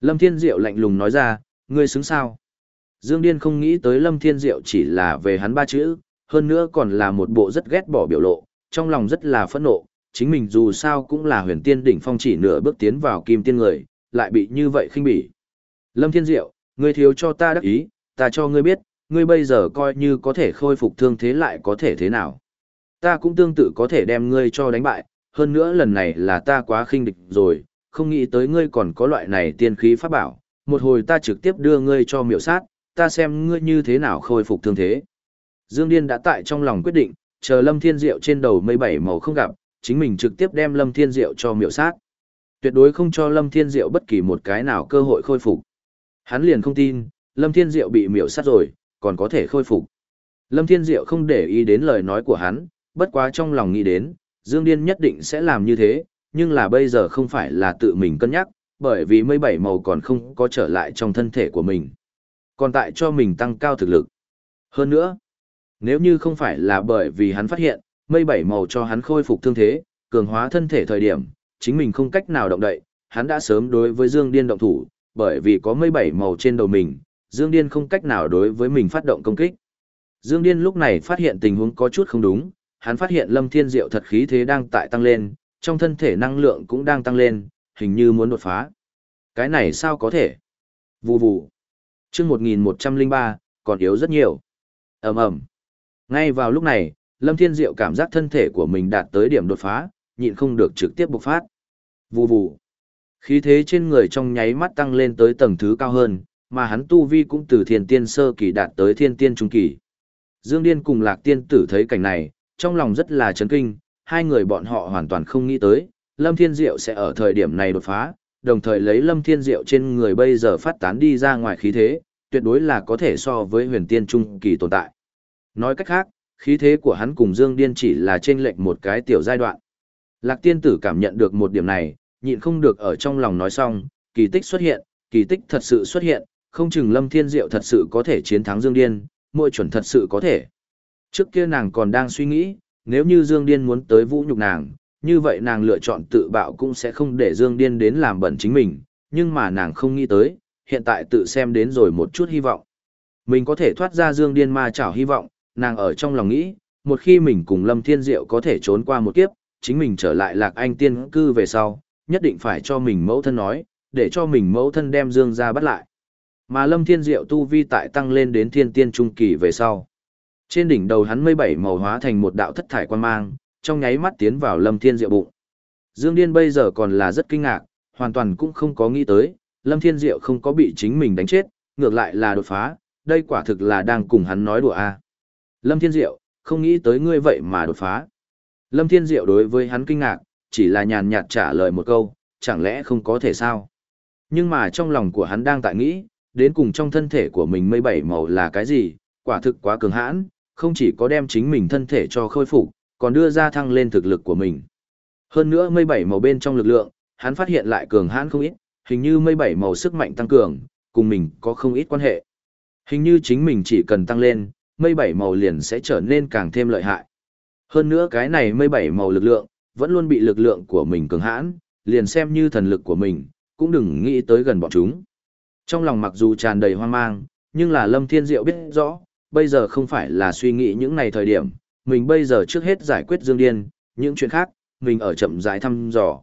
Lâm Thiên Diệu lạnh lùng nói ra, ngươi xứng sao? Dương Điên không nghĩ tới Lâm Thiên Diệu chỉ là về hắn ba chữ, hơn nữa còn là một bộ rất ghét bỏ biểu lộ, trong lòng rất là phẫn nộ, chính mình dù sao cũng là huyền tiên đỉnh phong chỉ nửa bước tiến vào kim tiên người, lại bị như vậy khinh bỉ. Lâm Thiên Diệu, ngươi thiếu cho ta đắc ý, ta cho ngươi biết, ngươi bây giờ coi như có thể khôi phục thương thế lại có thể thế nào. Ta cũng tương tự có thể đem ngươi cho đánh bại, hơn nữa lần này là ta quá khinh địch rồi, không nghĩ tới ngươi còn có loại này tiên khí pháp bảo, một hồi ta trực tiếp đưa ngươi cho miệu sát, ta xem ngươi như thế nào khôi phục thương thế. Dương Điên đã tại trong lòng quyết định, chờ Lâm Thiên Diệu trên đầu mây bảy màu không gặp, chính mình trực tiếp đem Lâm Thiên Diệu cho miệu sát. Tuyệt đối không cho Lâm Thiên Diệu bất kỳ một cái nào cơ hội khôi phục. Hắn liền không tin, Lâm Thiên Diệu bị miệu sát rồi, còn có thể khôi phục. Lâm Thiên Diệu không để ý đến lời nói của hắn, bất quá trong lòng nghĩ đến, Dương Điên nhất định sẽ làm như thế, nhưng là bây giờ không phải là tự mình cân nhắc, bởi vì mây bảy màu còn không có trở lại trong thân thể của mình. Còn tại cho mình tăng cao thực lực. Hơn nữa, nếu như không phải là bởi vì hắn phát hiện, mây bảy màu cho hắn khôi phục thương thế, cường hóa thân thể thời điểm, chính mình không cách nào động đậy, hắn đã sớm đối với Dương Điên động thủ, bởi vì có mây bảy màu trên đầu mình, Dương Điên không cách nào đối với mình phát động công kích. Dương Điên lúc này phát hiện tình huống có chút không đúng, hắn phát hiện Lâm Thiên Diệu thật khí thế đang tại tăng lên, trong thân thể năng lượng cũng đang tăng lên, hình như muốn đột phá. Cái này sao có thể? Vù vù. Chương 1103, còn yếu rất nhiều. Ầm ầm. Ngay vào lúc này, Lâm Thiên Diệu cảm giác thân thể của mình đạt tới điểm đột phá, nhịn không được trực tiếp bộc phát. Vù vù. Khí thế trên người trong nháy mắt tăng lên tới tầng thứ cao hơn, mà hắn tu vi cũng từ thiên tiên sơ kỳ đạt tới thiên tiên trung kỳ. Dương Điên cùng Lạc Tiên tử thấy cảnh này, trong lòng rất là chấn kinh, hai người bọn họ hoàn toàn không nghĩ tới, Lâm Thiên Diệu sẽ ở thời điểm này đột phá, đồng thời lấy Lâm Thiên Diệu trên người bây giờ phát tán đi ra ngoài khí thế, tuyệt đối là có thể so với huyền tiên trung kỳ tồn tại. Nói cách khác, khí thế của hắn cùng Dương Điên chỉ là trên lệnh một cái tiểu giai đoạn. Lạc tiên tử cảm nhận được một điểm này, nhịn không được ở trong lòng nói xong, kỳ tích xuất hiện, kỳ tích thật sự xuất hiện, không chừng Lâm Thiên Diệu thật sự có thể chiến thắng Dương Điên, mỗi chuẩn thật sự có thể. Trước kia nàng còn đang suy nghĩ, nếu như Dương Điên muốn tới vũ nhục nàng, như vậy nàng lựa chọn tự bạo cũng sẽ không để Dương Điên đến làm bẩn chính mình, nhưng mà nàng không nghĩ tới, hiện tại tự xem đến rồi một chút hy vọng. Mình có thể thoát ra Dương Điên ma chảo hy vọng, nàng ở trong lòng nghĩ, một khi mình cùng Lâm Thiên Diệu có thể trốn qua một kiếp, chính mình trở lại lạc anh tiên cư về sau, nhất định phải cho mình mẫu thân nói, để cho mình mẫu thân đem Dương ra bắt lại. Mà Lâm Thiên Diệu tu vi tại tăng lên đến thiên tiên trung kỳ về sau. Trên đỉnh đầu hắn mây bảy màu hóa thành một đạo thất thải quan mang, trong nháy mắt tiến vào Lâm Thiên Diệu bụng. Dương Điên bây giờ còn là rất kinh ngạc, hoàn toàn cũng không có nghĩ tới, Lâm Thiên Diệu không có bị chính mình đánh chết, ngược lại là đột phá, đây quả thực là đang cùng hắn nói đùa a. Lâm Thiên Diệu, không nghĩ tới ngươi vậy mà đột phá. Lâm Thiên Diệu đối với hắn kinh ngạc, chỉ là nhàn nhạt trả lời một câu, chẳng lẽ không có thể sao? Nhưng mà trong lòng của hắn đang tại nghĩ, đến cùng trong thân thể của mình mây bảy màu là cái gì, quả thực quá cường hãn, không chỉ có đem chính mình thân thể cho khôi phục, còn đưa ra thăng lên thực lực của mình. Hơn nữa mây bảy màu bên trong lực lượng, hắn phát hiện lại cường hãn không ít, hình như mây bảy màu sức mạnh tăng cường, cùng mình có không ít quan hệ. Hình như chính mình chỉ cần tăng lên, mây bảy màu liền sẽ trở nên càng thêm lợi hại. Hơn nữa cái này mây bảy màu lực lượng, vẫn luôn bị lực lượng của mình cường hãn, liền xem như thần lực của mình, cũng đừng nghĩ tới gần bọn chúng. Trong lòng mặc dù tràn đầy hoang mang, nhưng là Lâm Thiên Diệu biết rõ, bây giờ không phải là suy nghĩ những này thời điểm, mình bây giờ trước hết giải quyết Dương Điên, những chuyện khác, mình ở chậm rãi thăm dò.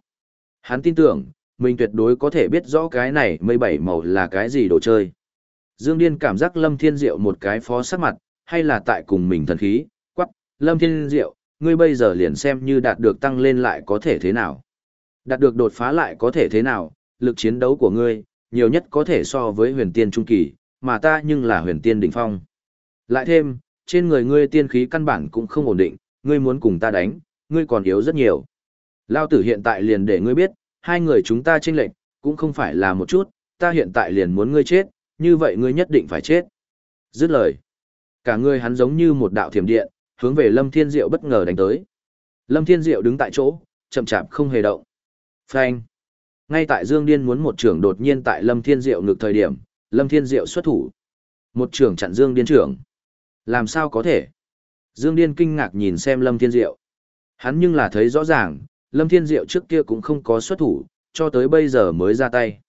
Hắn tin tưởng, mình tuyệt đối có thể biết rõ cái này mây bảy màu là cái gì đồ chơi. Dương Điên cảm giác Lâm Thiên Diệu một cái phó sắc mặt, hay là tại cùng mình thần khí, quắc, Lâm Thiên Diệu, ngươi bây giờ liền xem như đạt được tăng lên lại có thể thế nào. Đạt được đột phá lại có thể thế nào, lực chiến đấu của ngươi, nhiều nhất có thể so với huyền tiên trung kỳ, mà ta nhưng là huyền tiên đỉnh phong. Lại thêm, trên người ngươi tiên khí căn bản cũng không ổn định, ngươi muốn cùng ta đánh, ngươi còn yếu rất nhiều. Lao tử hiện tại liền để ngươi biết, hai người chúng ta chênh lệch, cũng không phải là một chút, ta hiện tại liền muốn ngươi chết, như vậy ngươi nhất định phải chết. Dứt lời. Cả ngươi hắn giống như một đạo thiểm điện, hướng về Lâm Thiên Diệu bất ngờ đánh tới. Lâm Thiên Diệu đứng tại chỗ, chậm chạp không hề động. Phanh. Ngay tại Dương Điên muốn một trưởng đột nhiên tại Lâm Thiên Diệu ngược thời điểm, Lâm Thiên Diệu xuất thủ. Một trưởng chặn Dương Điên trưởng. Làm sao có thể? Dương Điên kinh ngạc nhìn xem Lâm Thiên Diệu. Hắn nhưng là thấy rõ ràng, Lâm Thiên Diệu trước kia cũng không có xuất thủ, cho tới bây giờ mới ra tay.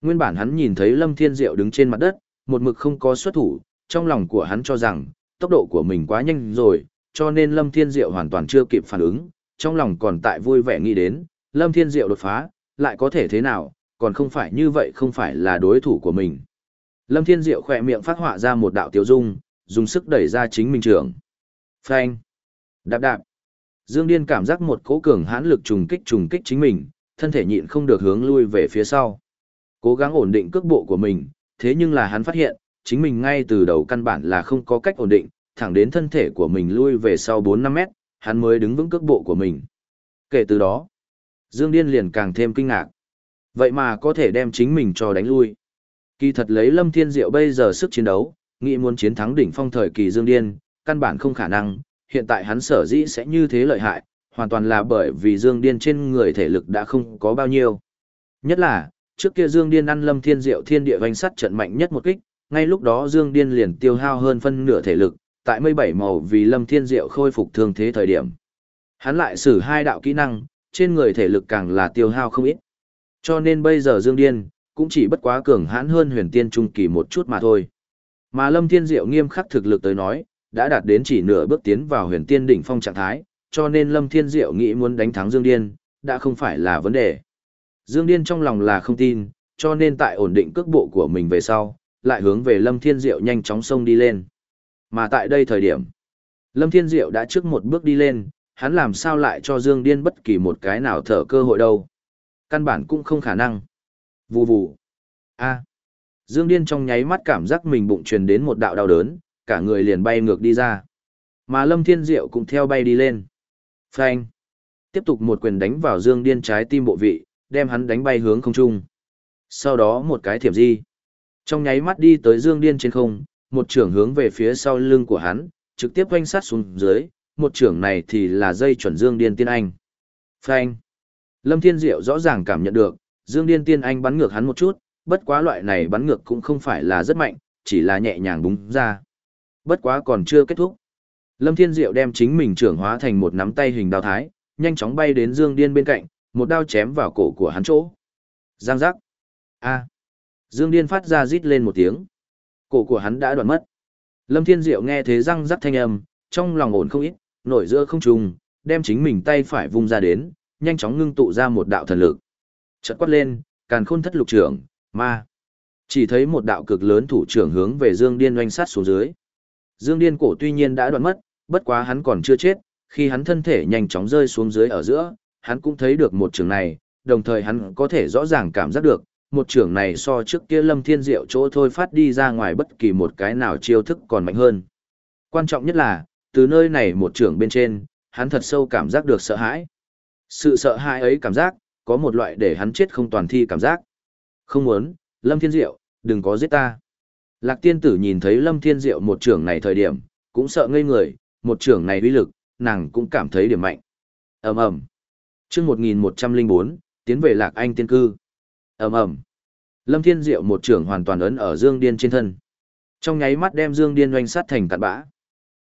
Nguyên bản hắn nhìn thấy Lâm Thiên Diệu đứng trên mặt đất, một mực không có xuất thủ, trong lòng của hắn cho rằng, tốc độ của mình quá nhanh rồi, cho nên Lâm Thiên Diệu hoàn toàn chưa kịp phản ứng, trong lòng còn tại vui vẻ nghĩ đến, Lâm Thiên Diệu đột phá, lại có thể thế nào, còn không phải như vậy không phải là đối thủ của mình. Lâm Thiên Diệu khỏe miệng phát họa ra một đạo tiêu dung, dùng sức đẩy ra chính mình trưởng. Phanh. Đạp đạp. Dương Điên cảm giác một cỗ cường hãn lực trùng kích trùng kích chính mình, thân thể nhịn không được hướng lui về phía sau. Cố gắng ổn định cước bộ của mình, thế nhưng là hắn phát hiện, chính mình ngay từ đầu căn bản là không có cách ổn định, thẳng đến thân thể của mình lui về sau 4-5 mét, hắn mới đứng vững cước bộ của mình. Kể từ đó, Dương Điên liền càng thêm kinh ngạc. Vậy mà có thể đem chính mình cho đánh lui. Kỳ thật lấy Lâm Thiên Diệu bây giờ sức chiến đấu, nghĩ muốn chiến thắng đỉnh phong thời kỳ Dương Điên, căn bản không khả năng, hiện tại hắn sở dĩ sẽ như thế lợi hại, hoàn toàn là bởi vì Dương Điên trên người thể lực đã không có bao nhiêu. Nhất là, trước kia Dương Điên ăn Lâm Thiên Diệu thiên địa vành sắt trận mạnh nhất một kích, ngay lúc đó Dương Điên liền tiêu hao hơn phân nửa thể lực, tại mây bảy màu vì Lâm Thiên Diệu khôi phục thương thế thời điểm. Hắn lại sử hai đạo kỹ năng, trên người thể lực càng là tiêu hao không ít. Cho nên bây giờ Dương Điên, cũng chỉ bất quá cường hãn hơn huyền tiên trung kỳ một chút mà thôi. Mà Lâm Thiên Diệu nghiêm khắc thực lực tới nói, đã đạt đến chỉ nửa bước tiến vào huyền tiên đỉnh phong trạng thái, cho nên Lâm Thiên Diệu nghĩ muốn đánh thắng Dương Điên, đã không phải là vấn đề. Dương Điên trong lòng là không tin, cho nên tại ổn định cước bộ của mình về sau, lại hướng về Lâm Thiên Diệu nhanh chóng xông đi lên. Mà tại đây thời điểm, Lâm Thiên Diệu đã trước một bước đi lên, hắn làm sao lại cho Dương Điên bất kỳ một cái nào thở cơ hội đâu. Căn bản cũng không khả năng. Vù vù. A. Dương Điên trong nháy mắt cảm giác mình bụng truyền đến một đạo đau đớn, cả người liền bay ngược đi ra. Mà Lâm Thiên Diệu cũng theo bay đi lên. Phanh. Tiếp tục một quyền đánh vào Dương Điên trái tim bộ vị, đem hắn đánh bay hướng không trung. Sau đó một cái thiểm di. Trong nháy mắt đi tới Dương Điên trên không, một trưởng hướng về phía sau lưng của hắn, trực tiếp quanh sát xuống dưới, một trưởng này thì là dây chuẩn Dương Điên Tiên Anh. Phanh. Lâm Thiên Diệu rõ ràng cảm nhận được, Dương Điên Tiên Anh bắn ngược hắn một chút, bất quá loại này bắn ngược cũng không phải là rất mạnh, chỉ là nhẹ nhàng búng ra. Bất quá còn chưa kết thúc. Lâm Thiên Diệu đem chính mình trưởng hóa thành một nắm tay hình đao thái, nhanh chóng bay đến Dương Điên bên cạnh, một đao chém vào cổ của hắn chỗ. Giang giác. A. Dương Điên phát ra rít lên một tiếng. Cổ của hắn đã đoạn mất. Lâm Thiên Diệu nghe thế răng rắc thanh âm, trong lòng ổn không ít, nổi giữa không trùng, đem chính mình tay phải vung ra đến, nhanh chóng ngưng tụ ra một đạo thần lực. Chợt quát lên, càn khôn thất lục trưởng, ma. Chỉ thấy một đạo cực lớn thủ trưởng hướng về Dương Điên oanh sát xuống dưới. Dương Điên cổ tuy nhiên đã đoạn mất, bất quá hắn còn chưa chết, khi hắn thân thể nhanh chóng rơi xuống dưới ở giữa, hắn cũng thấy được một trường này, đồng thời hắn có thể rõ ràng cảm giác được, một trường này so trước kia Lâm Thiên Diệu chỗ thôi phát đi ra ngoài bất kỳ một cái nào chiêu thức còn mạnh hơn. Quan trọng nhất là, từ nơi này một trường bên trên, hắn thật sâu cảm giác được sợ hãi. Sự sợ hãi ấy cảm giác, có một loại để hắn chết không toàn thi cảm giác. Không muốn, Lâm Thiên Diệu, đừng có giết ta. Lạc tiên tử nhìn thấy Lâm Thiên Diệu một trưởng này thời điểm, cũng sợ ngây người, một trưởng này uy lực, nàng cũng cảm thấy điểm mạnh. ầm ầm chương 1104, tiến về Lạc Anh tiên cư. ầm ầm Lâm Thiên Diệu một trưởng hoàn toàn ấn ở Dương Điên trên thân. Trong nháy mắt đem Dương Điên oanh sát thành cặn bã.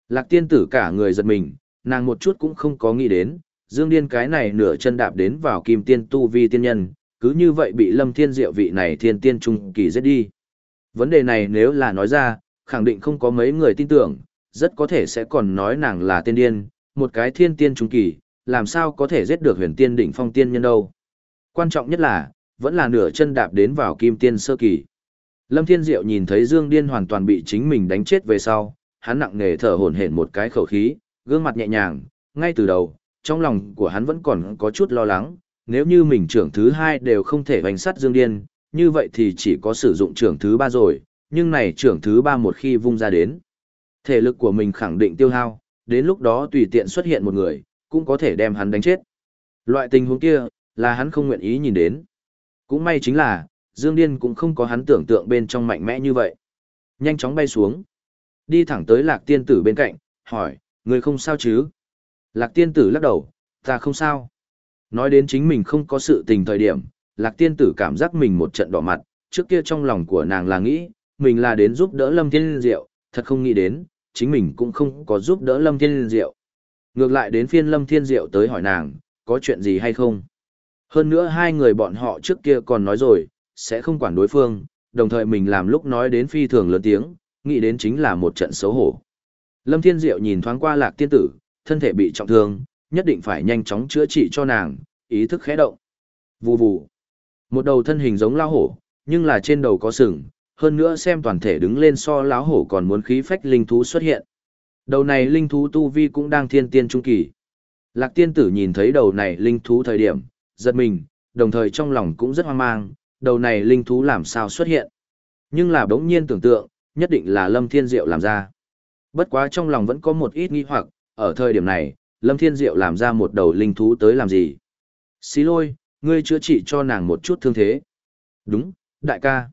Lạc tiên tử cả người giật mình, nàng một chút cũng không có nghĩ đến, Dương Điên cái này nửa chân đạp đến vào kim tiên tu vi tiên nhân, cứ như vậy bị Lâm Thiên Diệu vị này thiên tiên trung kỳ giết đi. Vấn đề này nếu là nói ra, khẳng định không có mấy người tin tưởng, rất có thể sẽ còn nói nàng là tiên điên, một cái thiên tiên trung kỳ, làm sao có thể giết được huyền tiên đỉnh phong tiên nhân đâu. Quan trọng nhất là, vẫn là nửa chân đạp đến vào kim tiên sơ kỳ. Lâm Thiên Diệu nhìn thấy Dương Điên hoàn toàn bị chính mình đánh chết về sau, hắn nặng nề thở hổn hển một cái khẩu khí, gương mặt nhẹ nhàng, ngay từ đầu, trong lòng của hắn vẫn còn có chút lo lắng, nếu như mình trưởng thứ hai đều không thể hoành sắt Dương Điên, như vậy thì chỉ có sử dụng trưởng thứ ba rồi, nhưng này trưởng thứ ba một khi vung ra đến. Thể lực của mình khẳng định tiêu hao, đến lúc đó tùy tiện xuất hiện một người, cũng có thể đem hắn đánh chết. Loại tình huống kia, là hắn không nguyện ý nhìn đến. Cũng may chính là, Dương Điên cũng không có hắn tưởng tượng bên trong mạnh mẽ như vậy. Nhanh chóng bay xuống. Đi thẳng tới lạc tiên tử bên cạnh, hỏi, người không sao chứ? Lạc tiên tử lắc đầu, ta không sao. Nói đến chính mình không có sự tình thời điểm, lạc tiên tử cảm giác mình một trận đỏ mặt, trước kia trong lòng của nàng là nghĩ, mình là đến giúp đỡ Lâm Thiên Diệu, thật không nghĩ đến, chính mình cũng không có giúp đỡ Lâm Thiên Diệu. Ngược lại đến phiên Lâm Thiên Diệu tới hỏi nàng, có chuyện gì hay không? Hơn nữa hai người bọn họ trước kia còn nói rồi, sẽ không quản đối phương, đồng thời mình làm lúc nói đến phi thường lớn tiếng, nghĩ đến chính là một trận xấu hổ. Lâm Thiên Diệu nhìn thoáng qua lạc tiên tử, thân thể bị trọng thương, nhất định phải nhanh chóng chữa trị cho nàng, ý thức khẽ động. Vù vù. Một đầu thân hình giống lao hổ, nhưng là trên đầu có sừng, hơn nữa xem toàn thể đứng lên so lão hổ còn muốn khí phách linh thú xuất hiện. Đầu này linh thú tu vi cũng đang thiên tiên trung kỳ. Lạc tiên tử nhìn thấy đầu này linh thú thời điểm, giật mình, đồng thời trong lòng cũng rất hoang mang, đầu này linh thú làm sao xuất hiện. Nhưng là đống nhiên tưởng tượng, nhất định là Lâm Thiên Diệu làm ra. Bất quá trong lòng vẫn có một ít nghi hoặc, ở thời điểm này, Lâm Thiên Diệu làm ra một đầu linh thú tới làm gì? Xí lôi, ngươi chữa trị cho nàng một chút thương thế. Đúng, đại ca.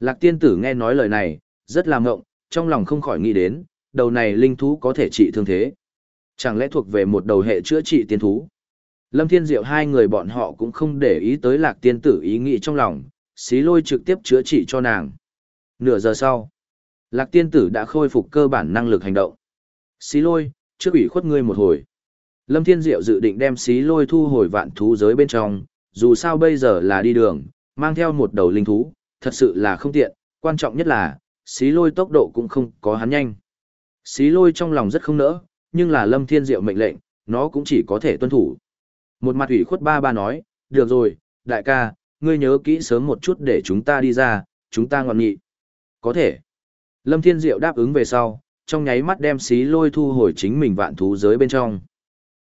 Lạc tiên tử nghe nói lời này, rất là ngộng, trong lòng không khỏi nghĩ đến, đầu này linh thú có thể trị thương thế. Chẳng lẽ thuộc về một đầu hệ chữa trị tiên thú? Lâm Thiên Diệu hai người bọn họ cũng không để ý tới lạc tiên tử ý nghĩ trong lòng, xí lôi trực tiếp chữa trị cho nàng. Nửa giờ sau, lạc tiên tử đã khôi phục cơ bản năng lực hành động. Xí lôi, trước ủy khuất ngươi một hồi. Lâm Thiên Diệu dự định đem xí lôi thu hồi vạn thú giới bên trong, dù sao bây giờ là đi đường, mang theo một đầu linh thú, thật sự là không tiện, quan trọng nhất là, xí lôi tốc độ cũng không có hắn nhanh. Xí lôi trong lòng rất không nỡ, nhưng là Lâm Thiên Diệu mệnh lệnh, nó cũng chỉ có thể tuân thủ. Một mặt ủy khuất ba ba nói, được rồi, đại ca, ngươi nhớ kỹ sớm một chút để chúng ta đi ra, chúng ta ngoan nghị. Có thể. Lâm Thiên Diệu đáp ứng về sau, trong nháy mắt đem xí lôi thu hồi chính mình vạn thú giới bên trong.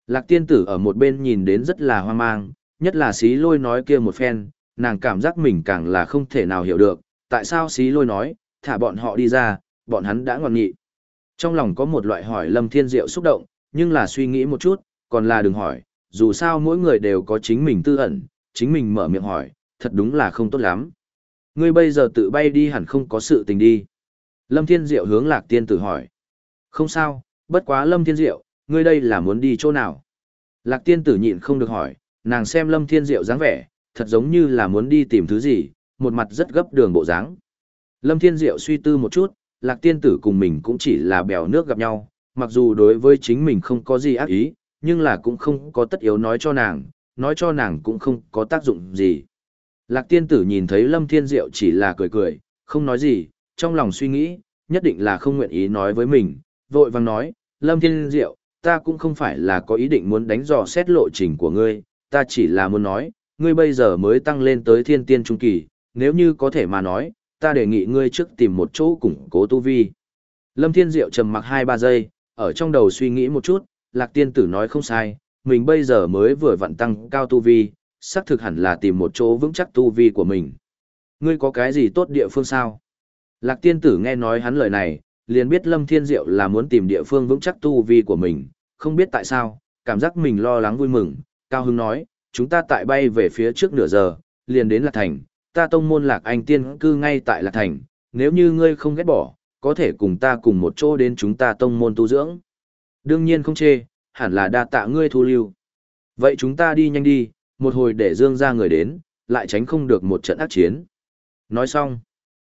Lạc tiên tử ở một bên nhìn đến rất là hoang mang, nhất là xí lôi nói kia một phen, nàng cảm giác mình càng là không thể nào hiểu được, tại sao xí lôi nói, thả bọn họ đi ra, bọn hắn đã ngoan nghị. Trong lòng có một loại hỏi Lâm Thiên Diệu xúc động, nhưng là suy nghĩ một chút, còn là đừng hỏi, dù sao mỗi người đều có chính mình tư ẩn, chính mình mở miệng hỏi, thật đúng là không tốt lắm. Ngươi bây giờ tự bay đi hẳn không có sự tình đi. Lâm Thiên Diệu hướng Lạc Tiên Tử hỏi. Không sao, bất quá Lâm Thiên Diệu, ngươi đây là muốn đi chỗ nào? Lạc Tiên Tử nhịn không được hỏi, nàng xem Lâm Thiên Diệu dáng vẻ, thật giống như là muốn đi tìm thứ gì, một mặt rất gấp đường bộ dáng. Lâm Thiên Diệu suy tư một chút, Lạc Tiên Tử cùng mình cũng chỉ là bèo nước gặp nhau, mặc dù đối với chính mình không có gì ác ý, nhưng là cũng không có tất yếu nói cho nàng, nói cho nàng cũng không có tác dụng gì. Lạc tiên tử nhìn thấy Lâm Thiên Diệu chỉ là cười cười, không nói gì, trong lòng suy nghĩ, nhất định là không nguyện ý nói với mình, vội vàng nói, Lâm Thiên Diệu, ta cũng không phải là có ý định muốn đánh dò xét lộ trình của ngươi, ta chỉ là muốn nói, ngươi bây giờ mới tăng lên tới thiên tiên trung kỳ, nếu như có thể mà nói, ta đề nghị ngươi trước tìm một chỗ củng cố tu vi. Lâm Thiên Diệu trầm mặc 2-3 giây, ở trong đầu suy nghĩ một chút, lạc tiên tử nói không sai, mình bây giờ mới vừa vận tăng cao tu vi, xác thực hẳn là tìm một chỗ vững chắc tu vi của mình. Ngươi có cái gì tốt địa phương sao? Lạc tiên tử nghe nói hắn lời này, liền biết Lâm Thiên Diệu là muốn tìm địa phương vững chắc tu vi của mình, không biết tại sao, cảm giác mình lo lắng vui mừng, Cao Hưng nói, chúng ta tại bay về phía trước nửa giờ, liền đến Lạc Thành, ta tông môn Lạc Anh tiên cư ngay tại Lạc Thành, nếu như ngươi không ghét bỏ, có thể cùng ta cùng một chỗ đến chúng ta tông môn tu dưỡng. Đương nhiên không chê, hẳn là đa tạ ngươi thu lưu. Vậy chúng ta đi nhanh đi, một hồi để dương ra người đến, lại tránh không được một trận ác chiến. Nói xong,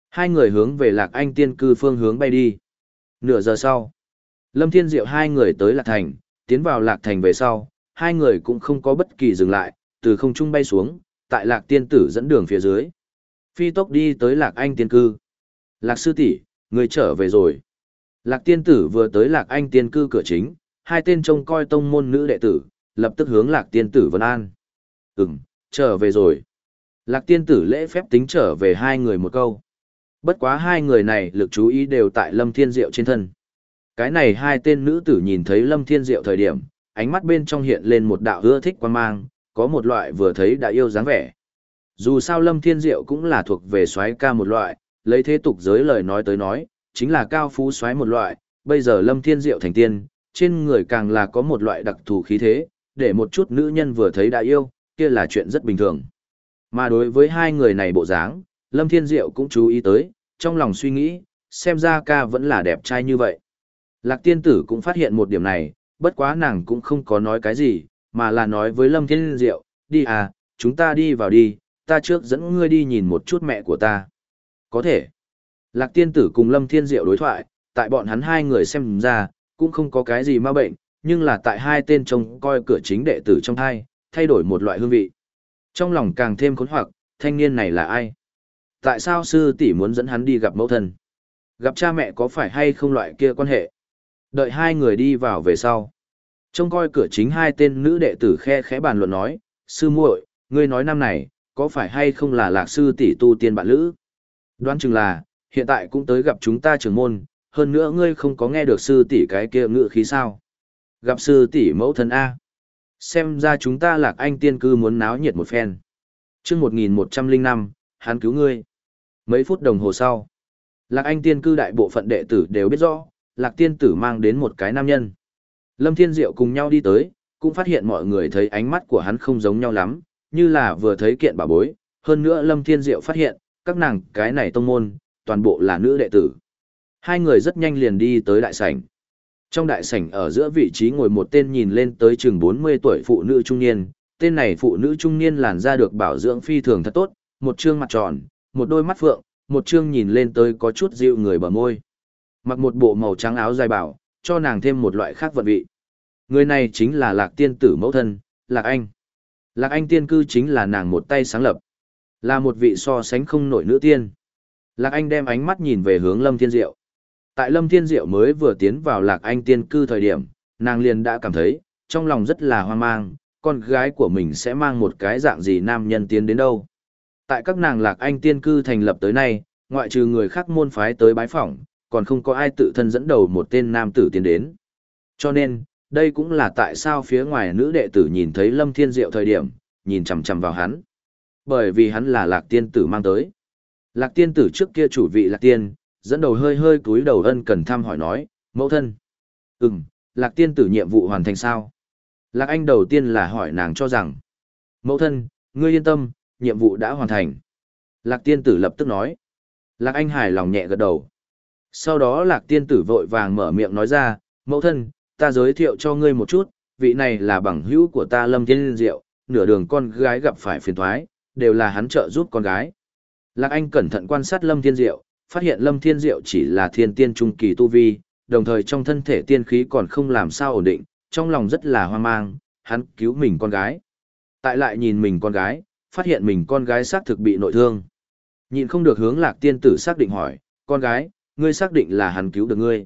hai người hướng về Lạc Anh tiên cư phương hướng bay đi. Nửa giờ sau, Lâm Thiên Diệu hai người tới Lạc Thành, tiến vào Lạc Thành về sau, hai người cũng không có bất kỳ dừng lại, từ không trung bay xuống, tại Lạc Tiên Tử dẫn đường phía dưới. Phi tốc đi tới Lạc Anh tiên cư. Lạc sư tỷ, người trở về rồi. Lạc tiên tử vừa tới lạc anh tiên cư cửa chính, hai tên trông coi tông môn nữ đệ tử, lập tức hướng lạc tiên tử vân an. Ừm, trở về rồi. Lạc tiên tử lễ phép tính trở về hai người một câu. Bất quá hai người này lực chú ý đều tại lâm thiên diệu trên thân. Cái này hai tên nữ tử nhìn thấy lâm thiên diệu thời điểm, ánh mắt bên trong hiện lên một đạo ưa thích quan mang, có một loại vừa thấy đã yêu dáng vẻ. Dù sao lâm thiên diệu cũng là thuộc về xoáy ca một loại, lấy thế tục giới lời nói tới nói, chính là cao phú xoáy một loại, bây giờ Lâm Thiên Diệu thành tiên, trên người càng là có một loại đặc thù khí thế, để một chút nữ nhân vừa thấy đã yêu, kia là chuyện rất bình thường. Mà đối với hai người này bộ dáng, Lâm Thiên Diệu cũng chú ý tới, trong lòng suy nghĩ, xem ra ca vẫn là đẹp trai như vậy. Lạc tiên tử cũng phát hiện một điểm này, bất quá nàng cũng không có nói cái gì, mà là nói với Lâm Thiên Diệu, đi à, chúng ta đi vào đi, ta trước dẫn ngươi đi nhìn một chút mẹ của ta. Có thể. Lạc tiên tử cùng Lâm Thiên Diệu đối thoại, tại bọn hắn hai người xem ra, cũng không có cái gì ma bệnh, nhưng là tại hai tên trông coi cửa chính đệ tử trong hai, thay đổi một loại hương vị. Trong lòng càng thêm khốn hoặc, thanh niên này là ai? Tại sao sư tỷ muốn dẫn hắn đi gặp mẫu thân? Gặp cha mẹ có phải hay không loại kia quan hệ? Đợi hai người đi vào về sau. Trông coi cửa chính hai tên nữ đệ tử khe khẽ bàn luận nói, sư muội, ngươi nói năm này, có phải hay không là lạc sư tỷ tu tiên bạn lữ? Đoán chừng là, hiện tại cũng tới gặp chúng ta trưởng môn, hơn nữa ngươi không có nghe được sư tỷ cái kia ngự khí sao? Gặp sư tỷ mẫu thân A. Xem ra chúng ta lạc anh tiên cư muốn náo nhiệt một phen. trước 1105, hắn cứu ngươi. Mấy phút đồng hồ sau, lạc anh tiên cư đại bộ phận đệ tử đều biết rõ, lạc tiên tử mang đến một cái nam nhân. Lâm Thiên Diệu cùng nhau đi tới, cũng phát hiện mọi người thấy ánh mắt của hắn không giống nhau lắm, như là vừa thấy kiện bà bối. Hơn nữa Lâm Thiên Diệu phát hiện, các nàng cái này tông môn, toàn bộ là nữ đệ tử. Hai người rất nhanh liền đi tới đại sảnh. Trong đại sảnh ở giữa vị trí ngồi một tên nhìn lên tới chừng 40 tuổi phụ nữ trung niên, tên này phụ nữ trung niên làn da được bảo dưỡng phi thường thật tốt, một trương mặt tròn, một đôi mắt phượng, một trương nhìn lên tới có chút dịu người bờ môi. Mặc một bộ màu trắng áo dài bảo, cho nàng thêm một loại khác vận vị. Người này chính là Lạc Tiên tử mẫu thân, Lạc Anh. Lạc Anh tiên cư chính là nàng một tay sáng lập. Là một vị so sánh không nổi nữ tiên. Lạc Anh đem ánh mắt nhìn về hướng Lâm Thiên Diệu. Tại Lâm Thiên Diệu mới vừa tiến vào Lạc Anh tiên cư thời điểm, nàng liền đã cảm thấy, trong lòng rất là hoang mang, con gái của mình sẽ mang một cái dạng gì nam nhân tiến đến đâu. Tại các nàng Lạc Anh tiên cư thành lập tới nay, ngoại trừ người khác môn phái tới bái phỏng, còn không có ai tự thân dẫn đầu một tên nam tử tiến đến. Cho nên, đây cũng là tại sao phía ngoài nữ đệ tử nhìn thấy Lâm Thiên Diệu thời điểm, nhìn chằm chằm vào hắn. Bởi vì hắn là Lạc Tiên tử mang tới. Lạc Tiên tử trước kia chủ vị Lạc Tiên, dẫn đầu hơi hơi cúi đầu ân cần thăm hỏi nói, mẫu thân. Ừm, Lạc Tiên tử nhiệm vụ hoàn thành sao? Lạc Anh đầu tiên là hỏi nàng cho rằng, mẫu thân, ngươi yên tâm, nhiệm vụ đã hoàn thành. Lạc Tiên tử lập tức nói. Lạc Anh hài lòng nhẹ gật đầu. Sau đó Lạc Tiên tử vội vàng mở miệng nói ra, mẫu thân, ta giới thiệu cho ngươi một chút, vị này là bằng hữu của ta Lâm Thiên Diệu, nửa đường con gái gặp phải phiền thoái, đều là hắn trợ giúp con gái. Lạc Anh cẩn thận quan sát Lâm Thiên Diệu, phát hiện Lâm Thiên Diệu chỉ là thiên tiên trung kỳ tu vi, đồng thời trong thân thể tiên khí còn không làm sao ổn định, trong lòng rất là hoang mang, hắn cứu mình con gái. Tại lại nhìn mình con gái, phát hiện mình con gái xác thực bị nội thương. Nhìn không được hướng Lạc Tiên tử xác định hỏi, con gái, ngươi xác định là hắn cứu được ngươi,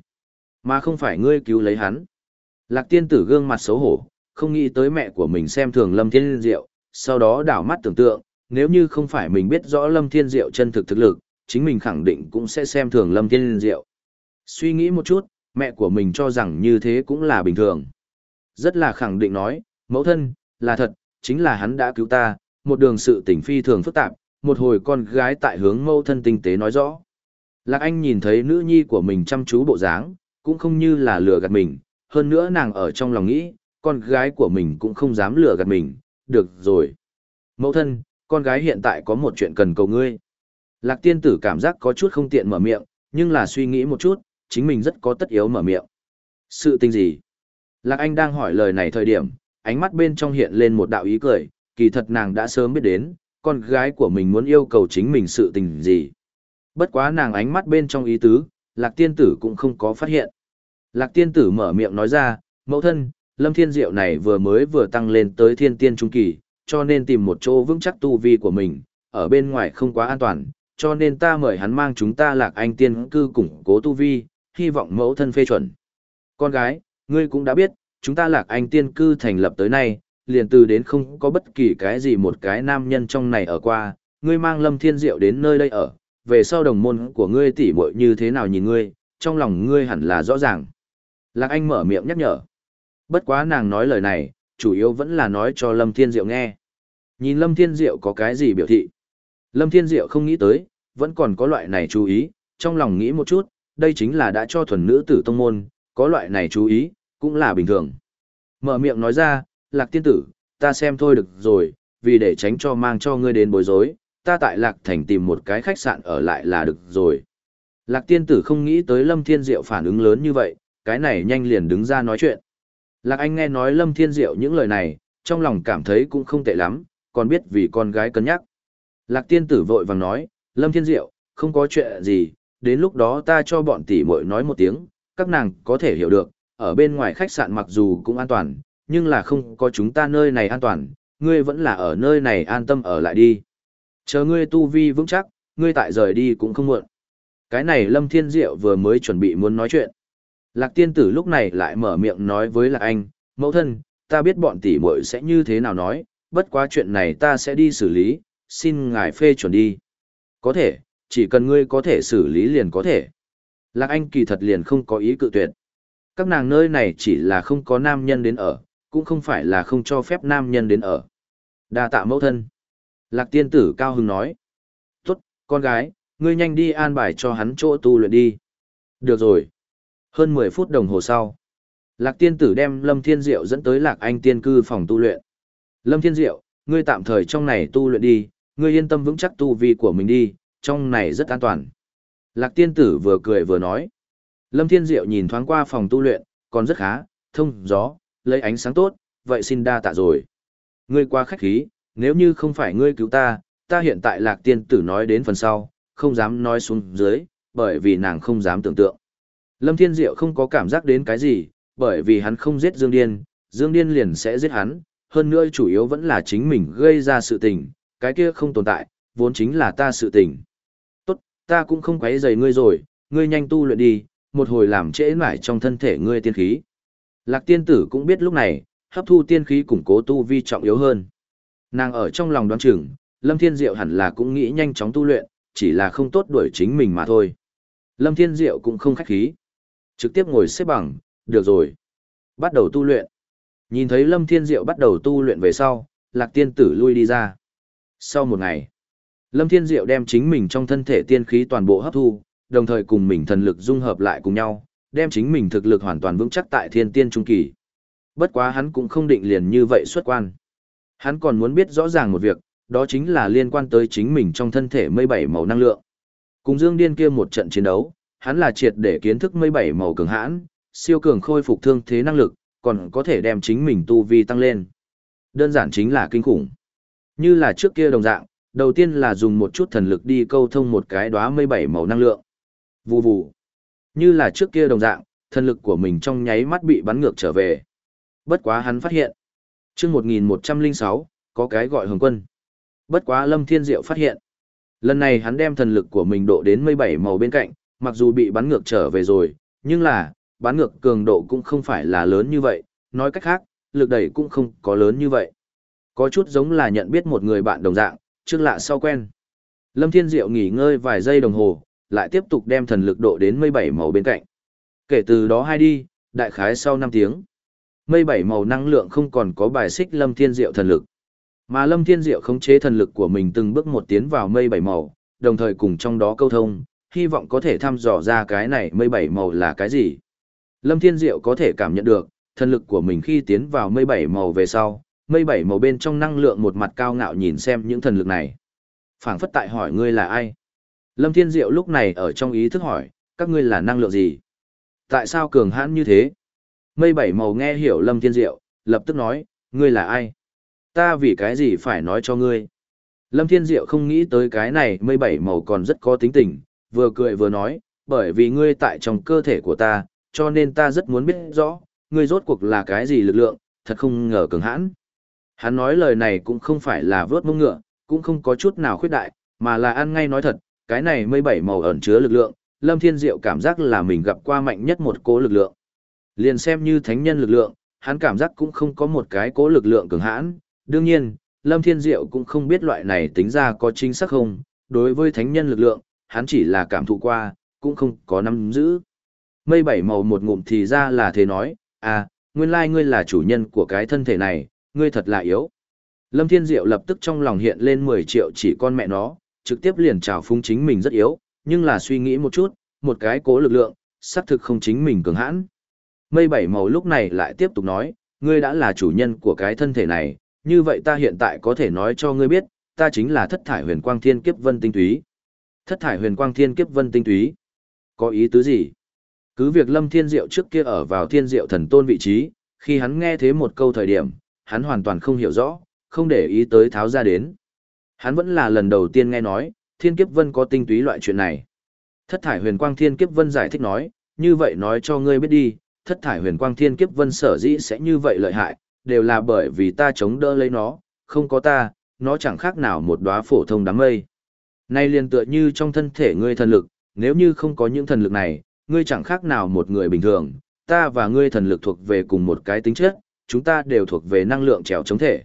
mà không phải ngươi cứu lấy hắn. Lạc tiên tử gương mặt xấu hổ, không nghĩ tới mẹ của mình xem thường Lâm Thiên Diệu, sau đó đảo mắt tưởng tượng, nếu như không phải mình biết rõ Lâm Thiên Diệu chân thực thực lực, chính mình khẳng định cũng sẽ xem thường Lâm Thiên Diệu. Suy nghĩ một chút, mẹ của mình cho rằng như thế cũng là bình thường. Rất là khẳng định nói, mẫu thân, là thật, chính là hắn đã cứu ta, một đường sự tình phi thường phức tạp, một hồi con gái tại hướng mẫu thân tinh tế nói rõ. Lạc Anh nhìn thấy nữ nhi của mình chăm chú bộ dáng, cũng không như là lừa gạt mình, hơn nữa nàng ở trong lòng nghĩ, con gái của mình cũng không dám lừa gạt mình, được rồi. Mẫu thân, con gái hiện tại có một chuyện cần cầu ngươi. Lạc tiên tử cảm giác có chút không tiện mở miệng, nhưng là suy nghĩ một chút, chính mình rất có tất yếu mở miệng. Sự tình gì? Lạc Anh đang hỏi lời này thời điểm, ánh mắt bên trong hiện lên một đạo ý cười, kỳ thật nàng đã sớm biết đến, con gái của mình muốn yêu cầu chính mình sự tình gì. Bất quá nàng ánh mắt bên trong ý tứ, Lạc tiên tử cũng không có phát hiện. Lạc tiên tử mở miệng nói ra, mẫu thân, lâm thiên diệu này vừa mới vừa tăng lên tới thiên tiên trung kỳ, cho nên tìm một chỗ vững chắc tu vi của mình, ở bên ngoài không quá an toàn, cho nên ta mời hắn mang chúng ta lạc anh tiên cư củng cố tu vi, hy vọng mẫu thân phê chuẩn. Con gái, ngươi cũng đã biết, chúng ta lạc anh tiên cư thành lập tới nay, liền từ đến không có bất kỳ cái gì một cái nam nhân trong này ở qua, ngươi mang lâm thiên diệu đến nơi đây ở, về sau đồng môn của ngươi tỉ muội như thế nào nhìn ngươi, trong lòng ngươi hẳn là rõ ràng. Lạc Anh mở miệng nhắc nhở. Bất quá nàng nói lời này, chủ yếu vẫn là nói cho Lâm Thiên Diệu nghe. Nhìn Lâm Thiên Diệu có cái gì biểu thị. Lâm Thiên Diệu không nghĩ tới, vẫn còn có loại này chú ý, trong lòng nghĩ một chút, đây chính là đã cho thuần nữ tử tông môn, có loại này chú ý, cũng là bình thường. Mở miệng nói ra, Lạc Tiên Tử, ta xem thôi được rồi, vì để tránh cho mang cho ngươi đến bối rối, ta tại Lạc Thành tìm một cái khách sạn ở lại là được rồi. Lạc Tiên Tử không nghĩ tới Lâm Thiên Diệu phản ứng lớn như vậy, cái này nhanh liền đứng ra nói chuyện. Lạc Anh nghe nói Lâm Thiên Diệu những lời này, trong lòng cảm thấy cũng không tệ lắm, còn biết vì con gái cân nhắc. Lạc Tiên Tử vội vàng nói, Lâm Thiên Diệu, không có chuyện gì, đến lúc đó ta cho bọn tỷ muội nói một tiếng, các nàng có thể hiểu được, ở bên ngoài khách sạn mặc dù cũng an toàn, nhưng là không có chúng ta nơi này an toàn, ngươi vẫn là ở nơi này an tâm ở lại đi. Chờ ngươi tu vi vững chắc, ngươi tại rời đi cũng không muộn. Cái này Lâm Thiên Diệu vừa mới chuẩn bị muốn nói chuyện. Lạc tiên tử lúc này lại mở miệng nói với Lạc Anh, mẫu thân, ta biết bọn tỷ muội sẽ như thế nào nói, bất quá chuyện này ta sẽ đi xử lý, xin ngài phê chuẩn đi. Có thể, chỉ cần ngươi có thể xử lý liền có thể. Lạc Anh kỳ thật liền không có ý cự tuyệt. Các nàng nơi này chỉ là không có nam nhân đến ở, cũng không phải là không cho phép nam nhân đến ở. Đa tạ mẫu thân. Lạc tiên tử cao hứng nói. Tốt, con gái, ngươi nhanh đi an bài cho hắn chỗ tu luyện đi. Được rồi. Hơn 10 phút đồng hồ sau. Lạc tiên tử đem Lâm Thiên Diệu dẫn tới Lạc Anh tiên cư phòng tu luyện. Lâm Thiên Diệu, ngươi tạm thời trong này tu luyện đi, ngươi yên tâm vững chắc tu vi của mình đi, trong này rất an toàn. Lạc tiên tử vừa cười vừa nói. Lâm Thiên Diệu nhìn thoáng qua phòng tu luyện, còn rất khá, thông gió, lấy ánh sáng tốt, vậy xin đa tạ rồi. Ngươi qua khách khí, nếu như không phải ngươi cứu ta, ta hiện tại lạc tiên tử nói đến phần sau, không dám nói xuống dưới, bởi vì nàng không dám tưởng tượng. Lâm Thiên Diệu không có cảm giác đến cái gì, bởi vì hắn không giết Dương Điên, Dương Điên liền sẽ giết hắn, hơn nữa chủ yếu vẫn là chính mình gây ra sự tình, cái kia không tồn tại, vốn chính là ta sự tình. Tốt, ta cũng không quấy rầy ngươi rồi, ngươi nhanh tu luyện đi, một hồi làm trễ mãi trong thân thể ngươi tiên khí. Lạc tiên tử cũng biết lúc này, hấp thu tiên khí củng cố tu vi trọng yếu hơn. Nàng ở trong lòng đoán chừng, Lâm Thiên Diệu hẳn là cũng nghĩ nhanh chóng tu luyện, chỉ là không tốt đuổi chính mình mà thôi. Lâm Thiên Diệu cũng không khách khí. Trực tiếp ngồi xếp bằng, được rồi. Bắt đầu tu luyện. Nhìn thấy Lâm Thiên Diệu bắt đầu tu luyện về sau, Lạc Tiên Tử lui đi ra. Sau một ngày, Lâm Thiên Diệu đem chính mình trong thân thể tiên khí toàn bộ hấp thu, đồng thời cùng mình thần lực dung hợp lại cùng nhau, đem chính mình thực lực hoàn toàn vững chắc tại thiên tiên trung kỳ. Bất quá hắn cũng không định liền như vậy xuất quan. Hắn còn muốn biết rõ ràng một việc, đó chính là liên quan tới chính mình trong thân thể mây bảy màu năng lượng. Cùng Dương Điên kia một trận chiến đấu, hắn là triệt để kiến thức mây bảy màu cường hãn, siêu cường khôi phục thương thế năng lực, còn có thể đem chính mình tu vi tăng lên. Đơn giản chính là kinh khủng. Như là trước kia đồng dạng, đầu tiên là dùng một chút thần lực đi câu thông một cái đóa mây bảy màu năng lượng. Vù vù. Như là trước kia đồng dạng, thần lực của mình trong nháy mắt bị bắn ngược trở về. Bất quá hắn phát hiện chương 1106, có cái gọi hồng quân. Bất quá Lâm Thiên Diệu phát hiện. Lần này hắn đem thần lực của mình độ đến mây bảy màu bên cạnh, mặc dù bị bắn ngược trở về rồi, nhưng là, bắn ngược cường độ cũng không phải là lớn như vậy, nói cách khác, lực đẩy cũng không có lớn như vậy. Có chút giống là nhận biết một người bạn đồng dạng, trước lạ sau quen. Lâm Thiên Diệu nghỉ ngơi vài giây đồng hồ, lại tiếp tục đem thần lực độ đến mây bảy màu bên cạnh. Kể từ đó hai đi, đại khái sau 5 tiếng. Mây bảy màu năng lượng không còn có bài xích Lâm Thiên Diệu thần lực. Mà Lâm Thiên Diệu khống chế thần lực của mình từng bước một tiến vào mây bảy màu, đồng thời cùng trong đó câu thông, hy vọng có thể thăm dò ra cái này mây bảy màu là cái gì. Lâm Thiên Diệu có thể cảm nhận được, thần lực của mình khi tiến vào mây bảy màu về sau, mây bảy màu bên trong năng lượng một mặt cao ngạo nhìn xem những thần lực này. phảng phất tại hỏi ngươi là ai? Lâm Thiên Diệu lúc này ở trong ý thức hỏi, các ngươi là năng lượng gì? Tại sao cường hãn như thế? Mây bảy màu nghe hiểu Lâm Thiên Diệu, lập tức nói, ngươi là ai? Ta vì cái gì phải nói cho ngươi? Lâm Thiên Diệu không nghĩ tới cái này mây bảy màu còn rất có tính tình, vừa cười vừa nói, bởi vì ngươi tại trong cơ thể của ta, cho nên ta rất muốn biết rõ, ngươi rốt cuộc là cái gì lực lượng, thật không ngờ cường hãn. Hắn nói lời này cũng không phải là vớt mông ngựa, cũng không có chút nào khuyết đại, mà là ăn ngay nói thật, cái này mây bảy màu ẩn chứa lực lượng, Lâm Thiên Diệu cảm giác là mình gặp qua mạnh nhất một cố lực lượng. Liền xem như thánh nhân lực lượng, hắn cảm giác cũng không có một cái cố lực lượng cường hãn. Đương nhiên, Lâm Thiên Diệu cũng không biết loại này tính ra có chính xác không, đối với thánh nhân lực lượng, hắn chỉ là cảm thụ qua, cũng không có nắm giữ. Mây bảy màu một ngụm thì ra là thế nói, à, nguyên lai ngươi là chủ nhân của cái thân thể này, ngươi thật là yếu. Lâm Thiên Diệu lập tức trong lòng hiện lên 10 triệu chỉ con mẹ nó, trực tiếp liền trào phúng chính mình rất yếu, nhưng là suy nghĩ một chút, một cái cố lực lượng, xác thực không chính mình cường hãn. Mây bảy màu lúc này lại tiếp tục nói, ngươi đã là chủ nhân của cái thân thể này, như vậy ta hiện tại có thể nói cho ngươi biết, ta chính là thất thải huyền quang thiên kiếp vân tinh túy. Thất thải huyền quang thiên kiếp vân tinh túy. Có ý tứ gì? Cứ việc lâm thiên diệu trước kia ở vào thiên diệu thần tôn vị trí, khi hắn nghe thế một câu thời điểm, hắn hoàn toàn không hiểu rõ, không để ý tới tháo ra đến. Hắn vẫn là lần đầu tiên nghe nói, thiên kiếp vân có tinh túy loại chuyện này. Thất thải huyền quang thiên kiếp vân giải thích nói, như vậy nói cho ngươi biết đi, thất thải huyền quang thiên kiếp vân sở dĩ sẽ như vậy lợi hại, đều là bởi vì ta chống đỡ lấy nó, không có ta, nó chẳng khác nào một đóa phổ thông đám mây. Nay liền tựa như trong thân thể ngươi thần lực, nếu như không có những thần lực này, ngươi chẳng khác nào một người bình thường, ta và ngươi thần lực thuộc về cùng một cái tính chất, chúng ta đều thuộc về năng lượng trèo chống thể.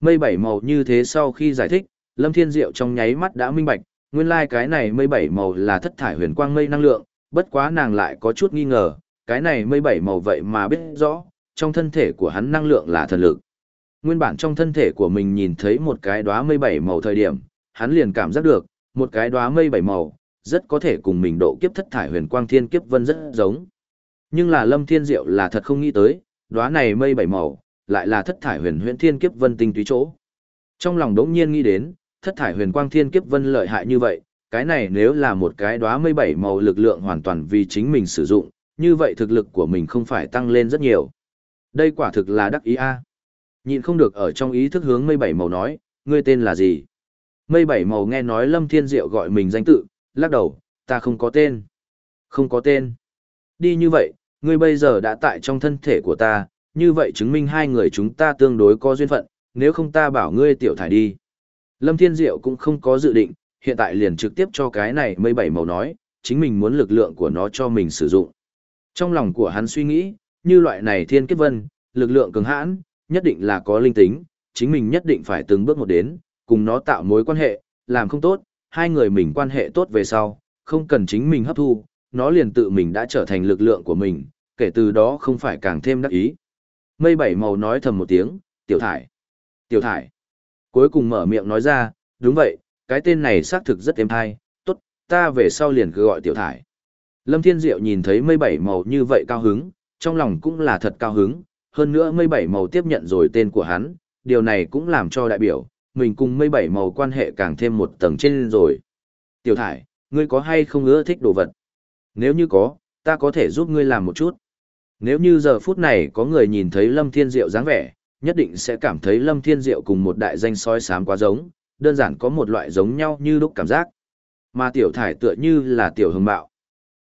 Mây bảy màu như thế sau khi giải thích, Lâm Thiên Diệu trong nháy mắt đã minh bạch, nguyên lai like cái này mây bảy màu là thất thải huyền quang mây năng lượng, bất quá nàng lại có chút nghi ngờ, cái này mây bảy màu vậy mà biết rõ, trong thân thể của hắn năng lượng là thần lực. Nguyên bản trong thân thể của mình nhìn thấy một cái đóa mây bảy màu thời điểm, hắn liền cảm giác được, một cái đóa mây bảy màu, rất có thể cùng mình độ kiếp thất thải huyền quang thiên kiếp vân rất giống. Nhưng là Lâm Thiên Diệu là thật không nghĩ tới, đóa này mây bảy màu, lại là thất thải huyền huyền thiên kiếp vân tinh túy chỗ. Trong lòng đống nhiên nghĩ đến, thất thải huyền quang thiên kiếp vân lợi hại như vậy, cái này nếu là một cái đóa mây bảy màu lực lượng hoàn toàn vì chính mình sử dụng, như vậy thực lực của mình không phải tăng lên rất nhiều. Đây quả thực là đắc ý a. À. Nhìn không được ở trong ý thức hướng mây bảy màu nói, ngươi tên là gì? Mây bảy màu nghe nói Lâm Thiên Diệu gọi mình danh tự, lắc đầu, ta không có tên. Không có tên. Đi như vậy, ngươi bây giờ đã tại trong thân thể của ta, như vậy chứng minh hai người chúng ta tương đối có duyên phận, nếu không ta bảo ngươi tiểu thải đi. Lâm Thiên Diệu cũng không có dự định, hiện tại liền trực tiếp cho cái này mây bảy màu nói, chính mình muốn lực lượng của nó cho mình sử dụng. Trong lòng của hắn suy nghĩ, như loại này thiên kiếp vân, lực lượng cường hãn, nhất định là có linh tính, chính mình nhất định phải từng bước một đến, cùng nó tạo mối quan hệ, làm không tốt, hai người mình quan hệ tốt về sau, không cần chính mình hấp thu, nó liền tự mình đã trở thành lực lượng của mình, kể từ đó không phải càng thêm đắc ý. Mây bảy màu nói thầm một tiếng, tiểu thải, tiểu thải. Cuối cùng mở miệng nói ra, đúng vậy, cái tên này xác thực rất êm thai, tốt, ta về sau liền cứ gọi tiểu thải. Lâm Thiên Diệu nhìn thấy mây bảy màu như vậy cao hứng, trong lòng cũng là thật cao hứng, hơn nữa mây bảy màu tiếp nhận rồi tên của hắn, điều này cũng làm cho đại biểu, mình cùng mây bảy màu quan hệ càng thêm một tầng trên rồi. Tiểu thải, ngươi có hay không ưa thích đồ vật? Nếu như có, ta có thể giúp ngươi làm một chút. Nếu như giờ phút này có người nhìn thấy Lâm Thiên Diệu dáng vẻ, nhất định sẽ cảm thấy Lâm Thiên Diệu cùng một đại danh soi sám quá giống, đơn giản có một loại giống nhau như lúc cảm giác. Mà tiểu thải tựa như là tiểu hồng bạo.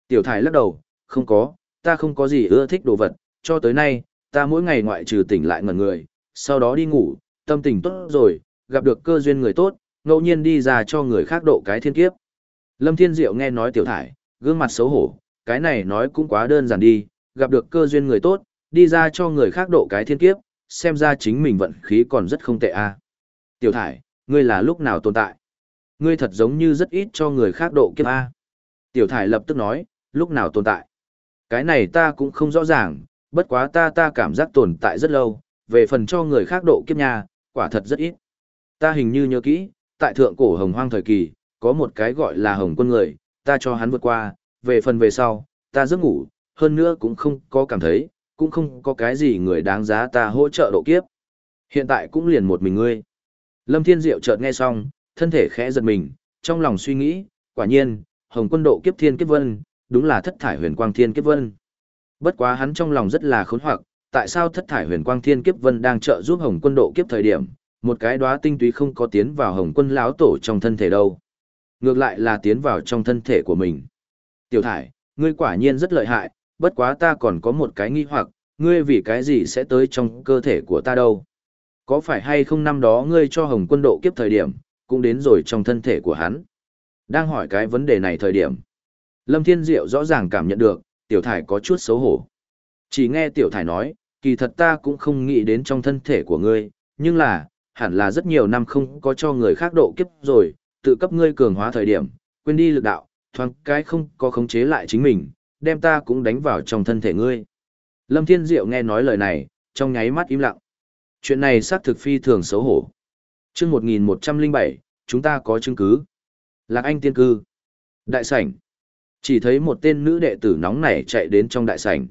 Tiểu thải lắc đầu, không có, ta không có gì ưa thích đồ vật, cho tới nay, ta mỗi ngày ngoại trừ tỉnh lại ngẩn người, sau đó đi ngủ, tâm tình tốt rồi, gặp được cơ duyên người tốt, ngẫu nhiên đi ra cho người khác độ cái thiên kiếp. Lâm Thiên Diệu nghe nói tiểu thải, gương mặt xấu hổ, cái này nói cũng quá đơn giản đi, gặp được cơ duyên người tốt, đi ra cho người khác độ cái thiên kiếp, xem ra chính mình vận khí còn rất không tệ a. Tiểu thải, ngươi là lúc nào tồn tại? Ngươi thật giống như rất ít cho người khác độ kiếp a. Tiểu thải lập tức nói, lúc nào tồn tại? Cái này ta cũng không rõ ràng, bất quá ta ta cảm giác tồn tại rất lâu, về phần cho người khác độ kiếp nha, quả thật rất ít. Ta hình như nhớ kỹ, tại thượng cổ hồng hoang thời kỳ, có một cái gọi là hồng quân người, ta cho hắn vượt qua, về phần về sau, ta giấc ngủ, hơn nữa cũng không có cảm thấy, cũng không có cái gì người đáng giá ta hỗ trợ độ kiếp. Hiện tại cũng liền một mình ngươi. Lâm Thiên Diệu chợt nghe xong, thân thể khẽ giật mình, trong lòng suy nghĩ, quả nhiên, Hồng Quân độ kiếp thiên kiếp vân, đúng là thất thải huyền quang thiên kiếp vân. Bất quá hắn trong lòng rất là khốn hoặc, tại sao thất thải huyền quang thiên kiếp vân đang trợ giúp Hồng Quân độ kiếp thời điểm, một cái đóa tinh túy không có tiến vào Hồng Quân lão tổ trong thân thể đâu. Ngược lại là tiến vào trong thân thể của mình. Tiểu thải, ngươi quả nhiên rất lợi hại, bất quá ta còn có một cái nghi hoặc, ngươi vì cái gì sẽ tới trong cơ thể của ta đâu? Có phải hay không năm đó ngươi cho Hồng Quân độ kiếp thời điểm, cũng đến rồi trong thân thể của hắn? Đang hỏi cái vấn đề này thời điểm. Lâm Thiên Diệu rõ ràng cảm nhận được, Tiểu Thải có chút xấu hổ. Chỉ nghe Tiểu Thải nói, kỳ thật ta cũng không nghĩ đến trong thân thể của ngươi, nhưng là, hẳn là rất nhiều năm không có cho người khác độ kiếp rồi, tự cấp ngươi cường hóa thời điểm, quên đi lực đạo, thoáng cái không có khống chế lại chính mình, đem ta cũng đánh vào trong thân thể ngươi. Lâm Thiên Diệu nghe nói lời này, trong nháy mắt im lặng. Chuyện này xác thực phi thường xấu hổ. Trước 1107, chúng ta có chứng cứ. Lạc Anh tiên cư. Đại sảnh. Chỉ thấy một tên nữ đệ tử nóng nảy chạy đến trong đại sảnh.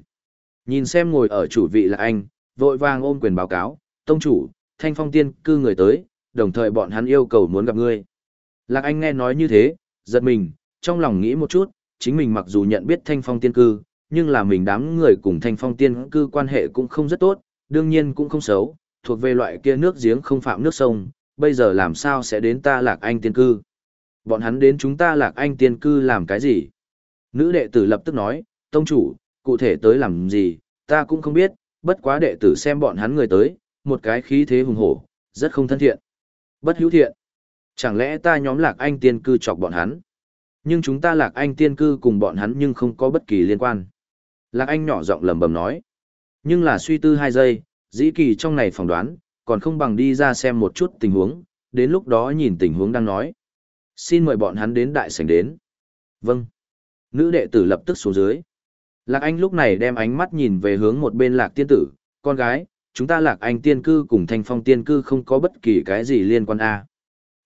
Nhìn xem ngồi ở chủ vị là anh, vội vàng ôm quyền báo cáo, tông chủ, thanh phong tiên cư người tới, đồng thời bọn hắn yêu cầu muốn gặp ngươi. Lạc Anh nghe nói như thế, giật mình, trong lòng nghĩ một chút, chính mình mặc dù nhận biết thanh phong tiên cư, nhưng là mình đám người cùng thanh phong tiên cư quan hệ cũng không rất tốt, đương nhiên cũng không xấu, thuộc về loại kia nước giếng không phạm nước sông, bây giờ làm sao sẽ đến ta lạc anh tiên cư. Bọn hắn đến chúng ta lạc anh tiên cư làm cái gì? Nữ đệ tử lập tức nói, tông chủ, cụ thể tới làm gì, ta cũng không biết, bất quá đệ tử xem bọn hắn người tới, một cái khí thế hùng hổ, rất không thân thiện. Bất hữu thiện. Chẳng lẽ ta nhóm lạc anh tiên cư chọc bọn hắn? Nhưng chúng ta lạc anh tiên cư cùng bọn hắn nhưng không có bất kỳ liên quan. Lạc anh nhỏ giọng lầm bầm nói. Nhưng là suy tư hai giây, dĩ kỳ trong này phỏng đoán, còn không bằng đi ra xem một chút tình huống, đến lúc đó nhìn tình huống đang nói. Xin mời bọn hắn đến đại sảnh đến. Vâng. Nữ đệ tử lập tức xuống dưới. Lạc Anh lúc này đem ánh mắt nhìn về hướng một bên Lạc Tiên Tử, con gái, chúng ta Lạc Anh tiên cư cùng Thanh Phong tiên cư không có bất kỳ cái gì liên quan a.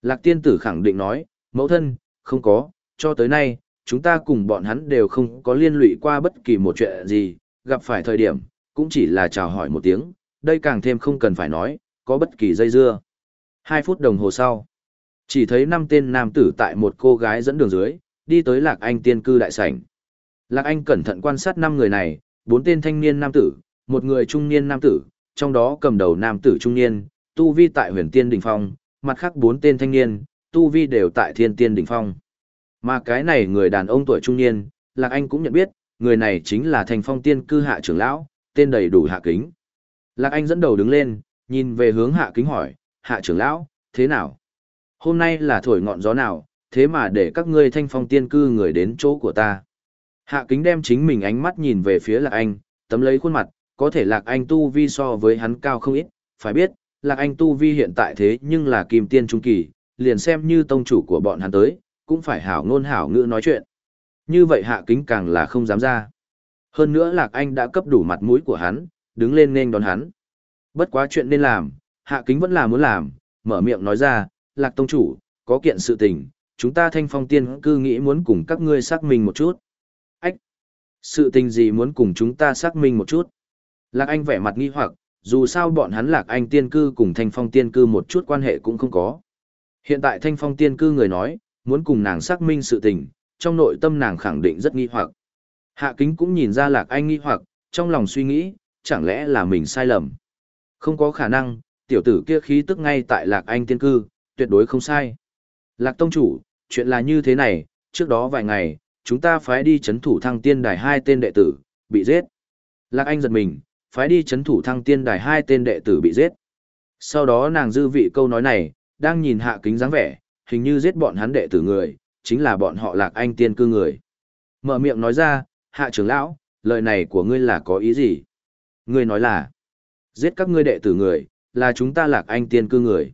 Lạc Tiên Tử khẳng định nói, mẫu thân, không có, cho tới nay, chúng ta cùng bọn hắn đều không có liên lụy qua bất kỳ một chuyện gì, gặp phải thời điểm, cũng chỉ là chào hỏi một tiếng, đây càng thêm không cần phải nói, có bất kỳ dây dưa. Hai phút đồng hồ sau, chỉ thấy năm tên nam tử tại một cô gái dẫn đường dưới, đi tới Lạc Anh tiên cư đại sảnh. Lạc Anh cẩn thận quan sát năm người này, bốn tên thanh niên nam tử, một người trung niên nam tử, trong đó cầm đầu nam tử trung niên, tu vi tại huyền tiên đỉnh phong, mặt khác bốn tên thanh niên, tu vi đều tại thiên tiên đỉnh phong. Mà cái này người đàn ông tuổi trung niên, Lạc Anh cũng nhận biết, người này chính là thành phong tiên cư hạ trưởng lão, tên đầy đủ hạ kính. Lạc Anh dẫn đầu đứng lên, nhìn về hướng hạ kính hỏi, hạ trưởng lão, thế nào? Hôm nay là thổi ngọn gió nào, thế mà để các ngươi thanh phong tiên cư người đến chỗ của ta. Hạ kính đem chính mình ánh mắt nhìn về phía Lạc Anh, tấm lấy khuôn mặt, có thể Lạc Anh tu vi so với hắn cao không ít, phải biết, Lạc Anh tu vi hiện tại thế nhưng là kim tiên trung kỳ, liền xem như tông chủ của bọn hắn tới, cũng phải hảo ngôn hảo ngữ nói chuyện. Như vậy hạ kính càng là không dám ra. Hơn nữa Lạc Anh đã cấp đủ mặt mũi của hắn, đứng lên nên đón hắn. Bất quá chuyện nên làm, hạ kính vẫn là muốn làm, mở miệng nói ra, Lạc Tông Chủ, có kiện sự tình, chúng ta thanh phong tiên cư nghĩ muốn cùng các ngươi xác minh một chút. Ách! Sự tình gì muốn cùng chúng ta xác minh một chút? Lạc Anh vẻ mặt nghi hoặc, dù sao bọn hắn Lạc Anh tiên cư cùng thanh phong tiên cư một chút quan hệ cũng không có. Hiện tại thanh phong tiên cư người nói, muốn cùng nàng xác minh sự tình, trong nội tâm nàng khẳng định rất nghi hoặc. Hạ kính cũng nhìn ra Lạc Anh nghi hoặc, trong lòng suy nghĩ, chẳng lẽ là mình sai lầm. Không có khả năng, tiểu tử kia khí tức ngay tại Lạc Anh tiên cư, tuyệt đối không sai. Lạc Tông Chủ, chuyện là như thế này, trước đó vài ngày, chúng ta phái đi chấn thủ thăng tiên đài hai tên đệ tử, bị giết. Lạc Anh giật mình, phái đi chấn thủ thăng tiên đài hai tên đệ tử bị giết. Sau đó nàng dư vị câu nói này, đang nhìn hạ kính dáng vẻ, hình như giết bọn hắn đệ tử người, chính là bọn họ Lạc Anh tiên cư người. Mở miệng nói ra, hạ trưởng lão, lời này của ngươi là có ý gì? Ngươi nói là, giết các ngươi đệ tử người, là chúng ta Lạc Anh tiên cư người.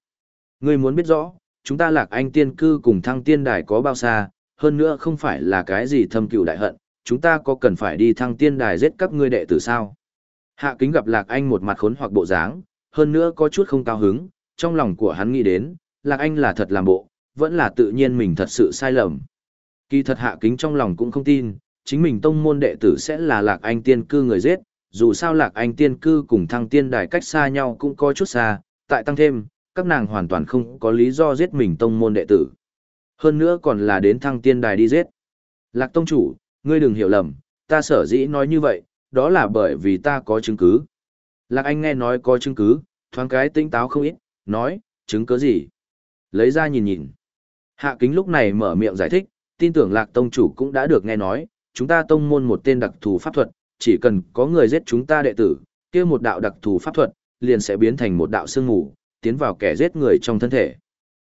Ngươi muốn biết rõ, chúng ta lạc anh tiên cư cùng thăng tiên đài có bao xa, hơn nữa không phải là cái gì thâm cựu đại hận, chúng ta có cần phải đi thăng tiên đài giết các ngươi đệ tử sao? Hạ kính gặp lạc anh một mặt khốn hoặc bộ dáng, hơn nữa có chút không cao hứng, trong lòng của hắn nghĩ đến, lạc anh là thật làm bộ, vẫn là tự nhiên mình thật sự sai lầm. Kỳ thật hạ kính trong lòng cũng không tin, chính mình tông môn đệ tử sẽ là lạc anh tiên cư người giết, dù sao lạc anh tiên cư cùng thăng tiên đài cách xa nhau cũng có chút xa, tại tăng thêm, các nàng hoàn toàn không có lý do giết mình tông môn đệ tử. Hơn nữa còn là đến thăng tiên đài đi giết. Lạc tông chủ, ngươi đừng hiểu lầm, ta sở dĩ nói như vậy, đó là bởi vì ta có chứng cứ. Lạc anh nghe nói có chứng cứ, thoáng cái tinh táo không ít, nói, chứng cứ gì? Lấy ra nhìn nhìn. Hạ kính lúc này mở miệng giải thích, tin tưởng lạc tông chủ cũng đã được nghe nói, chúng ta tông môn một tên đặc thù pháp thuật, chỉ cần có người giết chúng ta đệ tử, kia một đạo đặc thù pháp thuật, liền sẽ biến thành một đạo sương mù, tiến vào kẻ giết người trong thân thể.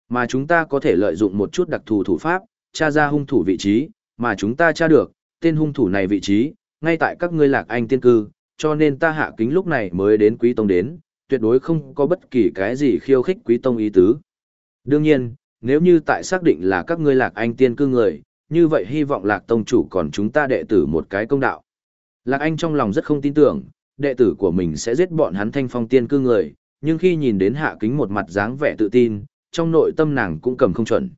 Mà chúng ta có thể lợi dụng một chút đặc thù thủ pháp, tra ra hung thủ vị trí, mà chúng ta tra được, tên hung thủ này vị trí, ngay tại các ngươi lạc anh tiên cư, cho nên ta hạ kính lúc này mới đến quý tông đến, tuyệt đối không có bất kỳ cái gì khiêu khích quý tông ý tứ. Đương nhiên, nếu như tại xác định là các ngươi lạc anh tiên cư người, như vậy hy vọng lạc tông chủ còn chúng ta đệ tử một cái công đạo. Lạc anh trong lòng rất không tin tưởng, đệ tử của mình sẽ giết bọn hắn thanh phong tiên cư người, nhưng khi nhìn đến hạ kính một mặt dáng vẻ tự tin, trong nội tâm nàng cũng cầm không chuẩn.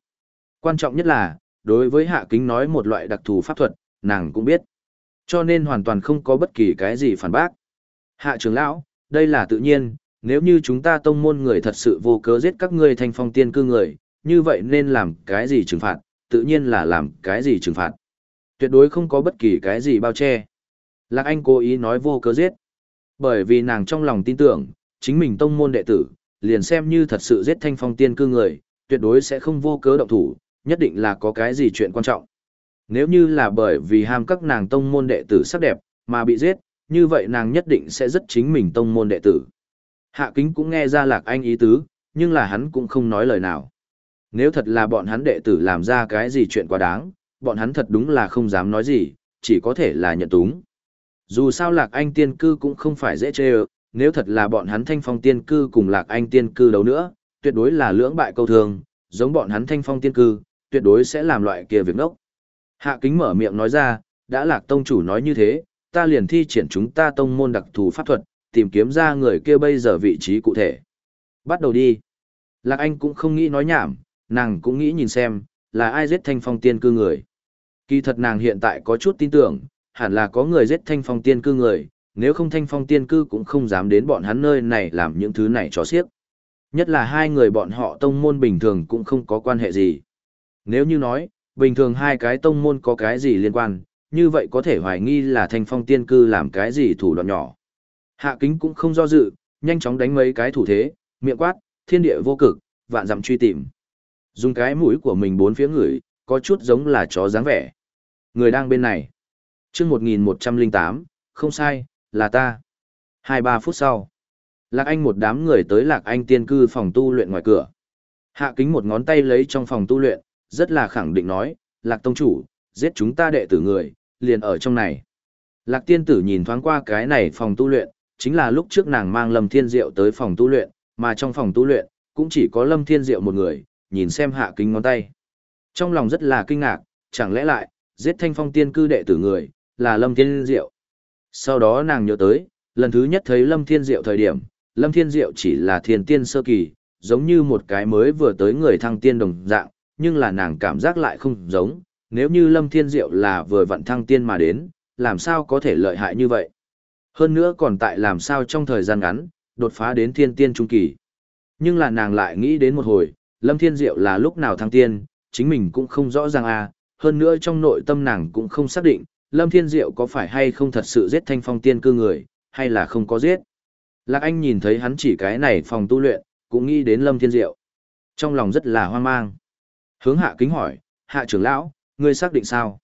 Quan trọng nhất là, đối với hạ kính nói một loại đặc thù pháp thuật, nàng cũng biết. Cho nên hoàn toàn không có bất kỳ cái gì phản bác. Hạ trưởng lão, đây là tự nhiên, nếu như chúng ta tông môn người thật sự vô cớ giết các ngươi thành phong tiên cư người, như vậy nên làm cái gì trừng phạt, tự nhiên là làm cái gì trừng phạt. Tuyệt đối không có bất kỳ cái gì bao che. Lạc Anh cố ý nói vô cớ giết. Bởi vì nàng trong lòng tin tưởng, chính mình tông môn đệ tử, liền xem như thật sự giết thanh phong tiên cư người, tuyệt đối sẽ không vô cớ động thủ, nhất định là có cái gì chuyện quan trọng. Nếu như là bởi vì ham các nàng tông môn đệ tử sắc đẹp, mà bị giết, như vậy nàng nhất định sẽ rất chính mình tông môn đệ tử. Hạ kính cũng nghe ra lạc anh ý tứ, nhưng là hắn cũng không nói lời nào. Nếu thật là bọn hắn đệ tử làm ra cái gì chuyện quá đáng, bọn hắn thật đúng là không dám nói gì, chỉ có thể là nhận túng. Dù sao Lạc Anh tiên cư cũng không phải dễ chê ơ, nếu thật là bọn hắn thanh phong tiên cư cùng Lạc Anh tiên cư đấu nữa, tuyệt đối là lưỡng bại câu thường, giống bọn hắn thanh phong tiên cư, tuyệt đối sẽ làm loại kia việc ngốc. Hạ kính mở miệng nói ra, đã Lạc Tông chủ nói như thế, ta liền thi triển chúng ta tông môn đặc thù pháp thuật, tìm kiếm ra người kia bây giờ vị trí cụ thể. Bắt đầu đi. Lạc Anh cũng không nghĩ nói nhảm, nàng cũng nghĩ nhìn xem, là ai giết thanh phong tiên cư người. Kỳ thật nàng hiện tại có chút tin tưởng, hẳn là có người giết thanh phong tiên cư người, nếu không thanh phong tiên cư cũng không dám đến bọn hắn nơi này làm những thứ này cho xiếc. Nhất là hai người bọn họ tông môn bình thường cũng không có quan hệ gì. Nếu như nói, bình thường hai cái tông môn có cái gì liên quan, như vậy có thể hoài nghi là thanh phong tiên cư làm cái gì thủ đoạn nhỏ. Hạ kính cũng không do dự, nhanh chóng đánh mấy cái thủ thế, miệng quát, thiên địa vô cực, vạn dặm truy tìm. Dùng cái mũi của mình bốn phía ngửi, có chút giống là chó dáng vẻ. Người đang bên này. chương 1108, không sai, là ta. Hai ba phút sau. Lạc Anh một đám người tới Lạc Anh tiên cư phòng tu luyện ngoài cửa. Hạ kính một ngón tay lấy trong phòng tu luyện, rất là khẳng định nói, Lạc Tông Chủ, giết chúng ta đệ tử người, liền ở trong này. Lạc tiên tử nhìn thoáng qua cái này phòng tu luyện, chính là lúc trước nàng mang Lâm Thiên Diệu tới phòng tu luyện, mà trong phòng tu luyện, cũng chỉ có Lâm Thiên Diệu một người, nhìn xem hạ kính ngón tay. Trong lòng rất là kinh ngạc, chẳng lẽ lại, giết thanh phong tiên cư đệ tử người, là Lâm Thiên Diệu. Sau đó nàng nhớ tới, lần thứ nhất thấy Lâm Thiên Diệu thời điểm, Lâm Thiên Diệu chỉ là thiên tiên sơ kỳ, giống như một cái mới vừa tới người thăng tiên đồng dạng, nhưng là nàng cảm giác lại không giống, nếu như Lâm Thiên Diệu là vừa vận thăng tiên mà đến, làm sao có thể lợi hại như vậy. Hơn nữa còn tại làm sao trong thời gian ngắn, đột phá đến thiên tiên trung kỳ. Nhưng là nàng lại nghĩ đến một hồi, Lâm Thiên Diệu là lúc nào thăng tiên, chính mình cũng không rõ ràng à, hơn nữa trong nội tâm nàng cũng không xác định, Lâm Thiên Diệu có phải hay không thật sự giết thanh phong tiên cư người, hay là không có giết. Lạc Anh nhìn thấy hắn chỉ cái này phòng tu luyện, cũng nghĩ đến Lâm Thiên Diệu. Trong lòng rất là hoang mang. Hướng hạ kính hỏi, hạ trưởng lão, ngươi xác định sao?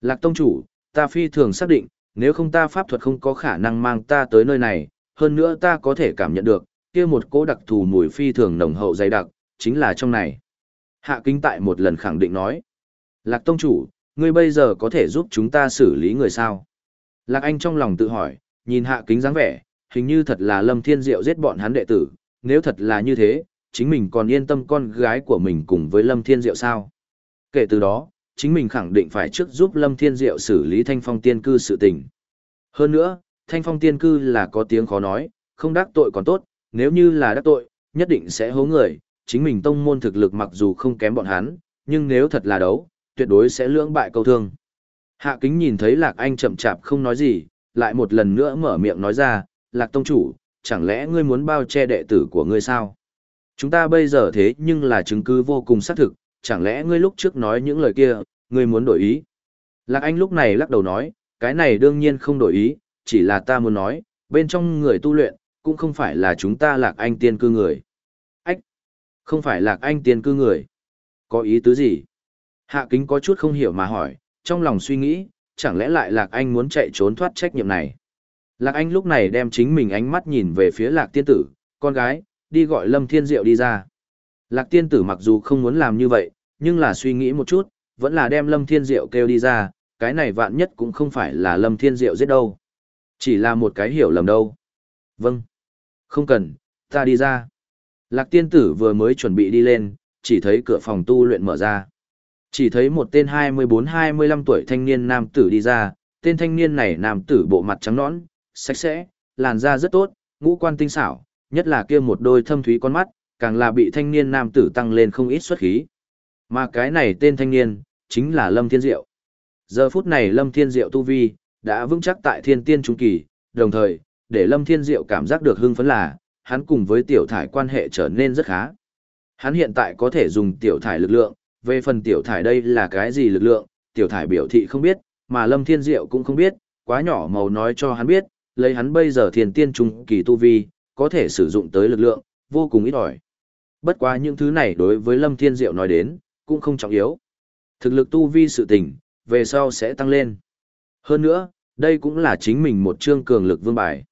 Lạc Tông Chủ, ta phi thường xác định, nếu không ta pháp thuật không có khả năng mang ta tới nơi này, hơn nữa ta có thể cảm nhận được, kia một cỗ đặc thù mùi phi thường nồng hậu dày đặc, chính là trong này. Hạ kính tại một lần khẳng định nói. Lạc Tông Chủ, ngươi bây giờ có thể giúp chúng ta xử lý người sao? Lạc Anh trong lòng tự hỏi, nhìn hạ kính dáng vẻ, hình như thật là Lâm Thiên Diệu giết bọn hắn đệ tử, nếu thật là như thế, chính mình còn yên tâm con gái của mình cùng với Lâm Thiên Diệu sao? Kể từ đó, chính mình khẳng định phải trước giúp Lâm Thiên Diệu xử lý thanh phong tiên cư sự tình. Hơn nữa, thanh phong tiên cư là có tiếng khó nói, không đắc tội còn tốt, nếu như là đắc tội, nhất định sẽ hố người, chính mình tông môn thực lực mặc dù không kém bọn hắn, nhưng nếu thật là đấu, tuyệt đối sẽ lưỡng bại câu thương. Hạ kính nhìn thấy Lạc Anh chậm chạp không nói gì, lại một lần nữa mở miệng nói ra, Lạc Tông Chủ, chẳng lẽ ngươi muốn bao che đệ tử của ngươi sao? Chúng ta bây giờ thế nhưng là chứng cứ vô cùng xác thực, chẳng lẽ ngươi lúc trước nói những lời kia, ngươi muốn đổi ý? Lạc Anh lúc này lắc đầu nói, cái này đương nhiên không đổi ý, chỉ là ta muốn nói, bên trong người tu luyện, cũng không phải là chúng ta Lạc Anh tiên cư người. Ách! Không phải Lạc Anh tiên cư người. Có ý tứ gì? Hạ kính có chút không hiểu mà hỏi, trong lòng suy nghĩ, chẳng lẽ lại Lạc Anh muốn chạy trốn thoát trách nhiệm này? Lạc Anh lúc này đem chính mình ánh mắt nhìn về phía Lạc Tiên Tử, con gái, đi gọi Lâm Thiên Diệu đi ra. Lạc Tiên Tử mặc dù không muốn làm như vậy, nhưng là suy nghĩ một chút, vẫn là đem Lâm Thiên Diệu kêu đi ra, cái này vạn nhất cũng không phải là Lâm Thiên Diệu giết đâu. Chỉ là một cái hiểu lầm đâu. Vâng. Không cần, ta đi ra. Lạc Tiên Tử vừa mới chuẩn bị đi lên, chỉ thấy cửa phòng tu luyện mở ra. Chỉ thấy một tên 24-25 tuổi thanh niên nam tử đi ra, tên thanh niên này nam tử bộ mặt trắng nõn, sạch sẽ, làn da rất tốt, ngũ quan tinh xảo, nhất là kia một đôi thâm thúy con mắt, càng là bị thanh niên nam tử tăng lên không ít xuất khí. Mà cái này tên thanh niên, chính là Lâm Thiên Diệu. Giờ phút này Lâm Thiên Diệu tu vi, đã vững chắc tại thiên tiên trung kỳ, đồng thời, để Lâm Thiên Diệu cảm giác được hưng phấn là, hắn cùng với tiểu thải quan hệ trở nên rất khá. Hắn hiện tại có thể dùng tiểu thải lực lượng, về phần tiểu thải đây là cái gì lực lượng, tiểu thải biểu thị không biết, mà Lâm Thiên Diệu cũng không biết, quá nhỏ màu nói cho hắn biết, lấy hắn bây giờ thiền tiên trung kỳ tu vi, có thể sử dụng tới lực lượng, vô cùng ít ỏi. Bất quá những thứ này đối với Lâm Thiên Diệu nói đến, cũng không trọng yếu. Thực lực tu vi sự tình, về sau sẽ tăng lên. Hơn nữa, đây cũng là chính mình một chương cường lực vương bài.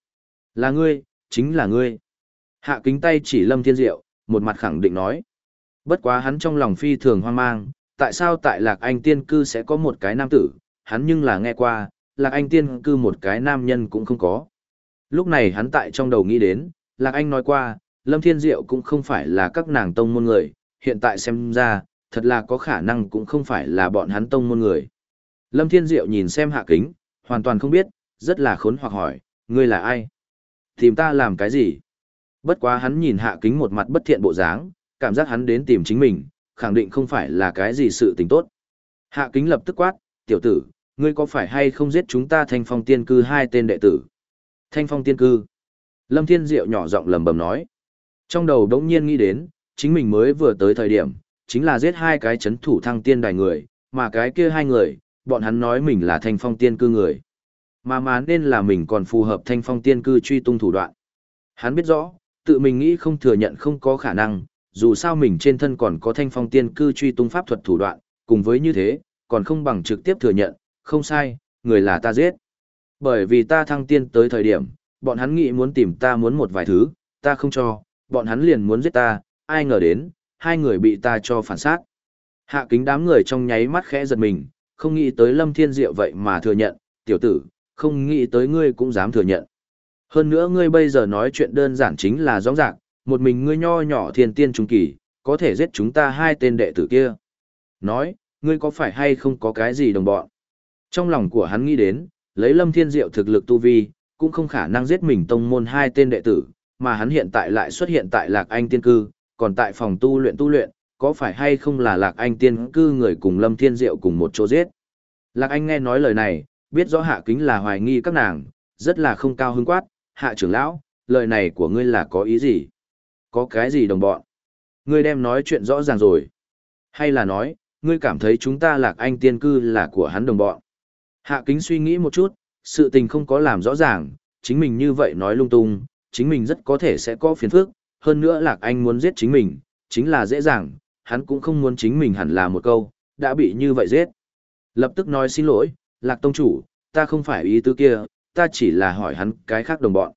Là ngươi, chính là ngươi. Hạ kính tay chỉ Lâm Thiên Diệu, một mặt khẳng định nói. Bất quá hắn trong lòng phi thường hoang mang, tại sao tại Lạc Anh tiên cư sẽ có một cái nam tử, hắn nhưng là nghe qua, Lạc Anh tiên cư một cái nam nhân cũng không có. Lúc này hắn tại trong đầu nghĩ đến, Lạc Anh nói qua, Lâm Thiên Diệu cũng không phải là các nàng tông môn người, hiện tại xem ra, thật là có khả năng cũng không phải là bọn hắn tông môn người. Lâm Thiên Diệu nhìn xem hạ kính, hoàn toàn không biết, rất là khốn hoặc hỏi, ngươi là ai? Tìm ta làm cái gì? Bất quá hắn nhìn hạ kính một mặt bất thiện bộ dáng, cảm giác hắn đến tìm chính mình, khẳng định không phải là cái gì sự tình tốt. Hạ kính lập tức quát, tiểu tử, ngươi có phải hay không giết chúng ta thanh phong tiên cư hai tên đệ tử? Thanh phong tiên cư. Lâm Thiên Diệu nhỏ giọng lầm bầm nói. Trong đầu đống nhiên nghĩ đến, chính mình mới vừa tới thời điểm, chính là giết hai cái chấn thủ thăng tiên đài người, mà cái kia hai người, bọn hắn nói mình là thanh phong tiên cư người. Mà mà nên là mình còn phù hợp thanh phong tiên cư truy tung thủ đoạn. Hắn biết rõ, tự mình nghĩ không thừa nhận không có khả năng, dù sao mình trên thân còn có thanh phong tiên cư truy tung pháp thuật thủ đoạn, cùng với như thế, còn không bằng trực tiếp thừa nhận, không sai, người là ta giết. Bởi vì ta thăng tiên tới thời điểm, bọn hắn nghĩ muốn tìm ta muốn một vài thứ, ta không cho, bọn hắn liền muốn giết ta, ai ngờ đến, hai người bị ta cho phản sát. Hạ kính đám người trong nháy mắt khẽ giật mình, không nghĩ tới Lâm Thiên Diệu vậy mà thừa nhận, tiểu tử, không nghĩ tới ngươi cũng dám thừa nhận. Hơn nữa ngươi bây giờ nói chuyện đơn giản chính là rõ ràng, một mình ngươi nho nhỏ thiên tiên trung kỳ, có thể giết chúng ta hai tên đệ tử kia. Nói, ngươi có phải hay không có cái gì đồng bọn? Trong lòng của hắn nghĩ đến, lấy Lâm Thiên Diệu thực lực tu vi, cũng không khả năng giết mình tông môn hai tên đệ tử, mà hắn hiện tại lại xuất hiện tại Lạc Anh tiên cư, còn tại phòng tu luyện tu luyện, có phải hay không là Lạc Anh tiên cư người cùng Lâm Thiên Diệu cùng một chỗ giết. Lạc Anh nghe nói lời này, biết rõ hạ kính là hoài nghi các nàng, rất là không cao hứng quát, hạ trưởng lão, lời này của ngươi là có ý gì? Có cái gì đồng bọn? Ngươi đem nói chuyện rõ ràng rồi. Hay là nói, ngươi cảm thấy chúng ta Lạc Anh tiên cư là của hắn đồng bọn? Hạ kính suy nghĩ một chút, sự tình không có làm rõ ràng, chính mình như vậy nói lung tung, chính mình rất có thể sẽ có phiền phức, hơn nữa Lạc Anh muốn giết chính mình, chính là dễ dàng, hắn cũng không muốn chính mình hẳn là một câu, đã bị như vậy giết. Lập tức nói xin lỗi, Lạc Tông Chủ, ta không phải ý tứ kia, ta chỉ là hỏi hắn cái khác đồng bọn.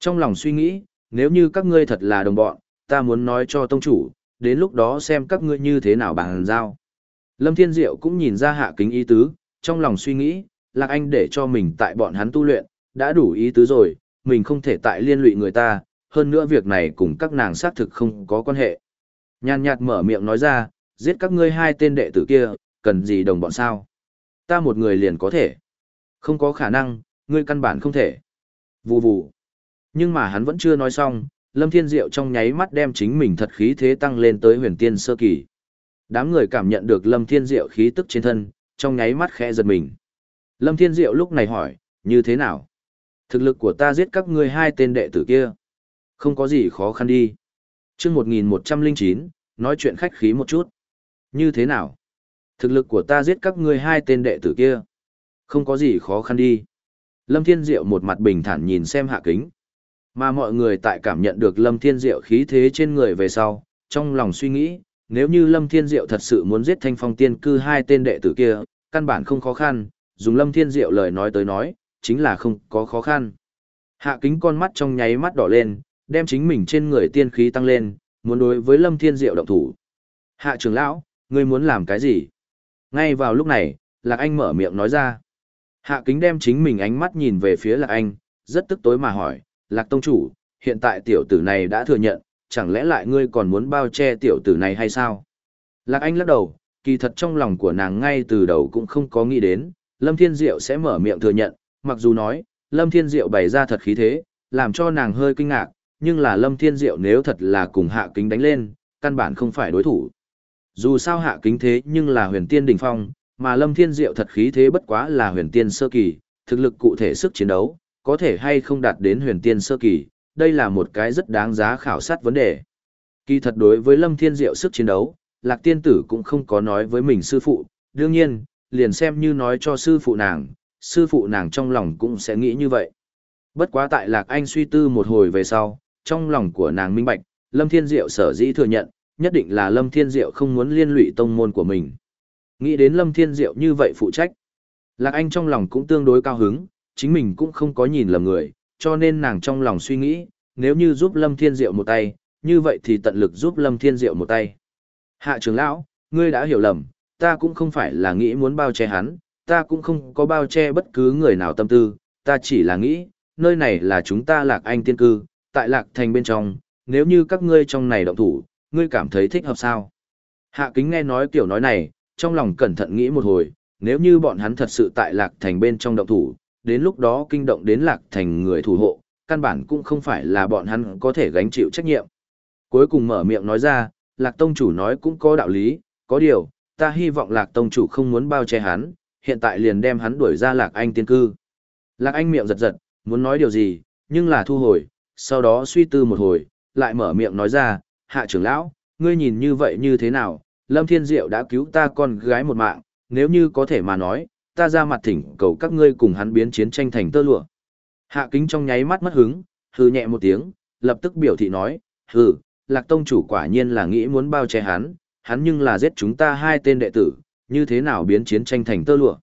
Trong lòng suy nghĩ, nếu như các ngươi thật là đồng bọn, ta muốn nói cho Tông Chủ, đến lúc đó xem các ngươi như thế nào bằng giao. Lâm Thiên Diệu cũng nhìn ra hạ kính ý tứ, trong lòng suy nghĩ, Lạc Anh để cho mình tại bọn hắn tu luyện, đã đủ ý tứ rồi, mình không thể tại liên lụy người ta, hơn nữa việc này cùng các nàng xác thực không có quan hệ. Nhàn nhạt mở miệng nói ra, giết các ngươi hai tên đệ tử kia, cần gì đồng bọn sao? Ta một người liền có thể. Không có khả năng, ngươi căn bản không thể. Vù vù. Nhưng mà hắn vẫn chưa nói xong, Lâm Thiên Diệu trong nháy mắt đem chính mình thật khí thế tăng lên tới huyền tiên sơ kỳ. Đám người cảm nhận được Lâm Thiên Diệu khí tức trên thân, trong nháy mắt khẽ giật mình. Lâm Thiên Diệu lúc này hỏi, như thế nào? Thực lực của ta giết các ngươi hai tên đệ tử kia. Không có gì khó khăn đi. chương 1109, nói chuyện khách khí một chút. Như thế nào? Thực lực của ta giết các ngươi hai tên đệ tử kia. Không có gì khó khăn đi. Lâm Thiên Diệu một mặt bình thản nhìn xem hạ kính. Mà mọi người tại cảm nhận được Lâm Thiên Diệu khí thế trên người về sau, trong lòng suy nghĩ, nếu như Lâm Thiên Diệu thật sự muốn giết thanh phong tiên cư hai tên đệ tử kia, căn bản không khó khăn, dùng Lâm Thiên Diệu lời nói tới nói, chính là không có khó khăn. Hạ kính con mắt trong nháy mắt đỏ lên, đem chính mình trên người tiên khí tăng lên, muốn đối với Lâm Thiên Diệu động thủ. Hạ trưởng lão, ngươi muốn làm cái gì? Ngay vào lúc này, Lạc Anh mở miệng nói ra. Hạ kính đem chính mình ánh mắt nhìn về phía Lạc Anh, rất tức tối mà hỏi, Lạc Tông Chủ, hiện tại tiểu tử này đã thừa nhận, chẳng lẽ lại ngươi còn muốn bao che tiểu tử này hay sao? Lạc Anh lắc đầu, kỳ thật trong lòng của nàng ngay từ đầu cũng không có nghĩ đến, Lâm Thiên Diệu sẽ mở miệng thừa nhận, mặc dù nói, Lâm Thiên Diệu bày ra thật khí thế, làm cho nàng hơi kinh ngạc, nhưng là Lâm Thiên Diệu nếu thật là cùng hạ kính đánh lên, căn bản không phải đối thủ. Dù sao hạ kính thế nhưng là huyền tiên đỉnh phong, mà Lâm Thiên Diệu thật khí thế bất quá là huyền tiên sơ kỳ, thực lực cụ thể sức chiến đấu, có thể hay không đạt đến huyền tiên sơ kỳ, đây là một cái rất đáng giá khảo sát vấn đề. Kỳ thật đối với Lâm Thiên Diệu sức chiến đấu, Lạc Tiên Tử cũng không có nói với mình sư phụ, đương nhiên, liền xem như nói cho sư phụ nàng, sư phụ nàng trong lòng cũng sẽ nghĩ như vậy. Bất quá tại Lạc Anh suy tư một hồi về sau, trong lòng của nàng minh bạch, Lâm Thiên Diệu sở dĩ thừa nhận, nhất định là Lâm Thiên Diệu không muốn liên lụy tông môn của mình. Nghĩ đến Lâm Thiên Diệu như vậy phụ trách. Lạc Anh trong lòng cũng tương đối cao hứng, chính mình cũng không có nhìn lầm người, cho nên nàng trong lòng suy nghĩ, nếu như giúp Lâm Thiên Diệu một tay, như vậy thì tận lực giúp Lâm Thiên Diệu một tay. Hạ trưởng lão, ngươi đã hiểu lầm, ta cũng không phải là nghĩ muốn bao che hắn, ta cũng không có bao che bất cứ người nào tâm tư, ta chỉ là nghĩ, nơi này là chúng ta lạc anh tiên cư, tại lạc thành bên trong, nếu như các ngươi trong này động thủ, ngươi cảm thấy thích hợp sao? Hạ kính nghe nói kiểu nói này, trong lòng cẩn thận nghĩ một hồi, nếu như bọn hắn thật sự tại lạc thành bên trong động thủ, đến lúc đó kinh động đến lạc thành người thủ hộ, căn bản cũng không phải là bọn hắn có thể gánh chịu trách nhiệm. Cuối cùng mở miệng nói ra, lạc tông chủ nói cũng có đạo lý, có điều, ta hy vọng lạc tông chủ không muốn bao che hắn, hiện tại liền đem hắn đuổi ra lạc anh tiên cư. Lạc anh miệng giật giật, muốn nói điều gì, nhưng là thu hồi, sau đó suy tư một hồi, lại mở miệng nói ra, hạ trưởng lão, ngươi nhìn như vậy như thế nào, Lâm Thiên Diệu đã cứu ta con gái một mạng, nếu như có thể mà nói, ta ra mặt thỉnh cầu các ngươi cùng hắn biến chiến tranh thành tơ lụa. Hạ kính trong nháy mắt mất hứng, hừ nhẹ một tiếng, lập tức biểu thị nói, hừ, lạc tông chủ quả nhiên là nghĩ muốn bao che hắn, hắn nhưng là giết chúng ta hai tên đệ tử, như thế nào biến chiến tranh thành tơ lụa.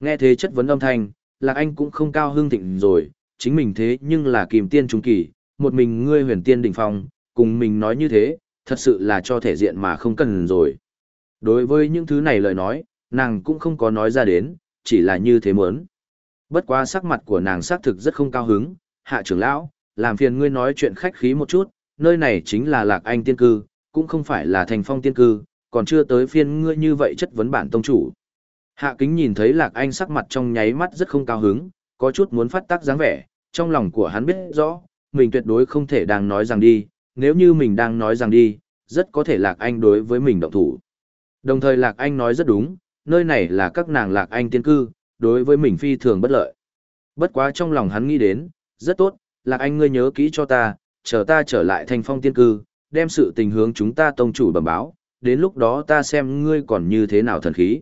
Nghe thế chất vấn âm thanh, lạc anh cũng không cao hưng thịnh rồi, chính mình thế nhưng là kìm tiên trung kỳ, một mình ngươi huyền tiên đỉnh phong, cùng mình nói như thế, thật sự là cho thể diện mà không cần rồi. Đối với những thứ này lời nói, nàng cũng không có nói ra đến, chỉ là như thế muốn. Bất quá sắc mặt của nàng xác thực rất không cao hứng, hạ trưởng lão, làm phiền ngươi nói chuyện khách khí một chút, nơi này chính là lạc anh tiên cư, cũng không phải là thành phong tiên cư, còn chưa tới phiên ngươi như vậy chất vấn bản tông chủ. Hạ kính nhìn thấy lạc anh sắc mặt trong nháy mắt rất không cao hứng, có chút muốn phát tác dáng vẻ, trong lòng của hắn biết rõ, mình tuyệt đối không thể đang nói rằng đi, nếu như mình đang nói rằng đi, rất có thể lạc anh đối với mình động thủ. Đồng thời lạc anh nói rất đúng, nơi này là các nàng lạc anh tiên cư, đối với mình phi thường bất lợi. Bất quá trong lòng hắn nghĩ đến, rất tốt, lạc anh ngươi nhớ kỹ cho ta, chờ ta trở lại thành phong tiên cư, đem sự tình hướng chúng ta tông chủ bẩm báo, đến lúc đó ta xem ngươi còn như thế nào thần khí.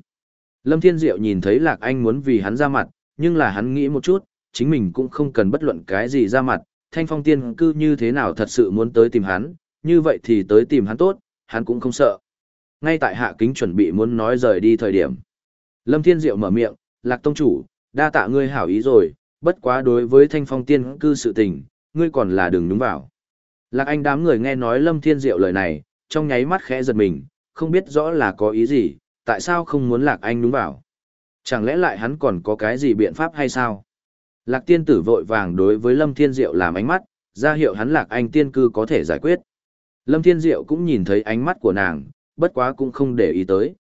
Lâm Thiên Diệu nhìn thấy Lạc Anh muốn vì hắn ra mặt, nhưng là hắn nghĩ một chút, chính mình cũng không cần bất luận cái gì ra mặt, thanh phong tiên cư như thế nào thật sự muốn tới tìm hắn, như vậy thì tới tìm hắn tốt, hắn cũng không sợ. Ngay tại hạ kính chuẩn bị muốn nói rời đi thời điểm. Lâm Thiên Diệu mở miệng, Lạc Tông Chủ, đa tạ ngươi hảo ý rồi, bất quá đối với thanh phong tiên cư sự tình, ngươi còn là đừng đúng vào. Lạc Anh đám người nghe nói Lâm Thiên Diệu lời này, trong nháy mắt khẽ giật mình, không biết rõ là có ý gì, tại sao không muốn Lạc Anh đúng vào. Chẳng lẽ lại hắn còn có cái gì biện pháp hay sao? Lạc tiên tử vội vàng đối với Lâm Thiên Diệu làm ánh mắt, ra hiệu hắn Lạc Anh tiên cư có thể giải quyết. Lâm Thiên Diệu cũng nhìn thấy ánh mắt của nàng, bất quá cũng không để ý tới.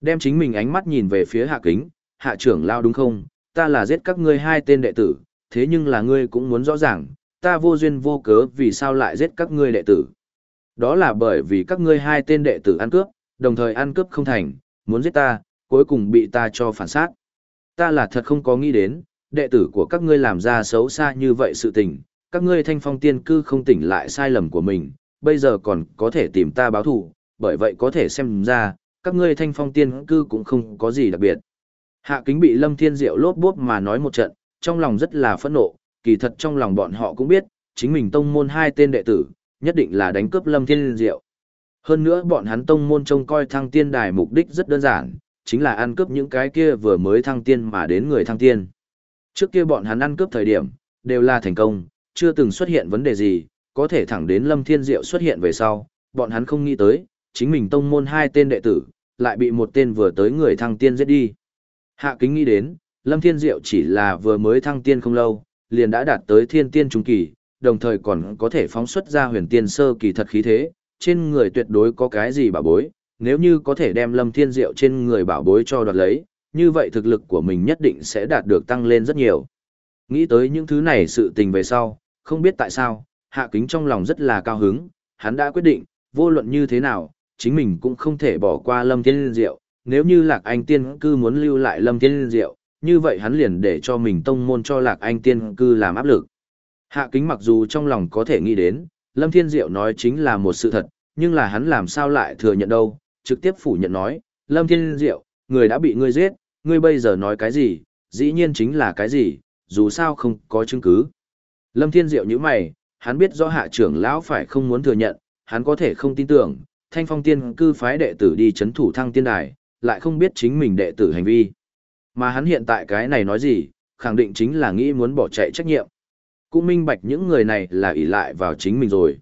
Đem chính mình ánh mắt nhìn về phía hạ kính, hạ trưởng lao đúng không, ta là giết các ngươi hai tên đệ tử, thế nhưng là ngươi cũng muốn rõ ràng, ta vô duyên vô cớ vì sao lại giết các ngươi đệ tử. Đó là bởi vì các ngươi hai tên đệ tử ăn cướp, đồng thời ăn cướp không thành, muốn giết ta, cuối cùng bị ta cho phản sát. Ta là thật không có nghĩ đến, đệ tử của các ngươi làm ra xấu xa như vậy sự tình, các ngươi thanh phong tiên cư không tỉnh lại sai lầm của mình, bây giờ còn có thể tìm ta báo thù, bởi vậy có thể xem ra, các ngươi thanh phong tiên cư cũng không có gì đặc biệt. Hạ kính bị Lâm Thiên Diệu lốp bốp mà nói một trận, trong lòng rất là phẫn nộ, kỳ thật trong lòng bọn họ cũng biết, chính mình tông môn hai tên đệ tử, nhất định là đánh cướp Lâm Thiên Diệu. Hơn nữa bọn hắn tông môn trông coi thăng tiên đài mục đích rất đơn giản, chính là ăn cướp những cái kia vừa mới thăng tiên mà đến người thăng tiên. Trước kia bọn hắn ăn cướp thời điểm, đều là thành công, chưa từng xuất hiện vấn đề gì, có thể thẳng đến Lâm Thiên Diệu xuất hiện về sau, bọn hắn không nghĩ tới, chính mình tông môn hai tên đệ tử, lại bị một tên vừa tới người thăng tiên giết đi. Hạ kính nghĩ đến, Lâm Thiên Diệu chỉ là vừa mới thăng tiên không lâu, liền đã đạt tới thiên tiên trung kỳ, đồng thời còn có thể phóng xuất ra huyền tiên sơ kỳ thật khí thế, trên người tuyệt đối có cái gì bảo bối, nếu như có thể đem Lâm Thiên Diệu trên người bảo bối cho đoạt lấy, như vậy thực lực của mình nhất định sẽ đạt được tăng lên rất nhiều. Nghĩ tới những thứ này sự tình về sau, không biết tại sao, hạ kính trong lòng rất là cao hứng, hắn đã quyết định, vô luận như thế nào, chính mình cũng không thể bỏ qua Lâm Thiên Diệu, nếu như Lạc Anh Tiên cư muốn lưu lại Lâm Thiên Diệu, như vậy hắn liền để cho mình tông môn cho Lạc Anh Tiên cư làm áp lực. Hạ kính mặc dù trong lòng có thể nghĩ đến, Lâm Thiên Diệu nói chính là một sự thật, nhưng là hắn làm sao lại thừa nhận đâu, trực tiếp phủ nhận nói, Lâm Thiên Diệu, người đã bị ngươi giết, ngươi bây giờ nói cái gì, dĩ nhiên chính là cái gì, dù sao không có chứng cứ. Lâm Thiên Diệu như mày, hắn biết rõ hạ trưởng lão phải không muốn thừa nhận, hắn có thể không tin tưởng, thanh phong tiên cư phái đệ tử đi chấn thủ thăng tiên đài, lại không biết chính mình đệ tử hành vi. Mà hắn hiện tại cái này nói gì, khẳng định chính là nghĩ muốn bỏ chạy trách nhiệm. Cũng minh bạch những người này là ỷ lại vào chính mình rồi.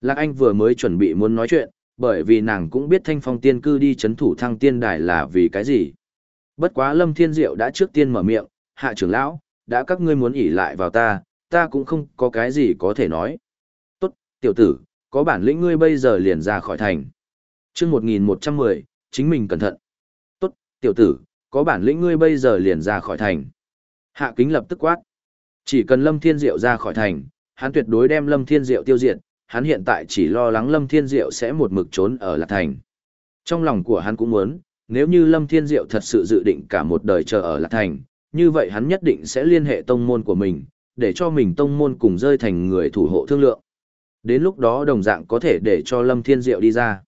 Lạc Anh vừa mới chuẩn bị muốn nói chuyện, bởi vì nàng cũng biết thanh phong tiên cư đi chấn thủ thăng tiên đài là vì cái gì. Bất quá Lâm Thiên Diệu đã trước tiên mở miệng, hạ trưởng lão, đã các ngươi muốn ỉ lại vào ta, ta cũng không có cái gì có thể nói. Tốt, tiểu tử, có bản lĩnh ngươi bây giờ liền ra khỏi thành. chương 1110, chính mình cẩn thận. Tốt, tiểu tử, có bản lĩnh ngươi bây giờ liền ra khỏi thành. Hạ kính lập tức quát. Chỉ cần Lâm Thiên Diệu ra khỏi thành, hắn tuyệt đối đem Lâm Thiên Diệu tiêu diệt, hắn hiện tại chỉ lo lắng Lâm Thiên Diệu sẽ một mực trốn ở Lạc Thành. Trong lòng của hắn cũng muốn, nếu như Lâm Thiên Diệu thật sự dự định cả một đời chờ ở Lạc Thành, như vậy hắn nhất định sẽ liên hệ tông môn của mình, để cho mình tông môn cùng rơi thành người thủ hộ thương lượng. Đến lúc đó đồng dạng có thể để cho Lâm Thiên Diệu đi ra.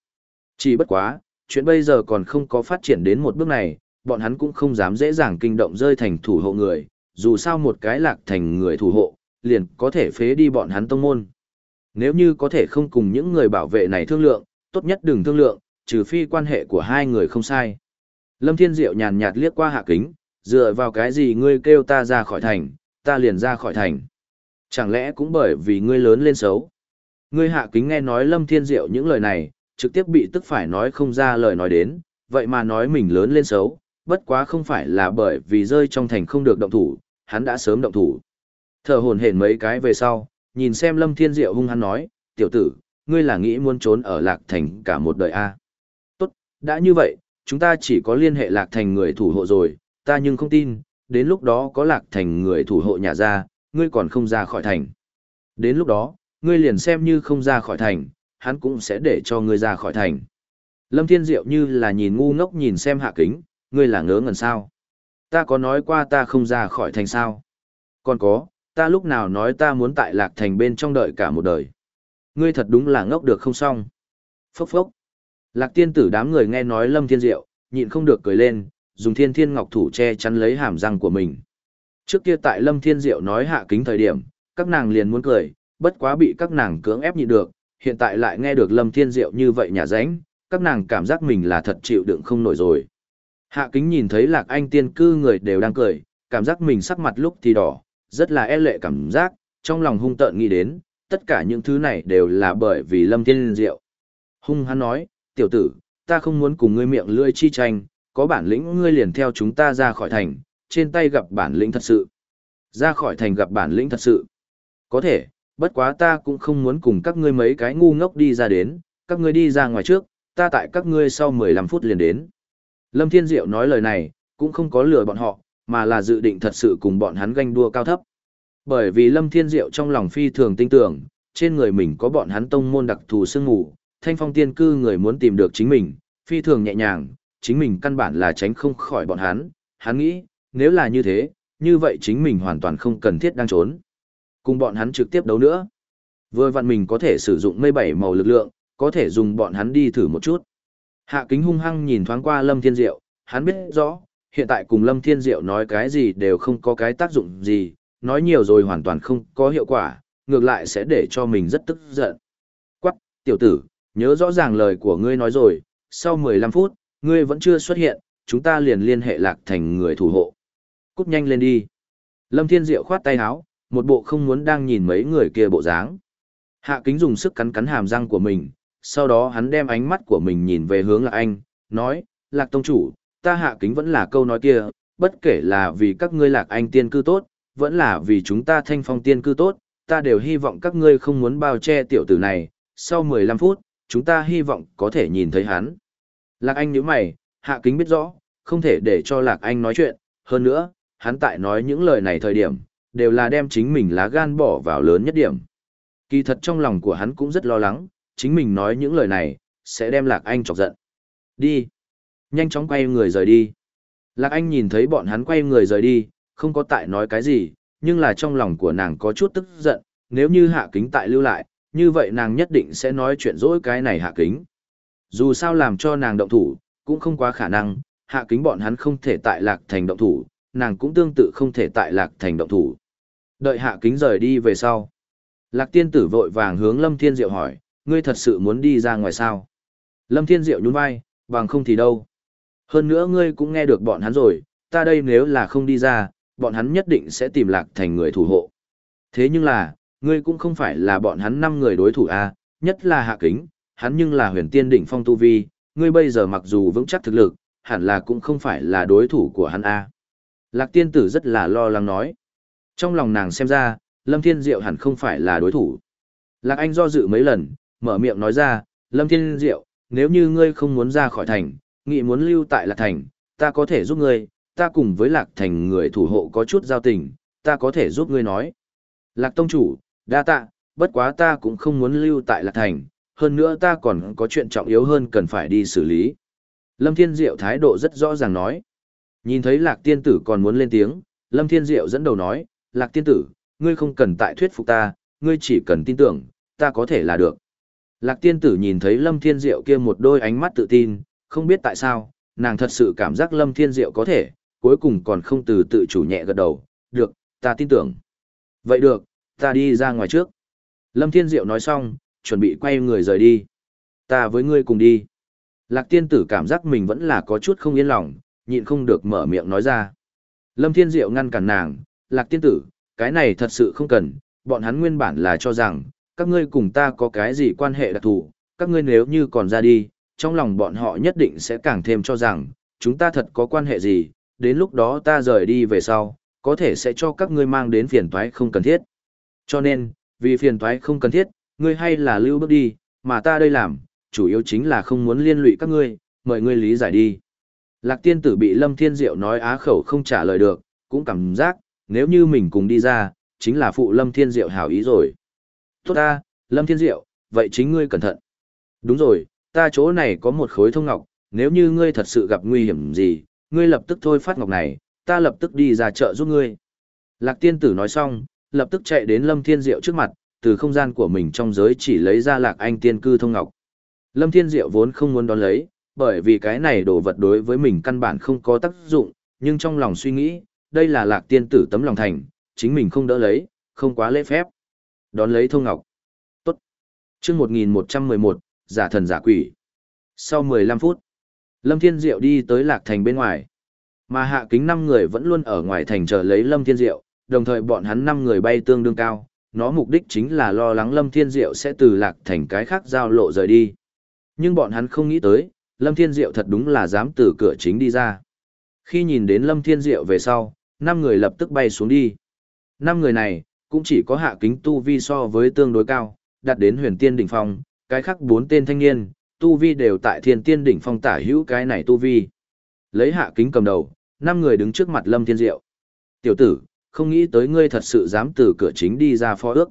Chỉ bất quá, chuyện bây giờ còn không có phát triển đến một bước này, bọn hắn cũng không dám dễ dàng kinh động rơi thành thủ hộ người, dù sao một cái lạc thành người thủ hộ, liền có thể phế đi bọn hắn tông môn. Nếu như có thể không cùng những người bảo vệ này thương lượng, tốt nhất đừng thương lượng, trừ phi quan hệ của hai người không sai. Lâm Thiên Diệu nhàn nhạt liếc qua hạ kính, dựa vào cái gì ngươi kêu ta ra khỏi thành, ta liền ra khỏi thành. Chẳng lẽ cũng bởi vì ngươi lớn lên xấu. Ngươi hạ kính nghe nói Lâm Thiên Diệu những lời này, trực tiếp bị tức phải nói không ra lời nói đến, vậy mà nói mình lớn lên xấu, bất quá không phải là bởi vì rơi trong thành không được động thủ, hắn đã sớm động thủ. Thở hồn hển mấy cái về sau, nhìn xem Lâm Thiên Diệu hung hắn nói, tiểu tử, ngươi là nghĩ muốn trốn ở Lạc Thành cả một đời a à? Tốt, đã như vậy, chúng ta chỉ có liên hệ Lạc Thành người thủ hộ rồi, ta nhưng không tin, đến lúc đó có Lạc Thành người thủ hộ nhà ra, ngươi còn không ra khỏi thành. Đến lúc đó, ngươi liền xem như không ra khỏi thành, hắn cũng sẽ để cho ngươi ra khỏi thành. Lâm Thiên Diệu như là nhìn ngu ngốc nhìn xem hạ kính, ngươi là ngớ ngẩn sao. Ta có nói qua ta không ra khỏi thành sao. Còn có, ta lúc nào nói ta muốn tại lạc thành bên trong đợi cả một đời. Ngươi thật đúng là ngốc được không xong. Phốc phốc. Lạc tiên tử đám người nghe nói lâm thiên diệu, nhịn không được cười lên, dùng thiên thiên ngọc thủ che chắn lấy hàm răng của mình. Trước kia tại lâm thiên diệu nói hạ kính thời điểm, các nàng liền muốn cười, bất quá bị các nàng cưỡng ép nhịn được, hiện tại lại nghe được lâm thiên diệu như vậy nhà ránh, các nàng cảm giác mình là thật chịu đựng không nổi rồi. Hạ kính nhìn thấy lạc anh tiên cư người đều đang cười, cảm giác mình sắc mặt lúc thì đỏ, rất là e lệ cảm giác, trong lòng hung tợn nghĩ đến, tất cả những thứ này đều là bởi vì lâm thiên diệu. Hung hắn nói, tiểu tử, ta không muốn cùng ngươi miệng lưỡi chi tranh, có bản lĩnh ngươi liền theo chúng ta ra khỏi thành, trên tay gặp bản lĩnh thật sự. Ra khỏi thành gặp bản lĩnh thật sự. Có thể, bất quá ta cũng không muốn cùng các ngươi mấy cái ngu ngốc đi ra đến, các ngươi đi ra ngoài trước, ta tại các ngươi sau 15 phút liền đến. Lâm Thiên Diệu nói lời này, cũng không có lừa bọn họ, mà là dự định thật sự cùng bọn hắn ganh đua cao thấp. Bởi vì Lâm Thiên Diệu trong lòng phi thường tin tưởng, trên người mình có bọn hắn tông môn đặc thù sương ngủ, thanh phong tiên cư người muốn tìm được chính mình, phi thường nhẹ nhàng, chính mình căn bản là tránh không khỏi bọn hắn, hắn nghĩ, nếu là như thế, như vậy chính mình hoàn toàn không cần thiết đang trốn. Cùng bọn hắn trực tiếp đấu nữa. Vừa vặn mình có thể sử dụng mây bảy màu lực lượng, có thể dùng bọn hắn đi thử một chút. Hạ kính hung hăng nhìn thoáng qua Lâm Thiên Diệu, hắn biết rõ, hiện tại cùng Lâm Thiên Diệu nói cái gì đều không có cái tác dụng gì, nói nhiều rồi hoàn toàn không có hiệu quả, ngược lại sẽ để cho mình rất tức giận. Quắc, tiểu tử, nhớ rõ ràng lời của ngươi nói rồi, sau 15 phút, ngươi vẫn chưa xuất hiện, chúng ta liền liên hệ lạc thành người thủ hộ. Cút nhanh lên đi. Lâm Thiên Diệu khoát tay áo, một bộ không muốn đang nhìn mấy người kia bộ dáng. Hạ kính dùng sức cắn cắn hàm răng của mình, sau đó hắn đem ánh mắt của mình nhìn về hướng lạc anh, nói, lạc tông chủ, ta hạ kính vẫn là câu nói kia, bất kể là vì các ngươi lạc anh tiên cư tốt, vẫn là vì chúng ta thanh phong tiên cư tốt, ta đều hy vọng các ngươi không muốn bao che tiểu tử này, sau 15 phút, chúng ta hy vọng có thể nhìn thấy hắn. Lạc anh nhíu mày, hạ kính biết rõ, không thể để cho lạc anh nói chuyện, hơn nữa, hắn tại nói những lời này thời điểm, đều là đem chính mình lá gan bỏ vào lớn nhất điểm. Kỳ thật trong lòng của hắn cũng rất lo lắng, chính mình nói những lời này, sẽ đem Lạc Anh chọc giận. Đi. Nhanh chóng quay người rời đi. Lạc Anh nhìn thấy bọn hắn quay người rời đi, không có tại nói cái gì, nhưng là trong lòng của nàng có chút tức giận, nếu như hạ kính tại lưu lại, như vậy nàng nhất định sẽ nói chuyện dỗi cái này hạ kính. Dù sao làm cho nàng động thủ, cũng không quá khả năng, hạ kính bọn hắn không thể tại lạc thành động thủ, nàng cũng tương tự không thể tại lạc thành động thủ. Đợi hạ kính rời đi về sau. Lạc tiên tử vội vàng hướng Lâm Thiên Diệu hỏi, ngươi thật sự muốn đi ra ngoài sao? Lâm Thiên Diệu nhún vai, bằng không thì đâu. Hơn nữa ngươi cũng nghe được bọn hắn rồi, ta đây nếu là không đi ra, bọn hắn nhất định sẽ tìm lạc thành người thủ hộ. Thế nhưng là, ngươi cũng không phải là bọn hắn năm người đối thủ a, à, nhất là hạ kính, hắn nhưng là huyền tiên đỉnh phong tu vi, ngươi bây giờ mặc dù vững chắc thực lực, hẳn là cũng không phải là đối thủ của hắn a. Lạc tiên tử rất là lo lắng nói. Trong lòng nàng xem ra, Lâm Thiên Diệu hẳn không phải là đối thủ. Lạc Anh do dự mấy lần, mở miệng nói ra, Lâm Thiên Diệu, nếu như ngươi không muốn ra khỏi thành, nghị muốn lưu tại Lạc Thành, ta có thể giúp ngươi, ta cùng với Lạc Thành người thủ hộ có chút giao tình, ta có thể giúp ngươi nói. Lạc Tông Chủ, đa tạ, bất quá ta cũng không muốn lưu tại Lạc Thành, hơn nữa ta còn có chuyện trọng yếu hơn cần phải đi xử lý. Lâm Thiên Diệu thái độ rất rõ ràng nói. Nhìn thấy Lạc Tiên Tử còn muốn lên tiếng, Lâm Thiên Diệu dẫn đầu nói, Lạc Tiên Tử, ngươi không cần tại thuyết phục ta, ngươi chỉ cần tin tưởng, ta có thể là được. Lạc Tiên Tử nhìn thấy Lâm Thiên Diệu kia một đôi ánh mắt tự tin, không biết tại sao, nàng thật sự cảm giác Lâm Thiên Diệu có thể, cuối cùng còn không từ tự chủ nhẹ gật đầu, được, ta tin tưởng. Vậy được, ta đi ra ngoài trước. Lâm Thiên Diệu nói xong, chuẩn bị quay người rời đi. Ta với ngươi cùng đi. Lạc tiên tử cảm giác mình vẫn là có chút không yên lòng, nhịn không được mở miệng nói ra. Lâm Thiên Diệu ngăn cản nàng, Lạc tiên tử, cái này thật sự không cần, bọn hắn nguyên bản là cho rằng, các ngươi cùng ta có cái gì quan hệ đặc thù, các ngươi nếu như còn ra đi, trong lòng bọn họ nhất định sẽ càng thêm cho rằng, chúng ta thật có quan hệ gì, đến lúc đó ta rời đi về sau, có thể sẽ cho các ngươi mang đến phiền toái không cần thiết. Cho nên, vì phiền toái không cần thiết, ngươi hay là lưu bước đi, mà ta đây làm, chủ yếu chính là không muốn liên lụy các ngươi, mời ngươi lý giải đi. Lạc tiên tử bị Lâm Thiên Diệu nói á khẩu không trả lời được, cũng cảm giác, nếu như mình cùng đi ra, chính là phụ Lâm Thiên Diệu hảo ý rồi. Tốt ta, Lâm Thiên Diệu, vậy chính ngươi cẩn thận. Đúng rồi, ta chỗ này có một khối thông ngọc, nếu như ngươi thật sự gặp nguy hiểm gì, ngươi lập tức thôi phát ngọc này, ta lập tức đi ra chợ giúp ngươi. Lạc tiên tử nói xong, lập tức chạy đến Lâm Thiên Diệu trước mặt, từ không gian của mình trong giới chỉ lấy ra Lạc Anh tiên cư thông ngọc. Lâm Thiên Diệu vốn không muốn đón lấy, bởi vì cái này đồ vật đối với mình căn bản không có tác dụng, nhưng trong lòng suy nghĩ, đây là Lạc tiên tử tấm lòng thành, chính mình không đỡ lấy, không quá lễ phép. Đón lấy thông ngọc. Tốt. Chương 1111, giả thần giả quỷ. Sau 15 phút, Lâm Thiên Diệu đi tới Lạc Thành bên ngoài. Mà hạ kính năm người vẫn luôn ở ngoài thành chờ lấy Lâm Thiên Diệu, đồng thời bọn hắn năm người bay tương đương cao, nó mục đích chính là lo lắng Lâm Thiên Diệu sẽ từ Lạc Thành cái khác giao lộ rời đi. Nhưng bọn hắn không nghĩ tới, Lâm Thiên Diệu thật đúng là dám từ cửa chính đi ra. Khi nhìn đến Lâm Thiên Diệu về sau, năm người lập tức bay xuống đi. Năm người này, cũng chỉ có hạ kính tu vi so với tương đối cao, đạt đến huyền tiên đỉnh phong, cái khác bốn tên thanh niên, tu vi đều tại thiên tiên đỉnh phong tả hữu cái này tu vi. Lấy hạ kính cầm đầu, năm người đứng trước mặt Lâm Thiên Diệu. Tiểu tử, không nghĩ tới ngươi thật sự dám từ cửa chính đi ra phó ước.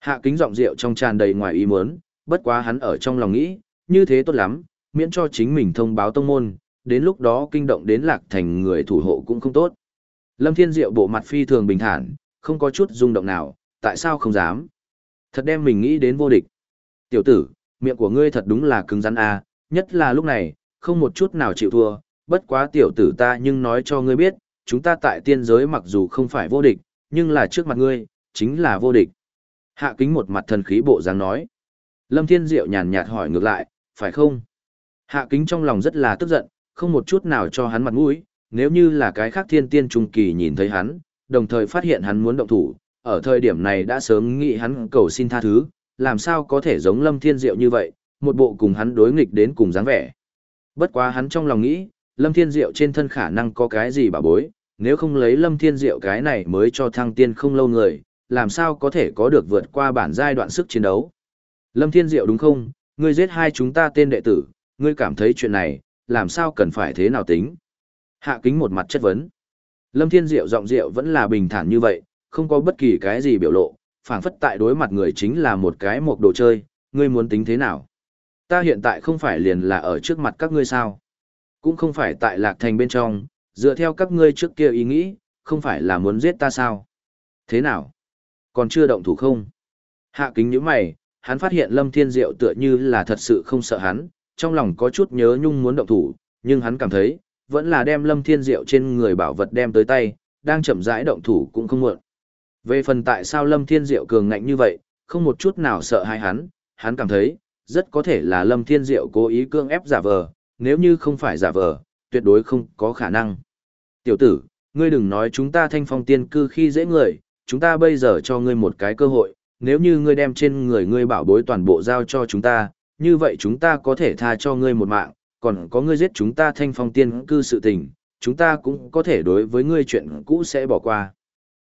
Hạ kính giọng rượu trong tràn đầy ngoài ý muốn, bất quá hắn ở trong lòng nghĩ, như thế tốt lắm, miễn cho chính mình thông báo tông môn, đến lúc đó kinh động đến lạc thành người thủ hộ cũng không tốt. Lâm Thiên Diệu bộ mặt phi thường bình thản, không có chút rung động nào, tại sao không dám? Thật đem mình nghĩ đến vô địch. Tiểu tử, miệng của ngươi thật đúng là cứng rắn a, nhất là lúc này, không một chút nào chịu thua, bất quá tiểu tử ta nhưng nói cho ngươi biết, chúng ta tại tiên giới mặc dù không phải vô địch, nhưng là trước mặt ngươi, chính là vô địch. Hạ kính một mặt thần khí bộ dáng nói. Lâm Thiên Diệu nhàn nhạt hỏi ngược lại, phải không? Hạ kính trong lòng rất là tức giận, không một chút nào cho hắn mặt mũi, nếu như là cái khác thiên tiên trung kỳ nhìn thấy hắn, đồng thời phát hiện hắn muốn động thủ, ở thời điểm này đã sớm nghĩ hắn cầu xin tha thứ, làm sao có thể giống Lâm Thiên Diệu như vậy, một bộ cùng hắn đối nghịch đến cùng dáng vẻ. Bất quá hắn trong lòng nghĩ, Lâm Thiên Diệu trên thân khả năng có cái gì bảo bối, nếu không lấy Lâm Thiên Diệu cái này mới cho thăng tiên không lâu người, làm sao có thể có được vượt qua bản giai đoạn sức chiến đấu. Lâm Thiên Diệu đúng không, ngươi giết hai chúng ta tên đệ tử, ngươi cảm thấy chuyện này, làm sao cần phải thế nào tính. Hạ kính một mặt chất vấn. Lâm Thiên Diệu giọng Diệu vẫn là bình thản như vậy, không có bất kỳ cái gì biểu lộ, phảng phất tại đối mặt người chính là một cái một đồ chơi, ngươi muốn tính thế nào. Ta hiện tại không phải liền là ở trước mặt các ngươi sao. Cũng không phải tại lạc thành bên trong, dựa theo các ngươi trước kia ý nghĩ, không phải là muốn giết ta sao. Thế nào? Còn chưa động thủ không? Hạ kính những mày, hắn phát hiện Lâm Thiên Diệu tựa như là thật sự không sợ hắn, trong lòng có chút nhớ nhung muốn động thủ, nhưng hắn cảm thấy, vẫn là đem Lâm Thiên Diệu trên người bảo vật đem tới tay, đang chậm rãi động thủ cũng không muộn. Về phần tại sao Lâm Thiên Diệu cường ngạnh như vậy, không một chút nào sợ hai hắn, hắn cảm thấy, rất có thể là Lâm Thiên Diệu cố ý cương ép giả vờ, nếu như không phải giả vờ, tuyệt đối không có khả năng. Tiểu tử, ngươi đừng nói chúng ta thanh phong tiên cư khi dễ người, chúng ta bây giờ cho ngươi một cái cơ hội, nếu như ngươi đem trên người ngươi bảo bối toàn bộ giao cho chúng ta, như vậy chúng ta có thể tha cho ngươi một mạng, còn có ngươi giết chúng ta thanh phong tiên cư sự tình, chúng ta cũng có thể đối với ngươi chuyện cũ sẽ bỏ qua.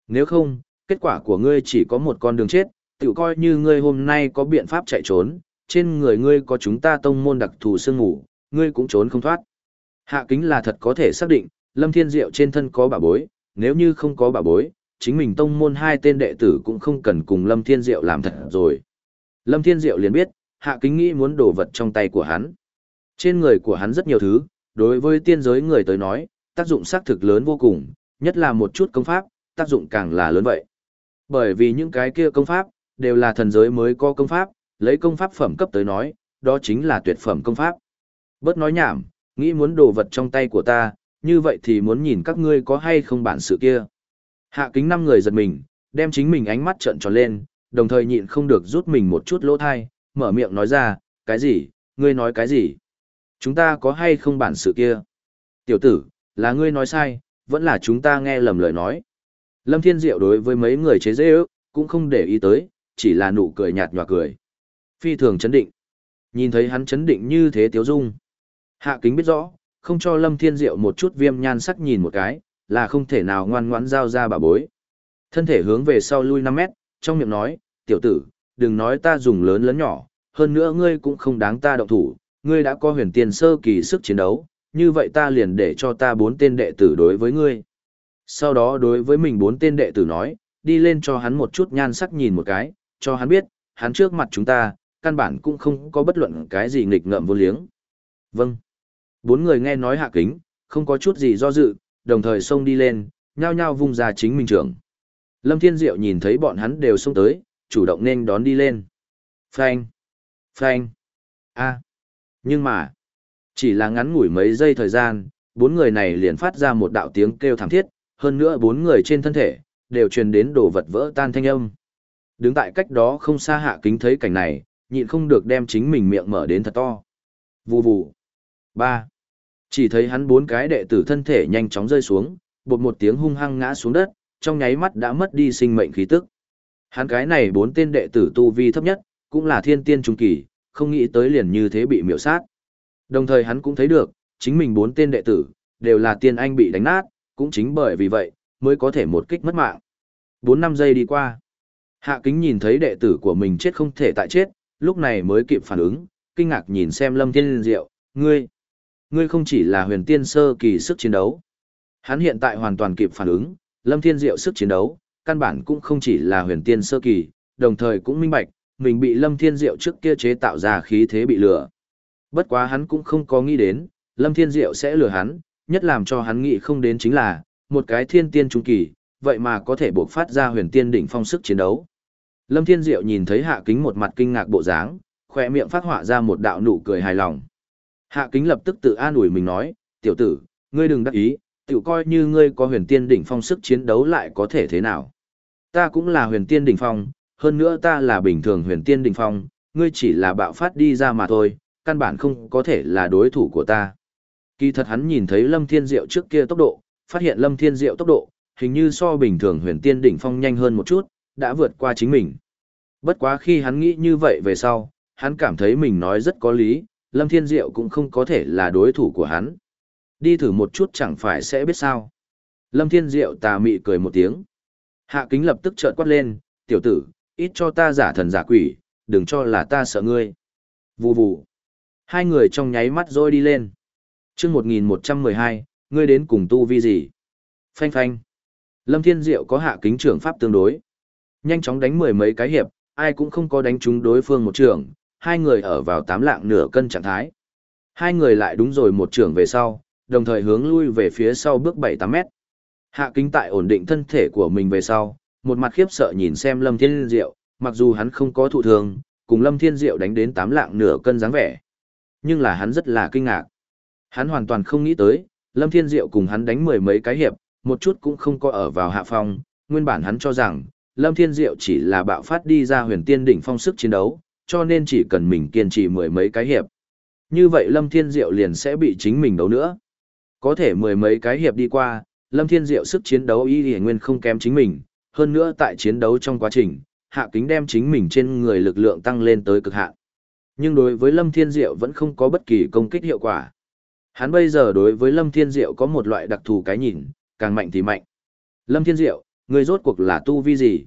Nếu không, kết quả của ngươi chỉ có một con đường chết, tự coi như ngươi hôm nay có biện pháp chạy trốn, trên người ngươi có chúng ta tông môn đặc thù sương ngủ, ngươi cũng trốn không thoát. Hạ kính là thật có thể xác định, Lâm Thiên Diệu trên thân có bảo bối, nếu như không có bảo bối, chính mình tông môn hai tên đệ tử cũng không cần cùng Lâm Thiên Diệu làm thật rồi. Lâm Thiên Diệu liền biết, hạ kính nghĩ muốn đổ vật trong tay của hắn. Trên người của hắn rất nhiều thứ, đối với tiên giới người tới nói, tác dụng xác thực lớn vô cùng, nhất là một chút công pháp, tác dụng càng là lớn vậy. Bởi vì những cái kia công pháp, đều là thần giới mới có công pháp, lấy công pháp phẩm cấp tới nói, đó chính là tuyệt phẩm công pháp. Bớt nói nhảm, nghĩ muốn đồ vật trong tay của ta, như vậy thì muốn nhìn các ngươi có hay không bản sự kia. Hạ kính năm người giật mình, đem chính mình ánh mắt trợn tròn lên, đồng thời nhịn không được rút mình một chút lỗ thai, mở miệng nói ra, cái gì, ngươi nói cái gì? Chúng ta có hay không bản sự kia? Tiểu tử, là ngươi nói sai, vẫn là chúng ta nghe lầm lời nói. Lâm Thiên Diệu đối với mấy người chế dễ ước, cũng không để ý tới, chỉ là nụ cười nhạt nhòa cười. Phi thường chấn định. Nhìn thấy hắn chấn định như thế tiếu dung. Hạ kính biết rõ, không cho Lâm Thiên Diệu một chút viêm nhan sắc nhìn một cái, là không thể nào ngoan ngoãn giao ra bà bối. Thân thể hướng về sau lui 5 mét, trong miệng nói, tiểu tử, đừng nói ta dùng lớn lớn nhỏ, hơn nữa ngươi cũng không đáng ta động thủ, ngươi đã có huyền tiền sơ kỳ sức chiến đấu, như vậy ta liền để cho ta bốn tên đệ tử đối với ngươi. Sau đó đối với mình bốn tên đệ tử nói, đi lên cho hắn một chút nhan sắc nhìn một cái, cho hắn biết, hắn trước mặt chúng ta, căn bản cũng không có bất luận cái gì nghịch ngợm vô liếng. Vâng. Bốn người nghe nói hạ kính, không có chút gì do dự, đồng thời xông đi lên, nhao nhao vung ra chính mình trưởng. Lâm Thiên Diệu nhìn thấy bọn hắn đều xông tới, chủ động nên đón đi lên. Phanh! Phanh! a Nhưng mà, chỉ là ngắn ngủi mấy giây thời gian, bốn người này liền phát ra một đạo tiếng kêu thảm thiết, hơn nữa bốn người trên thân thể, đều truyền đến đồ vật vỡ tan thanh âm. Đứng tại cách đó không xa hạ kính thấy cảnh này, nhịn không được đem chính mình miệng mở đến thật to. Vù vù. ba Chỉ thấy hắn bốn cái đệ tử thân thể nhanh chóng rơi xuống, bột một tiếng hung hăng ngã xuống đất, trong nháy mắt đã mất đi sinh mệnh khí tức. Hắn cái này bốn tên đệ tử tu vi thấp nhất, cũng là thiên tiên trung kỳ, không nghĩ tới liền như thế bị miểu sát. Đồng thời hắn cũng thấy được, chính mình bốn tên đệ tử, đều là tiên anh bị đánh nát, cũng chính bởi vì vậy, mới có thể một kích mất mạng. Bốn năm giây đi qua. Hạ kính nhìn thấy đệ tử của mình chết không thể tại chết, lúc này mới kịp phản ứng, kinh ngạc nhìn xem lâm thiên diệu, ngươi, ngươi không chỉ là huyền tiên sơ kỳ sức chiến đấu. Hắn hiện tại hoàn toàn kịp phản ứng, lâm thiên diệu sức chiến đấu, căn bản cũng không chỉ là huyền tiên sơ kỳ, đồng thời cũng minh bạch, mình bị lâm thiên diệu trước kia chế tạo ra khí thế bị lừa. Bất quá hắn cũng không có nghĩ đến, lâm thiên diệu sẽ lừa hắn, nhất làm cho hắn nghĩ không đến chính là, một cái thiên tiên trung kỳ, vậy mà có thể bộc phát ra huyền tiên đỉnh phong sức chiến đấu. Lâm Thiên Diệu nhìn thấy Hạ Kính một mặt kinh ngạc bộ dáng, khỏe miệng phát họa ra một đạo nụ cười hài lòng. Hạ Kính lập tức tự an ủi mình nói, tiểu tử, ngươi đừng đắc ý, tiểu coi như ngươi có huyền tiên đỉnh phong sức chiến đấu lại có thể thế nào. Ta cũng là huyền tiên đỉnh phong, hơn nữa ta là bình thường huyền tiên đỉnh phong, ngươi chỉ là bạo phát đi ra mà thôi, căn bản không có thể là đối thủ của ta. Kỳ thật hắn nhìn thấy Lâm Thiên Diệu trước kia tốc độ, phát hiện Lâm Thiên Diệu tốc độ, hình như so bình thường huyền tiên đỉnh phong nhanh hơn một chút, đã vượt qua chính mình. Bất quá khi hắn nghĩ như vậy về sau, hắn cảm thấy mình nói rất có lý, Lâm Thiên Diệu cũng không có thể là đối thủ của hắn. Đi thử một chút chẳng phải sẽ biết sao. Lâm Thiên Diệu tà mị cười một tiếng. Hạ kính lập tức trợn quát lên, tiểu tử, ít cho ta giả thần giả quỷ, đừng cho là ta sợ ngươi. Vù vù. Hai người trong nháy mắt rồi đi lên. chương 1112, ngươi đến cùng tu vi gì? Phanh phanh. Lâm Thiên Diệu có hạ kính trưởng pháp tương đối. Nhanh chóng đánh mười mấy cái hiệp, ai cũng không có đánh trúng đối phương một trường, hai người ở vào tám lạng nửa cân trạng thái. Hai người lại đúng rồi một trường về sau, đồng thời hướng lui về phía sau bước 7-8 mét. Hạ kính tại ổn định thân thể của mình về sau, một mặt khiếp sợ nhìn xem Lâm Thiên Diệu, mặc dù hắn không có thụ thương, cùng Lâm Thiên Diệu đánh đến tám lạng nửa cân dáng vẻ. Nhưng là hắn rất là kinh ngạc. Hắn hoàn toàn không nghĩ tới, Lâm Thiên Diệu cùng hắn đánh mười mấy cái hiệp, một chút cũng không có ở vào hạ phong, nguyên bản hắn cho rằng, Lâm Thiên Diệu chỉ là bạo phát đi ra huyền tiên đỉnh phong sức chiến đấu, cho nên chỉ cần mình kiên trì mười mấy cái hiệp. Như vậy Lâm Thiên Diệu liền sẽ bị chính mình đấu nữa. Có thể mười mấy cái hiệp đi qua, Lâm Thiên Diệu sức chiến đấu y y nguyên không kém chính mình, hơn nữa tại chiến đấu trong quá trình, hạ kính đem chính mình trên người lực lượng tăng lên tới cực hạn. Nhưng đối với Lâm Thiên Diệu vẫn không có bất kỳ công kích hiệu quả. Hắn bây giờ đối với Lâm Thiên Diệu có một loại đặc thù cái nhìn, càng mạnh thì mạnh. Lâm Thiên Diệu, người rốt cuộc là tu vi gì?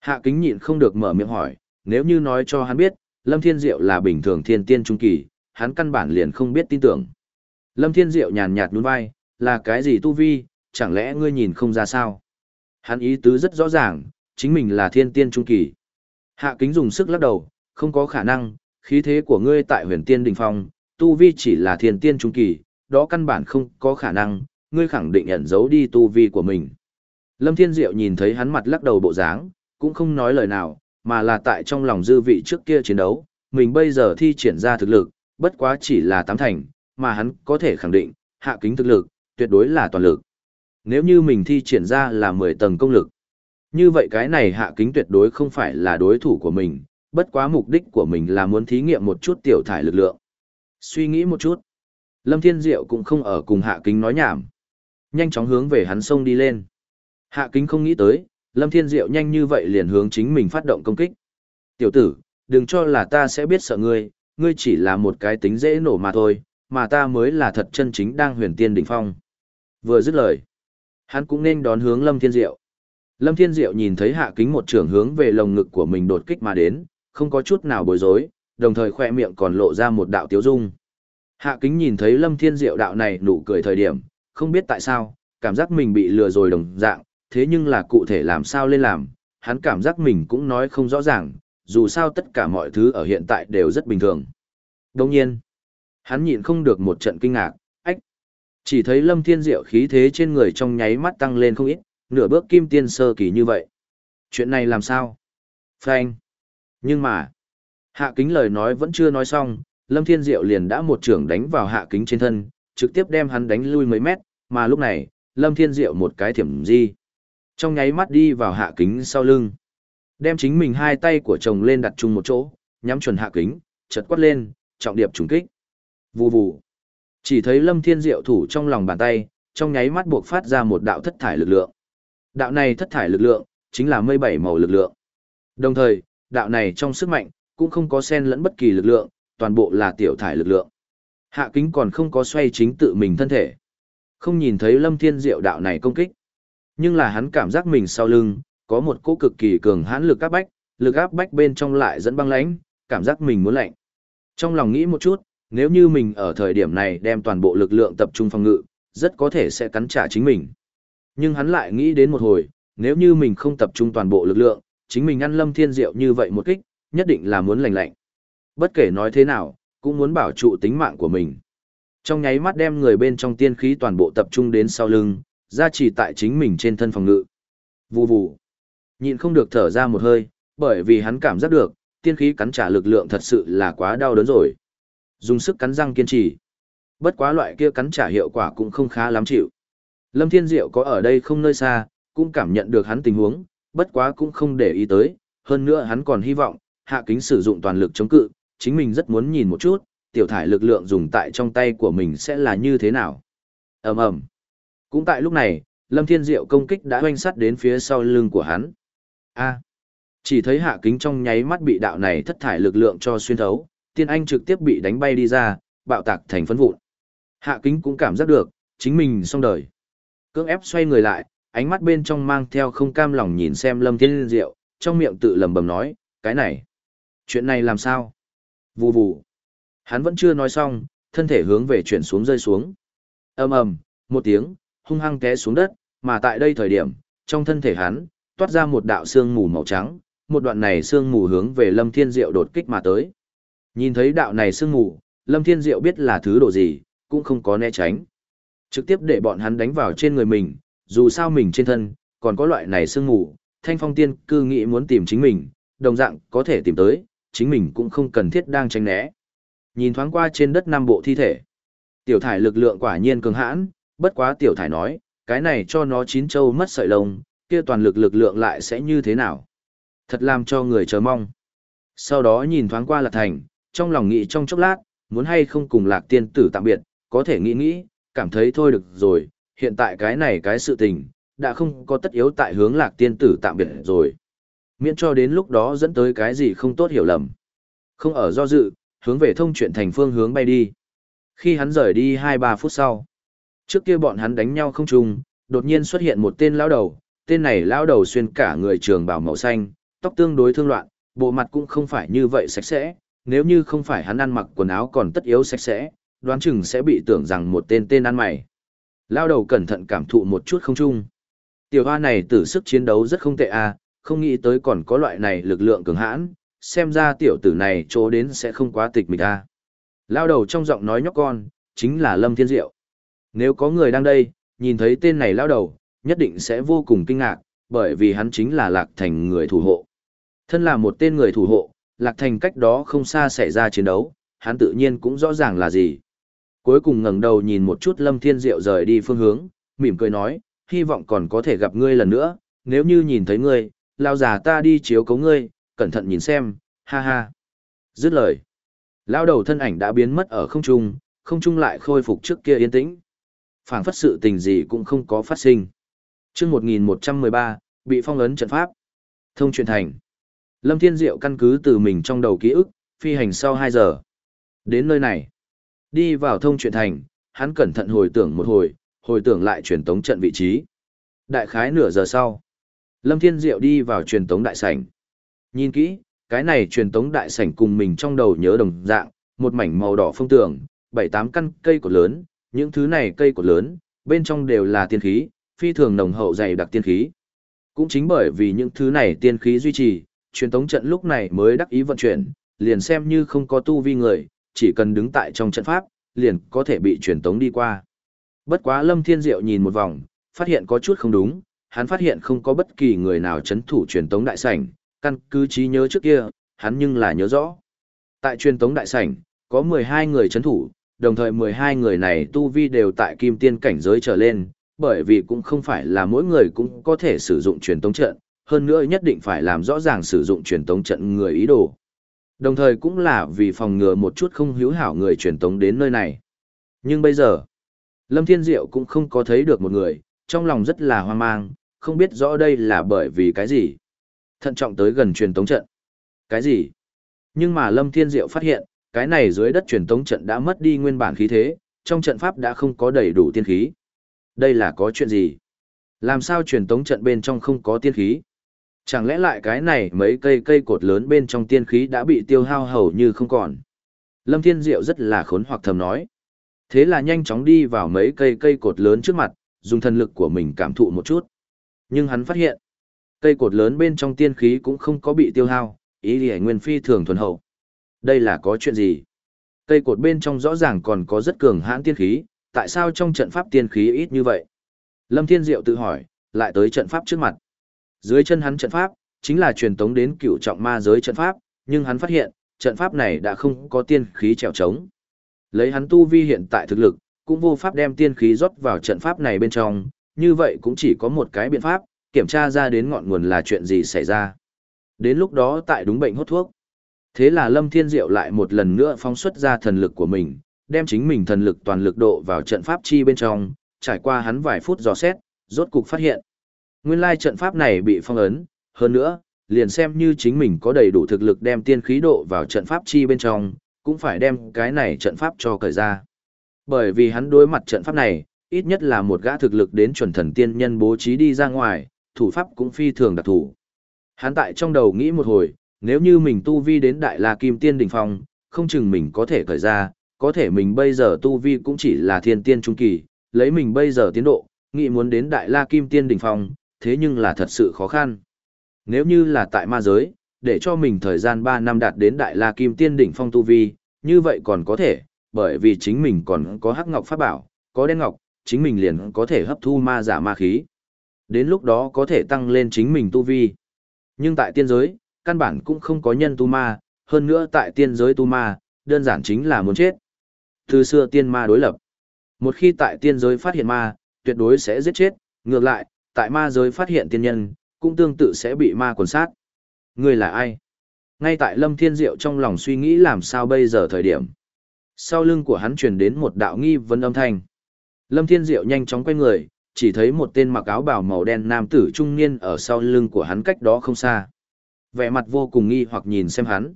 Hạ kính nhịn không được mở miệng hỏi, nếu như nói cho hắn biết, Lâm Thiên Diệu là bình thường thiên tiên trung kỳ, hắn căn bản liền không biết tin tưởng. Lâm Thiên Diệu nhàn nhạt nhún vai, là cái gì tu vi, chẳng lẽ ngươi nhìn không ra sao? Hắn ý tứ rất rõ ràng, chính mình là thiên tiên trung kỳ. Hạ kính dùng sức lắc đầu, không có khả năng, khí thế của ngươi tại huyền tiên đỉnh phong, tu vi chỉ là thiên tiên trung kỳ, đó căn bản không có khả năng, ngươi khẳng định ẩn giấu đi tu vi của mình. Lâm Thiên Diệu nhìn thấy hắn mặt lắc đầu bộ dáng, cũng không nói lời nào, mà là tại trong lòng dư vị trước kia chiến đấu, mình bây giờ thi triển ra thực lực, bất quá chỉ là tám thành, mà hắn có thể khẳng định, hạ kính thực lực, tuyệt đối là toàn lực. Nếu như mình thi triển ra là 10 tầng công lực, như vậy cái này hạ kính tuyệt đối không phải là đối thủ của mình, bất quá mục đích của mình là muốn thí nghiệm một chút tiểu thải lực lượng. Suy nghĩ một chút, Lâm Thiên Diệu cũng không ở cùng hạ kính nói nhảm. Nhanh chóng hướng về hắn sông đi lên. Hạ kính không nghĩ tới, Lâm Thiên Diệu nhanh như vậy liền hướng chính mình phát động công kích. Tiểu tử, đừng cho là ta sẽ biết sợ ngươi, ngươi chỉ là một cái tính dễ nổ mà thôi, mà ta mới là thật chân chính đang huyền tiên đỉnh phong. Vừa dứt lời, hắn cũng nên đón hướng Lâm Thiên Diệu. Lâm Thiên Diệu nhìn thấy hạ kính một trưởng hướng về lồng ngực của mình đột kích mà đến, không có chút nào bối rối, đồng thời khoe miệng còn lộ ra một đạo tiếu dung. Hạ kính nhìn thấy Lâm Thiên Diệu đạo này nụ cười thời điểm, không biết tại sao, cảm giác mình bị lừa rồi đồng dạng, thế nhưng là cụ thể làm sao lên làm, hắn cảm giác mình cũng nói không rõ ràng, dù sao tất cả mọi thứ ở hiện tại đều rất bình thường. Đồng nhiên, hắn nhịn không được một trận kinh ngạc. Chỉ thấy lâm thiên diệu khí thế trên người trong nháy mắt tăng lên không ít, nửa bước kim tiên sơ kỳ như vậy. Chuyện này làm sao? Phanh. Nhưng mà, hạ kính lời nói vẫn chưa nói xong, lâm thiên diệu liền đã một trưởng đánh vào hạ kính trên thân, trực tiếp đem hắn đánh lui mấy mét, mà lúc này, lâm thiên diệu một cái thiểm di. Trong nháy mắt đi vào hạ kính sau lưng. Đem chính mình hai tay của chồng lên đặt chung một chỗ, nhắm chuẩn hạ kính, chật quát lên, trọng điệp trùng kích. Vù vù. Chỉ thấy Lâm Thiên Diệu thủ trong lòng bàn tay, trong nháy mắt buộc phát ra một đạo thất thải lực lượng. Đạo này thất thải lực lượng, chính là mây bảy màu lực lượng. Đồng thời, đạo này trong sức mạnh, cũng không có xen lẫn bất kỳ lực lượng, toàn bộ là tiểu thải lực lượng. Hạ kính còn không có xoay chính tự mình thân thể. Không nhìn thấy Lâm Thiên Diệu đạo này công kích. Nhưng là hắn cảm giác mình sau lưng, có một cỗ cực kỳ cường hãn lực áp bách, lực áp bách bên trong lại dẫn băng lãnh, cảm giác mình muốn lạnh. Trong lòng nghĩ một chút, nếu như mình ở thời điểm này đem toàn bộ lực lượng tập trung phòng ngự, rất có thể sẽ cắn trả chính mình. Nhưng hắn lại nghĩ đến một hồi, nếu như mình không tập trung toàn bộ lực lượng, chính mình ăn lâm thiên diệu như vậy một kích, nhất định là muốn lành lạnh. Bất kể nói thế nào, cũng muốn bảo trụ tính mạng của mình. Trong nháy mắt đem người bên trong tiên khí toàn bộ tập trung đến sau lưng, ra chỉ tại chính mình trên thân phòng ngự. Vù vù. Nhịn không được thở ra một hơi, bởi vì hắn cảm giác được, tiên khí cắn trả lực lượng thật sự là quá đau đớn rồi. Dùng sức cắn răng kiên trì. Bất quá loại kia cắn trả hiệu quả cũng không khá lắm chịu. Lâm Thiên Diệu có ở đây không nơi xa, cũng cảm nhận được hắn tình huống, bất quá cũng không để ý tới, hơn nữa hắn còn hy vọng, hạ kính sử dụng toàn lực chống cự, chính mình rất muốn nhìn một chút, tiểu thải lực lượng dùng tại trong tay của mình sẽ là như thế nào. ầm ầm Cũng tại lúc này, Lâm Thiên Diệu công kích đã hoanh sắt đến phía sau lưng của hắn. A. Chỉ thấy hạ kính trong nháy mắt bị đạo này thất thải lực lượng cho xuyên thấu, tiên anh trực tiếp bị đánh bay đi ra, bạo tạc thành phấn vụn. Hạ kính cũng cảm giác được, chính mình xong đời. Cưỡng ép xoay người lại, ánh mắt bên trong mang theo không cam lòng nhìn xem lâm thiên diệu, trong miệng tự lầm bầm nói, cái này, chuyện này làm sao? Vù vù. Hắn vẫn chưa nói xong, thân thể hướng về chuyển xuống rơi xuống. ầm ầm, một tiếng, hung hăng té xuống đất, mà tại đây thời điểm, trong thân thể hắn, toát ra một đạo sương mù màu trắng, một đoạn này sương mù hướng về Lâm Thiên Diệu đột kích mà tới. Nhìn thấy đạo này sương mù, Lâm Thiên Diệu biết là thứ đồ gì, cũng không có né tránh. Trực tiếp để bọn hắn đánh vào trên người mình, dù sao mình trên thân, còn có loại này sương mù, thanh phong tiên cư nghĩ muốn tìm chính mình, đồng dạng có thể tìm tới, chính mình cũng không cần thiết đang tránh né. Nhìn thoáng qua trên đất năm bộ thi thể. Tiểu thải lực lượng quả nhiên cường hãn, bất quá tiểu thải nói, cái này cho nó chín châu mất sợi lông, kia toàn lực lực lượng lại sẽ như thế nào. Thật làm cho người chờ mong. Sau đó nhìn thoáng qua Lạc Thành, trong lòng nghĩ trong chốc lát, muốn hay không cùng Lạc Tiên Tử tạm biệt, có thể nghĩ nghĩ, cảm thấy thôi được rồi, hiện tại cái này cái sự tình, đã không có tất yếu tại hướng Lạc Tiên Tử tạm biệt rồi. Miễn cho đến lúc đó dẫn tới cái gì không tốt hiểu lầm. Không ở do dự, hướng về thông chuyện thành phương hướng bay đi. Khi hắn rời đi 2-3 phút sau, trước kia bọn hắn đánh nhau không chung, đột nhiên xuất hiện một tên lão đầu, tên này lão đầu xuyên cả người trường bào màu xanh, tóc tương đối thương loạn, bộ mặt cũng không phải như vậy sạch sẽ, nếu như không phải hắn ăn mặc quần áo còn tất yếu sạch sẽ, đoán chừng sẽ bị tưởng rằng một tên tên ăn mày. Lao đầu cẩn thận cảm thụ một chút không chung. Tiểu hoa này tử sức chiến đấu rất không tệ à, không nghĩ tới còn có loại này lực lượng cường hãn, xem ra tiểu tử này chỗ đến sẽ không quá tịch mịch à. Lao đầu trong giọng nói nhóc con, chính là Lâm Thiên Diệu. Nếu có người đang đây, nhìn thấy tên này lao đầu, nhất định sẽ vô cùng kinh ngạc, bởi vì hắn chính là Lạc Thành người thủ hộ. Thân là một tên người thủ hộ, Lạc Thành cách đó không xa xảy ra chiến đấu, hắn tự nhiên cũng rõ ràng là gì. Cuối cùng ngẩng đầu nhìn một chút Lâm Thiên Diệu rời đi phương hướng, mỉm cười nói, hy vọng còn có thể gặp ngươi lần nữa, nếu như nhìn thấy ngươi, lao già ta đi chiếu cấu ngươi, cẩn thận nhìn xem, ha ha. Dứt lời. Lao đầu thân ảnh đã biến mất ở không trung, không trung lại khôi phục trước kia yên tĩnh. phảng phất sự tình gì cũng không có phát sinh. chương 1113, bị phong ấn trận pháp. Thông truyền thành. Lâm Thiên Diệu căn cứ từ mình trong đầu ký ức, phi hành sau 2 giờ. Đến nơi này, đi vào thông truyện thành, hắn cẩn thận hồi tưởng một hồi, hồi tưởng lại truyền tống trận vị trí. Đại khái nửa giờ sau, Lâm Thiên Diệu đi vào truyền tống đại sảnh. Nhìn kỹ, cái này truyền tống đại sảnh cùng mình trong đầu nhớ đồng dạng, một mảnh màu đỏ phong tường, bảy tám căn cây cột lớn, những thứ này cây cột lớn, bên trong đều là tiên khí, phi thường nồng hậu dày đặc tiên khí. Cũng chính bởi vì những thứ này tiên khí duy trì, truyền tống trận lúc này mới đắc ý vận chuyển, liền xem như không có tu vi người, chỉ cần đứng tại trong trận pháp, liền có thể bị truyền tống đi qua. Bất quá Lâm Thiên Diệu nhìn một vòng, phát hiện có chút không đúng, hắn phát hiện không có bất kỳ người nào chấn thủ truyền tống đại sảnh, căn cứ trí nhớ trước kia, hắn nhưng là nhớ rõ. Tại truyền tống đại sảnh, có 12 người chấn thủ, đồng thời 12 người này tu vi đều tại kim tiên cảnh giới trở lên, bởi vì cũng không phải là mỗi người cũng có thể sử dụng truyền tống trận, hơn nữa nhất định phải làm rõ ràng sử dụng truyền tống trận người ý đồ. Đồng thời cũng là vì phòng ngừa một chút không hữu hảo người truyền tống đến nơi này. Nhưng bây giờ, Lâm Thiên Diệu cũng không có thấy được một người, trong lòng rất là hoang mang, không biết rõ đây là bởi vì cái gì. Thận trọng tới gần truyền tống trận. Cái gì? Nhưng mà Lâm Thiên Diệu phát hiện, cái này dưới đất truyền tống trận đã mất đi nguyên bản khí thế, trong trận pháp đã không có đầy đủ tiên khí. Đây là có chuyện gì? Làm sao truyền tống trận bên trong không có tiên khí? Chẳng lẽ lại cái này mấy cây cây cột lớn bên trong tiên khí đã bị tiêu hao hầu như không còn? Lâm Thiên Diệu rất là khốn hoặc thầm nói. Thế là nhanh chóng đi vào mấy cây cây cột lớn trước mặt, dùng thần lực của mình cảm thụ một chút. Nhưng hắn phát hiện, cây cột lớn bên trong tiên khí cũng không có bị tiêu hao, ý nghĩa nguyên phi thường thuần hậu. Đây là có chuyện gì? Cây cột bên trong rõ ràng còn có rất cường hãn tiên khí, tại sao trong trận pháp tiên khí ít như vậy? Lâm Thiên Diệu tự hỏi, lại tới trận pháp trước mặt. Dưới chân hắn trận pháp, chính là truyền tống đến cựu trọng ma giới trận pháp, nhưng hắn phát hiện, trận pháp này đã không có tiên khí trèo trống. Lấy hắn tu vi hiện tại thực lực, cũng vô pháp đem tiên khí rót vào trận pháp này bên trong, như vậy cũng chỉ có một cái biện pháp, kiểm tra ra đến ngọn nguồn là chuyện gì xảy ra. Đến lúc đó tại đúng bệnh hốt thuốc. Thế là Lâm Thiên Diệu lại một lần nữa phóng xuất ra thần lực của mình, đem chính mình thần lực toàn lực độ vào trận pháp chi bên trong, trải qua hắn vài phút dò xét, rốt cục phát hiện. Nguyên lai trận pháp này bị phong ấn, hơn nữa, liền xem như chính mình có đầy đủ thực lực đem tiên khí độ vào trận pháp chi bên trong, cũng phải đem cái này trận pháp cho cởi ra. Bởi vì hắn đối mặt trận pháp này, ít nhất là một gã thực lực đến chuẩn thần tiên nhân bố trí đi ra ngoài, thủ pháp cũng phi thường đặc thủ. Hắn tại trong đầu nghĩ một hồi, nếu như mình tu vi đến đại la kim tiên đỉnh phong, không chừng mình có thể cởi ra, có thể mình bây giờ tu vi cũng chỉ là thiên tiên trung kỳ, lấy mình bây giờ tiến độ, nghĩ muốn đến đại la kim tiên đỉnh phong, thế nhưng là thật sự khó khăn. Nếu như là tại ma giới, để cho mình thời gian 3 năm đạt đến đại la kim tiên đỉnh phong tu vi, như vậy còn có thể, bởi vì chính mình còn có hắc ngọc pháp bảo, có đen ngọc, chính mình liền có thể hấp thu ma giả ma khí. Đến lúc đó có thể tăng lên chính mình tu vi. Nhưng tại tiên giới, căn bản cũng không có nhân tu ma, hơn nữa tại tiên giới tu ma, đơn giản chính là muốn chết. Từ xưa tiên ma đối lập. Một khi tại tiên giới phát hiện ma, tuyệt đối sẽ giết chết, ngược lại, tại ma giới phát hiện tiên nhân, cũng tương tự sẽ bị ma quần sát. Người là ai? Ngay tại Lâm Thiên Diệu trong lòng suy nghĩ làm sao bây giờ thời điểm. Sau lưng của hắn truyền đến một đạo nghi vấn âm thanh. Lâm Thiên Diệu nhanh chóng quay người, chỉ thấy một tên mặc áo bào màu đen nam tử trung niên ở sau lưng của hắn cách đó không xa. Vẻ mặt vô cùng nghi hoặc nhìn xem hắn.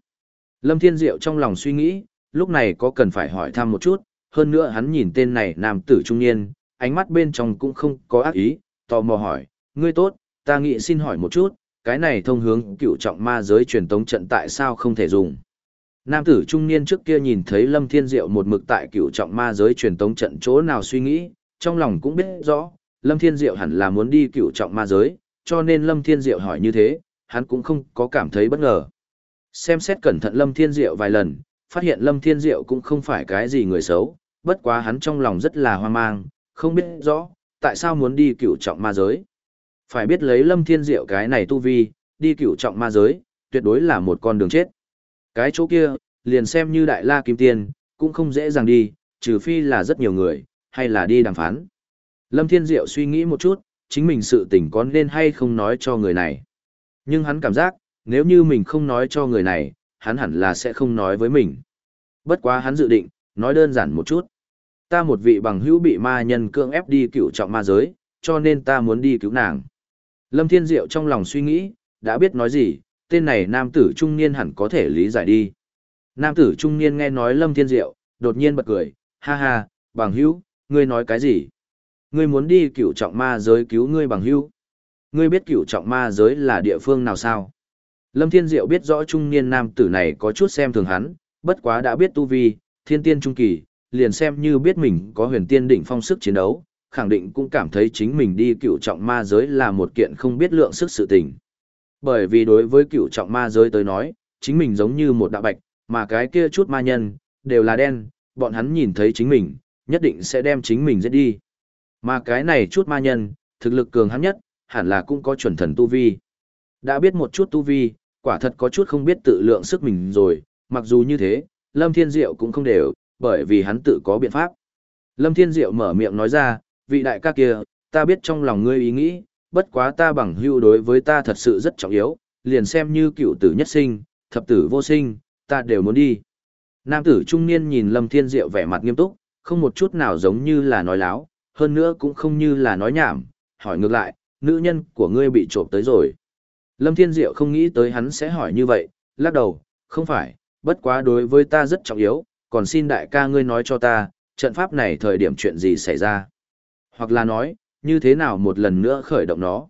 Lâm Thiên Diệu trong lòng suy nghĩ, lúc này có cần phải hỏi thăm một chút, hơn nữa hắn nhìn tên này nam tử trung niên, ánh mắt bên trong cũng không có ác ý, tò mò hỏi, ngươi tốt, ta nghĩ xin hỏi một chút, cái này thông hướng cựu trọng ma giới truyền tống trận tại sao không thể dùng. Nam tử trung niên trước kia nhìn thấy Lâm Thiên Diệu một mực tại cựu trọng ma giới truyền tống trận chỗ nào suy nghĩ, trong lòng cũng biết rõ, Lâm Thiên Diệu hẳn là muốn đi cựu trọng ma giới, cho nên Lâm Thiên Diệu hỏi như thế, hắn cũng không có cảm thấy bất ngờ. Xem xét cẩn thận Lâm Thiên Diệu vài lần, phát hiện Lâm Thiên Diệu cũng không phải cái gì người xấu, bất quá hắn trong lòng rất là hoang mang, không biết rõ, tại sao muốn đi cửu trọng ma giới. Phải biết lấy Lâm Thiên Diệu cái này tu vi, đi cửu trọng ma giới, tuyệt đối là một con đường chết. Cái chỗ kia, liền xem như Đại La Kim Tiên, cũng không dễ dàng đi, trừ phi là rất nhiều người, hay là đi đàm phán. Lâm Thiên Diệu suy nghĩ một chút, chính mình sự tình có nên hay không nói cho người này. Nhưng hắn cảm giác, nếu như mình không nói cho người này, hắn hẳn là sẽ không nói với mình. Bất quá hắn dự định, nói đơn giản một chút. Ta một vị bằng hữu bị ma nhân cưỡng ép đi cựu trọng ma giới, cho nên ta muốn đi cứu nàng. Lâm Thiên Diệu trong lòng suy nghĩ, đã biết nói gì, tên này nam tử trung niên hẳn có thể lý giải đi. Nam tử trung niên nghe nói Lâm Thiên Diệu, đột nhiên bật cười, ha ha, bằng hữu, ngươi nói cái gì? Ngươi muốn đi cựu trọng ma giới cứu ngươi bằng hữu? Ngươi biết cựu trọng ma giới là địa phương nào sao? Lâm Thiên Diệu biết rõ trung niên nam tử này có chút xem thường hắn, bất quá đã biết tu vi, thiên tiên trung kỳ, liền xem như biết mình có huyền tiên đỉnh phong sức chiến đấu, khẳng định cũng cảm thấy chính mình đi cựu trọng ma giới là một kiện không biết lượng sức sự tình. Bởi vì đối với cựu trọng ma giới tới nói, chính mình giống như một đạo bạch, mà cái kia chút ma nhân, đều là đen, bọn hắn nhìn thấy chính mình, nhất định sẽ đem chính mình giết đi. Mà cái này chút ma nhân, thực lực cường hắn nhất, hẳn là cũng có chuẩn thần tu vi. Đã biết một chút tu vi, quả thật có chút không biết tự lượng sức mình rồi, mặc dù như thế, Lâm Thiên Diệu cũng không đều, bởi vì hắn tự có biện pháp. Lâm Thiên Diệu mở miệng nói ra, vị đại ca kia, ta biết trong lòng ngươi ý nghĩ, bất quá ta bằng hưu đối với ta thật sự rất trọng yếu, liền xem như cựu tử nhất sinh, thập tử vô sinh, ta đều muốn đi. Nam tử trung niên nhìn Lâm Thiên Diệu vẻ mặt nghiêm túc, không một chút nào giống như là nói láo, hơn nữa cũng không như là nói nhảm, hỏi ngược lại, nữ nhân của ngươi bị trộm tới rồi. Lâm Thiên Diệu không nghĩ tới hắn sẽ hỏi như vậy, lắc đầu, không phải, bất quá đối với ta rất trọng yếu, còn xin đại ca ngươi nói cho ta, trận pháp này thời điểm chuyện gì xảy ra. Hoặc là nói, như thế nào một lần nữa khởi động nó.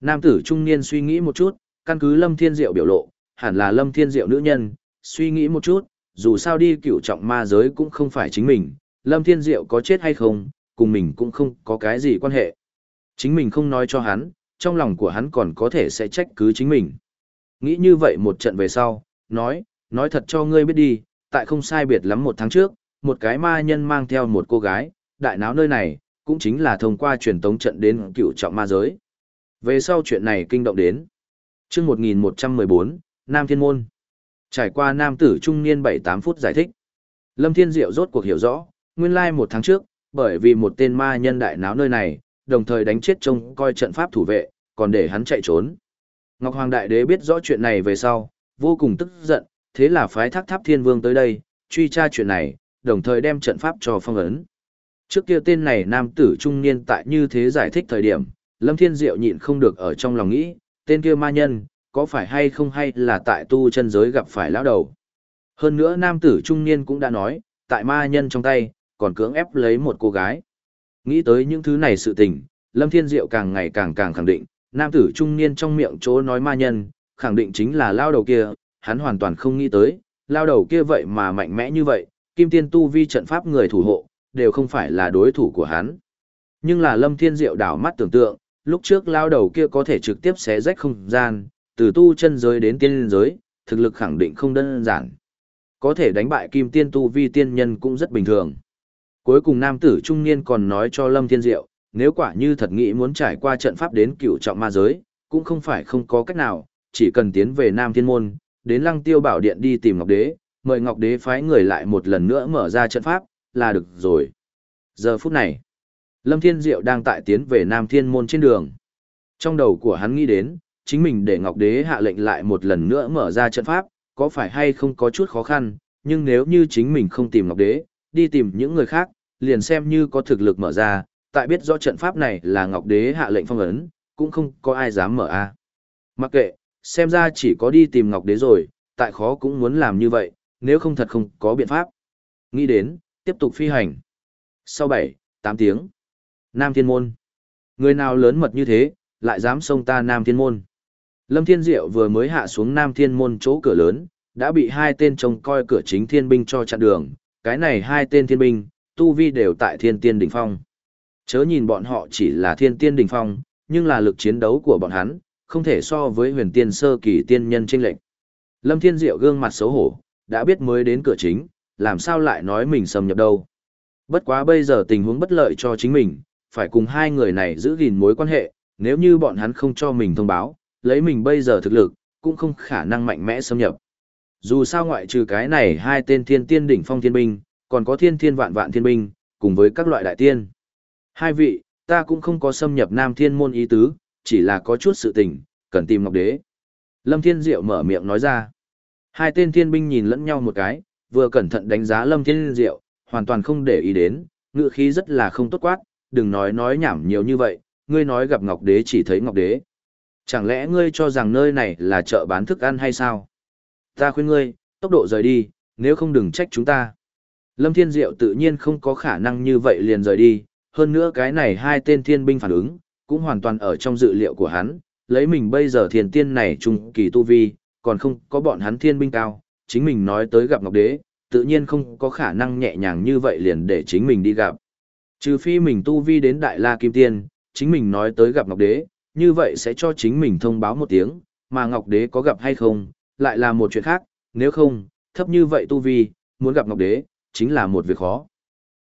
Nam tử trung niên suy nghĩ một chút, căn cứ Lâm Thiên Diệu biểu lộ, hẳn là Lâm Thiên Diệu nữ nhân, suy nghĩ một chút, dù sao đi cựu trọng ma giới cũng không phải chính mình, Lâm Thiên Diệu có chết hay không, cùng mình cũng không có cái gì quan hệ. Chính mình không nói cho hắn, trong lòng của hắn còn có thể sẽ trách cứ chính mình. Nghĩ như vậy một trận về sau, nói, nói thật cho ngươi biết đi, tại không sai biệt lắm một tháng trước, một cái ma nhân mang theo một cô gái, đại náo nơi này, cũng chính là thông qua truyền tống trận đến cựu trọng ma giới. Về sau chuyện này kinh động đến. chương 1114, Nam Thiên Môn. Trải qua nam tử trung niên 7-8 phút giải thích. Lâm Thiên Diệu rốt cuộc hiểu rõ, nguyên lai một tháng trước, bởi vì một tên ma nhân đại náo nơi này, đồng thời đánh chết trông coi trận pháp thủ vệ, còn để hắn chạy trốn. Ngọc Hoàng Đại Đế biết rõ chuyện này về sau, vô cùng tức giận, thế là phái thác tháp thiên vương tới đây, truy tra chuyện này, đồng thời đem trận pháp cho phong ấn. Trước kia tên này nam tử trung niên tại như thế giải thích thời điểm, Lâm Thiên Diệu nhịn không được ở trong lòng nghĩ, tên kia ma nhân, có phải hay không hay là tại tu chân giới gặp phải lão đầu. Hơn nữa nam tử trung niên cũng đã nói, tại ma nhân trong tay, còn cưỡng ép lấy một cô gái. Nghĩ tới những thứ này sự tình, Lâm Thiên Diệu càng ngày càng càng khẳng định, nam tử trung niên trong miệng chỗ nói ma nhân, khẳng định chính là lao đầu kia, hắn hoàn toàn không nghĩ tới, lao đầu kia vậy mà mạnh mẽ như vậy, kim tiên tu vi trận pháp người thủ hộ, đều không phải là đối thủ của hắn. Nhưng là Lâm Thiên Diệu đảo mắt tưởng tượng, lúc trước lao đầu kia có thể trực tiếp xé rách không gian, từ tu chân giới đến tiên giới, thực lực khẳng định không đơn giản. Có thể đánh bại kim tiên tu vi tiên nhân cũng rất bình thường. Cuối cùng nam tử trung niên còn nói cho Lâm Thiên Diệu, nếu quả như thật nghĩ muốn trải qua trận pháp đến cựu trọng ma giới, cũng không phải không có cách nào, chỉ cần tiến về Nam Thiên Môn, đến Lăng Tiêu Bảo Điện đi tìm Ngọc Đế, mời Ngọc Đế phái người lại một lần nữa mở ra trận pháp, là được rồi. Giờ phút này, Lâm Thiên Diệu đang tại tiến về Nam Thiên Môn trên đường. Trong đầu của hắn nghĩ đến, chính mình để Ngọc Đế hạ lệnh lại một lần nữa mở ra trận pháp, có phải hay không có chút khó khăn, nhưng nếu như chính mình không tìm Ngọc Đế, đi tìm những người khác, liền xem như có thực lực mở ra, tại biết rõ trận pháp này là Ngọc Đế hạ lệnh phong ấn, cũng không có ai dám mở a. Mặc kệ, xem ra chỉ có đi tìm Ngọc Đế rồi, tại khó cũng muốn làm như vậy, nếu không thật không có biện pháp. Nghĩ đến, tiếp tục phi hành. Sau 7, 8 tiếng. Nam Thiên Môn. Người nào lớn mật như thế, lại dám xông ta Nam Thiên Môn. Lâm Thiên Diệu vừa mới hạ xuống Nam Thiên Môn chỗ cửa lớn, đã bị hai tên trông coi cửa chính thiên binh cho chặn đường. Cái này hai tên thiên binh, tu vi đều tại thiên tiên đỉnh phong. Chớ nhìn bọn họ chỉ là thiên tiên đỉnh phong, nhưng là lực chiến đấu của bọn hắn, không thể so với huyền tiên sơ kỳ tiên nhân trinh lệnh. Lâm Thiên Diệu gương mặt xấu hổ, đã biết mới đến cửa chính, làm sao lại nói mình xâm nhập đâu. Bất quá bây giờ tình huống bất lợi cho chính mình, phải cùng hai người này giữ gìn mối quan hệ, nếu như bọn hắn không cho mình thông báo, lấy mình bây giờ thực lực, cũng không khả năng mạnh mẽ xâm nhập. Dù sao ngoại trừ cái này hai tên thiên tiên đỉnh phong thiên binh, còn có thiên thiên vạn vạn thiên binh, cùng với các loại đại tiên. Hai vị, ta cũng không có xâm nhập nam thiên môn ý tứ, chỉ là có chút sự tình, cần tìm ngọc đế. Lâm Thiên Diệu mở miệng nói ra. Hai tên thiên binh nhìn lẫn nhau một cái, vừa cẩn thận đánh giá Lâm Thiên Diệu, hoàn toàn không để ý đến, ngựa khí rất là không tốt quát, đừng nói nói nhảm nhiều như vậy, ngươi nói gặp Ngọc Đế chỉ thấy Ngọc Đế. Chẳng lẽ ngươi cho rằng nơi này là chợ bán thức ăn hay sao? Ta khuyên ngươi, tốc độ rời đi, nếu không đừng trách chúng ta. Lâm Thiên Diệu tự nhiên không có khả năng như vậy liền rời đi, hơn nữa cái này hai tên thiên binh phản ứng, cũng hoàn toàn ở trong dự liệu của hắn, lấy mình bây giờ thiền tiên này trung kỳ tu vi, còn không có bọn hắn thiên binh cao, chính mình nói tới gặp Ngọc Đế, tự nhiên không có khả năng nhẹ nhàng như vậy liền để chính mình đi gặp. Trừ phi mình tu vi đến Đại La Kim Tiên, chính mình nói tới gặp Ngọc Đế, như vậy sẽ cho chính mình thông báo một tiếng, mà Ngọc Đế có gặp hay không, lại là một chuyện khác, nếu không, thấp như vậy tu vi, muốn gặp Ngọc Đế, chính là một việc khó.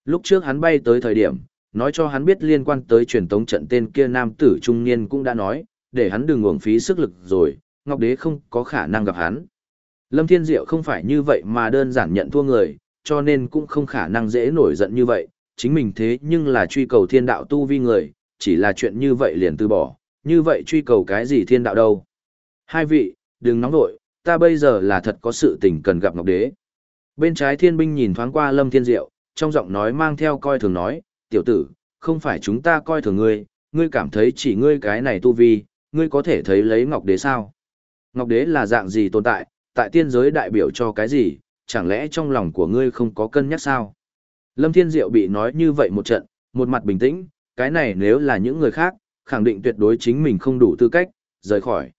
Lúc trước hắn bay tới thời điểm, nói cho hắn biết liên quan tới truyền tống trận tên kia nam tử trung niên cũng đã nói, để hắn đừng uổng phí sức lực rồi, Ngọc Đế không có khả năng gặp hắn. Lâm Thiên Diệu không phải như vậy mà đơn giản nhận thua người, cho nên cũng không khả năng dễ nổi giận như vậy, chính mình thế nhưng là truy cầu thiên đạo tu vi người, chỉ là chuyện như vậy liền từ bỏ, như vậy truy cầu cái gì thiên đạo đâu. Hai vị, đừng nóng vội, ta bây giờ là thật có sự tình cần gặp Ngọc Đế. Bên trái thiên binh nhìn thoáng qua Lâm Thiên Diệu, trong giọng nói mang theo coi thường nói, tiểu tử, không phải chúng ta coi thường ngươi, ngươi cảm thấy chỉ ngươi cái này tu vi, ngươi có thể thấy lấy Ngọc Đế sao? Ngọc Đế là dạng gì tồn tại, tại tiên giới đại biểu cho cái gì, chẳng lẽ trong lòng của ngươi không có cân nhắc sao? Lâm Thiên Diệu bị nói như vậy một trận, một mặt bình tĩnh, cái này nếu là những người khác, khẳng định tuyệt đối chính mình không đủ tư cách, rời khỏi.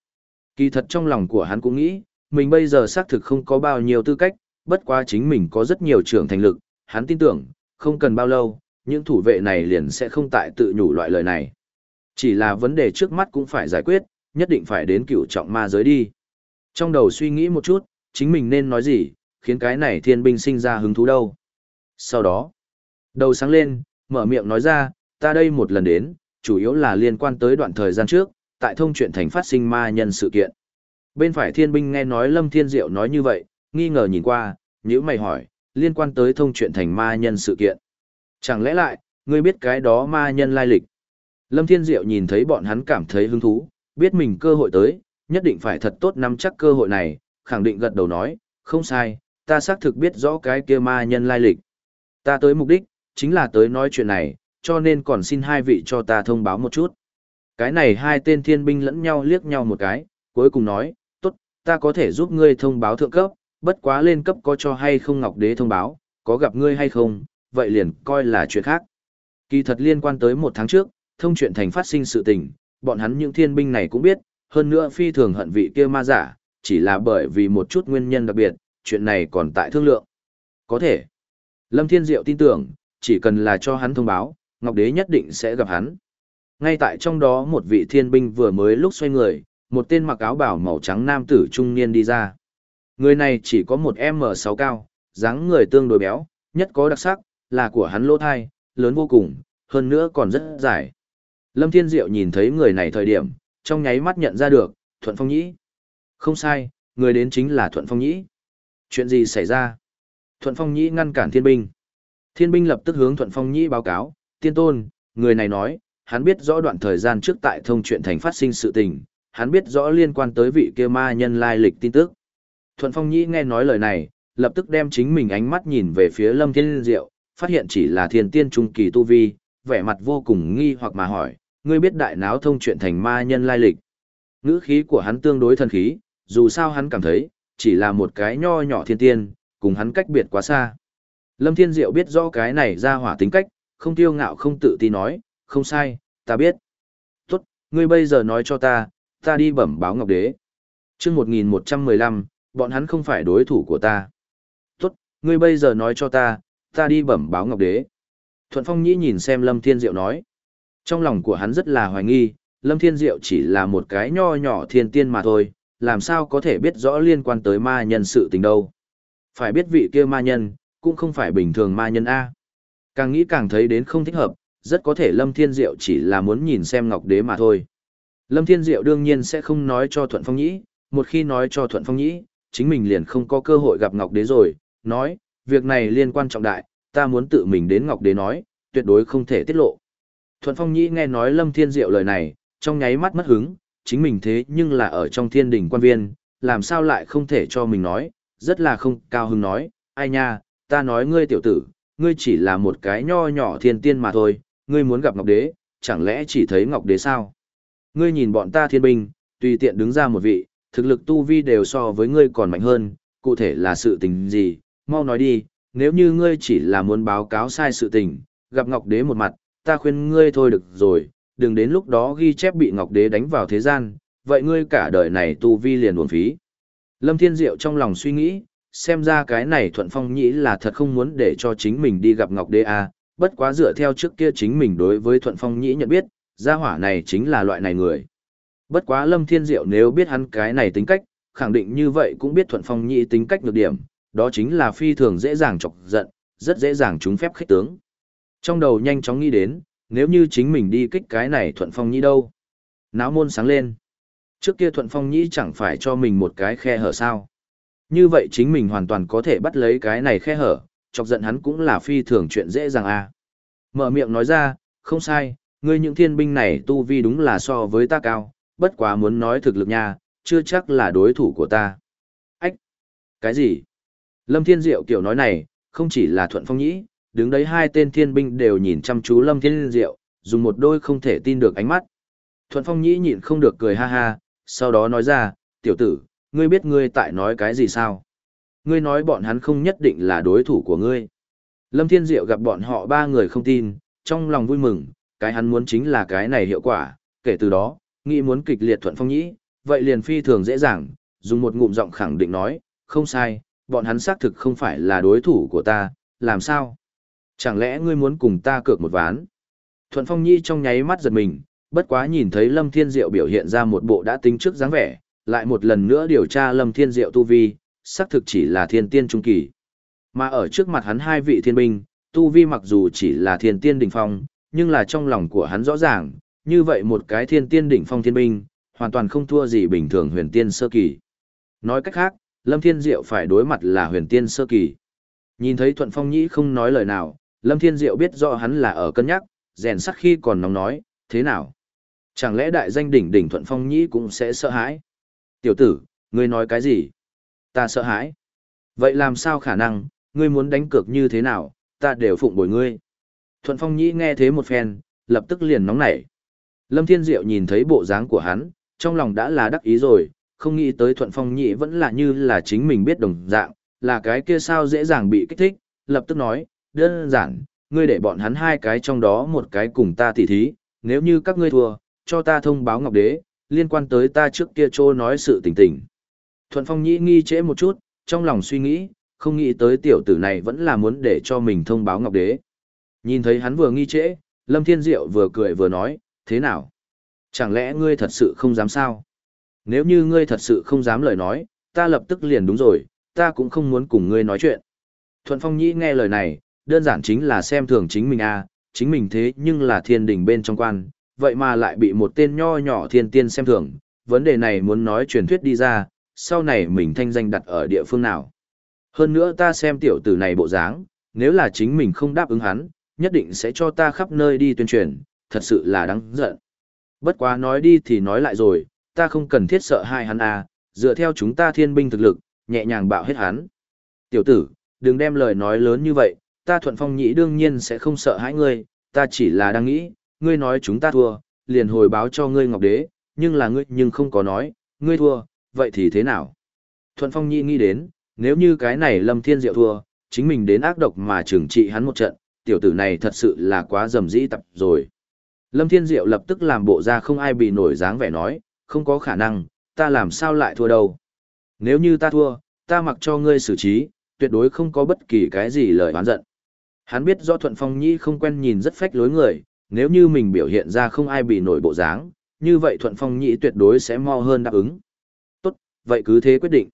Kỳ thật trong lòng của hắn cũng nghĩ, mình bây giờ xác thực không có bao nhiêu tư cách, bất quá chính mình có rất nhiều trưởng thành lực, hắn tin tưởng, không cần bao lâu, những thủ vệ này liền sẽ không tại tự nhủ loại lời này. Chỉ là vấn đề trước mắt cũng phải giải quyết, nhất định phải đến cựu trọng ma giới đi. Trong đầu suy nghĩ một chút, chính mình nên nói gì, khiến cái này thiên binh sinh ra hứng thú đâu. Sau đó, đầu sáng lên, mở miệng nói ra, ta đây một lần đến, chủ yếu là liên quan tới đoạn thời gian trước, tại thông chuyện thành phát sinh ma nhân sự kiện. Bên phải thiên binh nghe nói Lâm Thiên Diệu nói như vậy, nghi ngờ nhìn qua, nếu mày hỏi, liên quan tới thông chuyện thành ma nhân sự kiện. Chẳng lẽ lại, ngươi biết cái đó ma nhân lai lịch? Lâm Thiên Diệu nhìn thấy bọn hắn cảm thấy hứng thú, biết mình cơ hội tới, nhất định phải thật tốt nắm chắc cơ hội này, khẳng định gật đầu nói, không sai, ta xác thực biết rõ cái kia ma nhân lai lịch. Ta tới mục đích, chính là tới nói chuyện này, cho nên còn xin hai vị cho ta thông báo một chút. Cái này hai tên thiên binh lẫn nhau liếc nhau một cái, cuối cùng nói, tốt, ta có thể giúp ngươi thông báo thượng cấp, bất quá lên cấp có cho hay không Ngọc Đế thông báo, có gặp ngươi hay không, vậy liền coi là chuyện khác. Kỳ thật liên quan tới một tháng trước, thông chuyện thành phát sinh sự tình, bọn hắn những thiên binh này cũng biết, hơn nữa phi thường hận vị kia ma giả, chỉ là bởi vì một chút nguyên nhân đặc biệt, chuyện này còn tại thương lượng. Có thể. Lâm Thiên Diệu tin tưởng, chỉ cần là cho hắn thông báo, Ngọc Đế nhất định sẽ gặp hắn. Ngay tại trong đó một vị thiên binh vừa mới lúc xoay người, một tên mặc áo bảo màu trắng nam tử trung niên đi ra. Người này chỉ có một M6 cao, dáng người tương đối béo, nhất có đặc sắc, là của hắn lỗ thai, lớn vô cùng, hơn nữa còn rất dài. Lâm Thiên Diệu nhìn thấy người này thời điểm, trong nháy mắt nhận ra được, Thuận Phong Nhĩ. Không sai, người đến chính là Thuận Phong Nhĩ. Chuyện gì xảy ra? Thuận Phong Nhĩ ngăn cản thiên binh. Thiên binh lập tức hướng Thuận Phong Nhĩ báo cáo, tiên tôn, người này nói, hắn biết rõ đoạn thời gian trước tại thông chuyện thành phát sinh sự tình, hắn biết rõ liên quan tới vị kia ma nhân lai lịch tin tức. Thuận Phong Nhĩ nghe nói lời này, lập tức đem chính mình ánh mắt nhìn về phía Lâm Thiên Diệu, phát hiện chỉ là thiên tiên trung kỳ tu vi, vẻ mặt vô cùng nghi hoặc mà hỏi, ngươi biết đại náo thông chuyện thành ma nhân lai lịch. Ngữ khí của hắn tương đối thần khí, dù sao hắn cảm thấy, chỉ là một cái nho nhỏ thiên tiên, cùng hắn cách biệt quá xa. Lâm Thiên Diệu biết rõ cái này ra hỏa tính cách, không tiêu ngạo không tự ti nói, không sai, ta biết. Tốt, ngươi bây giờ nói cho ta, ta đi bẩm báo Ngọc Đế. Trước 1115, bọn hắn không phải đối thủ của ta. Tốt, ngươi bây giờ nói cho ta, ta đi bẩm báo Ngọc Đế. Thuận Phong Nhĩ nhìn xem Lâm Thiên Diệu nói. Trong lòng của hắn rất là hoài nghi, Lâm Thiên Diệu chỉ là một cái nho nhỏ thiên tiên mà thôi, làm sao có thể biết rõ liên quan tới ma nhân sự tình đâu. Phải biết vị kia ma nhân, cũng không phải bình thường ma nhân A. Càng nghĩ càng thấy đến không thích hợp, rất có thể Lâm Thiên Diệu chỉ là muốn nhìn xem Ngọc Đế mà thôi. Lâm Thiên Diệu đương nhiên sẽ không nói cho Thuận Phong Nhĩ, một khi nói cho Thuận Phong Nhĩ, chính mình liền không có cơ hội gặp Ngọc Đế rồi, nói, việc này liên quan trọng đại, ta muốn tự mình đến Ngọc Đế nói, tuyệt đối không thể tiết lộ. Thuận Phong Nhĩ nghe nói Lâm Thiên Diệu lời này, trong nháy mắt mất hứng, chính mình thế nhưng là ở trong thiên đình quan viên, làm sao lại không thể cho mình nói, rất là không cao hứng nói, ai nha, ta nói ngươi tiểu tử, ngươi chỉ là một cái nho nhỏ thiên tiên mà thôi, ngươi muốn gặp Ngọc Đế, chẳng lẽ chỉ thấy Ngọc Đế sao? Ngươi nhìn bọn ta thiên binh, tùy tiện đứng ra một vị, thực lực tu vi đều so với ngươi còn mạnh hơn, cụ thể là sự tình gì, mau nói đi, nếu như ngươi chỉ là muốn báo cáo sai sự tình, gặp Ngọc Đế một mặt, ta khuyên ngươi thôi được rồi, đừng đến lúc đó ghi chép bị Ngọc Đế đánh vào thế gian, vậy ngươi cả đời này tu vi liền uổng phí. Lâm Thiên Diệu trong lòng suy nghĩ, xem ra cái này Thuận Phong Nhĩ là thật không muốn để cho chính mình đi gặp Ngọc Đế à? bất quá dựa theo trước kia chính mình đối với Thuận Phong Nhĩ nhận biết, gia hỏa này chính là loại này người. Bất quá Lâm Thiên Diệu nếu biết hắn cái này tính cách, khẳng định như vậy cũng biết Thuận Phong Nhĩ tính cách nhược điểm, đó chính là phi thường dễ dàng chọc giận, rất dễ dàng trúng phép khích tướng. Trong đầu nhanh chóng nghĩ đến, nếu như chính mình đi kích cái này Thuận Phong Nhĩ đâu. Náo môn sáng lên. Trước kia Thuận Phong Nhĩ chẳng phải cho mình một cái khe hở sao. Như vậy chính mình hoàn toàn có thể bắt lấy cái này khe hở, chọc giận hắn cũng là phi thường chuyện dễ dàng à. Mở miệng nói ra, không sai, ngươi những thiên binh này tu vi đúng là so với ta cao, bất quá muốn nói thực lực nha, chưa chắc là đối thủ của ta. Ách! Cái gì? Lâm Thiên Diệu kiểu nói này, không chỉ là Thuận Phong Nhĩ, đứng đấy hai tên thiên binh đều nhìn chăm chú Lâm Thiên Diệu, dùng một đôi không thể tin được ánh mắt. Thuận Phong Nhĩ nhịn không được cười ha ha, sau đó nói ra, tiểu tử, ngươi biết ngươi tại nói cái gì sao? Ngươi nói bọn hắn không nhất định là đối thủ của ngươi. Lâm Thiên Diệu gặp bọn họ ba người không tin, trong lòng vui mừng, cái hắn muốn chính là cái này hiệu quả, kể từ đó, nghĩ muốn kịch liệt thuận phong nhĩ, vậy liền phi thường dễ dàng, dùng một ngụm giọng khẳng định nói, không sai, bọn hắn xác thực không phải là đối thủ của ta, làm sao? Chẳng lẽ ngươi muốn cùng ta cược một ván? Thuận phong Nhi trong nháy mắt giật mình, bất quá nhìn thấy Lâm Thiên Diệu biểu hiện ra một bộ đã tính trước dáng vẻ, lại một lần nữa điều tra Lâm Thiên Diệu tu vi, xác thực chỉ là thiên tiên trung kỳ. Mà ở trước mặt hắn hai vị thiên binh, tu vi mặc dù chỉ là thiên tiên đỉnh phong, nhưng là trong lòng của hắn rõ ràng, như vậy một cái thiên tiên đỉnh phong thiên binh, hoàn toàn không thua gì bình thường huyền tiên sơ kỳ. Nói cách khác, Lâm Thiên Diệu phải đối mặt là huyền tiên sơ kỳ. Nhìn thấy Thuận Phong Nhĩ không nói lời nào, Lâm Thiên Diệu biết rõ hắn là ở cân nhắc, rèn sắc khi còn nóng nói, thế nào? Chẳng lẽ đại danh đỉnh đỉnh Thuận Phong Nhĩ cũng sẽ sợ hãi? Tiểu tử, ngươi nói cái gì? Ta sợ hãi. Vậy làm sao khả năng, ngươi muốn đánh cược như thế nào, ta đều phụng bồi ngươi. Thuận Phong Nhĩ nghe thế một phen, lập tức liền nóng nảy. Lâm Thiên Diệu nhìn thấy bộ dáng của hắn, trong lòng đã là đắc ý rồi, không nghĩ tới Thuận Phong nhị vẫn là như là chính mình biết đồng dạng, là cái kia sao dễ dàng bị kích thích, lập tức nói, đơn giản, ngươi để bọn hắn hai cái trong đó một cái cùng ta tỉ thí, nếu như các ngươi thua, cho ta thông báo Ngọc Đế, liên quan tới ta trước kia trô nói sự tình tình. Thuận Phong nhị nghi trễ một chút, trong lòng suy nghĩ, không nghĩ tới tiểu tử này vẫn là muốn để cho mình thông báo Ngọc Đế. Nhìn thấy hắn vừa nghi trễ, Lâm Thiên Diệu vừa cười vừa nói, thế nào? Chẳng lẽ ngươi thật sự không dám sao? Nếu như ngươi thật sự không dám lời nói, ta lập tức liền đúng rồi, ta cũng không muốn cùng ngươi nói chuyện. Thuận Phong Nhĩ nghe lời này, đơn giản chính là xem thường chính mình a, à, chính mình thế nhưng là thiên đình bên trong quan, vậy mà lại bị một tên nho nhỏ thiên tiên xem thường, vấn đề này muốn nói truyền thuyết đi ra, sau này mình thanh danh đặt ở địa phương nào. Hơn nữa ta xem tiểu tử này bộ dáng, nếu là chính mình không đáp ứng hắn, nhất định sẽ cho ta khắp nơi đi tuyên truyền, thật sự là đáng giận. Bất quá nói đi thì nói lại rồi, ta không cần thiết sợ hai hắn à, dựa theo chúng ta thiên binh thực lực, nhẹ nhàng bạo hết hắn. Tiểu tử, đừng đem lời nói lớn như vậy, ta thuận phong nhĩ đương nhiên sẽ không sợ hãi ngươi, ta chỉ là đang nghĩ, ngươi nói chúng ta thua, liền hồi báo cho ngươi ngọc đế, nhưng là ngươi nhưng không có nói, ngươi thua, vậy thì thế nào? Thuận phong nhĩ nghĩ đến, nếu như cái này Lâm Thiên Diệu thua, chính mình đến ác độc mà trừng trị hắn một trận, tiểu tử này thật sự là quá dầm dĩ tập rồi. Lâm Thiên Diệu lập tức làm bộ ra không ai bị nổi dáng vẻ nói, không có khả năng, ta làm sao lại thua đâu. Nếu như ta thua, ta mặc cho ngươi xử trí, tuyệt đối không có bất kỳ cái gì lời oán giận. Hắn biết do Thuận Phong Nhĩ không quen nhìn rất phách lối người, nếu như mình biểu hiện ra không ai bị nổi bộ dáng, như vậy Thuận Phong Nhĩ tuyệt đối sẽ mo hơn đáp ứng. Tốt, vậy cứ thế quyết định.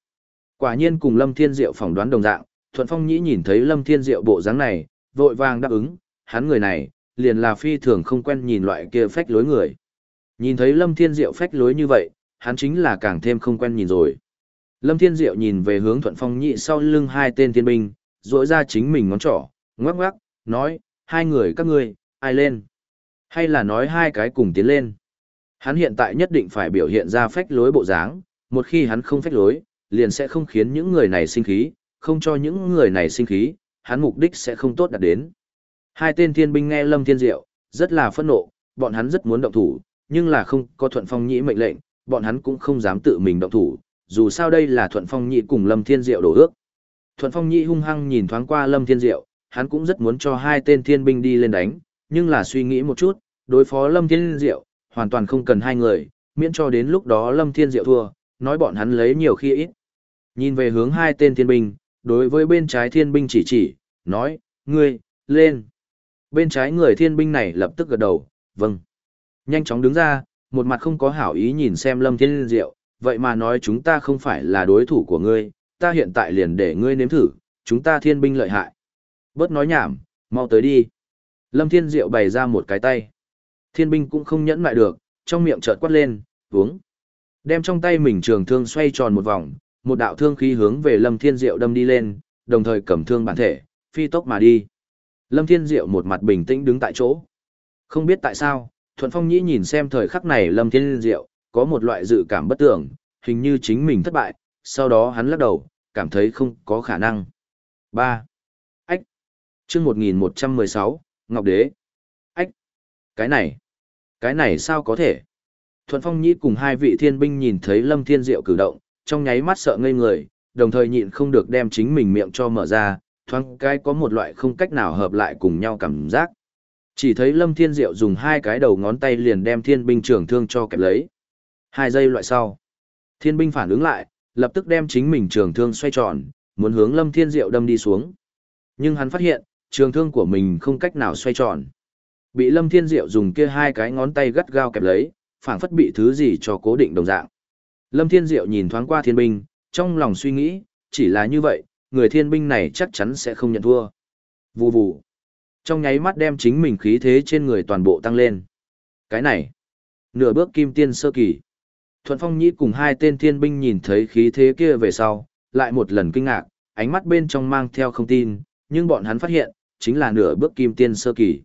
Quả nhiên cùng Lâm Thiên Diệu phỏng đoán đồng dạng, Thuận Phong Nhĩ nhìn thấy Lâm Thiên Diệu bộ dáng này, vội vàng đáp ứng, hắn người này, liền là phi thường không quen nhìn loại kia phách lối người. Nhìn thấy Lâm Thiên Diệu phách lối như vậy, hắn chính là càng thêm không quen nhìn rồi. Lâm Thiên Diệu nhìn về hướng Thuận Phong Nhị sau lưng hai tên thiên binh, rỗi ra chính mình ngón trỏ, ngoắc ngoắc, nói, hai người các ngươi, ai lên? Hay là nói hai cái cùng tiến lên? Hắn hiện tại nhất định phải biểu hiện ra phách lối bộ dáng, một khi hắn không phách lối, liền sẽ không khiến những người này sinh khí, không cho những người này sinh khí, hắn mục đích sẽ không tốt đạt đến. Hai tên thiên binh nghe Lâm Thiên Diệu, rất là phẫn nộ, bọn hắn rất muốn động thủ, nhưng là không có Thuận Phong Nhĩ mệnh lệnh, bọn hắn cũng không dám tự mình động thủ, dù sao đây là Thuận Phong Nhĩ cùng Lâm Thiên Diệu đổ ước. Thuận Phong Nhĩ hung hăng nhìn thoáng qua Lâm Thiên Diệu, hắn cũng rất muốn cho hai tên thiên binh đi lên đánh, nhưng là suy nghĩ một chút, đối phó Lâm Thiên Diệu, hoàn toàn không cần hai người, miễn cho đến lúc đó Lâm Thiên Diệu thua, nói bọn hắn lấy nhiều khi ít. Nhìn về hướng hai tên thiên binh, đối với bên trái thiên binh chỉ chỉ, nói, ngươi, lên. Bên trái người thiên binh này lập tức gật đầu, vâng. Nhanh chóng đứng ra, một mặt không có hảo ý nhìn xem Lâm Thiên Diệu, vậy mà nói chúng ta không phải là đối thủ của ngươi, ta hiện tại liền để ngươi nếm thử, chúng ta thiên binh lợi hại. Bớt nói nhảm, mau tới đi. Lâm Thiên Diệu bày ra một cái tay. Thiên binh cũng không nhẫn lại được, trong miệng chợt quát lên, uống. Đem trong tay mình trường thương xoay tròn một vòng, một đạo thương khí hướng về Lâm Thiên Diệu đâm đi lên, đồng thời cầm thương bản thể, phi tốc mà đi. Lâm Thiên Diệu một mặt bình tĩnh đứng tại chỗ. Không biết tại sao, Thuận Phong Nhĩ nhìn xem thời khắc này Lâm Thiên Diệu, có một loại dự cảm bất tưởng, hình như chính mình thất bại, sau đó hắn lắc đầu, cảm thấy không có khả năng. 3. Ách. chương 1116, Ngọc Đế. Ách. Cái này. Cái này sao có thể? Thuận Phong Nhĩ cùng hai vị thiên binh nhìn thấy Lâm Thiên Diệu cử động, trong nháy mắt sợ ngây người, đồng thời nhịn không được đem chính mình miệng cho mở ra, thoáng cái có một loại không cách nào hợp lại cùng nhau cảm giác. Chỉ thấy Lâm Thiên Diệu dùng hai cái đầu ngón tay liền đem thiên binh trưởng thương cho kẹp lấy. Hai giây loại sau. Thiên binh phản ứng lại, lập tức đem chính mình trường thương xoay tròn, muốn hướng Lâm Thiên Diệu đâm đi xuống. Nhưng hắn phát hiện, trường thương của mình không cách nào xoay tròn. Bị Lâm Thiên Diệu dùng kia hai cái ngón tay gắt gao kẹp lấy, phảng phất bị thứ gì cho cố định đồng dạng. Lâm Thiên Diệu nhìn thoáng qua thiên binh, trong lòng suy nghĩ, chỉ là như vậy, người thiên binh này chắc chắn sẽ không nhận thua. Vù vù. Trong nháy mắt đem chính mình khí thế trên người toàn bộ tăng lên. Cái này, nửa bước kim tiên sơ kỳ. Thuận Phong Nhĩ cùng hai tên thiên binh nhìn thấy khí thế kia về sau, lại một lần kinh ngạc, ánh mắt bên trong mang theo không tin, nhưng bọn hắn phát hiện, chính là nửa bước kim tiên sơ kỳ.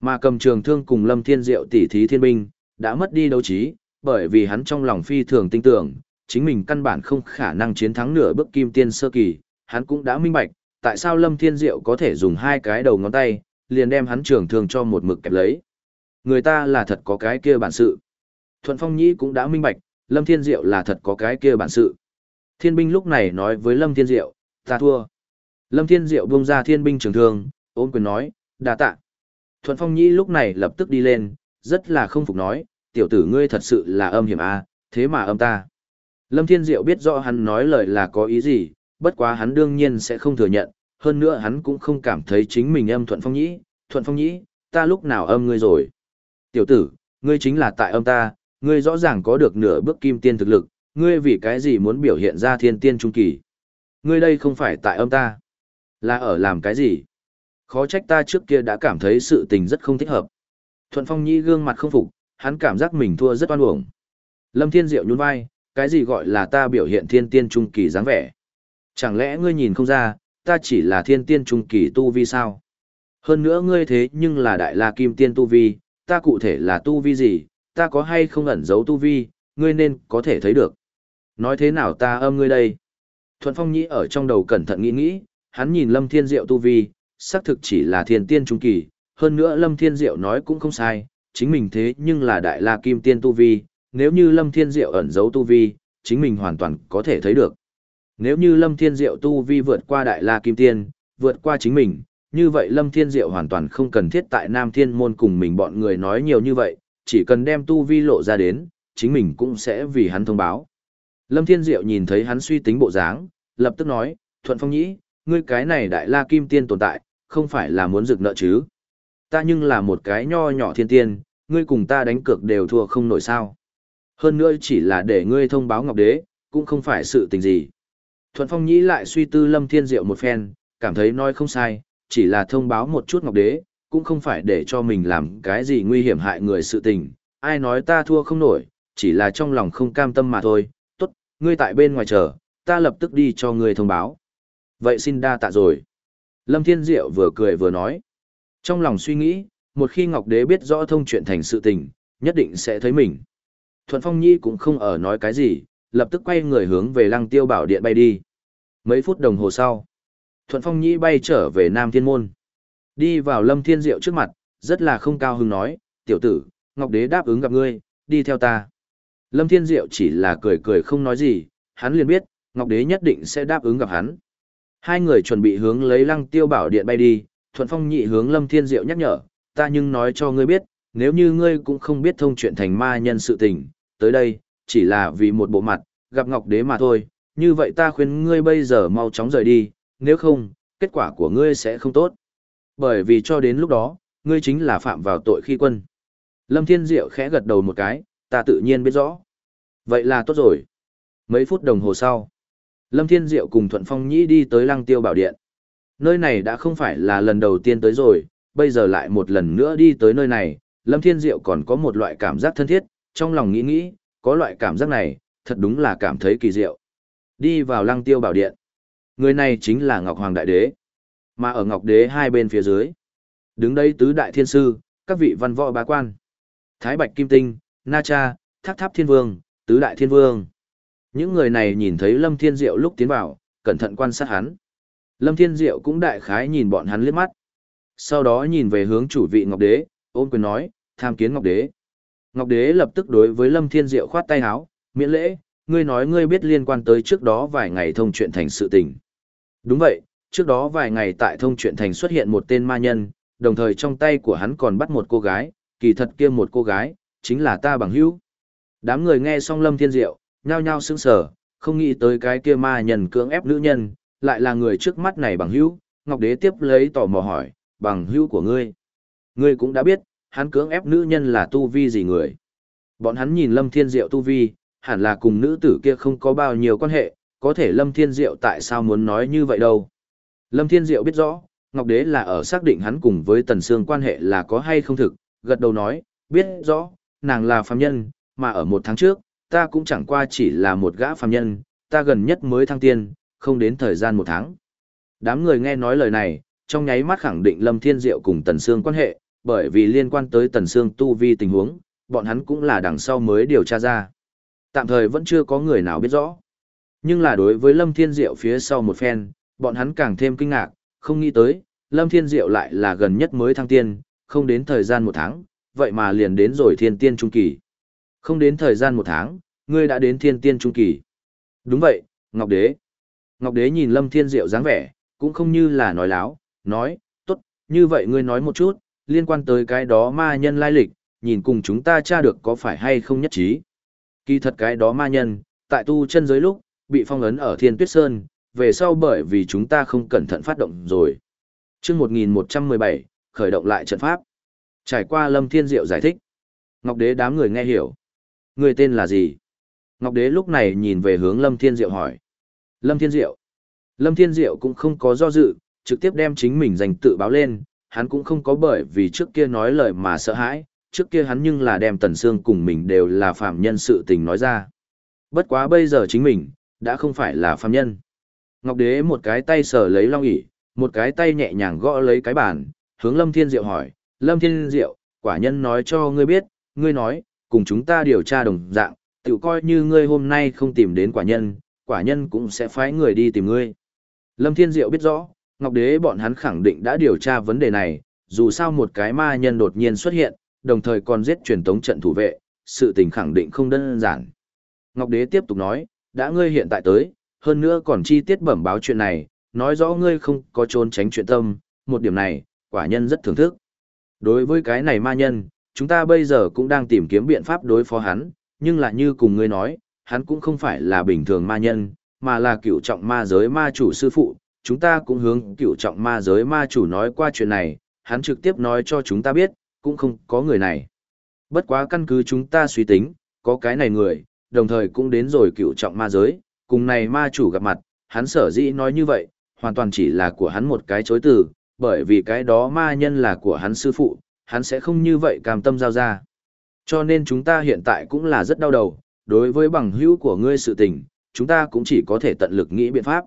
Mà cầm trường thương cùng Lâm Thiên Diệu tỷ thí thiên binh, đã mất đi đấu trí, bởi vì hắn trong lòng phi thường tin tưởng, chính mình căn bản không khả năng chiến thắng nửa bước kim tiên sơ kỳ, hắn cũng đã minh bạch, tại sao Lâm Thiên Diệu có thể dùng hai cái đầu ngón tay, liền đem hắn trường thương cho một mực kẹp lấy. Người ta là thật có cái kia bản sự. Thuận Phong Nhĩ cũng đã minh bạch, Lâm Thiên Diệu là thật có cái kia bản sự. Thiên binh lúc này nói với Lâm Thiên Diệu, ta thua. Lâm Thiên Diệu buông ra thiên binh trường thương, Ôn quyền nói, đà tạ. Thuận Phong Nhĩ lúc này lập tức đi lên, rất là không phục nói, tiểu tử ngươi thật sự là âm hiểm a, thế mà âm ta. Lâm Thiên Diệu biết rõ hắn nói lời là có ý gì, bất quá hắn đương nhiên sẽ không thừa nhận, hơn nữa hắn cũng không cảm thấy chính mình âm Thuận Phong Nhĩ, Thuận Phong Nhĩ, ta lúc nào âm ngươi rồi. Tiểu tử, ngươi chính là tại âm ta, ngươi rõ ràng có được nửa bước kim tiên thực lực, ngươi vì cái gì muốn biểu hiện ra thiên tiên trung kỳ. Ngươi đây không phải tại âm ta, là ở làm cái gì. Khó trách ta trước kia đã cảm thấy sự tình rất không thích hợp. Thuận Phong Nhĩ gương mặt không phục, hắn cảm giác mình thua rất oan uổng. Lâm Thiên Diệu nhún vai, cái gì gọi là ta biểu hiện thiên tiên trung kỳ dáng vẻ? Chẳng lẽ ngươi nhìn không ra, ta chỉ là thiên tiên trung kỳ tu vi sao? Hơn nữa ngươi thế nhưng là đại la kim tiên tu vi, ta cụ thể là tu vi gì, ta có hay không ẩn giấu tu vi, ngươi nên có thể thấy được. Nói thế nào ta âm ngươi đây? Thuận Phong Nhĩ ở trong đầu cẩn thận nghĩ nghĩ, hắn nhìn Lâm Thiên Diệu tu vi, xác thực chỉ là thiên tiên trung kỳ, hơn nữa Lâm Thiên Diệu nói cũng không sai, chính mình thế nhưng là đại la kim tiên tu vi, nếu như Lâm Thiên Diệu ẩn giấu tu vi, chính mình hoàn toàn có thể thấy được. Nếu như Lâm Thiên Diệu tu vi vượt qua Đại La Kim Tiên, vượt qua chính mình, như vậy Lâm Thiên Diệu hoàn toàn không cần thiết tại Nam Thiên Môn cùng mình bọn người nói nhiều như vậy, chỉ cần đem tu vi lộ ra đến, chính mình cũng sẽ vì hắn thông báo. Lâm Thiên Diệu nhìn thấy hắn suy tính bộ dáng, lập tức nói, Thuận Phong Nhĩ, ngươi cái này Đại La Kim Tiên tồn tại, không phải là muốn rực nợ chứ. Ta nhưng là một cái nho nhỏ thiên tiên, ngươi cùng ta đánh cược đều thua không nổi sao. Hơn nữa chỉ là để ngươi thông báo Ngọc Đế, cũng không phải sự tình gì. Thuận Phong Nhĩ lại suy tư Lâm Thiên Diệu một phen, cảm thấy nói không sai, chỉ là thông báo một chút Ngọc Đế, cũng không phải để cho mình làm cái gì nguy hiểm hại người sự tình. Ai nói ta thua không nổi, chỉ là trong lòng không cam tâm mà thôi. Tốt, ngươi tại bên ngoài chờ, ta lập tức đi cho ngươi thông báo. Vậy xin đa tạ rồi. Lâm Thiên Diệu vừa cười vừa nói. Trong lòng suy nghĩ, một khi Ngọc Đế biết rõ thông chuyện thành sự tình, nhất định sẽ thấy mình. Thuận Phong Nhi cũng không ở nói cái gì, lập tức quay người hướng về lăng tiêu bảo điện bay đi. Mấy phút đồng hồ sau, Thuận Phong Nhĩ bay trở về Nam Thiên Môn. Đi vào Lâm Thiên Diệu trước mặt, rất là không cao hứng nói, tiểu tử, Ngọc Đế đáp ứng gặp ngươi, đi theo ta. Lâm Thiên Diệu chỉ là cười cười không nói gì, hắn liền biết, Ngọc Đế nhất định sẽ đáp ứng gặp hắn. Hai người chuẩn bị hướng lấy lăng tiêu bảo điện bay đi, Thuận Phong nhị hướng Lâm Thiên Diệu nhắc nhở, ta nhưng nói cho ngươi biết, nếu như ngươi cũng không biết thông chuyện thành ma nhân sự tình, tới đây, chỉ là vì một bộ mặt, gặp Ngọc Đế mà thôi, như vậy ta khuyên ngươi bây giờ mau chóng rời đi, nếu không, kết quả của ngươi sẽ không tốt. Bởi vì cho đến lúc đó, ngươi chính là phạm vào tội khi quân. Lâm Thiên Diệu khẽ gật đầu một cái, ta tự nhiên biết rõ. Vậy là tốt rồi. Mấy phút đồng hồ sau, Lâm Thiên Diệu cùng Thuận Phong Nhĩ đi tới Lăng Tiêu Bảo Điện. Nơi này đã không phải là lần đầu tiên tới rồi, bây giờ lại một lần nữa đi tới nơi này, Lâm Thiên Diệu còn có một loại cảm giác thân thiết, trong lòng nghĩ nghĩ, có loại cảm giác này, thật đúng là cảm thấy kỳ diệu. Đi vào Lăng Tiêu Bảo Điện. Người này chính là Ngọc Hoàng Đại Đế. Mà ở Ngọc Đế hai bên phía dưới, đứng đây tứ đại thiên sư, các vị văn võ bá quan. Thái Bạch Kim Tinh, Na Cha, Thác Tháp Thiên Vương, tứ đại thiên vương. Những người này nhìn thấy Lâm Thiên Diệu lúc tiến vào, cẩn thận quan sát hắn. Lâm Thiên Diệu cũng đại khái nhìn bọn hắn liếc mắt. Sau đó nhìn về hướng chủ vị Ngọc Đế, ôn quyền nói, tham kiến Ngọc Đế. Ngọc Đế lập tức đối với Lâm Thiên Diệu khoát tay áo, miễn lễ, ngươi nói ngươi biết liên quan tới trước đó vài ngày thông chuyện thành sự tình. Đúng vậy, trước đó vài ngày tại thông chuyện thành xuất hiện một tên ma nhân, đồng thời trong tay của hắn còn bắt một cô gái, kỳ thật kia một cô gái, chính là ta bằng hữu. Đám người nghe xong Lâm Thiên Diệu, nhao nhao sững sờ, không nghĩ tới cái kia ma nhân cưỡng ép nữ nhân, lại là người trước mắt này bằng hữu. Ngọc Đế tiếp lấy tò mò hỏi, bằng hữu của ngươi. Ngươi cũng đã biết, hắn cưỡng ép nữ nhân là tu vi gì người. Bọn hắn nhìn Lâm Thiên Diệu tu vi, hẳn là cùng nữ tử kia không có bao nhiêu quan hệ, có thể Lâm Thiên Diệu tại sao muốn nói như vậy đâu. Lâm Thiên Diệu biết rõ, Ngọc Đế là ở xác định hắn cùng với Tần Sương quan hệ là có hay không thực, gật đầu nói, biết rõ, nàng là phàm nhân, mà ở một tháng trước, ta cũng chẳng qua chỉ là một gã phàm nhân, ta gần nhất mới thăng tiên, không đến thời gian một tháng. Đám người nghe nói lời này, trong nháy mắt khẳng định Lâm Thiên Diệu cùng Tần Sương quan hệ, bởi vì liên quan tới Tần Sương tu vi tình huống, bọn hắn cũng là đằng sau mới điều tra ra. Tạm thời vẫn chưa có người nào biết rõ. Nhưng là đối với Lâm Thiên Diệu phía sau một phen, bọn hắn càng thêm kinh ngạc, không nghĩ tới, Lâm Thiên Diệu lại là gần nhất mới thăng tiên, không đến thời gian một tháng, vậy mà liền đến rồi thiên tiên trung kỳ. Không đến thời gian một tháng, ngươi đã đến thiên tiên trung kỳ. Đúng vậy, Ngọc Đế. Ngọc Đế nhìn Lâm Thiên Diệu dáng vẻ, cũng không như là nói láo, nói, tốt, như vậy ngươi nói một chút, liên quan tới cái đó ma nhân lai lịch, nhìn cùng chúng ta tra được có phải hay không nhất trí. Kỳ thật cái đó ma nhân, tại tu chân giới lúc, bị phong ấn ở Thiên Tuyết Sơn, về sau bởi vì chúng ta không cẩn thận phát động rồi. Trước 1117, khởi động lại trận pháp. Trải qua Lâm Thiên Diệu giải thích. Ngọc Đế đám người nghe hiểu. Người tên là gì? Ngọc Đế lúc này nhìn về hướng Lâm Thiên Diệu hỏi. Lâm Thiên Diệu. Lâm Thiên Diệu cũng không có do dự, trực tiếp đem chính mình dành tự báo lên, hắn cũng không có bởi vì trước kia nói lời mà sợ hãi, trước kia hắn nhưng là đem Tần Sương cùng mình đều là phạm nhân sự tình nói ra. Bất quá bây giờ chính mình, đã không phải là phạm nhân. Ngọc Đế một cái tay sờ lấy long ỷ, một cái tay nhẹ nhàng gõ lấy cái bàn, hướng Lâm Thiên Diệu hỏi, Lâm Thiên Diệu, quả nhân nói cho ngươi biết, ngươi nói, cùng chúng ta điều tra đồng dạng, tự coi như ngươi hôm nay không tìm đến quả nhân, quả nhân cũng sẽ phái người đi tìm ngươi. Lâm Thiên Diệu biết rõ, Ngọc Đế bọn hắn khẳng định đã điều tra vấn đề này, dù sao một cái ma nhân đột nhiên xuất hiện, đồng thời còn giết truyền tống trận thủ vệ, sự tình khẳng định không đơn giản. Ngọc Đế tiếp tục nói, đã ngươi hiện tại tới, hơn nữa còn chi tiết bẩm báo chuyện này, nói rõ ngươi không có trốn tránh chuyện tâm, một điểm này, quả nhân rất thưởng thức. Đối với cái này ma nhân, chúng ta bây giờ cũng đang tìm kiếm biện pháp đối phó hắn, nhưng là như cùng ngươi nói, hắn cũng không phải là bình thường ma nhân, mà là cựu trọng ma giới ma chủ sư phụ. Chúng ta cũng hướng cựu trọng ma giới ma chủ nói qua chuyện này, hắn trực tiếp nói cho chúng ta biết, cũng không có người này. Bất quá căn cứ chúng ta suy tính, có cái này người, đồng thời cũng đến rồi cựu trọng ma giới, cùng này ma chủ gặp mặt, hắn sở dĩ nói như vậy, hoàn toàn chỉ là của hắn một cái chối từ, bởi vì cái đó ma nhân là của hắn sư phụ, hắn sẽ không như vậy cam tâm giao ra. Cho nên chúng ta hiện tại cũng là rất đau đầu, đối với bằng hữu của ngươi sự tình, chúng ta cũng chỉ có thể tận lực nghĩ biện pháp.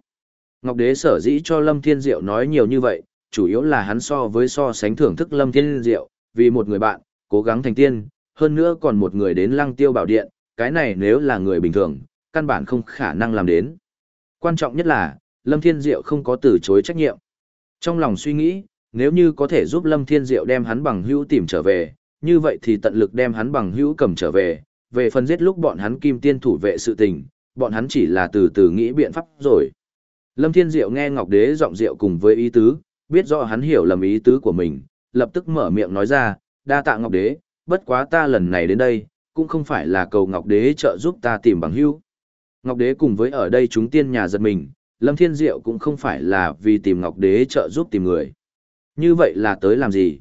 Ngọc Đế sở dĩ cho Lâm Thiên Diệu nói nhiều như vậy, chủ yếu là hắn so với so sánh thưởng thức Lâm Thiên Diệu, vì một người bạn, cố gắng thành tiên, hơn nữa còn một người đến lăng tiêu bảo điện, cái này nếu là người bình thường, căn bản không khả năng làm đến. Quan trọng nhất là, Lâm Thiên Diệu không có từ chối trách nhiệm. Trong lòng suy nghĩ, nếu như có thể giúp Lâm Thiên Diệu đem hắn bằng hữu tìm trở về, như vậy thì tận lực đem hắn bằng hữu cầm trở về, về phần giết lúc bọn hắn kim tiên thủ vệ sự tình, bọn hắn chỉ là từ từ nghĩ biện pháp rồi. Lâm Thiên Diệu nghe Ngọc Đế giọng Diệu cùng với ý tứ, biết rõ hắn hiểu lầm ý tứ của mình, lập tức mở miệng nói ra, đa tạ Ngọc Đế, bất quá ta lần này đến đây, cũng không phải là cầu Ngọc Đế trợ giúp ta tìm bằng hữu. Ngọc Đế cùng với ở đây chúng tiên nhà giật mình, Lâm Thiên Diệu cũng không phải là vì tìm Ngọc Đế trợ giúp tìm người. Như vậy là tới làm gì?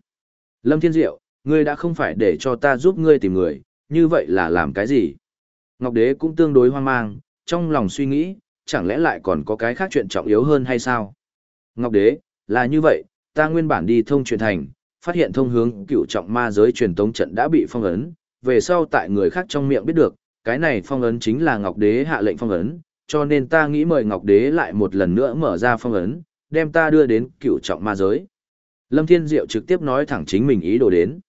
Lâm Thiên Diệu, ngươi đã không phải để cho ta giúp ngươi tìm người, như vậy là làm cái gì? Ngọc Đế cũng tương đối hoang mang, trong lòng suy nghĩ, chẳng lẽ lại còn có cái khác chuyện trọng yếu hơn hay sao? Ngọc Đế, là như vậy, ta nguyên bản đi thông truyền thành, phát hiện thông hướng cựu trọng ma giới truyền tống trận đã bị phong ấn, về sau tại người khác trong miệng biết được, cái này phong ấn chính là Ngọc Đế hạ lệnh phong ấn, cho nên ta nghĩ mời Ngọc Đế lại một lần nữa mở ra phong ấn, đem ta đưa đến cựu trọng ma giới. Lâm Thiên Diệu trực tiếp nói thẳng chính mình ý đồ đến.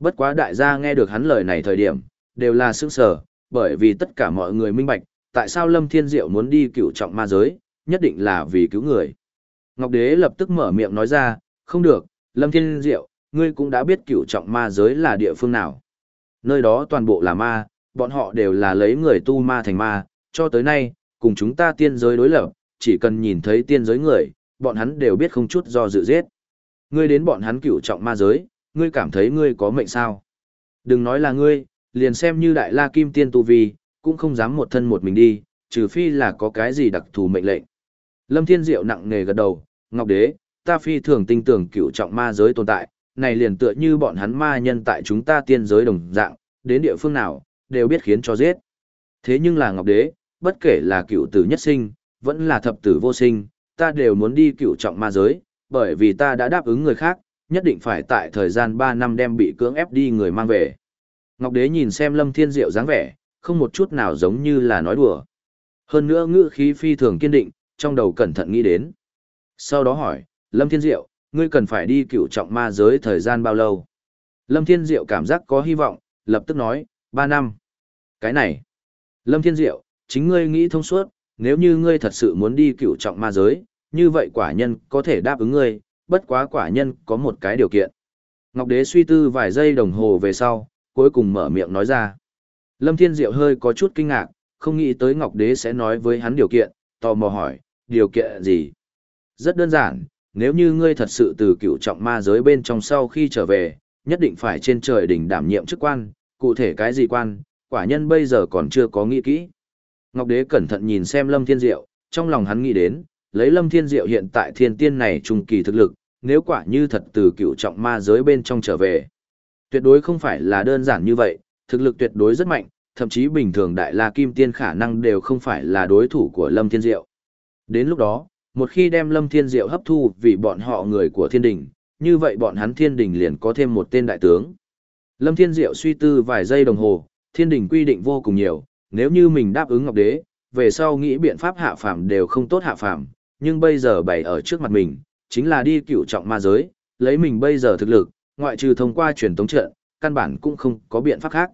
Bất quá đại gia nghe được hắn lời này thời điểm, đều là sững sờ, bởi vì tất cả mọi người minh bạch, tại sao Lâm Thiên Diệu muốn đi cựu trọng ma giới, nhất định là vì cứu người. Ngọc Đế lập tức mở miệng nói ra, không được, Lâm Thiên Diệu, ngươi cũng đã biết cựu trọng ma giới là địa phương nào. Nơi đó toàn bộ là ma, bọn họ đều là lấy người tu ma thành ma, cho tới nay, cùng chúng ta tiên giới đối lập, chỉ cần nhìn thấy tiên giới người, bọn hắn đều biết không chút do dự giết. Ngươi đến bọn hắn cựu trọng ma giới, ngươi cảm thấy ngươi có mệnh sao? Đừng nói là ngươi, liền xem như đại la kim tiên tu vi, cũng không dám một thân một mình đi, trừ phi là có cái gì đặc thù mệnh lệnh. Lâm Thiên Diệu nặng nề gật đầu, Ngọc Đế, ta phi thường tin tưởng cựu trọng ma giới tồn tại, này liền tựa như bọn hắn ma nhân tại chúng ta tiên giới đồng dạng, đến địa phương nào, đều biết khiến cho giết. Thế nhưng là Ngọc Đế, bất kể là cựu tử nhất sinh, vẫn là thập tử vô sinh, ta đều muốn đi cựu trọng ma giới, bởi vì ta đã đáp ứng người khác, nhất định phải tại thời gian 3 năm đem bị cưỡng ép đi người mang về. Ngọc Đế nhìn xem Lâm Thiên Diệu dáng vẻ, không một chút nào giống như là nói đùa. Hơn nữa ngữ khí phi thường kiên định, trong đầu cẩn thận nghĩ đến. Sau đó hỏi, Lâm Thiên Diệu, ngươi cần phải đi cựu trọng ma giới thời gian bao lâu? Lâm Thiên Diệu cảm giác có hy vọng, lập tức nói, 3 năm. Cái này. Lâm Thiên Diệu, chính ngươi nghĩ thông suốt, nếu như ngươi thật sự muốn đi cựu trọng ma giới, như vậy quả nhân có thể đáp ứng ngươi, bất quá quả nhân có một cái điều kiện. Ngọc Đế suy tư vài giây đồng hồ về sau, cuối cùng mở miệng nói ra. Lâm Thiên Diệu hơi có chút kinh ngạc, không nghĩ tới Ngọc Đế sẽ nói với hắn điều kiện, tò mò hỏi, điều kiện gì? Rất đơn giản, nếu như ngươi thật sự từ cựu trọng ma giới bên trong sau khi trở về, nhất định phải trên trời đỉnh đảm nhiệm chức quan, cụ thể cái gì quan, quả nhân bây giờ còn chưa có nghĩ kỹ. Ngọc Đế cẩn thận nhìn xem Lâm Thiên Diệu, trong lòng hắn nghĩ đến, lấy Lâm Thiên Diệu hiện tại thiên tiên này trung kỳ thực lực, nếu quả như thật từ cựu trọng ma giới bên trong trở về. Tuyệt đối không phải là đơn giản như vậy, thực lực tuyệt đối rất mạnh, thậm chí bình thường đại la kim tiên khả năng đều không phải là đối thủ của Lâm Thiên Diệu. Đến lúc đó, một khi đem Lâm Thiên Diệu hấp thu vì bọn họ người của thiên đình, như vậy bọn hắn thiên đình liền có thêm một tên đại tướng. Lâm Thiên Diệu suy tư vài giây đồng hồ, thiên đình quy định vô cùng nhiều, nếu như mình đáp ứng Ngọc Đế, về sau nghĩ biện pháp hạ phàm đều không tốt hạ phàm, nhưng bây giờ bày ở trước mặt mình, chính là đi cựu trọng ma giới, lấy mình bây giờ thực lực, ngoại trừ thông qua truyền tống trận, căn bản cũng không có biện pháp khác.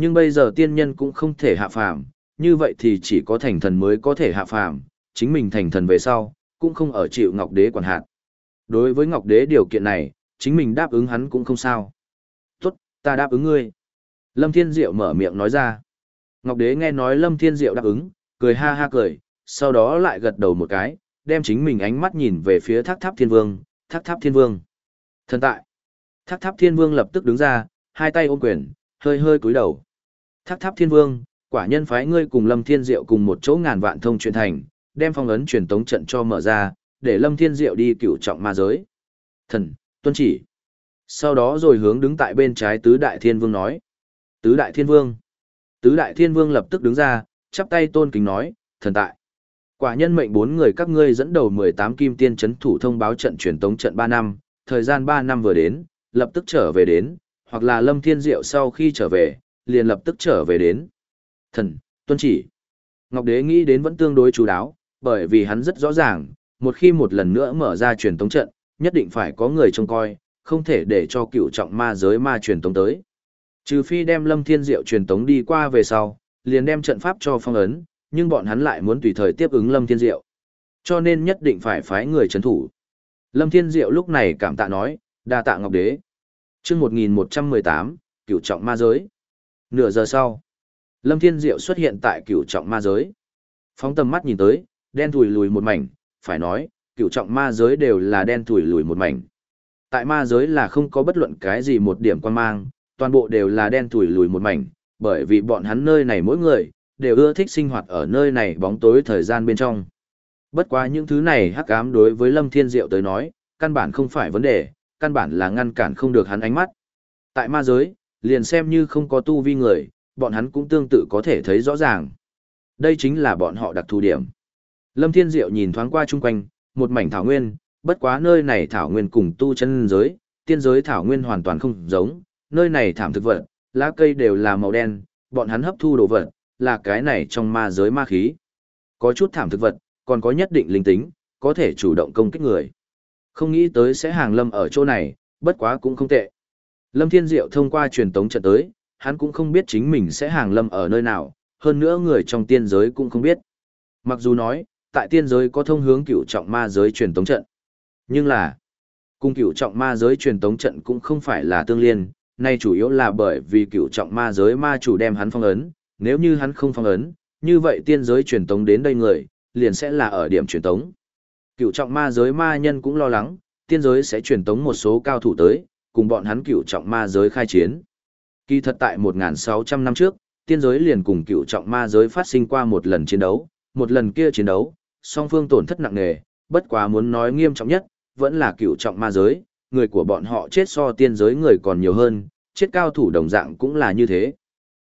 Nhưng bây giờ tiên nhân cũng không thể hạ phàm, như vậy thì chỉ có thành thần mới có thể hạ phàm, chính mình thành thần về sau, cũng không ở chịu Ngọc Đế quản hạt. Đối với Ngọc Đế điều kiện này, chính mình đáp ứng hắn cũng không sao. Tốt, ta đáp ứng ngươi. Lâm Thiên Diệu mở miệng nói ra. Ngọc Đế nghe nói Lâm Thiên Diệu đáp ứng, cười ha ha cười, sau đó lại gật đầu một cái, đem chính mình ánh mắt nhìn về phía thác tháp thiên vương, thác tháp thiên vương. Thần tại, thác tháp thiên vương lập tức đứng ra, hai tay ôm quyền, hơi hơi cúi đầu. Thác tháp thiên vương, quả nhân phái ngươi cùng Lâm Thiên Diệu cùng một chỗ ngàn vạn thông truyền thành, đem phong ấn truyền tống trận cho mở ra, để Lâm Thiên Diệu đi cửu trọng ma giới. Thần, tuân chỉ. Sau đó rồi hướng đứng tại bên trái tứ đại thiên vương nói. Tứ đại thiên vương. Tứ đại thiên vương lập tức đứng ra, chắp tay tôn kính nói, thần tại. Quả nhân mệnh bốn người các ngươi dẫn đầu 18 kim tiên chấn thủ thông báo trận truyền tống trận 3 năm, thời gian 3 năm vừa đến, lập tức trở về đến, hoặc là Lâm Thiên Diệu sau khi trở về, liền lập tức trở về đến. Thần, tuân chỉ. Ngọc Đế nghĩ đến vẫn tương đối chú đáo, bởi vì hắn rất rõ ràng, một khi một lần nữa mở ra truyền tống trận, nhất định phải có người trông coi, không thể để cho cựu trọng ma giới ma truyền tống tới. Trừ phi đem Lâm Thiên Diệu truyền tống đi qua về sau, liền đem trận pháp cho phong ấn, nhưng bọn hắn lại muốn tùy thời tiếp ứng Lâm Thiên Diệu. Cho nên nhất định phải phái người trấn thủ. Lâm Thiên Diệu lúc này cảm tạ nói, đa tạ Ngọc Đế. Chương 1118, cựu trọng ma giới. Nửa giờ sau, Lâm Thiên Diệu xuất hiện tại cửu trọng ma giới. Phóng tầm mắt nhìn tới, đen thùi lùi một mảnh, phải nói, cửu trọng ma giới đều là đen thùi lùi một mảnh. Tại ma giới là không có bất luận cái gì một điểm quan mang, toàn bộ đều là đen thùi lùi một mảnh, bởi vì bọn hắn nơi này mỗi người, đều ưa thích sinh hoạt ở nơi này bóng tối thời gian bên trong. Bất quá những thứ này hắc ám đối với Lâm Thiên Diệu tới nói, căn bản không phải vấn đề, căn bản là ngăn cản không được hắn ánh mắt. Tại ma giới, liền xem như không có tu vi người, bọn hắn cũng tương tự có thể thấy rõ ràng. Đây chính là bọn họ đặc thù điểm. Lâm Thiên Diệu nhìn thoáng qua chung quanh, một mảnh thảo nguyên, bất quá nơi này thảo nguyên cùng tu chân giới, tiên giới thảo nguyên hoàn toàn không giống, nơi này thảm thực vật, lá cây đều là màu đen, bọn hắn hấp thu đồ vật, là cái này trong ma giới ma khí. Có chút thảm thực vật, còn có nhất định linh tính, có thể chủ động công kích người. Không nghĩ tới sẽ hàng lâm ở chỗ này, bất quá cũng không tệ. Lâm Thiên Diệu thông qua truyền tống trận tới, hắn cũng không biết chính mình sẽ hàng lâm ở nơi nào, hơn nữa người trong tiên giới cũng không biết. Mặc dù nói, tại tiên giới có thông hướng cựu trọng ma giới truyền tống trận. Nhưng là, cung cựu trọng ma giới truyền tống trận cũng không phải là tương liên, nay chủ yếu là bởi vì cựu trọng ma giới ma chủ đem hắn phong ấn, nếu như hắn không phong ấn, như vậy tiên giới truyền tống đến đây người, liền sẽ là ở điểm truyền tống. Cựu trọng ma giới ma nhân cũng lo lắng, tiên giới sẽ truyền tống một số cao thủ tới, cùng bọn hắn cựu trọng ma giới khai chiến. Kỳ thật tại 1.600 năm trước, tiên giới liền cùng cựu trọng ma giới phát sinh qua một lần chiến đấu, một lần kia chiến đấu, song phương tổn thất nặng nề, bất quá muốn nói nghiêm trọng nhất, vẫn là cựu trọng ma giới, người của bọn họ chết so tiên giới người còn nhiều hơn, chết cao thủ đồng dạng cũng là như thế.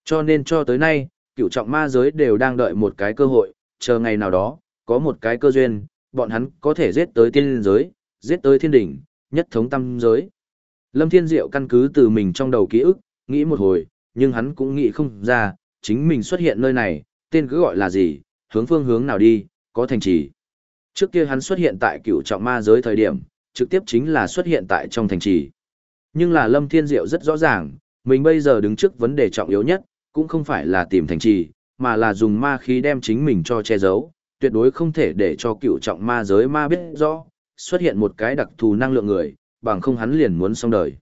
Cho nên cho tới nay, cựu trọng ma giới đều đang đợi một cái cơ hội, chờ ngày nào đó, có một cái cơ duyên, bọn hắn có thể giết tới tiên giới, giết tới thiên đỉnh, nhất thống tâm giới. Lâm Thiên Diệu căn cứ từ mình trong đầu ký ức, nghĩ một hồi, nhưng hắn cũng nghĩ không ra, chính mình xuất hiện nơi này, tên cứ gọi là gì, hướng phương hướng nào đi, có thành trì. Trước kia hắn xuất hiện tại cựu trọng ma giới thời điểm, trực tiếp chính là xuất hiện tại trong thành trì. Nhưng là Lâm Thiên Diệu rất rõ ràng, mình bây giờ đứng trước vấn đề trọng yếu nhất, cũng không phải là tìm thành trì, mà là dùng ma khí đem chính mình cho che giấu, tuyệt đối không thể để cho cựu trọng ma giới ma biết rõ, xuất hiện một cái đặc thù năng lượng người, bằng không hắn liền muốn xong đời.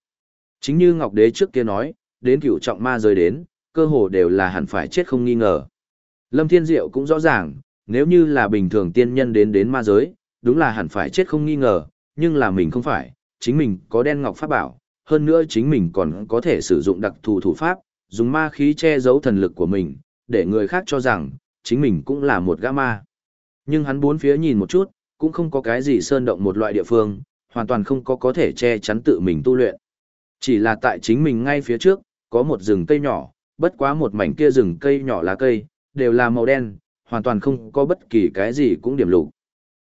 Chính như Ngọc Đế trước kia nói, đến cựu trọng ma giới đến, cơ hồ đều là hẳn phải chết không nghi ngờ. Lâm Thiên Diệu cũng rõ ràng, nếu như là bình thường tiên nhân đến đến ma giới, đúng là hẳn phải chết không nghi ngờ, nhưng là mình không phải, chính mình có đen ngọc pháp bảo, hơn nữa chính mình còn có thể sử dụng đặc thù thủ pháp, dùng ma khí che giấu thần lực của mình, để người khác cho rằng, chính mình cũng là một gã ma. Nhưng hắn bốn phía nhìn một chút, cũng không có cái gì sơn động một loại địa phương, hoàn toàn không có có thể che chắn tự mình tu luyện. Chỉ là tại chính mình ngay phía trước, có một rừng cây nhỏ, bất quá một mảnh kia rừng cây nhỏ lá cây, đều là màu đen, hoàn toàn không có bất kỳ cái gì cũng điểm lục.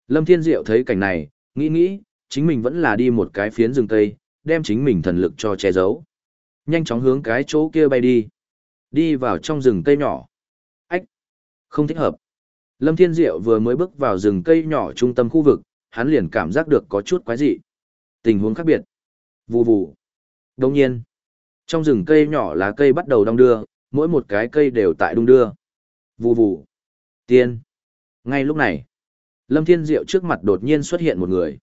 Lâm Thiên Diệu thấy cảnh này, nghĩ nghĩ, chính mình vẫn là đi một cái phiến rừng cây, đem chính mình thần lực cho che giấu. Nhanh chóng hướng cái chỗ kia bay đi. Đi vào trong rừng cây nhỏ. Ách! Không thích hợp. Lâm Thiên Diệu vừa mới bước vào rừng cây nhỏ trung tâm khu vực, hắn liền cảm giác được có chút quái dị. Tình huống khác biệt. Vù vù. Đồng nhiên. Trong rừng cây nhỏ lá cây bắt đầu đong đưa, mỗi một cái cây đều tại đung đưa. Vù vù. Tiên. Ngay lúc này, Lâm Thiên Diệu trước mặt đột nhiên xuất hiện một người.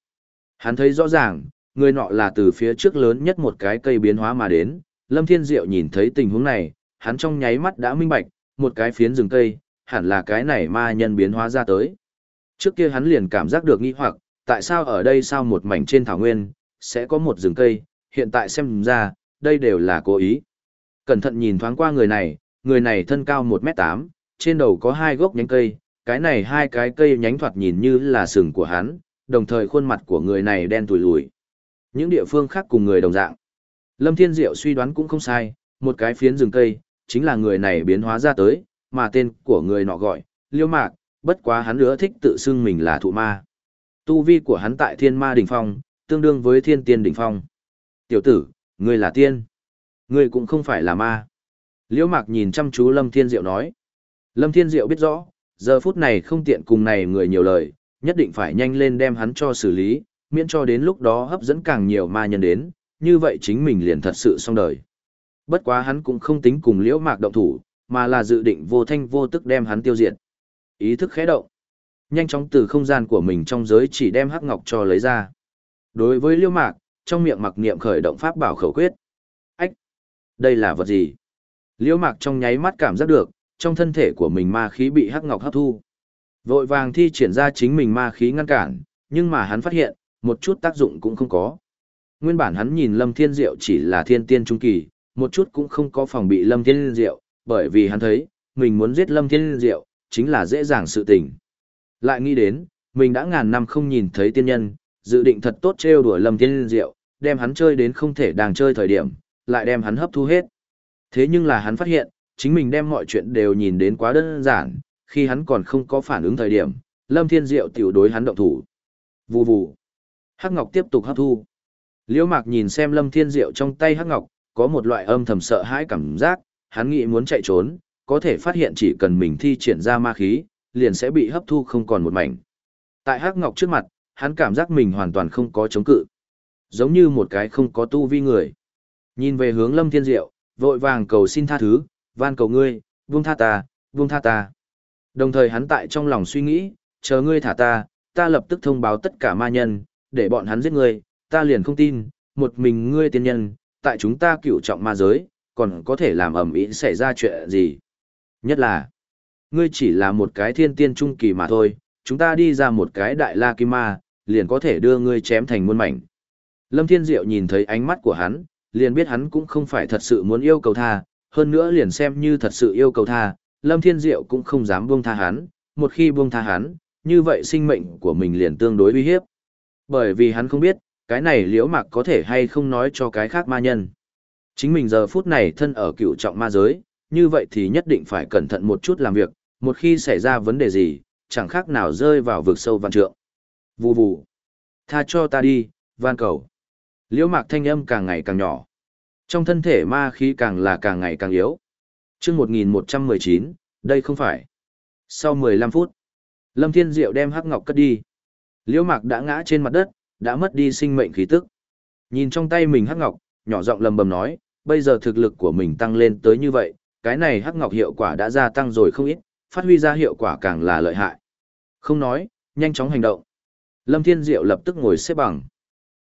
Hắn thấy rõ ràng, người nọ là từ phía trước lớn nhất một cái cây biến hóa mà đến. Lâm Thiên Diệu nhìn thấy tình huống này, hắn trong nháy mắt đã minh bạch, một cái phiến rừng cây, hẳn là cái này ma nhân biến hóa ra tới. Trước kia hắn liền cảm giác được nghi hoặc, tại sao ở đây sao một mảnh trên thảo nguyên, sẽ có một rừng cây, hiện tại xem ra, đây đều là cố ý. Cẩn thận nhìn thoáng qua người này, người này thân cao 1m8, trên đầu có hai gốc nhánh cây, cái này hai cái cây nhánh thoạt nhìn như là sừng của hắn, đồng thời khuôn mặt của người này đen tùi lùi. Những địa phương khác cùng người đồng dạng. Lâm Thiên Diệu suy đoán cũng không sai, một cái phiến rừng cây, chính là người này biến hóa ra tới, mà tên của người nọ gọi, Liêu Mạc, bất quá hắn nữa thích tự xưng mình là thụ ma. Tu vi của hắn tại thiên ma đỉnh phong, tương đương với thiên tiên đỉnh phong. Tiểu tử, ngươi là tiên. Ngươi cũng không phải là ma. Liễu Mạc nhìn chăm chú Lâm Thiên Diệu nói. Lâm Thiên Diệu biết rõ, giờ phút này không tiện cùng này người nhiều lời, nhất định phải nhanh lên đem hắn cho xử lý, miễn cho đến lúc đó hấp dẫn càng nhiều ma nhân đến, như vậy chính mình liền thật sự xong đời. Bất quá hắn cũng không tính cùng liễu mạc động thủ, mà là dự định vô thanh vô tức đem hắn tiêu diệt. Ý thức khẽ động. Nhanh chóng từ không gian của mình trong giới chỉ đem hắc ngọc cho lấy ra. Đối với liễu mạc, trong miệng mặc niệm khởi động pháp bảo khẩu quyết. Ách! Đây là vật gì? Liễu mạc trong nháy mắt cảm giác được, trong thân thể của mình ma khí bị hắc ngọc hấp thu. Vội vàng thi triển ra chính mình ma khí ngăn cản, nhưng mà hắn phát hiện, một chút tác dụng cũng không có. Nguyên bản hắn nhìn Lâm Thiên Diệu chỉ là thiên tiên trung kỳ, một chút cũng không có phòng bị Lâm Thiên Diệu, bởi vì hắn thấy, mình muốn giết Lâm Thiên Diệu, chính là dễ dàng sự tình. Lại nghĩ đến, mình đã ngàn năm không nhìn thấy tiên nhân, dự định thật tốt trêu đùa Lâm Thiên Diệu, đem hắn chơi đến không thể đang chơi thời điểm, lại đem hắn hấp thu hết. Thế nhưng là hắn phát hiện, chính mình đem mọi chuyện đều nhìn đến quá đơn giản, khi hắn còn không có phản ứng thời điểm, Lâm Thiên Diệu tiểu đối hắn động thủ. Vù vù. Hắc Ngọc tiếp tục hấp thu. Liễu Mạc nhìn xem Lâm Thiên Diệu trong tay Hắc Ngọc, có một loại âm thầm sợ hãi cảm giác, hắn nghĩ muốn chạy trốn, có thể phát hiện chỉ cần mình thi triển ra ma khí, liền sẽ bị hấp thu không còn một mảnh. Tại Hắc Ngọc trước mặt, hắn cảm giác mình hoàn toàn không có chống cự. Giống như một cái không có tu vi người. Nhìn về hướng Lâm Thiên Diệu, vội vàng cầu xin tha thứ, van cầu ngươi, buông tha ta, buông tha ta. Đồng thời hắn tại trong lòng suy nghĩ, chờ ngươi thả ta, ta lập tức thông báo tất cả ma nhân, để bọn hắn giết ngươi, ta liền không tin, một mình ngươi tiên nhân, tại chúng ta cựu trọng ma giới, còn có thể làm ẩm ý xảy ra chuyện gì. Nhất là, ngươi chỉ là một cái thiên tiên trung kỳ mà thôi, chúng ta đi ra một cái đại la kim ma, liền có thể đưa ngươi chém thành muôn mảnh. Lâm Thiên Diệu nhìn thấy ánh mắt của hắn, liền biết hắn cũng không phải thật sự muốn yêu cầu tha, hơn nữa liền xem như thật sự yêu cầu tha, Lâm Thiên Diệu cũng không dám buông tha hắn, một khi buông tha hắn, như vậy sinh mệnh của mình liền tương đối uy hiếp. Bởi vì hắn không biết, cái này liễu mạc có thể hay không nói cho cái khác ma nhân. Chính mình giờ phút này thân ở cựu trọng ma giới, như vậy thì nhất định phải cẩn thận một chút làm việc, một khi xảy ra vấn đề gì, chẳng khác nào rơi vào vực sâu văn trượng. Vù vù. Tha cho ta đi, van cầu. Liễu mạc thanh âm càng ngày càng nhỏ. Trong thân thể ma khí càng là càng ngày càng yếu. chương 1119, đây không phải. Sau 15 phút, Lâm Thiên Diệu đem hắc ngọc cất đi. Liễu Mạc đã ngã trên mặt đất, đã mất đi sinh mệnh khí tức. Nhìn trong tay mình hắc ngọc, nhỏ giọng lầm bầm nói, bây giờ thực lực của mình tăng lên tới như vậy, cái này hắc ngọc hiệu quả đã gia tăng rồi không ít, phát huy ra hiệu quả càng là lợi hại. Không nói, nhanh chóng hành động. Lâm Thiên Diệu lập tức ngồi xếp bằng.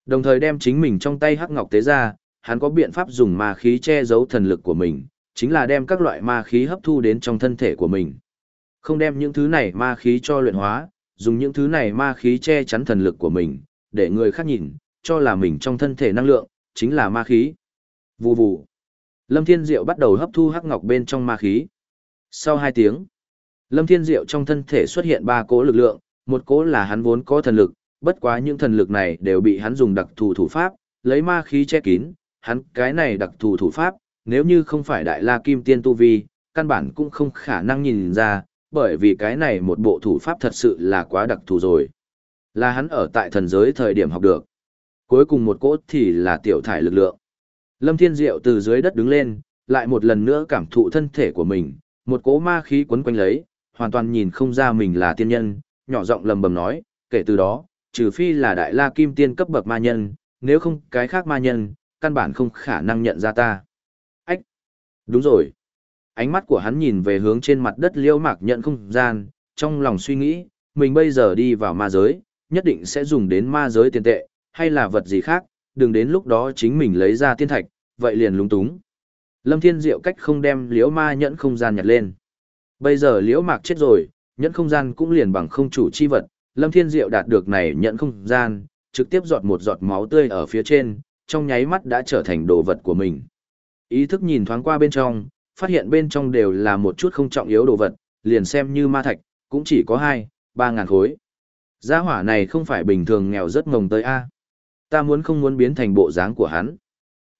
Đồng thời đem chính mình trong tay hắc ngọc tế ra, hắn có biện pháp dùng ma khí che giấu thần lực của mình, chính là đem các loại ma khí hấp thu đến trong thân thể của mình. Không đem những thứ này ma khí cho luyện hóa, dùng những thứ này ma khí che chắn thần lực của mình, để người khác nhìn, cho là mình trong thân thể năng lượng, chính là ma khí. Vù vù. Lâm Thiên Diệu bắt đầu hấp thu hắc ngọc bên trong ma khí. Sau 2 tiếng, Lâm Thiên Diệu trong thân thể xuất hiện ba cỗ lực lượng, một cỗ là hắn vốn có thần lực, bất quá những thần lực này đều bị hắn dùng đặc thù thủ pháp, lấy ma khí che kín, hắn cái này đặc thù thủ pháp, nếu như không phải đại la kim tiên tu vi, căn bản cũng không khả năng nhìn ra, bởi vì cái này một bộ thủ pháp thật sự là quá đặc thù rồi. Là hắn ở tại thần giới thời điểm học được. Cuối cùng một cỗ thì là tiểu thải lực lượng. Lâm Thiên Diệu từ dưới đất đứng lên, lại một lần nữa cảm thụ thân thể của mình, một cỗ ma khí quấn quanh lấy, hoàn toàn nhìn không ra mình là tiên nhân, nhỏ giọng lầm bầm nói, kể từ đó, trừ phi là đại la kim tiên cấp bậc ma nhân, nếu không cái khác ma nhân, căn bản không khả năng nhận ra ta. Ách! Đúng rồi! Ánh mắt của hắn nhìn về hướng trên mặt đất liêu mạc nhận không gian, trong lòng suy nghĩ, mình bây giờ đi vào ma giới, nhất định sẽ dùng đến ma giới tiền tệ, hay là vật gì khác, đừng đến lúc đó chính mình lấy ra tiên thạch, vậy liền lúng túng. Lâm Thiên Diệu cách không đem liễu ma nhẫn không gian nhặt lên. Bây giờ liễu mạc chết rồi, nhẫn không gian cũng liền bằng không chủ chi vật, Lâm Thiên Diệu đạt được này nhẫn không gian, trực tiếp giọt một giọt máu tươi ở phía trên, trong nháy mắt đã trở thành đồ vật của mình. Ý thức nhìn thoáng qua bên trong, phát hiện bên trong đều là một chút không trọng yếu đồ vật, liền xem như ma thạch, cũng chỉ có 2, 3 ngàn khối. Gia hỏa này không phải bình thường nghèo rất ngồng tới A. Ta muốn không muốn biến thành bộ dáng của hắn.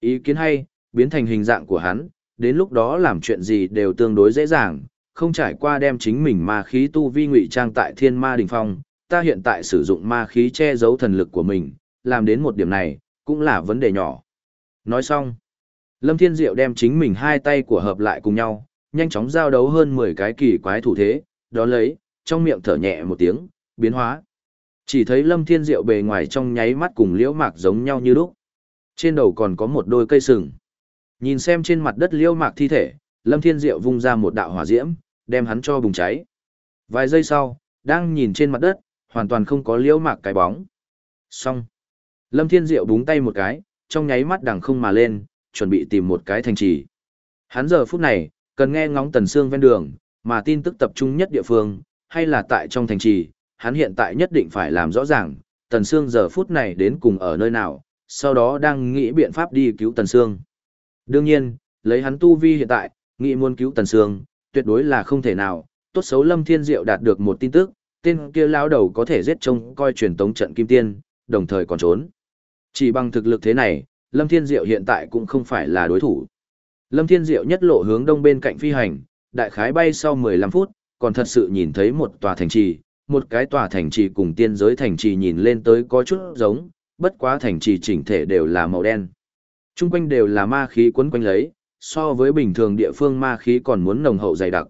Ý kiến hay, biến thành hình dạng của hắn, đến lúc đó làm chuyện gì đều tương đối dễ dàng, không trải qua đem chính mình ma khí tu vi ngụy trang tại thiên ma đình phong, ta hiện tại sử dụng ma khí che giấu thần lực của mình, làm đến một điểm này, cũng là vấn đề nhỏ. Nói xong, Lâm Thiên Diệu đem chính mình hai tay của hợp lại cùng nhau, nhanh chóng giao đấu hơn 10 cái kỳ quái thủ thế, đó lấy, trong miệng thở nhẹ một tiếng, biến hóa. Chỉ thấy Lâm Thiên Diệu bề ngoài trong nháy mắt cùng liễu mạc giống nhau như lúc. Trên đầu còn có một đôi cây sừng. Nhìn xem trên mặt đất liễu mạc thi thể, Lâm Thiên Diệu vung ra một đạo hỏa diễm, đem hắn cho bùng cháy. Vài giây sau, đang nhìn trên mặt đất, hoàn toàn không có liễu mạc cái bóng. Xong. Lâm Thiên Diệu búng tay một cái, trong nháy mắt đằng không mà lên, chuẩn bị tìm một cái thành trì. Hắn giờ phút này, cần nghe ngóng tần xương ven đường, mà tin tức tập trung nhất địa phương, hay là tại trong thành trì, hắn hiện tại nhất định phải làm rõ ràng, tần xương giờ phút này đến cùng ở nơi nào, sau đó đang nghĩ biện pháp đi cứu tần xương. Đương nhiên, lấy hắn tu vi hiện tại, nghĩ muốn cứu tần xương, tuyệt đối là không thể nào, tốt xấu Lâm Thiên Diệu đạt được một tin tức, tên kia lão đầu có thể giết trông coi truyền tống trận kim tiên, đồng thời còn trốn. Chỉ bằng thực lực thế này, Lâm Thiên Diệu hiện tại cũng không phải là đối thủ. Lâm Thiên Diệu nhất lộ hướng đông bên cạnh phi hành, đại khái bay sau 15 phút, còn thật sự nhìn thấy một tòa thành trì, một cái tòa thành trì cùng tiên giới thành trì nhìn lên tới có chút giống, bất quá thành trì chỉnh thể đều là màu đen. Trung quanh đều là ma khí quấn quanh lấy, so với bình thường địa phương ma khí còn muốn nồng hậu dày đặc.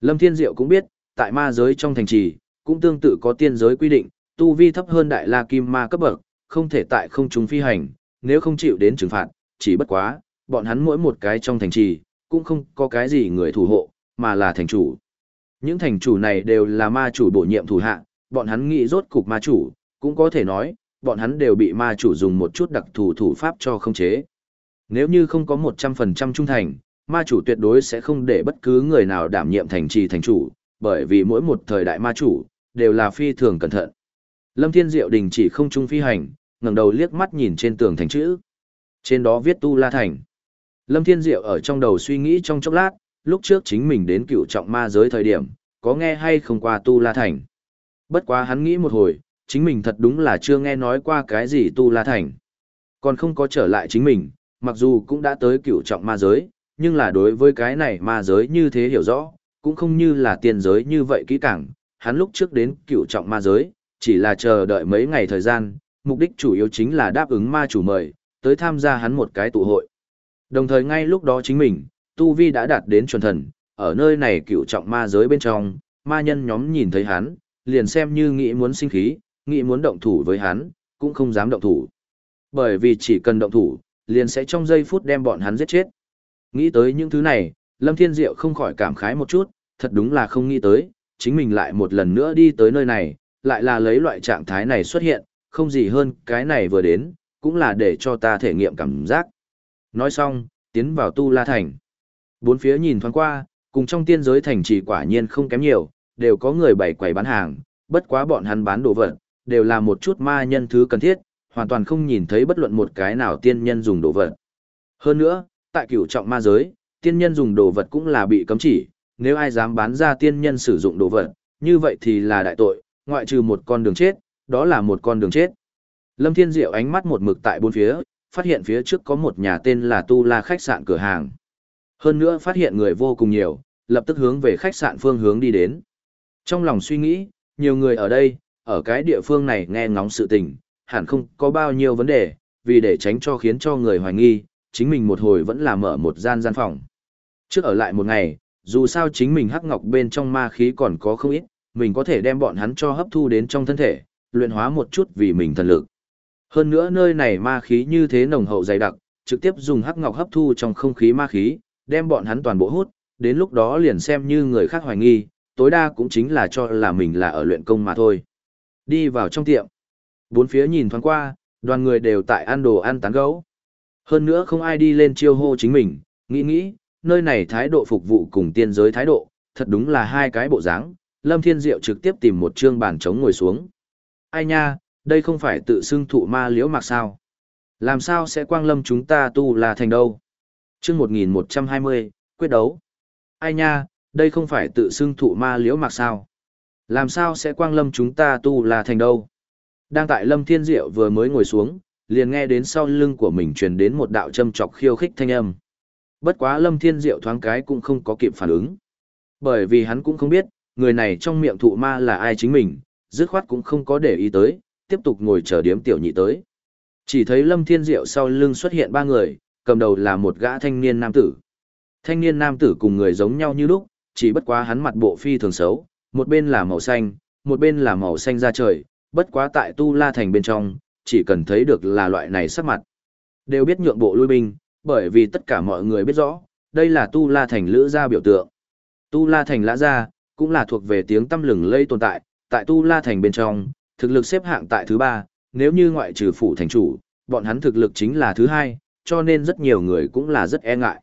Lâm Thiên Diệu cũng biết, tại ma giới trong thành trì, cũng tương tự có tiên giới quy định, tu vi thấp hơn đại la kim ma cấp bậc, không thể tại không trung phi hành, nếu không chịu đến trừng phạt, chỉ bất quá, bọn hắn mỗi một cái trong thành trì, cũng không có cái gì người thủ hộ, mà là thành chủ. Những thành chủ này đều là ma chủ bổ nhiệm thủ hạ, bọn hắn nghĩ rốt cục ma chủ, cũng có thể nói, bọn hắn đều bị ma chủ dùng một chút đặc thù thủ pháp cho không chế. Nếu như không có 100% trung thành, ma chủ tuyệt đối sẽ không để bất cứ người nào đảm nhiệm thành trì thành chủ, bởi vì mỗi một thời đại ma chủ, đều là phi thường cẩn thận. Lâm Thiên Diệu đình chỉ không trung phi hành, ngẩng đầu liếc mắt nhìn trên tường thành chữ. Trên đó viết Tu La Thành. Lâm Thiên Diệu ở trong đầu suy nghĩ trong chốc lát, lúc trước chính mình đến cựu trọng ma giới thời điểm, có nghe hay không qua Tu La Thành. Bất quá hắn nghĩ một hồi, chính mình thật đúng là chưa nghe nói qua cái gì Tu La Thành. Còn không có trở lại chính mình, mặc dù cũng đã tới cựu trọng ma giới, nhưng là đối với cái này ma giới như thế hiểu rõ, cũng không như là tiên giới như vậy kỹ càng. Hắn lúc trước đến cựu trọng ma giới, chỉ là chờ đợi mấy ngày thời gian, mục đích chủ yếu chính là đáp ứng ma chủ mời, tới tham gia hắn một cái tụ hội. Đồng thời ngay lúc đó chính mình, Tu Vi đã đạt đến chuẩn thần, ở nơi này cựu trọng ma giới bên trong, ma nhân nhóm nhìn thấy hắn, liền xem như nghĩ muốn sinh khí, nghĩ muốn động thủ với hắn, cũng không dám động thủ. Bởi vì chỉ cần động thủ, liền sẽ trong giây phút đem bọn hắn giết chết. Nghĩ tới những thứ này, Lâm Thiên Diệu không khỏi cảm khái một chút, thật đúng là không nghĩ tới, chính mình lại một lần nữa đi tới nơi này, lại là lấy loại trạng thái này xuất hiện, không gì hơn cái này vừa đến, cũng là để cho ta thể nghiệm cảm giác. Nói xong, tiến vào Tu La Thành. Bốn phía nhìn thoáng qua, cùng trong tiên giới thành trì quả nhiên không kém nhiều, đều có người bày quầy bán hàng, bất quá bọn hắn bán đồ vật, đều là một chút ma nhân thứ cần thiết, hoàn toàn không nhìn thấy bất luận một cái nào tiên nhân dùng đồ vật. Hơn nữa, tại cửu trọng ma giới, tiên nhân dùng đồ vật cũng là bị cấm chỉ, nếu ai dám bán ra tiên nhân sử dụng đồ vật, như vậy thì là đại tội, ngoại trừ một con đường chết, đó là một con đường chết. Lâm Thiên Diệu ánh mắt một mực tại bốn phía, phát hiện phía trước có một nhà tên là Tu La khách sạn cửa hàng. Hơn nữa phát hiện người vô cùng nhiều, lập tức hướng về khách sạn phương hướng đi đến. Trong lòng suy nghĩ, nhiều người ở đây, ở cái địa phương này nghe ngóng sự tình, hẳn không có bao nhiêu vấn đề, vì để tránh cho khiến cho người hoài nghi, chính mình một hồi vẫn là mở một gian gian phòng. Trước ở lại một ngày, dù sao chính mình hắc ngọc bên trong ma khí còn có không ít, mình có thể đem bọn hắn cho hấp thu đến trong thân thể, luyện hóa một chút vì mình thần lực. Hơn nữa nơi này ma khí như thế nồng hậu dày đặc, trực tiếp dùng hắc ngọc hấp thu trong không khí ma khí, đem bọn hắn toàn bộ hút, đến lúc đó liền xem như người khác hoài nghi, tối đa cũng chính là cho là mình là ở luyện công mà thôi. Đi vào trong tiệm, bốn phía nhìn thoáng qua, đoàn người đều tại ăn đồ ăn tán gấu. Hơn nữa không ai đi lên chiêu hô chính mình, nghĩ nghĩ, nơi này thái độ phục vụ cùng tiên giới thái độ, thật đúng là hai cái bộ dáng, Lâm Thiên Diệu trực tiếp tìm một trương bàn trống ngồi xuống. Ai nha, đây không phải tự xưng thụ ma liễu mạc sao? Làm sao sẽ quang lâm chúng ta tu là thành đâu? chương 1120, quyết đấu. Ai nha, đây không phải tự xưng thụ ma liễu mạc sao? Làm sao sẽ quang lâm chúng ta tu là thành đâu? Đang tại Lâm Thiên Diệu vừa mới ngồi xuống, liền nghe đến sau lưng của mình truyền đến một đạo châm chọc khiêu khích thanh âm. Bất quá Lâm Thiên Diệu thoáng cái cũng không có kịp phản ứng. Bởi vì hắn cũng không biết, người này trong miệng thụ ma là ai chính mình, dứt khoát cũng không có để ý tới, tiếp tục ngồi chờ điếm tiểu nhị tới. Chỉ thấy Lâm Thiên Diệu sau lưng xuất hiện ba người, cầm đầu là một gã thanh niên nam tử. Thanh niên nam tử cùng người giống nhau như lúc, chỉ bất quá hắn mặt bộ phi thường xấu, một bên là màu xanh, một bên là màu xanh da trời, bất quá tại Tu La Thành bên trong, chỉ cần thấy được là loại này sắc mặt. Đều biết nhượng bộ lui binh, bởi vì tất cả mọi người biết rõ, đây là Tu La Thành lữ gia biểu tượng. Tu La Thành lã gia, cũng là thuộc về tiếng tâm lừng lây tồn tại, tại Tu La Thành bên trong, thực lực xếp hạng tại thứ ba, nếu như ngoại trừ phủ thành chủ, bọn hắn thực lực chính là thứ hai, cho nên rất nhiều người cũng là rất e ngại.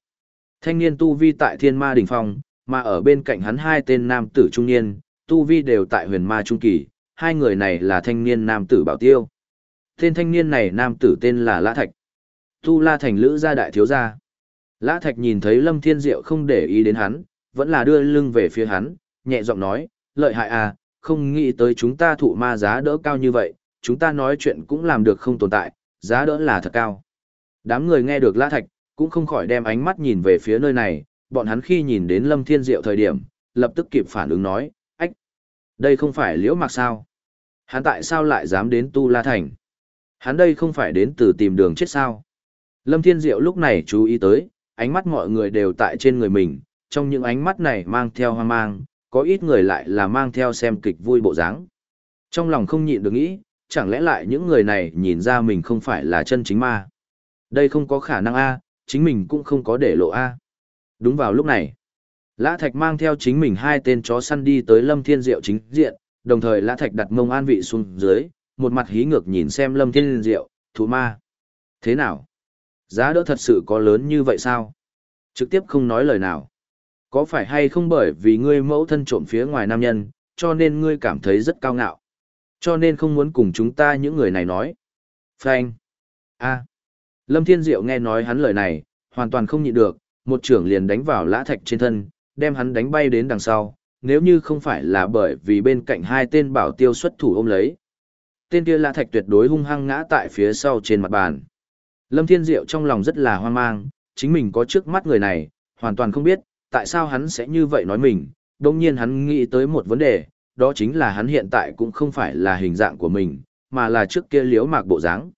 Thanh niên Tu Vi tại Thiên Ma Đỉnh Phong, mà ở bên cạnh hắn hai tên nam tử trung niên, Tu Vi đều tại huyền ma trung kỳ, hai người này là thanh niên nam tử bảo tiêu. Tên thanh niên này nam tử tên là Lã Thạch. Tu La Thành Lữ gia đại thiếu gia. Lã Thạch nhìn thấy Lâm Thiên Diệu không để ý đến hắn, vẫn là đưa lưng về phía hắn, nhẹ giọng nói, lợi hại à, không nghĩ tới chúng ta thụ ma giá đỡ cao như vậy, chúng ta nói chuyện cũng làm được không tồn tại, giá đỡ là thật cao. Đám người nghe được Lã Thạch, cũng không khỏi đem ánh mắt nhìn về phía nơi này, bọn hắn khi nhìn đến Lâm Thiên Diệu thời điểm, lập tức kịp phản ứng nói, đây không phải liễu mạc sao? Hắn tại sao lại dám đến Tu La Thành? Hắn đây không phải đến từ tìm đường chết sao? Lâm Thiên Diệu lúc này chú ý tới, ánh mắt mọi người đều tại trên người mình, trong những ánh mắt này mang theo hoang mang, có ít người lại là mang theo xem kịch vui bộ dáng. Trong lòng không nhịn được nghĩ, chẳng lẽ lại những người này nhìn ra mình không phải là chân chính ma. Đây không có khả năng A, chính mình cũng không có để lộ A. Đúng vào lúc này, Lã Thạch mang theo chính mình hai tên chó săn đi tới Lâm Thiên Diệu chính diện, đồng thời Lã Thạch đặt mông an vị xuống dưới, một mặt hí ngược nhìn xem Lâm Thiên Diệu, thú ma. Thế nào? Giá đỡ thật sự có lớn như vậy sao? Trực tiếp không nói lời nào. Có phải hay không bởi vì ngươi mẫu thân trộm phía ngoài nam nhân, cho nên ngươi cảm thấy rất cao ngạo. Cho nên không muốn cùng chúng ta những người này nói. Frank. a Lâm Thiên Diệu nghe nói hắn lời này, hoàn toàn không nhịn được, một trưởng liền đánh vào lã thạch trên thân, đem hắn đánh bay đến đằng sau, nếu như không phải là bởi vì bên cạnh hai tên bảo tiêu xuất thủ ôm lấy. Tên kia là thạch tuyệt đối hung hăng ngã tại phía sau trên mặt bàn. Lâm Thiên Diệu trong lòng rất là hoang mang, chính mình có trước mắt người này, hoàn toàn không biết, tại sao hắn sẽ như vậy nói mình, đồng nhiên hắn nghĩ tới một vấn đề, đó chính là hắn hiện tại cũng không phải là hình dạng của mình, mà là trước kia liễu mạc bộ dáng.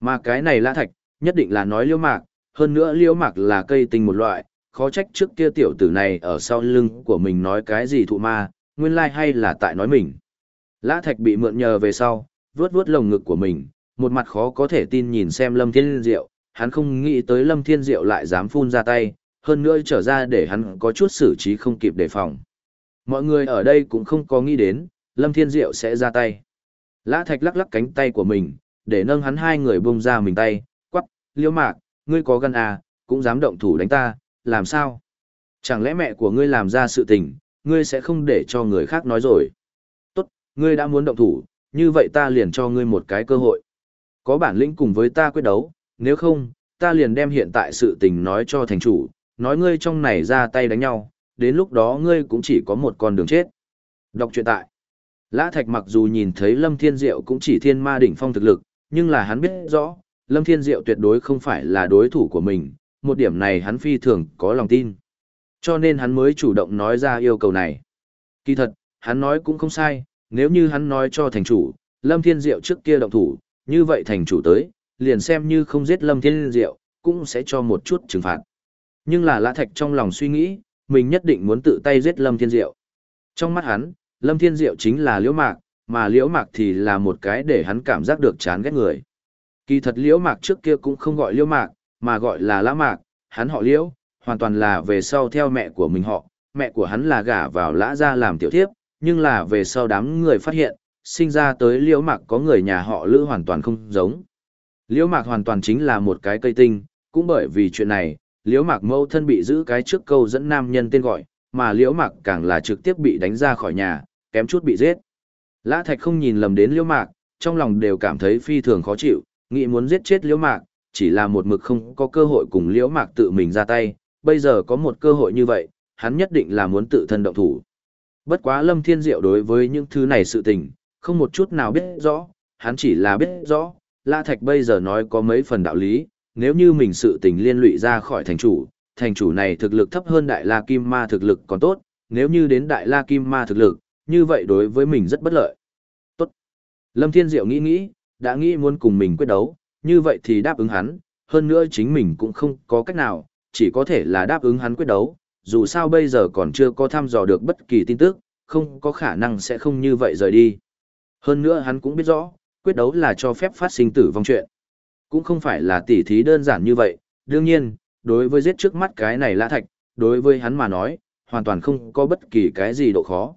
Mà cái này lã thạch, nhất định là nói liễu mạc, hơn nữa liễu mạc là cây tinh một loại, khó trách trước kia tiểu tử này ở sau lưng của mình nói cái gì thụ ma, nguyên lai like hay là tại nói mình. Lã thạch bị mượn nhờ về sau, vuốt vuốt lồng ngực của mình, một mặt khó có thể tin nhìn xem Lâm Thiên Diệu, hắn không nghĩ tới Lâm Thiên Diệu lại dám phun ra tay, hơn nữa trở ra để hắn có chút xử trí không kịp đề phòng. Mọi người ở đây cũng không có nghĩ đến, Lâm Thiên Diệu sẽ ra tay. Lã Thạch lắc lắc cánh tay của mình, để nâng hắn hai người bông ra mình tay, quắc, liêu mạc, ngươi có gan à, cũng dám động thủ đánh ta, làm sao? Chẳng lẽ mẹ của ngươi làm ra sự tình, ngươi sẽ không để cho người khác nói rồi. Tốt, ngươi đã muốn động thủ, như vậy ta liền cho ngươi một cái cơ hội. Có bản lĩnh cùng với ta quyết đấu, nếu không, ta liền đem hiện tại sự tình nói cho thành chủ, nói ngươi trong này ra tay đánh nhau, đến lúc đó ngươi cũng chỉ có một con đường chết. Đọc truyện tại. Lã Thạch mặc dù nhìn thấy Lâm Thiên Diệu cũng chỉ thiên ma đỉnh phong thực lực, nhưng là hắn biết rõ, Lâm Thiên Diệu tuyệt đối không phải là đối thủ của mình, một điểm này hắn phi thường có lòng tin. Cho nên hắn mới chủ động nói ra yêu cầu này. Kỳ thật, hắn nói cũng không sai, nếu như hắn nói cho thành chủ, Lâm Thiên Diệu trước kia động thủ, như vậy thành chủ tới, liền xem như không giết Lâm Thiên Diệu, cũng sẽ cho một chút trừng phạt. Nhưng là Lã Thạch trong lòng suy nghĩ, mình nhất định muốn tự tay giết Lâm Thiên Diệu. Trong mắt hắn, Lâm Thiên Diệu chính là Liễu Mạc, mà Liễu Mạc thì là một cái để hắn cảm giác được chán ghét người. Kỳ thật Liễu Mạc trước kia cũng không gọi Liễu Mạc, mà gọi là Lã Mạc, hắn họ Liễu, hoàn toàn là về sau theo mẹ của mình họ, mẹ của hắn là gả vào Lã gia làm tiểu thiếp, nhưng là về sau đám người phát hiện, sinh ra tới Liễu Mạc có người nhà họ Lữ hoàn toàn không giống. Liễu Mạc hoàn toàn chính là một cái cây tinh, cũng bởi vì chuyện này, liễu mạc mâu thân bị giữ cái trước câu dẫn nam nhân tên gọi, mà liễu mạc càng là trực tiếp bị đánh ra khỏi nhà, kém chút bị giết. Lã Thạch không nhìn lầm đến liễu mạc, trong lòng đều cảm thấy phi thường khó chịu, nghĩ muốn giết chết liễu mạc, chỉ là một mực không có cơ hội cùng liễu mạc tự mình ra tay, bây giờ có một cơ hội như vậy, hắn nhất định là muốn tự thân động thủ. Bất quá Lâm Thiên Diệu đối với những thứ này sự tình, không một chút nào biết rõ, hắn chỉ là biết rõ, La Thạch bây giờ nói có mấy phần đạo lý, nếu như mình sự tình liên lụy ra khỏi thành chủ, thành chủ này thực lực thấp hơn Đại La Kim Ma thực lực còn tốt, nếu như đến Đại La Kim Ma thực lực, như vậy đối với mình rất bất lợi. Tốt. Lâm Thiên Diệu nghĩ nghĩ, đã nghĩ muốn cùng mình quyết đấu, như vậy thì đáp ứng hắn, hơn nữa chính mình cũng không có cách nào, chỉ có thể là đáp ứng hắn quyết đấu, dù sao bây giờ còn chưa có thăm dò được bất kỳ tin tức, không có khả năng sẽ không như vậy rời đi. Hơn nữa hắn cũng biết rõ, quyết đấu là cho phép phát sinh tử vong chuyện. Cũng không phải là tỉ thí đơn giản như vậy, đương nhiên, đối với giết trước mắt cái này lã thạch, đối với hắn mà nói, hoàn toàn không có bất kỳ cái gì độ khó.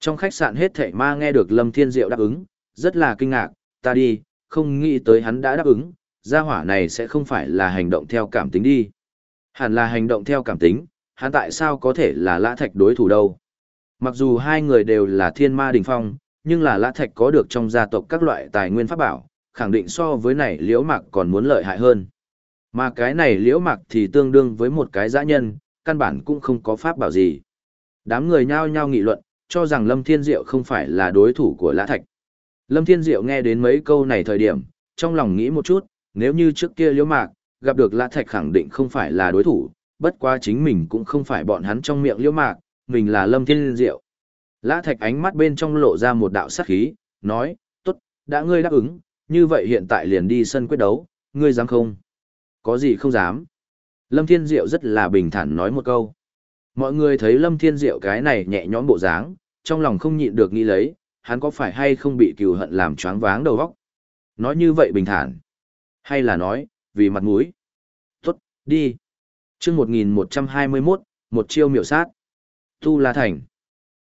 Trong khách sạn hết thảy ma nghe được Lâm Thiên Diệu đáp ứng, rất là kinh ngạc, ta đi, không nghĩ tới hắn đã đáp ứng, gia hỏa này sẽ không phải là hành động theo cảm tính đi. Hẳn là hành động theo cảm tính, hắn tại sao có thể là lã thạch đối thủ đâu. Mặc dù hai người đều là thiên ma đỉnh phong, nhưng là lã thạch có được trong gia tộc các loại tài nguyên pháp bảo, khẳng định so với này liễu mạc còn muốn lợi hại hơn. Mà cái này liễu mạc thì tương đương với một cái dã nhân, căn bản cũng không có pháp bảo gì. Đám người nhao nhao nghị luận, cho rằng Lâm Thiên Diệu không phải là đối thủ của Lã Thạch. Lâm Thiên Diệu nghe đến mấy câu này thời điểm, trong lòng nghĩ một chút, nếu như trước kia liễu mạc, gặp được Lã Thạch khẳng định không phải là đối thủ, bất quá chính mình cũng không phải bọn hắn trong miệng liễu mạc, mình là Lâm Thiên Diệu. Lã Thạch ánh mắt bên trong lộ ra một đạo sát khí, nói, tốt, đã ngươi đáp ứng, như vậy hiện tại liền đi sân quyết đấu, ngươi dám không? Có gì không dám? Lâm Thiên Diệu rất là bình thản nói một câu. Mọi người thấy Lâm Thiên Diệu cái này nhẹ nhõm bộ dáng, trong lòng không nhịn được nghĩ lấy, hắn có phải hay không bị cừu hận làm choáng váng đầu óc? Nói như vậy bình thản. Hay là nói, vì mặt mũi? Tốt, đi. chương 1121, một chiêu miểu sát. Tu La Thành.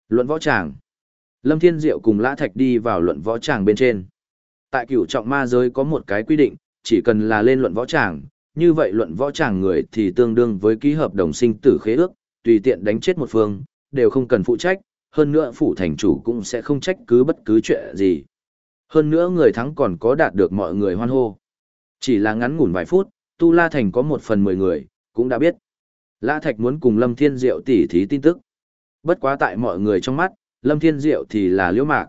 Luận võ tràng. Lâm Thiên Diệu cùng Lã Thạch đi vào luận võ tràng bên trên. Tại cửu trọng ma giới có một cái quy định, chỉ cần là lên luận võ tràng, như vậy luận võ tràng người thì tương đương với ký hợp đồng sinh tử khế ước, tùy tiện đánh chết một phương, đều không cần phụ trách, hơn nữa phủ thành chủ cũng sẽ không trách cứ bất cứ chuyện gì. Hơn nữa người thắng còn có đạt được mọi người hoan hô. Chỉ là ngắn ngủn vài phút, Tu La Thành có một phần mười người, cũng đã biết. Lã Thạch muốn cùng Lâm Thiên Diệu tỉ thí tin tức. Bất quá tại mọi người trong mắt, Lâm Thiên Diệu thì là liễu mạc.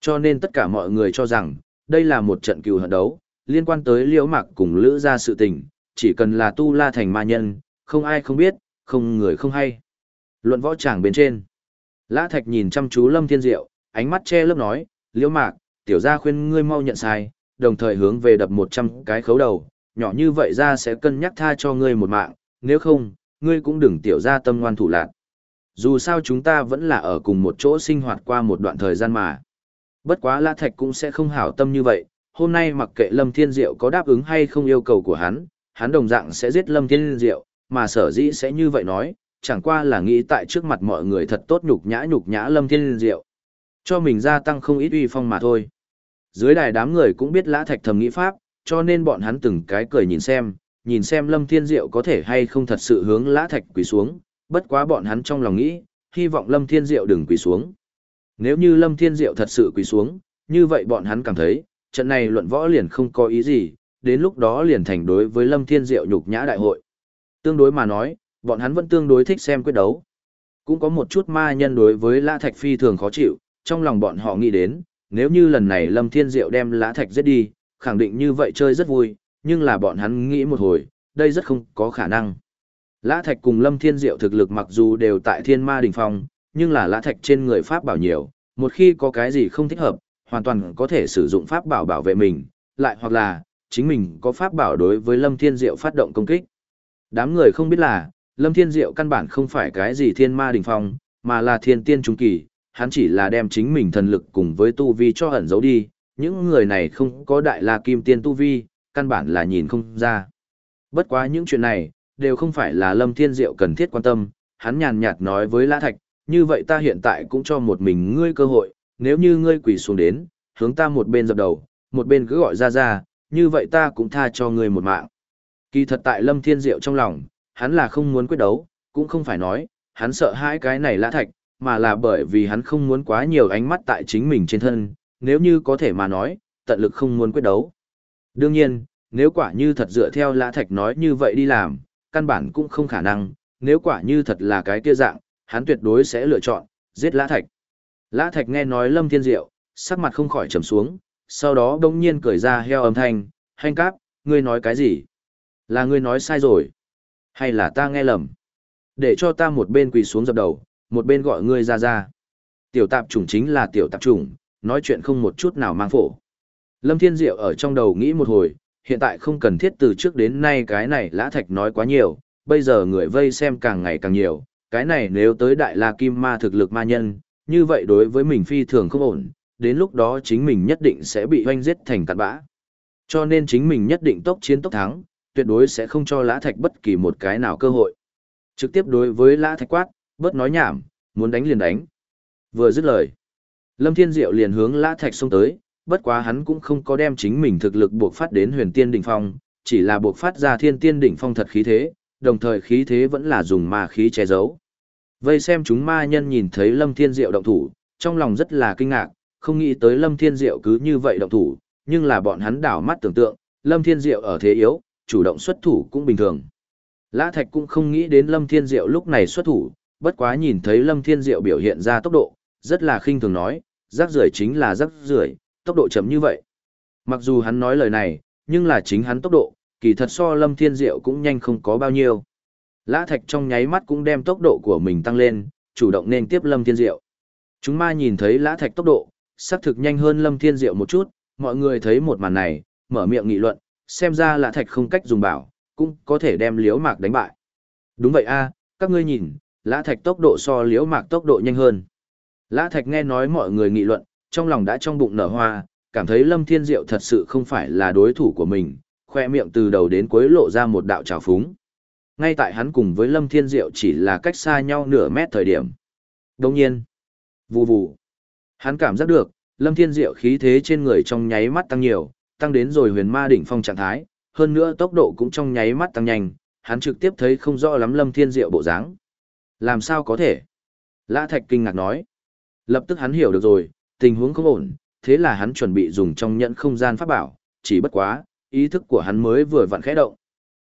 Cho nên tất cả mọi người cho rằng, đây là một trận cừu hận đấu, liên quan tới liễu mạc cùng lữ ra sự tình, chỉ cần là tu la thành ma nhân, không ai không biết, không người không hay. Luận võ tràng bên trên. Lã Thạch nhìn chăm chú Lâm Thiên Diệu, ánh mắt che lớp nói, liễu mạc, tiểu gia khuyên ngươi mau nhận sai, đồng thời hướng về đập 100 cái khấu đầu, nhỏ như vậy ra sẽ cân nhắc tha cho ngươi một mạng, nếu không, ngươi cũng đừng tiểu gia tâm ngoan thủ lạc. Dù sao chúng ta vẫn là ở cùng một chỗ sinh hoạt qua một đoạn thời gian mà. Bất quá Lã Thạch cũng sẽ không hảo tâm như vậy, hôm nay mặc kệ Lâm Thiên Diệu có đáp ứng hay không yêu cầu của hắn, hắn đồng dạng sẽ giết Lâm Thiên Diệu, mà sở dĩ sẽ như vậy nói, chẳng qua là nghĩ tại trước mặt mọi người thật tốt nhục nhã nhục nhã Lâm Thiên Diệu. Cho mình gia tăng không ít uy phong mà thôi. Dưới đài đám người cũng biết Lã Thạch thầm nghĩ pháp, cho nên bọn hắn từng cái cười nhìn xem, nhìn xem Lâm Thiên Diệu có thể hay không thật sự hướng Lã Thạch quỳ xuống, bất quá bọn hắn trong lòng nghĩ, hy vọng Lâm Thiên Diệu đừng quỳ xuống. Nếu như Lâm Thiên Diệu thật sự quỳ xuống, như vậy bọn hắn cảm thấy, trận này luận võ liền không có ý gì, đến lúc đó liền thành đối với Lâm Thiên Diệu nhục nhã đại hội. Tương đối mà nói, bọn hắn vẫn tương đối thích xem quyết đấu. Cũng có một chút ma nhân đối với Lã Thạch phi thường khó chịu, trong lòng bọn họ nghĩ đến, nếu như lần này Lâm Thiên Diệu đem Lã Thạch giết đi, khẳng định như vậy chơi rất vui, nhưng là bọn hắn nghĩ một hồi, đây rất không có khả năng. Lã Thạch cùng Lâm Thiên Diệu thực lực mặc dù đều tại Thiên Ma đỉnh phong, nhưng là Lã Thạch trên người pháp bảo nhiều, một khi có cái gì không thích hợp, hoàn toàn có thể sử dụng pháp bảo bảo vệ mình, lại hoặc là chính mình có pháp bảo đối với Lâm Thiên Diệu phát động công kích. Đám người không biết là, Lâm Thiên Diệu căn bản không phải cái gì Thiên Ma đỉnh phong, mà là Thiên Tiên trung kỳ, hắn chỉ là đem chính mình thần lực cùng với tu vi cho ẩn giấu đi, những người này không có đại la kim tiên tu vi, căn bản là nhìn không ra. Bất quá những chuyện này, đều không phải là Lâm Thiên Diệu cần thiết quan tâm, hắn nhàn nhạt nói với Lã Thạch, như vậy ta hiện tại cũng cho một mình ngươi cơ hội, nếu như ngươi quỳ xuống đến, hướng ta một bên dập đầu, một bên cứ gọi ra ra, như vậy ta cũng tha cho ngươi một mạng. Kỳ thật tại Lâm Thiên Diệu trong lòng, hắn là không muốn quyết đấu, cũng không phải nói, hắn sợ hãi cái này lã thạch, mà là bởi vì hắn không muốn quá nhiều ánh mắt tại chính mình trên thân, nếu như có thể mà nói, tận lực không muốn quyết đấu. Đương nhiên, nếu quả như thật dựa theo lã thạch nói như vậy đi làm, căn bản cũng không khả năng, nếu quả như thật là cái kia dạng, hắn tuyệt đối sẽ lựa chọn, giết lã thạch. Lã thạch nghe nói lâm thiên diệu, sắc mặt không khỏi trầm xuống, sau đó đông nhiên cười ra heo âm thanh, hành cáp, ngươi nói cái gì? Là ngươi nói sai rồi? Hay là ta nghe lầm? Để cho ta một bên quỳ xuống dập đầu, một bên gọi ngươi ra ra. Tiểu tạp chủng chính là tiểu tạp chủng, nói chuyện không một chút nào mang phổ. Lâm Thiên Diệu ở trong đầu nghĩ một hồi, hiện tại không cần thiết từ trước đến nay cái này lã thạch nói quá nhiều, bây giờ người vây xem càng ngày càng nhiều, cái này nếu tới đại la kim ma thực lực ma nhân, như vậy đối với mình phi thường không ổn, đến lúc đó chính mình nhất định sẽ bị hoanh giết thành cặn bã. Cho nên chính mình nhất định tốc chiến tốc thắng, tuyệt đối sẽ không cho lã thạch bất kỳ một cái nào cơ hội. Trực tiếp đối với lã thạch quát, bớt nói nhảm, muốn đánh liền đánh. Vừa dứt lời, Lâm Thiên Diệu liền hướng lã thạch xông tới, bất quá hắn cũng không có đem chính mình thực lực buộc phát đến huyền tiên đỉnh phong, chỉ là buộc phát ra thiên tiên đỉnh phong thật khí thế, đồng thời khí thế vẫn là dùng ma khí che giấu. Vây xem chúng ma nhân nhìn thấy Lâm Thiên Diệu động thủ, trong lòng rất là kinh ngạc, không nghĩ tới Lâm Thiên Diệu cứ như vậy động thủ, nhưng là bọn hắn đảo mắt tưởng tượng, Lâm Thiên Diệu ở thế yếu, chủ động xuất thủ cũng bình thường. Lã Thạch cũng không nghĩ đến Lâm Thiên Diệu lúc này xuất thủ, bất quá nhìn thấy Lâm Thiên Diệu biểu hiện ra tốc độ, rất là khinh thường nói, rác rưởi chính là rác rưởi, tốc độ chậm như vậy. Mặc dù hắn nói lời này, nhưng là chính hắn tốc độ, kỳ thật so Lâm Thiên Diệu cũng nhanh không có bao nhiêu. Lã Thạch trong nháy mắt cũng đem tốc độ của mình tăng lên, chủ động nên tiếp Lâm Thiên Diệu. Chúng ma nhìn thấy Lã Thạch tốc độ, xác thực nhanh hơn Lâm Thiên Diệu một chút, mọi người thấy một màn này, mở miệng nghị luận, xem ra là Thạch không cách dùng bảo, cũng có thể đem Liễu Mạc đánh bại. Đúng vậy a, các ngươi nhìn, Lã Thạch tốc độ so Liễu Mạc tốc độ nhanh hơn. Lã Thạch nghe nói mọi người nghị luận, trong lòng đã trong bụng nở hoa, cảm thấy Lâm Thiên Diệu thật sự không phải là đối thủ của mình, khoe miệng từ đầu đến cuối lộ ra một đạo trào phúng. Ngay tại hắn cùng với Lâm Thiên Diệu chỉ là cách xa nhau nửa mét thời điểm. Đồng nhiên, vù vù, hắn cảm giác được, Lâm Thiên Diệu khí thế trên người trong nháy mắt tăng nhiều, tăng đến rồi huyền ma đỉnh phong trạng thái, hơn nữa tốc độ cũng trong nháy mắt tăng nhanh, hắn trực tiếp thấy không rõ lắm Lâm Thiên Diệu bộ dáng. Làm sao có thể? Lã Thạch kinh ngạc nói. Lập tức hắn hiểu được rồi, tình huống không ổn, thế là hắn chuẩn bị dùng trong nhận không gian pháp bảo, chỉ bất quá, ý thức của hắn mới vừa vặn khẽ động.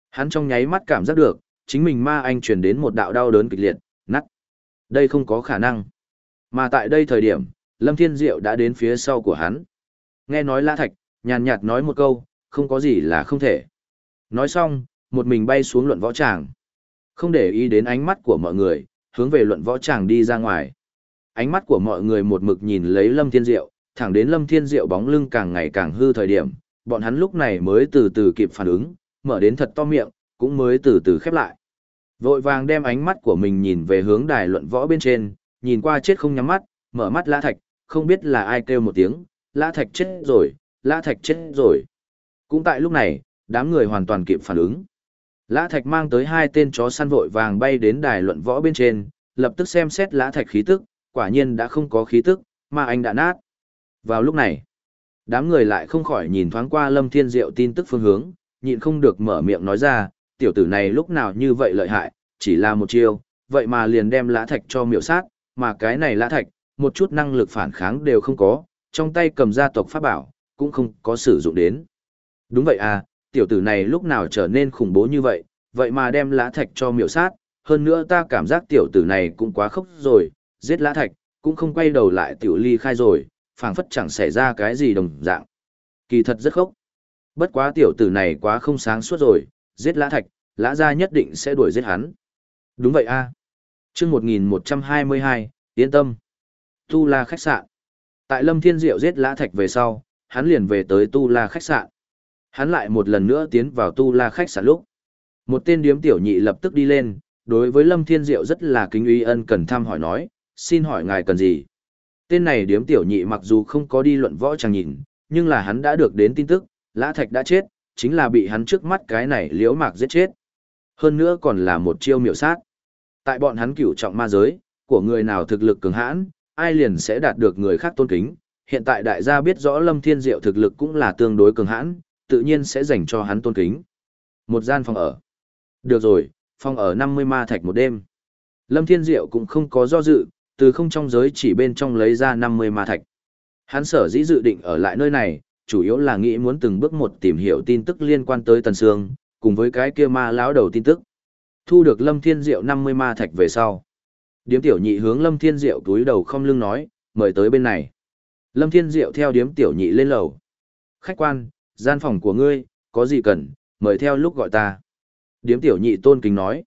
Hắn trong nháy mắt cảm giác được, chính mình ma anh truyền đến một đạo đau đớn kịch liệt, nắt. Đây không có khả năng. Mà tại đây thời điểm, Lâm Thiên Diệu đã đến phía sau của hắn. Nghe nói La Thạch, nhàn nhạt nói một câu, không có gì là không thể. Nói xong, một mình bay xuống luận võ tràng. Không để ý đến ánh mắt của mọi người, hướng về luận võ tràng đi ra ngoài. Ánh mắt của mọi người một mực nhìn lấy Lâm Thiên Diệu, thẳng đến Lâm Thiên Diệu bóng lưng càng ngày càng hư thời điểm, bọn hắn lúc này mới từ từ kịp phản ứng, mở đến thật to miệng, cũng mới từ từ khép lại. Vội vàng đem ánh mắt của mình nhìn về hướng đài luận võ bên trên, nhìn qua chết không nhắm mắt, mở mắt Lã Thạch, không biết là ai kêu một tiếng, Lã Thạch chết rồi, Lã Thạch chết rồi. Cũng tại lúc này, đám người hoàn toàn kịp phản ứng. Lã Thạch mang tới hai tên chó săn vội vàng bay đến đài luận võ bên trên, lập tức xem xét Lã Thạch khí tức, quả nhiên đã không có khí tức, mà anh đã nát. Vào lúc này, đám người lại không khỏi nhìn thoáng qua Lâm Thiên Diệu tin tức phương hướng, nhịn không được mở miệng nói ra, tiểu tử này lúc nào như vậy lợi hại, chỉ là một chiêu, vậy mà liền đem lã thạch cho miểu sát, mà cái này lã thạch, một chút năng lực phản kháng đều không có, trong tay cầm gia tộc pháp bảo, cũng không có sử dụng đến. Đúng vậy à, tiểu tử này lúc nào trở nên khủng bố như vậy, vậy mà đem lã thạch cho miểu sát, hơn nữa ta cảm giác tiểu tử này cũng quá khốc rồi, giết lã thạch, cũng không quay đầu lại tiểu ly khai rồi, phảng phất chẳng xảy ra cái gì đồng dạng. Kỳ thật rất khốc. Bất quá tiểu tử này quá không sáng suốt rồi, giết lã thạch, lã gia nhất định sẽ đuổi giết hắn. Đúng vậy a. À. Chương 1122, yên tâm. Tu La khách sạn. Tại Lâm Thiên Diệu giết lã thạch về sau, hắn liền về tới Tu La khách sạn. Hắn lại một lần nữa tiến vào Tu La khách sạn lúc. Một tên điếm tiểu nhị lập tức đi lên, đối với Lâm Thiên Diệu rất là kính uy ân cần thăm hỏi nói, xin hỏi ngài cần gì? Tên này điếm tiểu nhị mặc dù không có đi luận võ chẳng nhìn, nhưng là hắn đã được đến tin tức, Lã Thạch đã chết, chính là bị hắn trước mắt cái này liễu mạc giết chết. Hơn nữa còn là một chiêu miểu sát. Tại bọn hắn cửu trọng ma giới, của người nào thực lực cường hãn, ai liền sẽ đạt được người khác tôn kính. Hiện tại đại gia biết rõ Lâm Thiên Diệu thực lực cũng là tương đối cường hãn, tự nhiên sẽ dành cho hắn tôn kính. Một gian phòng ở. Được rồi, phòng ở 50 ma thạch một đêm. Lâm Thiên Diệu cũng không có do dự, từ không trong giới chỉ bên trong lấy ra 50 ma thạch. Hắn sở dĩ dự định ở lại nơi này, chủ yếu là nghĩ muốn từng bước một tìm hiểu tin tức liên quan tới Tần Sương, cùng với cái kia ma lão đầu tin tức. Thu được Lâm Thiên Diệu 50 ma thạch về sau. Điếm tiểu nhị hướng Lâm Thiên Diệu túi đầu không lưng nói, mời tới bên này. Lâm Thiên Diệu theo điếm tiểu nhị lên lầu. Khách quan, gian phòng của ngươi, có gì cần, mời theo lúc gọi ta. Điếm tiểu nhị tôn kính nói.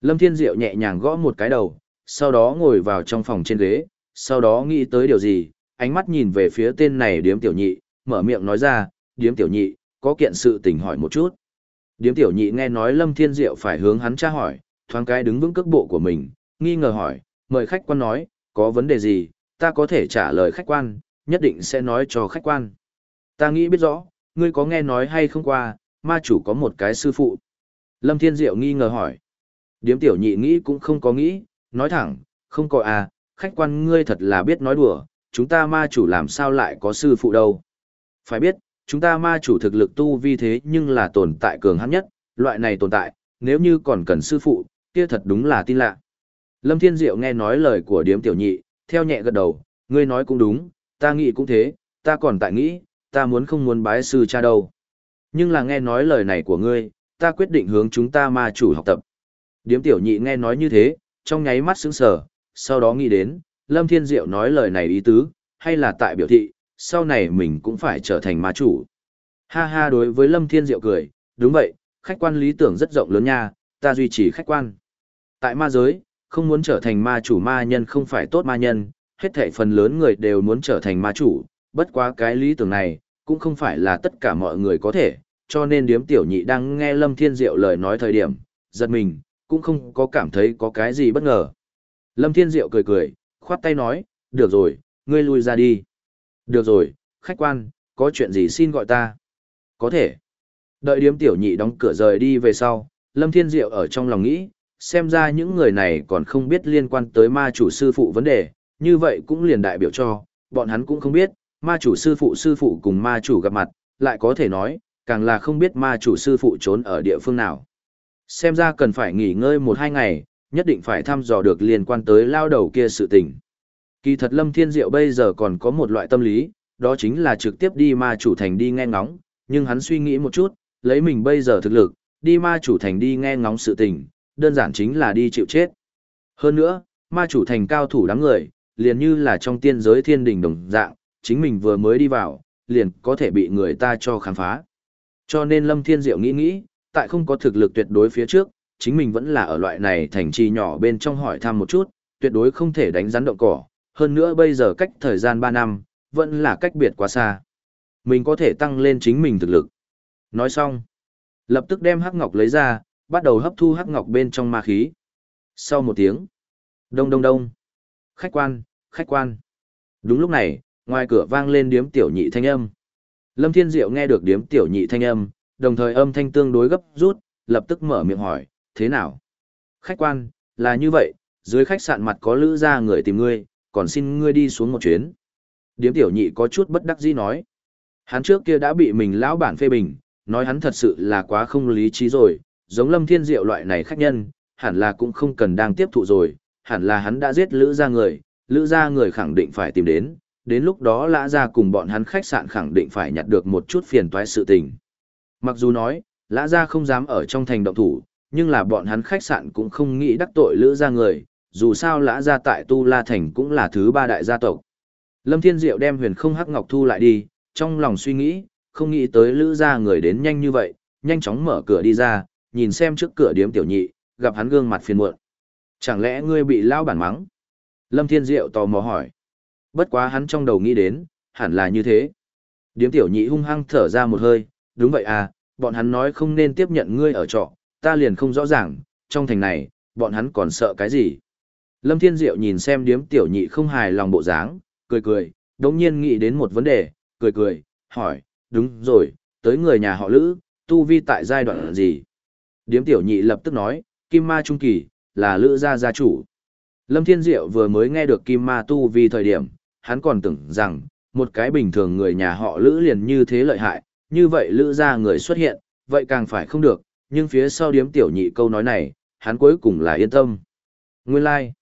Lâm Thiên Diệu nhẹ nhàng gõ một cái đầu, sau đó ngồi vào trong phòng trên ghế, sau đó nghĩ tới điều gì, ánh mắt nhìn về phía tên này điếm tiểu nhị, mở miệng nói ra, điếm tiểu nhị, có kiện sự tình hỏi một chút. Điếm tiểu nhị nghe nói Lâm Thiên Diệu phải hướng hắn tra hỏi, thoáng cái đứng vững cước bộ của mình, nghi ngờ hỏi, mời khách quan nói, có vấn đề gì, ta có thể trả lời khách quan, nhất định sẽ nói cho khách quan. Ta nghĩ biết rõ, ngươi có nghe nói hay không qua, ma chủ có một cái sư phụ. Lâm Thiên Diệu nghi ngờ hỏi. Điếm tiểu nhị nghĩ cũng không có nghĩ, nói thẳng, không có à, khách quan ngươi thật là biết nói đùa, chúng ta ma chủ làm sao lại có sư phụ đâu. Phải biết, chúng ta ma chủ thực lực tu vi thế nhưng là tồn tại cường hãn nhất, loại này tồn tại, nếu như còn cần sư phụ, kia thật đúng là tin lạ. Lâm Thiên Diệu nghe nói lời của điếm tiểu nhị, theo nhẹ gật đầu, ngươi nói cũng đúng, ta nghĩ cũng thế, ta còn tại nghĩ, ta muốn không muốn bái sư cha đâu. Nhưng là nghe nói lời này của ngươi, ta quyết định hướng chúng ta ma chủ học tập. Điếm tiểu nhị nghe nói như thế, trong nháy mắt sững sờ, sau đó nghĩ đến, Lâm Thiên Diệu nói lời này ý tứ, hay là tại biểu thị, sau này mình cũng phải trở thành ma chủ. Ha ha đối với Lâm Thiên Diệu cười, đúng vậy, khách quan lý tưởng rất rộng lớn nha, ta duy trì khách quan. Tại ma giới, không muốn trở thành ma chủ ma nhân không phải tốt ma nhân, hết thảy phần lớn người đều muốn trở thành ma chủ, bất quá cái lý tưởng này, cũng không phải là tất cả mọi người có thể, cho nên điếm tiểu nhị đang nghe Lâm Thiên Diệu lời nói thời điểm, giật mình, cũng không có cảm thấy có cái gì bất ngờ. Lâm Thiên Diệu cười cười, khoát tay nói, được rồi, ngươi lui ra đi. Được rồi, khách quan, có chuyện gì xin gọi ta. Có thể. Đợi điếm tiểu nhị đóng cửa rời đi về sau, Lâm Thiên Diệu ở trong lòng nghĩ, xem ra những người này còn không biết liên quan tới ma chủ sư phụ vấn đề, như vậy cũng liền đại biểu cho, bọn hắn cũng không biết, ma chủ sư phụ sư phụ cùng ma chủ gặp mặt, lại có thể nói, càng là không biết ma chủ sư phụ trốn ở địa phương nào. Xem ra cần phải nghỉ ngơi một hai ngày, nhất định phải thăm dò được liên quan tới lao đầu kia sự tình. Kỳ thật Lâm Thiên Diệu bây giờ còn có một loại tâm lý, đó chính là trực tiếp đi ma chủ thành đi nghe ngóng, nhưng hắn suy nghĩ một chút, lấy mình bây giờ thực lực, đi ma chủ thành đi nghe ngóng sự tình, đơn giản chính là đi chịu chết. Hơn nữa, ma chủ thành cao thủ đám người, liền như là trong tiên giới thiên đình đồng dạng, chính mình vừa mới đi vào, liền có thể bị người ta cho khám phá. Cho nên Lâm Thiên Diệu nghĩ nghĩ, tại không có thực lực tuyệt đối phía trước, chính mình vẫn là ở loại này thành trì nhỏ bên trong hỏi thăm một chút, tuyệt đối không thể đánh rắn động cỏ, hơn nữa bây giờ cách thời gian 3 năm, vẫn là cách biệt quá xa. Mình có thể tăng lên chính mình thực lực. Nói xong, lập tức đem hắc ngọc lấy ra, bắt đầu hấp thu hắc ngọc bên trong ma khí. Sau một tiếng, đông đông đông, khách quan, khách quan. Đúng lúc này, ngoài cửa vang lên điếm tiểu nhị thanh âm. Lâm Thiên Diệu nghe được điếm tiểu nhị thanh âm, đồng thời âm thanh tương đối gấp rút, lập tức mở miệng hỏi, thế nào? Khách quan, là như vậy, dưới khách sạn mặt có lữ ra người tìm ngươi, còn xin ngươi đi xuống một chuyến. Điếm tiểu nhị có chút bất đắc dĩ nói. Hắn trước kia đã bị mình lão bản phê bình, nói hắn thật sự là quá không lý trí rồi, giống lâm thiên diệu loại này khách nhân, hẳn là cũng không cần đang tiếp thụ rồi, hẳn là hắn đã giết lữ ra người, lữ ra người khẳng định phải tìm đến, đến lúc đó lã ra cùng bọn hắn khách sạn khẳng định phải nhặt được một chút phiền toái sự tình. Mặc dù nói, lã ra không dám ở trong thành động thủ, nhưng là bọn hắn khách sạn cũng không nghĩ đắc tội lữ ra người, dù sao lã ra tại Tu La Thành cũng là thứ ba đại gia tộc. Lâm Thiên Diệu đem huyền không hắc ngọc thu lại đi, trong lòng suy nghĩ, không nghĩ tới lữ ra người đến nhanh như vậy, nhanh chóng mở cửa đi ra, nhìn xem trước cửa điếm tiểu nhị, gặp hắn gương mặt phiền muộn. Chẳng lẽ ngươi bị lao bản mắng? Lâm Thiên Diệu tò mò hỏi. Bất quá hắn trong đầu nghĩ đến, hẳn là như thế. Điếm tiểu nhị hung hăng thở ra một hơi, đúng vậy à, bọn hắn nói không nên tiếp nhận ngươi ở trọ, ta liền không rõ ràng, trong thành này, bọn hắn còn sợ cái gì. Lâm Thiên Diệu nhìn xem điếm tiểu nhị không hài lòng bộ dáng, cười cười, đống nhiên nghĩ đến một vấn đề, cười cười, hỏi, đúng rồi, tới người nhà họ Lữ, tu vi tại giai đoạn gì? Điếm tiểu nhị lập tức nói, Kim Ma Trung Kỳ, là Lữ gia gia chủ. Lâm Thiên Diệu vừa mới nghe được Kim Ma tu vi thời điểm, hắn còn tưởng rằng, một cái bình thường người nhà họ Lữ liền như thế lợi hại, như vậy Lữ gia người xuất hiện, vậy càng phải không được, nhưng phía sau điếm tiểu nhị câu nói này, hắn cuối cùng là yên tâm. Nguyên lai, like.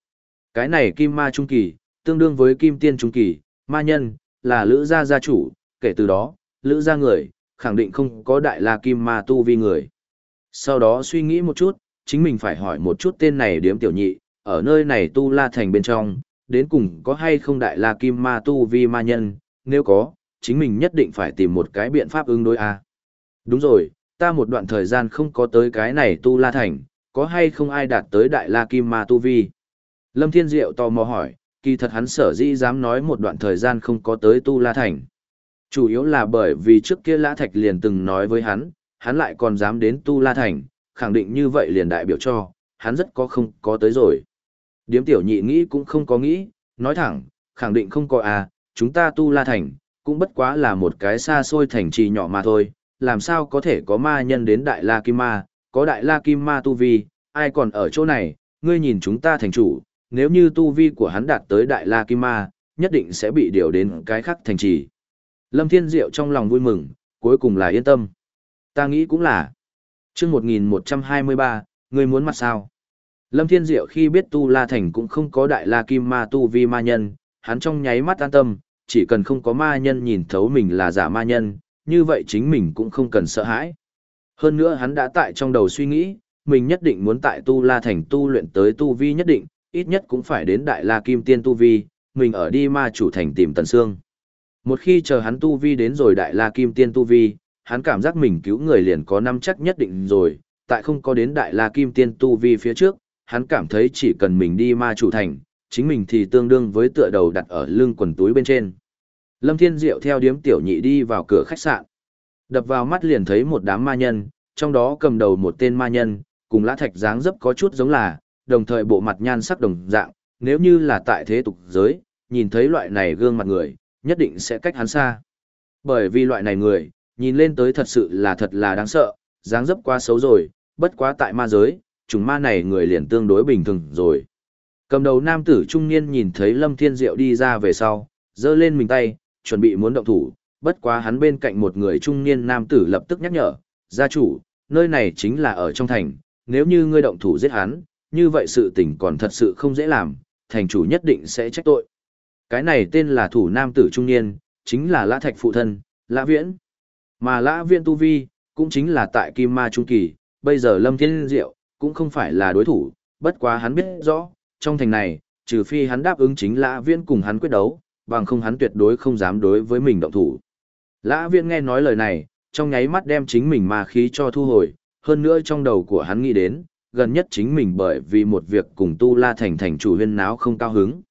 cái này kim ma trung kỳ, tương đương với kim tiên trung kỳ, ma nhân, là lữ gia gia chủ, kể từ đó, lữ gia người, khẳng định không có đại la kim ma tu vi người. Sau đó suy nghĩ một chút, chính mình phải hỏi một chút tên này điếm tiểu nhị, ở nơi này tu la thành bên trong, đến cùng có hay không đại la kim ma tu vi ma nhân, nếu có, chính mình nhất định phải tìm một cái biện pháp ứng đối a. Đúng rồi, ta một đoạn thời gian không có tới cái này tu la thành, có hay không ai đạt tới đại la kim ma tu vi? Lâm Thiên Diệu tò mò hỏi, kỳ thật hắn sở dĩ dám nói một đoạn thời gian không có tới tu la thành. Chủ yếu là bởi vì trước kia Lã Thạch liền từng nói với hắn, hắn lại còn dám đến tu la thành, khẳng định như vậy liền đại biểu cho, hắn rất có không có tới rồi. Điếm tiểu nhị nghĩ cũng không có nghĩ, nói thẳng, khẳng định không có à, chúng ta tu la thành, cũng bất quá là một cái xa xôi thành trì nhỏ mà thôi, làm sao có thể có ma nhân đến Đại La Kim Ma, có Đại La Kim Ma tu vi, ai còn ở chỗ này, ngươi nhìn chúng ta thành chủ, nếu như tu vi của hắn đạt tới Đại La Kim Ma, nhất định sẽ bị điều đến cái khác thành trì. Lâm Thiên Diệu trong lòng vui mừng, cuối cùng là yên tâm. Ta nghĩ cũng là. Trước 1123, người muốn mặt sao? Lâm Thiên Diệu khi biết Tu La Thành cũng không có Đại La Kim Ma tu vi ma nhân, hắn trong nháy mắt an tâm, chỉ cần không có ma nhân nhìn thấu mình là giả ma nhân, như vậy chính mình cũng không cần sợ hãi. Hơn nữa hắn đã tại trong đầu suy nghĩ, mình nhất định muốn tại Tu La Thành tu luyện tới tu vi nhất định, ít nhất cũng phải đến Đại La Kim Tiên tu vi, mình ở đi ma chủ thành tìm Tần Sương. Một khi chờ hắn tu vi đến rồi Đại La Kim Tiên tu vi, hắn cảm giác mình cứu người liền có năm chắc nhất định rồi, tại không có đến Đại La Kim Tiên tu vi phía trước, hắn cảm thấy chỉ cần mình đi ma chủ thành, chính mình thì tương đương với tựa đầu đặt ở lưng quần túi bên trên. Lâm Thiên Diệu theo điếm tiểu nhị đi vào cửa khách sạn. Đập vào mắt liền thấy một đám ma nhân, trong đó cầm đầu một tên ma nhân, cùng lã thạch dáng dấp có chút giống là, đồng thời bộ mặt nhan sắc đồng dạng, nếu như là tại thế tục giới, nhìn thấy loại này gương mặt người, nhất định sẽ cách hắn xa. Bởi vì loại này người, nhìn lên tới thật sự là thật là đáng sợ, dáng dấp quá xấu rồi, bất quá tại ma giới, chúng ma này người liền tương đối bình thường rồi. Cầm đầu nam tử trung niên nhìn thấy Lâm Thiên Diệu đi ra về sau, giơ lên mình tay, chuẩn bị muốn động thủ, bất quá hắn bên cạnh một người trung niên nam tử lập tức nhắc nhở, gia chủ, nơi này chính là ở trong thành, nếu như ngươi động thủ giết hắn, như vậy sự tình còn thật sự không dễ làm, thành chủ nhất định sẽ trách tội. Cái này tên là thủ nam tử trung niên, chính là Lã Thạch phụ thân, Lã Viễn. Mà Lã viên Tu Vi, cũng chính là tại Kim Ma Trung Kỳ, bây giờ Lâm Thiên Diệu, cũng không phải là đối thủ, bất quá hắn biết rõ, trong thành này, trừ phi hắn đáp ứng chính Lã viên cùng hắn quyết đấu, bằng không hắn tuyệt đối không dám đối với mình động thủ. Lã viên nghe nói lời này, trong nháy mắt đem chính mình ma khí cho thu hồi, hơn nữa trong đầu của hắn nghĩ đến, gần nhất chính mình bởi vì một việc cùng Tu La Thành thành chủ huyên náo không cao hứng.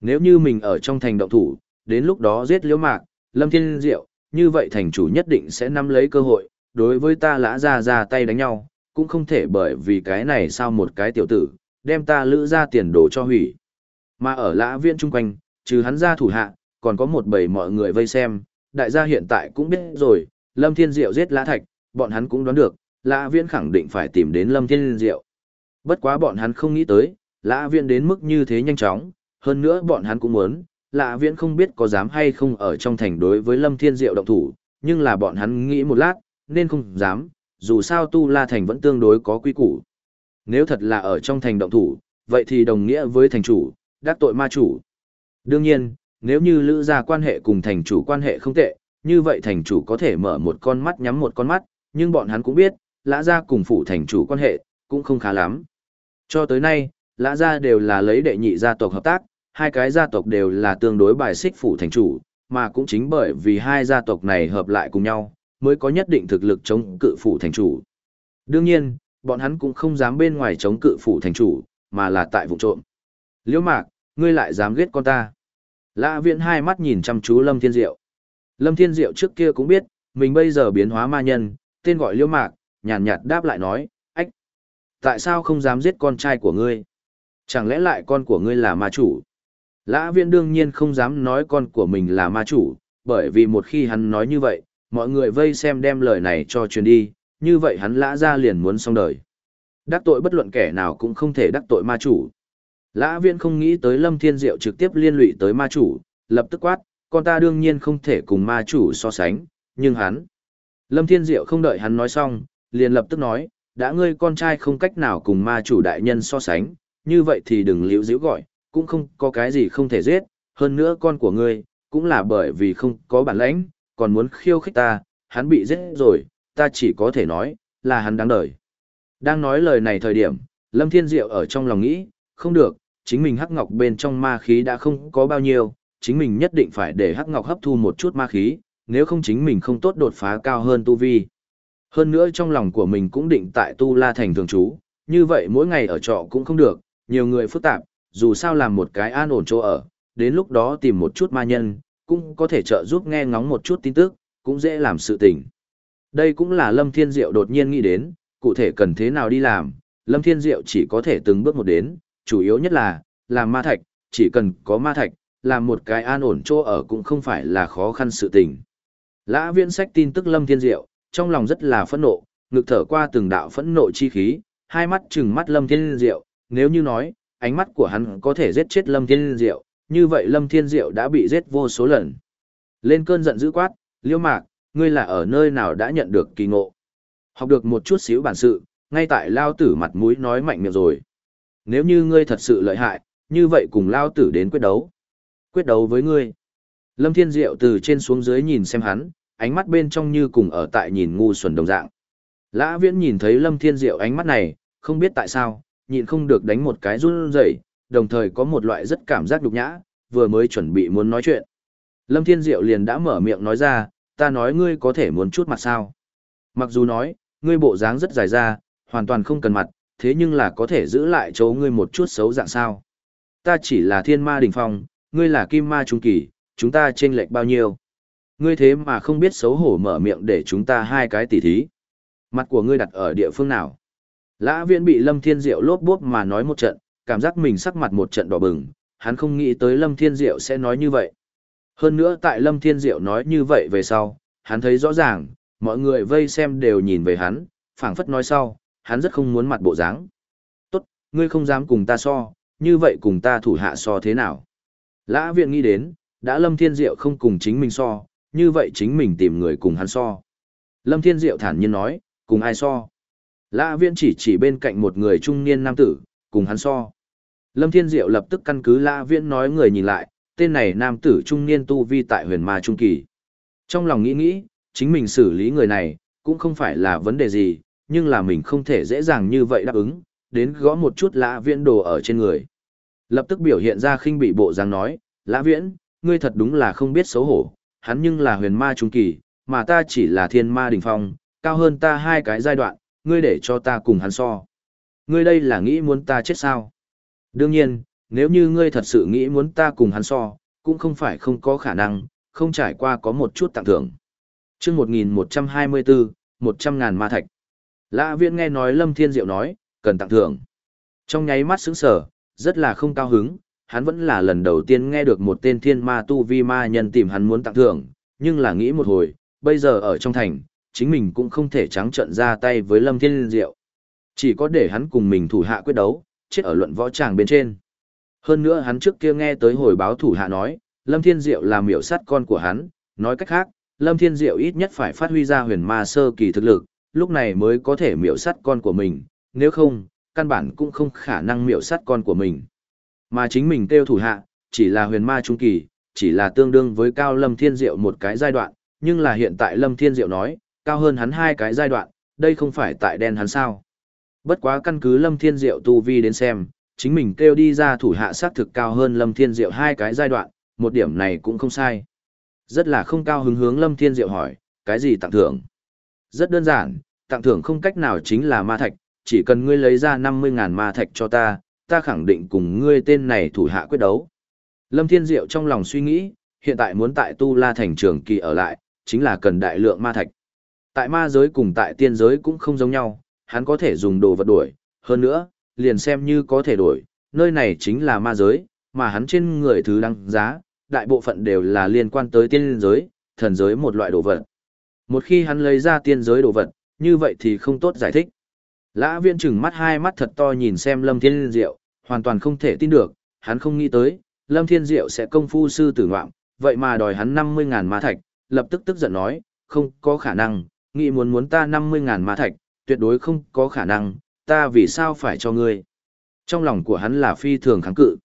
Nếu như mình ở trong thành động thủ, đến lúc đó giết liễu mạc, lâm thiên diệu, như vậy thành chủ nhất định sẽ nắm lấy cơ hội, đối với ta lã ra ra tay đánh nhau, cũng không thể bởi vì cái này sao một cái tiểu tử, đem ta lữ ra tiền đồ cho hủy. Mà ở lã viện chung quanh, trừ hắn ra thủ hạ, còn có một bầy mọi người vây xem, đại gia hiện tại cũng biết rồi, Lâm Thiên Diệu giết Lã Thạch, bọn hắn cũng đoán được, Lã Viễn khẳng định phải tìm đến Lâm Thiên Diệu. Bất quá bọn hắn không nghĩ tới, Lã Viễn đến mức như thế nhanh chóng, hơn nữa bọn hắn cũng muốn, Lã Viễn không biết có dám hay không ở trong thành đối với Lâm Thiên Diệu động thủ, nhưng là bọn hắn nghĩ một lát, nên không dám, dù sao Tu La Thành vẫn tương đối có quy củ. Nếu thật là ở trong thành động thủ, vậy thì đồng nghĩa với thành chủ, đắc tội ma chủ. Đương nhiên, nếu như lữ gia quan hệ cùng thành chủ quan hệ không tệ, như vậy thành chủ có thể mở một con mắt nhắm một con mắt, nhưng bọn hắn cũng biết, lã gia cùng phủ thành chủ quan hệ, cũng không khá lắm. Cho tới nay, lã gia đều là lấy đệ nhị gia tộc hợp tác, hai cái gia tộc đều là tương đối bài xích phủ thành chủ, mà cũng chính bởi vì hai gia tộc này hợp lại cùng nhau, mới có nhất định thực lực chống cự phủ thành chủ. Đương nhiên, bọn hắn cũng không dám bên ngoài chống cự phủ thành chủ, mà là tại vụ trộm. Liễu mạc, ngươi lại dám ghét con ta. Lã viễn hai mắt nhìn chăm chú Lâm Thiên Diệu. Lâm Thiên Diệu trước kia cũng biết, mình bây giờ biến hóa ma nhân, tên gọi liễu mạc, nhàn nhạt đáp lại nói, ách, tại sao không dám giết con trai của ngươi? Chẳng lẽ lại con của ngươi là ma chủ? Lã viễn đương nhiên không dám nói con của mình là ma chủ, bởi vì một khi hắn nói như vậy, mọi người vây xem đem lời này cho truyền đi, như vậy hắn lã ra liền muốn xong đời. Đắc tội bất luận kẻ nào cũng không thể đắc tội ma chủ. Lã viễn không nghĩ tới Lâm Thiên Diệu trực tiếp liên lụy tới ma chủ, lập tức quát, con ta đương nhiên không thể cùng ma chủ so sánh, nhưng hắn. Lâm Thiên Diệu không đợi hắn nói xong, liền lập tức nói, đã ngươi con trai không cách nào cùng ma chủ đại nhân so sánh, như vậy thì đừng liễu díu gọi, cũng không có cái gì không thể giết, hơn nữa con của ngươi, cũng là bởi vì không có bản lãnh, còn muốn khiêu khích ta, hắn bị giết rồi, ta chỉ có thể nói, là hắn đáng đời. Đang nói lời này thời điểm, Lâm Thiên Diệu ở trong lòng nghĩ, không được, chính mình hắc ngọc bên trong ma khí đã không có bao nhiêu, chính mình nhất định phải để hắc ngọc hấp thu một chút ma khí, nếu không chính mình không tốt đột phá cao hơn tu vi. Hơn nữa trong lòng của mình cũng định tại tu la thành thường trú, như vậy mỗi ngày ở trọ cũng không được, nhiều người phức tạp, dù sao làm một cái an ổn chỗ ở, đến lúc đó tìm một chút ma nhân, cũng có thể trợ giúp nghe ngóng một chút tin tức, cũng dễ làm sự tình. Đây cũng là Lâm Thiên Diệu đột nhiên nghĩ đến, cụ thể cần thế nào đi làm, Lâm Thiên Diệu chỉ có thể từng bước một đến, chủ yếu nhất là, làm ma thạch, chỉ cần có ma thạch, làm một cái an ổn chỗ ở cũng không phải là khó khăn sự tình. Lã viên sách tin tức Lâm Thiên Diệu, trong lòng rất là phẫn nộ, ngực thở qua từng đạo phẫn nộ chi khí, hai mắt trừng mắt Lâm Thiên Diệu, nếu như nói, ánh mắt của hắn có thể giết chết Lâm Thiên Diệu, như vậy Lâm Thiên Diệu đã bị giết vô số lần. Lên cơn giận dữ quát, liêu mạc, ngươi là ở nơi nào đã nhận được kỳ ngộ. Học được một chút xíu bản sự, ngay tại lao tử mặt mũi nói mạnh miệng rồi. Nếu như ngươi thật sự lợi hại, như vậy cùng lao tử đến quyết đấu. Quyết đấu với ngươi. Lâm Thiên Diệu từ trên xuống dưới nhìn xem hắn, ánh mắt bên trong như cùng ở tại nhìn ngu xuẩn đồng dạng. Lã Viễn nhìn thấy Lâm Thiên Diệu ánh mắt này, không biết tại sao, nhịn không được đánh một cái run rẩy, đồng thời có một loại rất cảm giác nhục nhã, vừa mới chuẩn bị muốn nói chuyện. Lâm Thiên Diệu liền đã mở miệng nói ra, ta nói ngươi có thể muốn chút mặt sao. Mặc dù nói, ngươi bộ dáng rất dài ra, hoàn toàn không cần mặt, thế nhưng là có thể giữ lại chỗ ngươi một chút xấu dạng sao. Ta chỉ là thiên ma đỉnh phong, ngươi là kim ma trung kỳ, chúng ta chênh lệch bao nhiêu. Ngươi thế mà không biết xấu hổ mở miệng để chúng ta hai cái tỉ thí. Mặt của ngươi đặt ở địa phương nào? Lã viễn bị Lâm Thiên Diệu lốp bốp mà nói một trận, cảm giác mình sắc mặt một trận đỏ bừng, hắn không nghĩ tới Lâm Thiên Diệu sẽ nói như vậy. Hơn nữa tại Lâm Thiên Diệu nói như vậy về sau, hắn thấy rõ ràng, mọi người vây xem đều nhìn về hắn, phảng phất nói sau, hắn rất không muốn mặt bộ dáng. Tốt, ngươi không dám cùng ta so, như vậy cùng ta thủ hạ so thế nào? Lã viện nghĩ đến, đã Lâm Thiên Diệu không cùng chính mình so, như vậy chính mình tìm người cùng hắn so. Lâm Thiên Diệu thản nhiên nói, cùng ai so? Lã Viễn chỉ chỉ bên cạnh một người trung niên nam tử, cùng hắn so. Lâm Thiên Diệu lập tức căn cứ Lã Viễn nói người nhìn lại, tên này nam tử trung niên tu vi tại huyền ma trung kỳ. Trong lòng nghĩ nghĩ, chính mình xử lý người này, cũng không phải là vấn đề gì, nhưng là mình không thể dễ dàng như vậy đáp ứng, đến gõ một chút lã viễn đồ ở trên người. Lập tức biểu hiện ra khinh bị bộ dáng nói, lã viễn, ngươi thật đúng là không biết xấu hổ, hắn nhưng là huyền ma trung kỳ, mà ta chỉ là thiên ma đỉnh phong, cao hơn ta hai cái giai đoạn, ngươi để cho ta cùng hắn so. Ngươi đây là nghĩ muốn ta chết sao? Đương nhiên, nếu như ngươi thật sự nghĩ muốn ta cùng hắn so, cũng không phải không có khả năng, không trải qua có một chút tặng thưởng. chương 1124, 100 ngàn ma thạch. Lã Viễn nghe nói Lâm Thiên Diệu nói, cần tặng thưởng. Trong nháy mắt sững sờ, rất là không cao hứng, hắn vẫn là lần đầu tiên nghe được một tên thiên ma tu vi ma nhân tìm hắn muốn tặng thưởng, nhưng là nghĩ một hồi, bây giờ ở trong thành, chính mình cũng không thể trắng trợn ra tay với Lâm Thiên Diệu. Chỉ có để hắn cùng mình thủ hạ quyết đấu, chết ở luận võ tràng bên trên. Hơn nữa hắn trước kia nghe tới hồi báo thủ hạ nói, Lâm Thiên Diệu là miểu sát con của hắn, nói cách khác, Lâm Thiên Diệu ít nhất phải phát huy ra huyền ma sơ kỳ thực lực, lúc này mới có thể miểu sát con của mình, nếu không, căn bản cũng không khả năng miểu sát con của mình. Mà chính mình kêu thủ hạ, chỉ là huyền ma trung kỳ, chỉ là tương đương với cao Lâm Thiên Diệu một cái giai đoạn, nhưng là hiện tại Lâm Thiên Diệu nói, cao hơn hắn hai cái giai đoạn, đây không phải tại đen hắn sao. Bất quá căn cứ Lâm Thiên Diệu tu vi đến xem, chính mình kêu đi ra thủ hạ sát thực cao hơn Lâm Thiên Diệu hai cái giai đoạn, một điểm này cũng không sai. Rất là không cao hứng hướng Lâm Thiên Diệu hỏi, cái gì tặng thưởng? Rất đơn giản, tặng thưởng không cách nào chính là ma thạch, chỉ cần ngươi lấy ra 50.000 ma thạch cho ta, ta khẳng định cùng ngươi tên này thủ hạ quyết đấu. Lâm Thiên Diệu trong lòng suy nghĩ, hiện tại muốn tại Tu La Thành trường kỳ ở lại, chính là cần đại lượng ma thạch. Tại ma giới cùng tại tiên giới cũng không giống nhau, hắn có thể dùng đồ vật đuổi, hơn nữa, liền xem như có thể đổi, nơi này chính là ma giới, mà hắn trên người thứ đăng giá, đại bộ phận đều là liên quan tới tiên giới, thần giới một loại đồ vật. Một khi hắn lấy ra tiên giới đồ vật, như vậy thì không tốt giải thích. Lã viên chừng mắt hai mắt thật to nhìn xem Lâm Thiên Diệu, hoàn toàn không thể tin được, hắn không nghĩ tới, Lâm Thiên Diệu sẽ công phu sư tử ngoạm, vậy mà đòi hắn 50.000 ma thạch, lập tức tức giận nói, không có khả năng, nghĩ muốn muốn ta 50.000 ma thạch, tuyệt đối không có khả năng, ta vì sao phải cho ngươi. Trong lòng của hắn là phi thường kháng cự.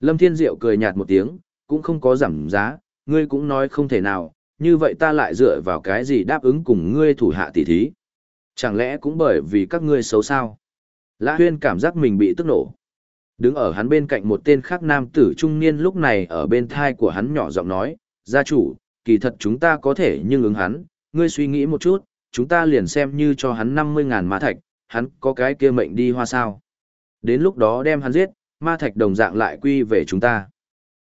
Lâm Thiên Diệu cười nhạt một tiếng, cũng không có giảm giá, ngươi cũng nói không thể nào, như vậy ta lại dựa vào cái gì đáp ứng cùng ngươi thủ hạ tỷ thí. Chẳng lẽ cũng bởi vì các ngươi xấu sao? Lã Huyên cảm giác mình bị tức nổ. Đứng ở hắn bên cạnh một tên khác nam tử trung niên lúc này ở bên thai của hắn nhỏ giọng nói, gia chủ, kỳ thật chúng ta có thể nhưng ứng hắn, ngươi suy nghĩ một chút, chúng ta liền xem như cho hắn 50.000 ma thạch, hắn có cái kia mệnh đi hoa sao. Đến lúc đó đem hắn giết, ma thạch đồng dạng lại quy về chúng ta.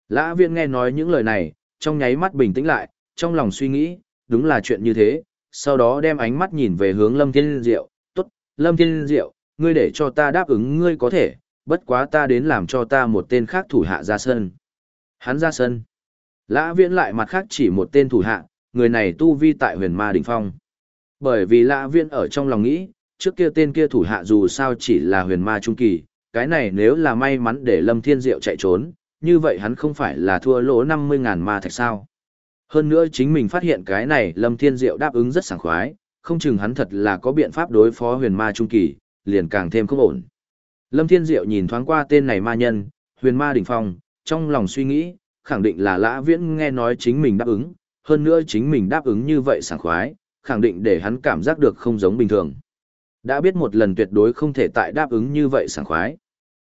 Lã viện nghe nói những lời này, trong nháy mắt bình tĩnh lại, trong lòng suy nghĩ, đúng là chuyện như thế, sau đó đem ánh mắt nhìn về hướng Lâm Thiên Diệu, tốt, Lâm Thiên Diệu, ngươi để cho ta đáp ứng ngươi có thể, bất quá ta đến làm cho ta một tên khác thủ hạ ra sân. Hắn ra sân. Lã viễn lại mặt khác chỉ một tên thủ hạ, người này tu vi tại huyền ma đỉnh phong. Bởi vì lã viễn ở trong lòng nghĩ, trước kia tên kia thủ hạ dù sao chỉ là huyền ma trung kỳ, cái này nếu là may mắn để Lâm Thiên Diệu chạy trốn, như vậy hắn không phải là thua lỗ 50.000 ma thạch sao. Hơn nữa chính mình phát hiện cái này Lâm Thiên Diệu đáp ứng rất sảng khoái, không chừng hắn thật là có biện pháp đối phó huyền ma trung kỳ, liền càng thêm không ổn. Lâm Thiên Diệu nhìn thoáng qua tên này ma nhân, huyền ma đỉnh phong, trong lòng suy nghĩ, khẳng định là lã viễn nghe nói chính mình đáp ứng, hơn nữa chính mình đáp ứng như vậy sảng khoái, khẳng định để hắn cảm giác được không giống bình thường. Đã biết một lần tuyệt đối không thể tại đáp ứng như vậy sảng khoái.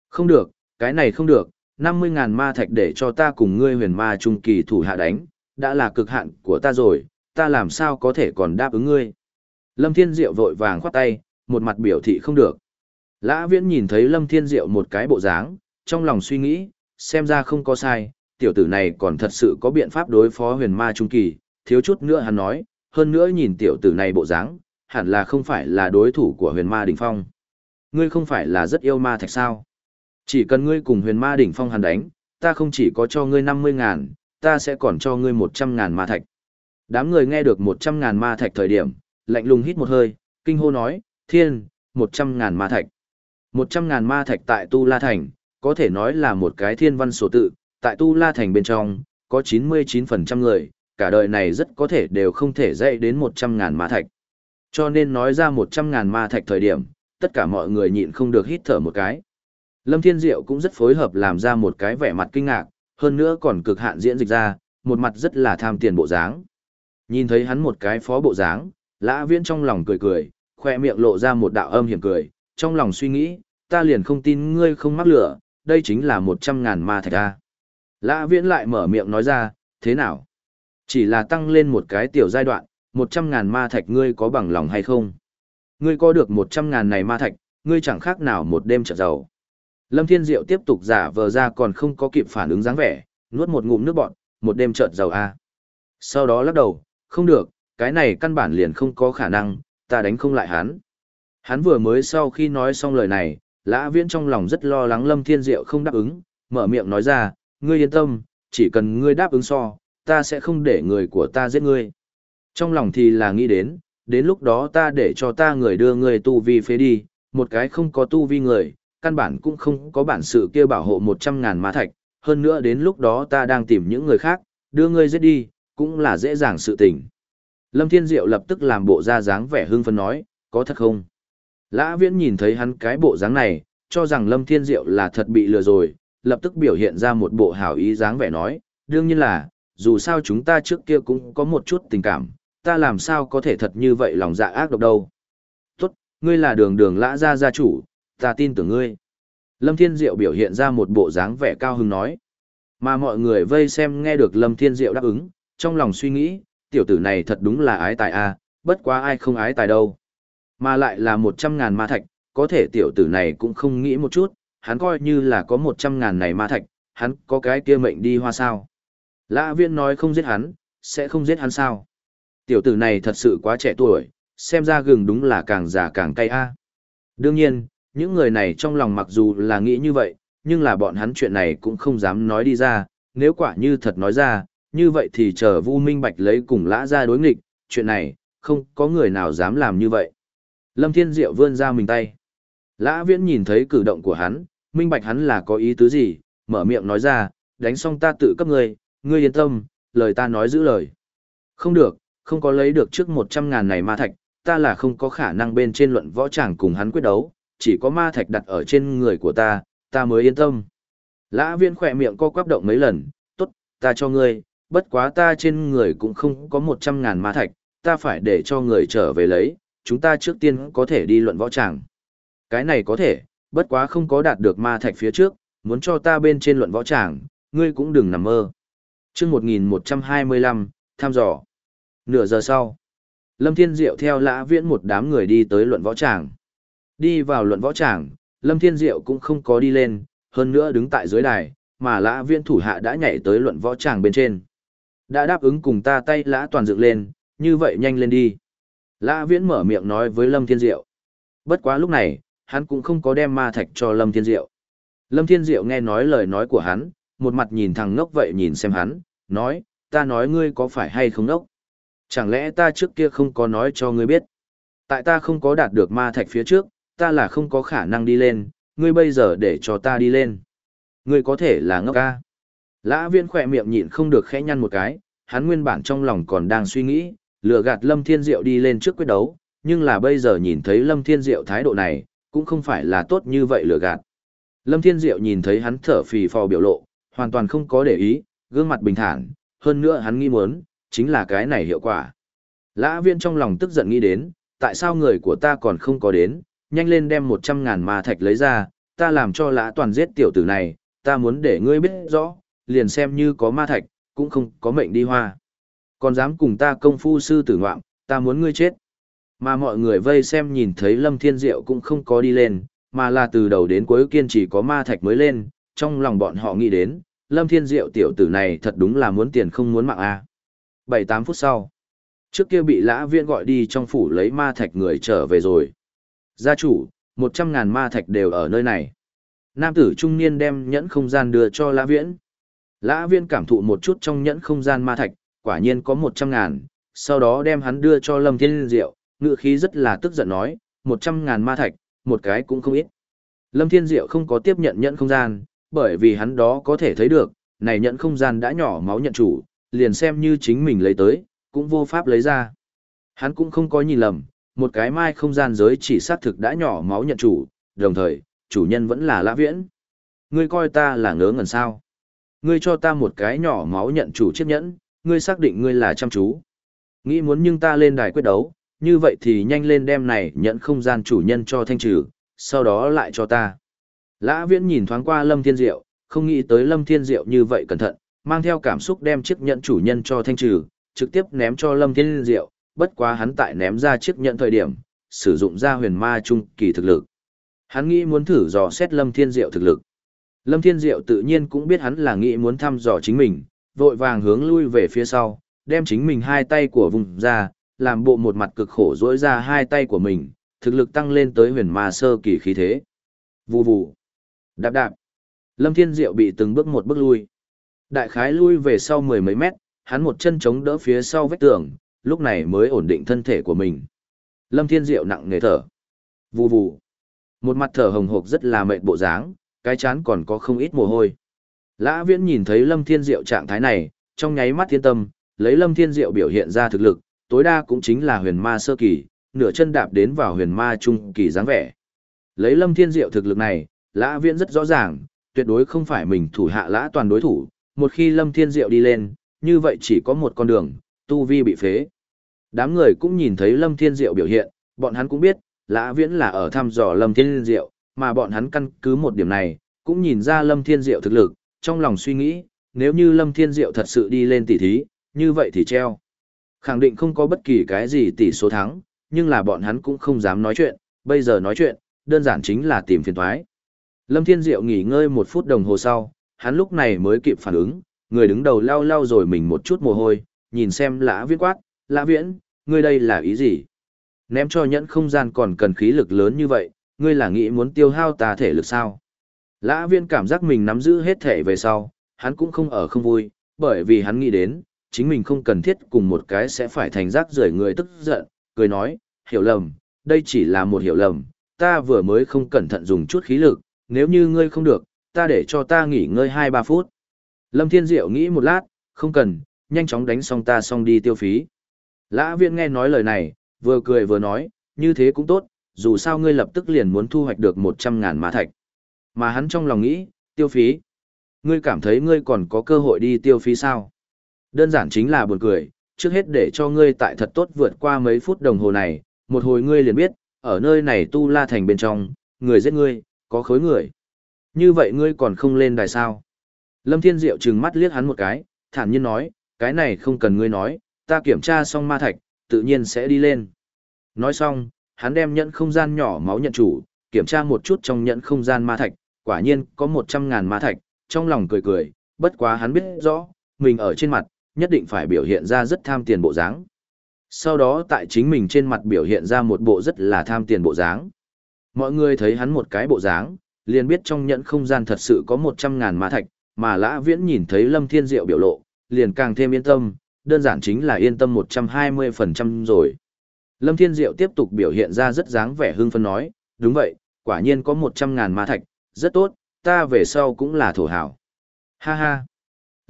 Không được, cái này không được, 50.000 ma thạch để cho ta cùng ngươi huyền ma trung kỳ thủ hạ đánh, đã là cực hạn của ta rồi, ta làm sao có thể còn đáp ứng ngươi. Lâm Thiên Diệu vội vàng khoát tay, một mặt biểu thị không được. Lã Viễn nhìn thấy Lâm Thiên Diệu một cái bộ dáng, trong lòng suy nghĩ, xem ra không có sai, tiểu tử này còn thật sự có biện pháp đối phó huyền ma trung kỳ, thiếu chút nữa hắn nói, hơn nữa nhìn tiểu tử này bộ dáng, hẳn là không phải là đối thủ của huyền ma đỉnh phong. Ngươi không phải là rất yêu ma thạch sao? Chỉ cần ngươi cùng huyền ma đỉnh phong hắn đánh, ta không chỉ có cho ngươi 50 ngàn, ta sẽ còn cho ngươi 100 ngàn ma thạch. Đám người nghe được 100 ngàn ma thạch thời điểm, lạnh lùng hít một hơi, kinh hô nói, thiên, 100 ngàn ma thạch. 100 ngàn ma thạch tại Tu La Thành, có thể nói là một cái thiên văn số tự, tại Tu La Thành bên trong, có 99% người, cả đời này rất có thể đều không thể dạy đến 100 ngàn ma thạch. Cho nên nói ra 100 ngàn ma thạch thời điểm, tất cả mọi người nhịn không được hít thở một cái. Lâm Thiên Diệu cũng rất phối hợp làm ra một cái vẻ mặt kinh ngạc, hơn nữa còn cực hạn diễn dịch ra, một mặt rất là tham tiền bộ dáng. Nhìn thấy hắn một cái phó bộ dáng, Lã Viễn trong lòng cười cười, khoe miệng lộ ra một đạo âm hiểm cười, trong lòng suy nghĩ, ta liền không tin ngươi không mắc lửa, đây chính là một trăm ngàn ma thạch a. Lã Viễn lại mở miệng nói ra, thế nào? Chỉ là tăng lên một cái tiểu giai đoạn, một trăm ngàn ma thạch ngươi có bằng lòng hay không? Ngươi có được một trăm ngàn này ma thạch, ngươi chẳng khác nào một đêm trở giàu. Lâm Thiên Diệu tiếp tục giả vờ ra còn không có kịp phản ứng dáng vẻ, nuốt một ngụm nước bọt, một đêm trợt giàu a. Sau đó lắc đầu, không được, cái này căn bản liền không có khả năng, ta đánh không lại hắn. Hắn vừa mới sau khi nói xong lời này, Lã Viễn trong lòng rất lo lắng Lâm Thiên Diệu không đáp ứng, mở miệng nói ra, ngươi yên tâm, chỉ cần ngươi đáp ứng so, ta sẽ không để người của ta giết ngươi. Trong lòng thì là nghĩ đến, đến lúc đó ta để cho ta người đưa ngươi tu vi phế đi, một cái không có tu vi người, căn bản cũng không có bản sự kia bảo hộ một trăm ngàn ma thạch, hơn nữa đến lúc đó ta đang tìm những người khác, đưa ngươi giết đi, cũng là dễ dàng sự tình. Lâm Thiên Diệu lập tức làm bộ ra dáng vẻ hưng phấn nói, có thật không? Lã Viễn nhìn thấy hắn cái bộ dáng này, cho rằng Lâm Thiên Diệu là thật bị lừa rồi, lập tức biểu hiện ra một bộ hảo ý dáng vẻ nói, đương nhiên là, dù sao chúng ta trước kia cũng có một chút tình cảm, ta làm sao có thể thật như vậy lòng dạ ác độc đâu. Tốt, ngươi là đường đường lã gia gia chủ, ta tin tưởng ngươi. Lâm Thiên Diệu biểu hiện ra một bộ dáng vẻ cao hứng nói. Mà mọi người vây xem nghe được Lâm Thiên Diệu đáp ứng, trong lòng suy nghĩ, tiểu tử này thật đúng là ái tài a, bất quá ai không ái tài đâu. Mà lại là một trăm ngàn ma thạch, có thể tiểu tử này cũng không nghĩ một chút, hắn coi như là có một trăm ngàn này ma thạch, hắn có cái kia mệnh đi hoa sao. Lã viễn nói không giết hắn, sẽ không giết hắn sao. Tiểu tử này thật sự quá trẻ tuổi, xem ra gừng đúng là càng già càng cay a. Đương nhiên, những người này trong lòng mặc dù là nghĩ như vậy, nhưng là bọn hắn chuyện này cũng không dám nói đi ra, nếu quả như thật nói ra, như vậy thì chờ Vu Minh Bạch lấy cùng lã ra đối nghịch, chuyện này, không có người nào dám làm như vậy. Lâm Thiên Diệu vươn ra mình tay. Lã Viễn nhìn thấy cử động của hắn, minh bạch hắn là có ý tứ gì, mở miệng nói ra, đánh xong ta tự cấp ngươi, ngươi yên tâm, lời ta nói giữ lời. Không được, không có lấy được trước 100 ngàn này ma thạch, ta là không có khả năng bên trên luận võ tràng cùng hắn quyết đấu, chỉ có ma thạch đặt ở trên người của ta, ta mới yên tâm. Lã viên khỏe miệng co quắp động mấy lần, tốt, ta cho ngươi, bất quá ta trên người cũng không có một trăm ngàn ma thạch, ta phải để cho người trở về lấy, chúng ta trước tiên có thể đi luận võ tràng. Cái này có thể, bất quá không có đạt được ma thạch phía trước, muốn cho ta bên trên luận võ tràng, ngươi cũng đừng nằm mơ. Trước 1125, tham dò. Nửa giờ sau, Lâm Thiên Diệu theo lã viễn một đám người đi tới luận võ tràng. Đi vào luận võ tràng, Lâm Thiên Diệu cũng không có đi lên, hơn nữa đứng tại dưới đài, mà lã viễn thủ hạ đã nhảy tới luận võ tràng bên trên. Đã đáp ứng cùng ta tay lã toàn dựng lên, như vậy nhanh lên đi. Lã viễn mở miệng nói với Lâm Thiên Diệu. Bất quá lúc này, hắn cũng không có đem ma thạch cho Lâm Thiên Diệu. Lâm Thiên Diệu nghe nói lời nói của hắn, một mặt nhìn thằng ngốc vậy nhìn xem hắn, nói, ta nói ngươi có phải hay không ngốc? Chẳng lẽ ta trước kia không có nói cho ngươi biết? Tại ta không có đạt được ma thạch phía trước, ta là không có khả năng đi lên, ngươi bây giờ để cho ta đi lên. Ngươi có thể là ngốc ca. Lã viên khỏe miệng nhịn không được khẽ nhăn một cái, hắn nguyên bản trong lòng còn đang suy nghĩ, lừa gạt Lâm Thiên Diệu đi lên trước quyết đấu, nhưng là bây giờ nhìn thấy Lâm Thiên Diệu thái độ này, cũng không phải là tốt như vậy lừa gạt. Lâm Thiên Diệu nhìn thấy hắn thở phì phò biểu lộ, hoàn toàn không có để ý, gương mặt bình thản, hơn nữa hắn nghi muốn, chính là cái này hiệu quả. Lã viên trong lòng tức giận nghĩ đến, tại sao người của ta còn không có đến, nhanh lên đem một trăm ngàn ma thạch lấy ra, ta làm cho lã toàn giết tiểu tử này, ta muốn để ngươi biết rõ, liền xem như có ma thạch, cũng không có mệnh đi hoa. Còn dám cùng ta công phu sư tử ngoạm, ta muốn ngươi chết. Mà mọi người vây xem nhìn thấy Lâm Thiên Diệu cũng không có đi lên, mà là từ đầu đến cuối kiên chỉ có ma thạch mới lên, trong lòng bọn họ nghĩ đến, Lâm Thiên Diệu tiểu tử này thật đúng là muốn tiền không muốn mạng a. Bảy tám phút sau, trước kia bị lã viên gọi đi trong phủ lấy ma thạch người trở về rồi. Gia chủ, một trăm ngàn ma thạch đều ở nơi này. Nam tử trung niên đem nhẫn không gian đưa cho lã viễn. Lã viên cảm thụ một chút trong nhẫn không gian ma thạch, quả nhiên có một trăm ngàn, sau đó đem hắn đưa cho Lâm Thiên Diệu, ngự khí rất là tức giận nói, một trăm ngàn ma thạch, một cái cũng không ít. Lâm Thiên Diệu không có tiếp nhận nhận không gian, bởi vì hắn đó có thể thấy được, này nhận không gian đã nhỏ máu nhận chủ, liền xem như chính mình lấy tới, cũng vô pháp lấy ra. Hắn cũng không có nhìn lầm, một cái mai không gian giới chỉ xác thực đã nhỏ máu nhận chủ, đồng thời, chủ nhân vẫn là lã viễn. Ngươi coi ta là ngớ ngẩn sao. Ngươi cho ta một cái nhỏ máu nhận chủ chiếc nhẫn, ngươi xác định ngươi là chăm chú. Nghĩ muốn nhưng ta lên đài quyết đấu, như vậy thì nhanh lên đem này nhận không gian chủ nhân cho thanh trừ, sau đó lại cho ta. Lã viễn nhìn thoáng qua Lâm Thiên Diệu, không nghĩ tới Lâm Thiên Diệu như vậy cẩn thận, mang theo cảm xúc đem chiếc nhận chủ nhân cho thanh trừ, trực tiếp ném cho Lâm Thiên Diệu, bất quá hắn tại ném ra chiếc nhận thời điểm, sử dụng ra huyền ma trung kỳ thực lực. Hắn nghĩ muốn thử dò xét Lâm Thiên Diệu thực lực. Lâm Thiên Diệu tự nhiên cũng biết hắn là nghĩ muốn thăm dò chính mình, vội vàng hướng lui về phía sau, đem chính mình hai tay của vùng ra, làm bộ một mặt cực khổ dỗi ra hai tay của mình, thực lực tăng lên tới huyền ma sơ kỳ khí thế. Vù vù. Đạp đạp. Lâm Thiên Diệu bị từng bước một bước lui. Đại khái lui về sau mười mấy mét, hắn một chân chống đỡ phía sau vách tường, lúc này mới ổn định thân thể của mình. Lâm Thiên Diệu nặng nề thở. Vù vù. Một mặt thở hồng hộc rất là mệt bộ dáng, cái chán còn có không ít mồ hôi. Lã Viễn nhìn thấy Lâm Thiên Diệu trạng thái này, trong nháy mắt thiên tâm, lấy Lâm Thiên Diệu biểu hiện ra thực lực, tối đa cũng chính là huyền ma sơ kỳ, nửa chân đạp đến vào huyền ma trung kỳ dáng vẻ. Lấy Lâm Thiên Diệu thực lực này, Lã Viễn rất rõ ràng, tuyệt đối không phải mình thủ hạ Lã toàn đối thủ, một khi Lâm Thiên Diệu đi lên, như vậy chỉ có một con đường, tu vi bị phế. Đám người cũng nhìn thấy Lâm Thiên Diệu biểu hiện, bọn hắn cũng biết, Lã Viễn là ở thăm dò Lâm Thiên Diệu, mà bọn hắn căn cứ một điểm này, cũng nhìn ra Lâm Thiên Diệu thực lực, trong lòng suy nghĩ, nếu như Lâm Thiên Diệu thật sự đi lên tỷ thí, như vậy thì treo. Khẳng định không có bất kỳ cái gì tỷ số thắng, nhưng là bọn hắn cũng không dám nói chuyện, bây giờ nói chuyện, đơn giản chính là tìm phiền thoái. Lâm Thiên Diệu nghỉ ngơi một phút đồng hồ sau, hắn lúc này mới kịp phản ứng, người đứng đầu lau lau rồi mình một chút mồ hôi, nhìn xem lã viễn quát, lã viễn, ngươi đây là ý gì? Ném cho nhẫn không gian còn cần khí lực lớn như vậy, ngươi là nghĩ muốn tiêu hao tà thể lực sao? Lã viễn cảm giác mình nắm giữ hết thể về sau, hắn cũng không ở không vui, bởi vì hắn nghĩ đến, chính mình không cần thiết cùng một cái sẽ phải thành rác rưởi người tức giận, cười nói, hiểu lầm, đây chỉ là một hiểu lầm, ta vừa mới không cẩn thận dùng chút khí lực, nếu như ngươi không được, ta để cho ta nghỉ ngơi 2-3 phút. Lâm Thiên Diệu nghĩ một lát, không cần, nhanh chóng đánh xong ta xong đi tiêu phí. Lã viện nghe nói lời này, vừa cười vừa nói, như thế cũng tốt, dù sao ngươi lập tức liền muốn thu hoạch được 100 ngàn mã thạch. Mà hắn trong lòng nghĩ, tiêu phí. Ngươi cảm thấy ngươi còn có cơ hội đi tiêu phí sao? Đơn giản chính là buồn cười, trước hết để cho ngươi tại thật tốt vượt qua mấy phút đồng hồ này, một hồi ngươi liền biết, ở nơi này tu la thành bên trong, người giết ngươi, có khối người. Như vậy ngươi còn không lên đài sao? Lâm Thiên Diệu trừng mắt liếc hắn một cái, thản nhiên nói, cái này không cần ngươi nói, ta kiểm tra xong ma thạch, tự nhiên sẽ đi lên. Nói xong, hắn đem nhận không gian nhỏ máu nhận chủ, kiểm tra một chút trong nhận không gian ma thạch, quả nhiên có 100 ngàn ma thạch, trong lòng cười cười, bất quá hắn biết rõ, mình ở trên mặt, nhất định phải biểu hiện ra rất tham tiền bộ dáng. Sau đó tại chính mình trên mặt biểu hiện ra một bộ rất là tham tiền bộ dáng. Mọi người thấy hắn một cái bộ dáng, liền biết trong nhẫn không gian thật sự có 100 ngàn ma thạch, mà lã viễn nhìn thấy lâm thiên diệu biểu lộ, liền càng thêm yên tâm, đơn giản chính là yên tâm 120% rồi. Lâm Thiên Diệu tiếp tục biểu hiện ra rất dáng vẻ hưng phấn nói, đúng vậy, quả nhiên có 100 ngàn ma thạch, rất tốt, ta về sau cũng là thổ hảo. Ha ha.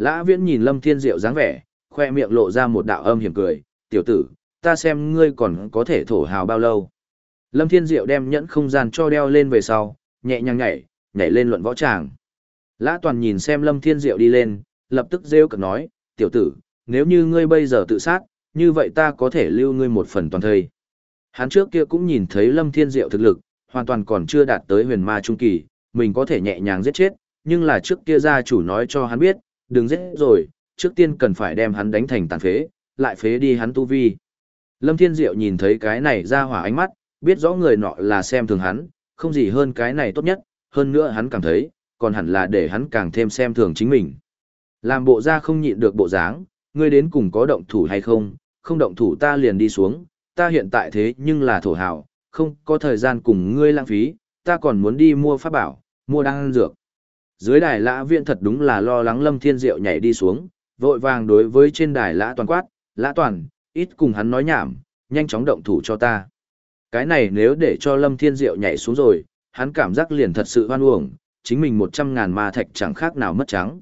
Lã Viễn nhìn Lâm Thiên Diệu dáng vẻ, khoe miệng lộ ra một đạo âm hiểm cười, tiểu tử, ta xem ngươi còn có thể thổ hào bao lâu. Lâm Thiên Diệu đem nhẫn không gian cho đeo lên về sau, nhẹ nhàng nhảy, nhảy lên luận võ tràng. Lã Toàn nhìn xem Lâm Thiên Diệu đi lên, lập tức rêu cực nói, tiểu tử, nếu như ngươi bây giờ tự sát, như vậy ta có thể lưu ngươi một phần toàn thây. Hắn trước kia cũng nhìn thấy Lâm Thiên Diệu thực lực, hoàn toàn còn chưa đạt tới huyền ma trung kỳ, mình có thể nhẹ nhàng giết chết, nhưng là trước kia gia chủ nói cho hắn biết, đừng giết rồi, trước tiên cần phải đem hắn đánh thành tàn phế, lại phế đi hắn tu vi. Lâm Thiên Diệu nhìn thấy cái này ra hỏa ánh mắt, biết rõ người nọ là xem thường hắn, không gì hơn cái này tốt nhất, hơn nữa hắn cảm thấy, còn hẳn là để hắn càng thêm xem thường chính mình. Làm bộ ra không nhịn được bộ dáng, ngươi đến cùng có động thủ hay không, không động thủ ta liền đi xuống, ta hiện tại thế nhưng là thổ hào, không có thời gian cùng ngươi lãng phí, ta còn muốn đi mua pháp bảo, mua đan dược. Dưới đài lã viện thật đúng là lo lắng Lâm Thiên Diệu nhảy đi xuống, vội vàng đối với trên đài lã toàn quát, lã toàn, ít cùng hắn nói nhảm, nhanh chóng động thủ cho ta. Cái này nếu để cho Lâm Thiên Diệu nhảy xuống rồi, hắn cảm giác liền thật sự hoan uổng, chính mình một trăm ngàn ma thạch chẳng khác nào mất trắng.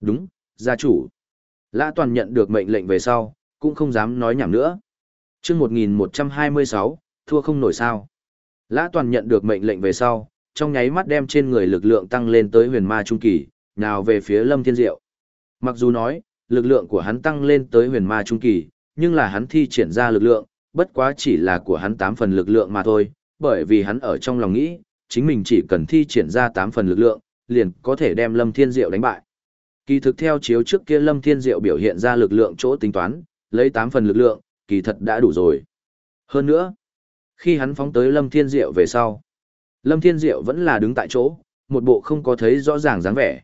Đúng, gia chủ. Lã toàn nhận được mệnh lệnh về sau, cũng không dám nói nhảm nữa. chương 1126, thua không nổi sao. Lã toàn nhận được mệnh lệnh về sau, trong nháy mắt đem trên người lực lượng tăng lên tới huyền ma trung kỳ, nào về phía lâm thiên diệu. Mặc dù nói, lực lượng của hắn tăng lên tới huyền ma trung kỳ, nhưng là hắn thi triển ra lực lượng, bất quá chỉ là của hắn 8 phần lực lượng mà thôi, bởi vì hắn ở trong lòng nghĩ, chính mình chỉ cần thi triển ra 8 phần lực lượng, liền có thể đem Lâm Thiên Diệu đánh bại. Kỳ thực theo chiếu trước kia Lâm Thiên Diệu biểu hiện ra lực lượng chỗ tính toán, lấy 8 phần lực lượng, kỳ thật đã đủ rồi. Hơn nữa, khi hắn phóng tới Lâm Thiên Diệu về sau, Lâm Thiên Diệu vẫn là đứng tại chỗ, một bộ không có thấy rõ ràng dáng vẻ.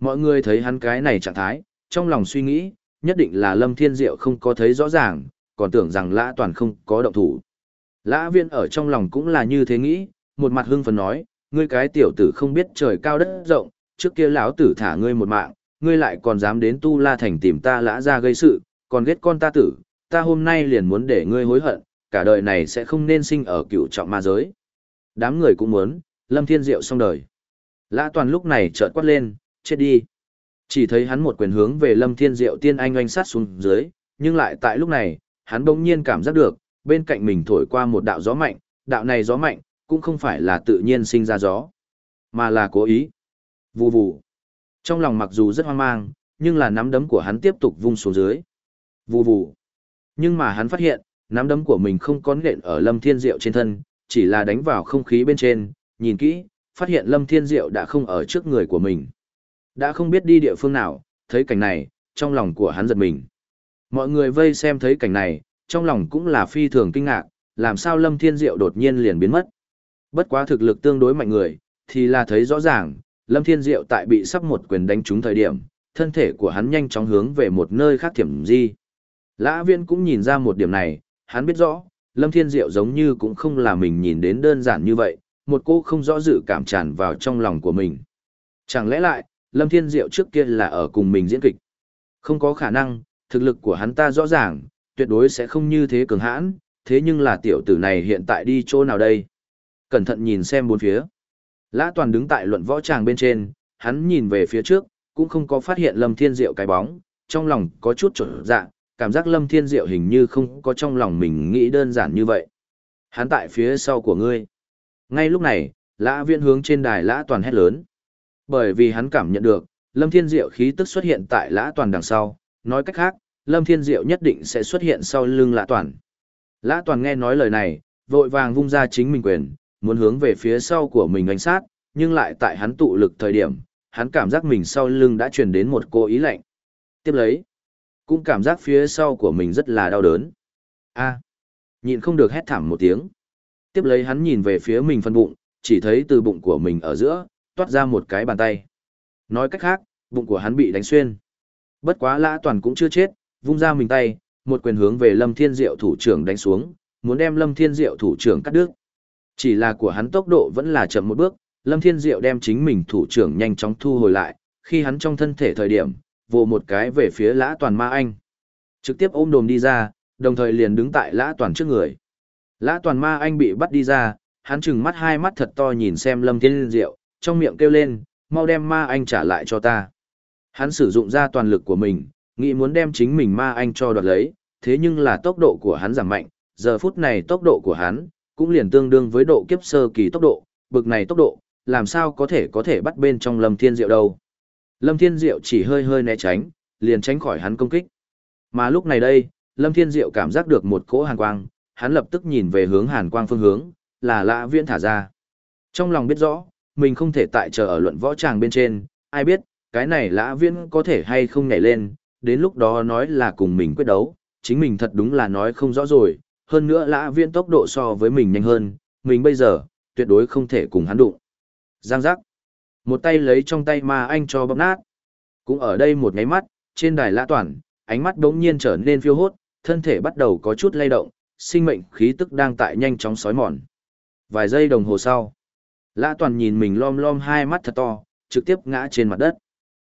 Mọi người thấy hắn cái này trạng thái, trong lòng suy nghĩ, nhất định là Lâm Thiên Diệu không có thấy rõ ràng, còn tưởng rằng Lã Toàn không có động thủ. Lã Viên ở trong lòng cũng là như thế nghĩ, một mặt hưng phấn nói, ngươi cái tiểu tử không biết trời cao đất rộng, trước kia lão tử thả ngươi một mạng, ngươi lại còn dám đến Tu La Thành tìm ta lã ra gây sự, còn ghét con ta tử, ta hôm nay liền muốn để ngươi hối hận, cả đời này sẽ không nên sinh ở cựu trọng ma giới. Đám người cũng muốn, Lâm Thiên Diệu xong đời. Lã Toàn lúc này chợt quát lên, chết đi. Chỉ thấy hắn một quyền hướng về Lâm Thiên Diệu tiên anh oanh sát xuống dưới, nhưng lại tại lúc này, hắn bỗng nhiên cảm giác được, bên cạnh mình thổi qua một đạo gió mạnh, đạo này gió mạnh, cũng không phải là tự nhiên sinh ra gió, mà là cố ý. Vù vù. Trong lòng mặc dù rất hoang mang, nhưng là nắm đấm của hắn tiếp tục vung xuống dưới. Vù vù. Nhưng mà hắn phát hiện, nắm đấm của mình không có nện ở Lâm Thiên Diệu trên thân, chỉ là đánh vào không khí bên trên, nhìn kỹ, phát hiện Lâm Thiên Diệu đã không ở trước người của mình. Đã không biết đi địa phương nào, thấy cảnh này, trong lòng của hắn giật mình. Mọi người vây xem thấy cảnh này, trong lòng cũng là phi thường kinh ngạc, làm sao Lâm Thiên Diệu đột nhiên liền biến mất. Bất quá thực lực tương đối mạnh người, thì là thấy rõ ràng, Lâm Thiên Diệu tại bị sắp một quyền đánh trúng thời điểm, thân thể của hắn nhanh chóng hướng về một nơi khác thiểm di. Lã viên cũng nhìn ra một điểm này, hắn biết rõ, Lâm Thiên Diệu giống như cũng không là mình nhìn đến đơn giản như vậy, một cô không rõ dự cảm tràn vào trong lòng của mình. Chẳng lẽ lại, Lâm Thiên Diệu trước kia là ở cùng mình diễn kịch? Không có khả năng, thực lực của hắn ta rõ ràng, tuyệt đối sẽ không như thế cường hãn, thế nhưng là tiểu tử này hiện tại đi chỗ nào đây? Cẩn thận nhìn xem bốn phía. Lã Toàn đứng tại luận võ tràng bên trên, hắn nhìn về phía trước, cũng không có phát hiện Lâm Thiên Diệu cái bóng, trong lòng có chút trở dạ, cảm giác Lâm Thiên Diệu hình như không có trong lòng mình nghĩ đơn giản như vậy. Hắn tại phía sau của ngươi. Ngay lúc này, Lã Viễn hướng trên đài Lã Toàn hét lớn. Bởi vì hắn cảm nhận được, Lâm Thiên Diệu khí tức xuất hiện tại Lã Toàn đằng sau, nói cách khác, Lâm Thiên Diệu nhất định sẽ xuất hiện sau lưng Lã Toàn. Lã Toàn nghe nói lời này, vội vàng vung ra chính mình quyền, muốn hướng về phía sau của mình ánh sát, nhưng lại tại hắn tụ lực thời điểm, hắn cảm giác mình sau lưng đã truyền đến một cô ý lạnh. Tiếp lấy, cũng cảm giác phía sau của mình rất là đau đớn. A, nhịn không được hét thảm một tiếng. Tiếp lấy hắn nhìn về phía mình phân bụng, chỉ thấy từ bụng của mình ở giữa, toát ra một cái bàn tay. Nói cách khác, bụng của hắn bị đánh xuyên. Bất quá lã toàn cũng chưa chết, vung ra mình tay, một quyền hướng về Lâm Thiên Diệu thủ trưởng đánh xuống, muốn đem Lâm Thiên Diệu thủ trưởng cắt đứt. Chỉ là của hắn tốc độ vẫn là chậm một bước, Lâm Thiên Diệu đem chính mình thủ trưởng nhanh chóng thu hồi lại, khi hắn trong thân thể thời điểm, vồ một cái về phía lã toàn ma anh. Trực tiếp ôm đồm đi ra, đồng thời liền đứng tại lã toàn trước người. Lã toàn ma anh bị bắt đi ra, hắn chừng mắt hai mắt thật to nhìn xem Lâm Thiên Diệu, trong miệng kêu lên, mau đem ma anh trả lại cho ta. Hắn sử dụng ra toàn lực của mình, nghĩ muốn đem chính mình ma anh cho đoạt lấy, thế nhưng là tốc độ của hắn giảm mạnh, giờ phút này tốc độ của hắn, cũng liền tương đương với độ kiếp sơ kỳ tốc độ, bực này tốc độ, làm sao có thể có thể bắt bên trong Lâm Thiên Diệu đâu. Lâm Thiên Diệu chỉ hơi hơi né tránh, liền tránh khỏi hắn công kích. Mà lúc này đây, Lâm Thiên Diệu cảm giác được một cỗ hàn quang, hắn lập tức nhìn về hướng hàn quang phương hướng, là lã viễn thả ra. Trong lòng biết rõ, mình không thể tại chờ ở luận võ tràng bên trên, ai biết, cái này lã viễn có thể hay không nhảy lên, đến lúc đó nói là cùng mình quyết đấu, chính mình thật đúng là nói không rõ rồi, hơn nữa lã viễn tốc độ so với mình nhanh hơn, mình bây giờ, tuyệt đối không thể cùng hắn đụng. Giang giác. Một tay lấy trong tay ma anh cho bóp nát. Cũng ở đây một nháy mắt, trên đài lã toàn, ánh mắt đống nhiên trở nên phiêu hốt, thân thể bắt đầu có chút lay động, sinh mệnh khí tức đang tại nhanh chóng sói mòn. Vài giây đồng hồ sau, lã toàn nhìn mình lom lom hai mắt thật to, trực tiếp ngã trên mặt đất.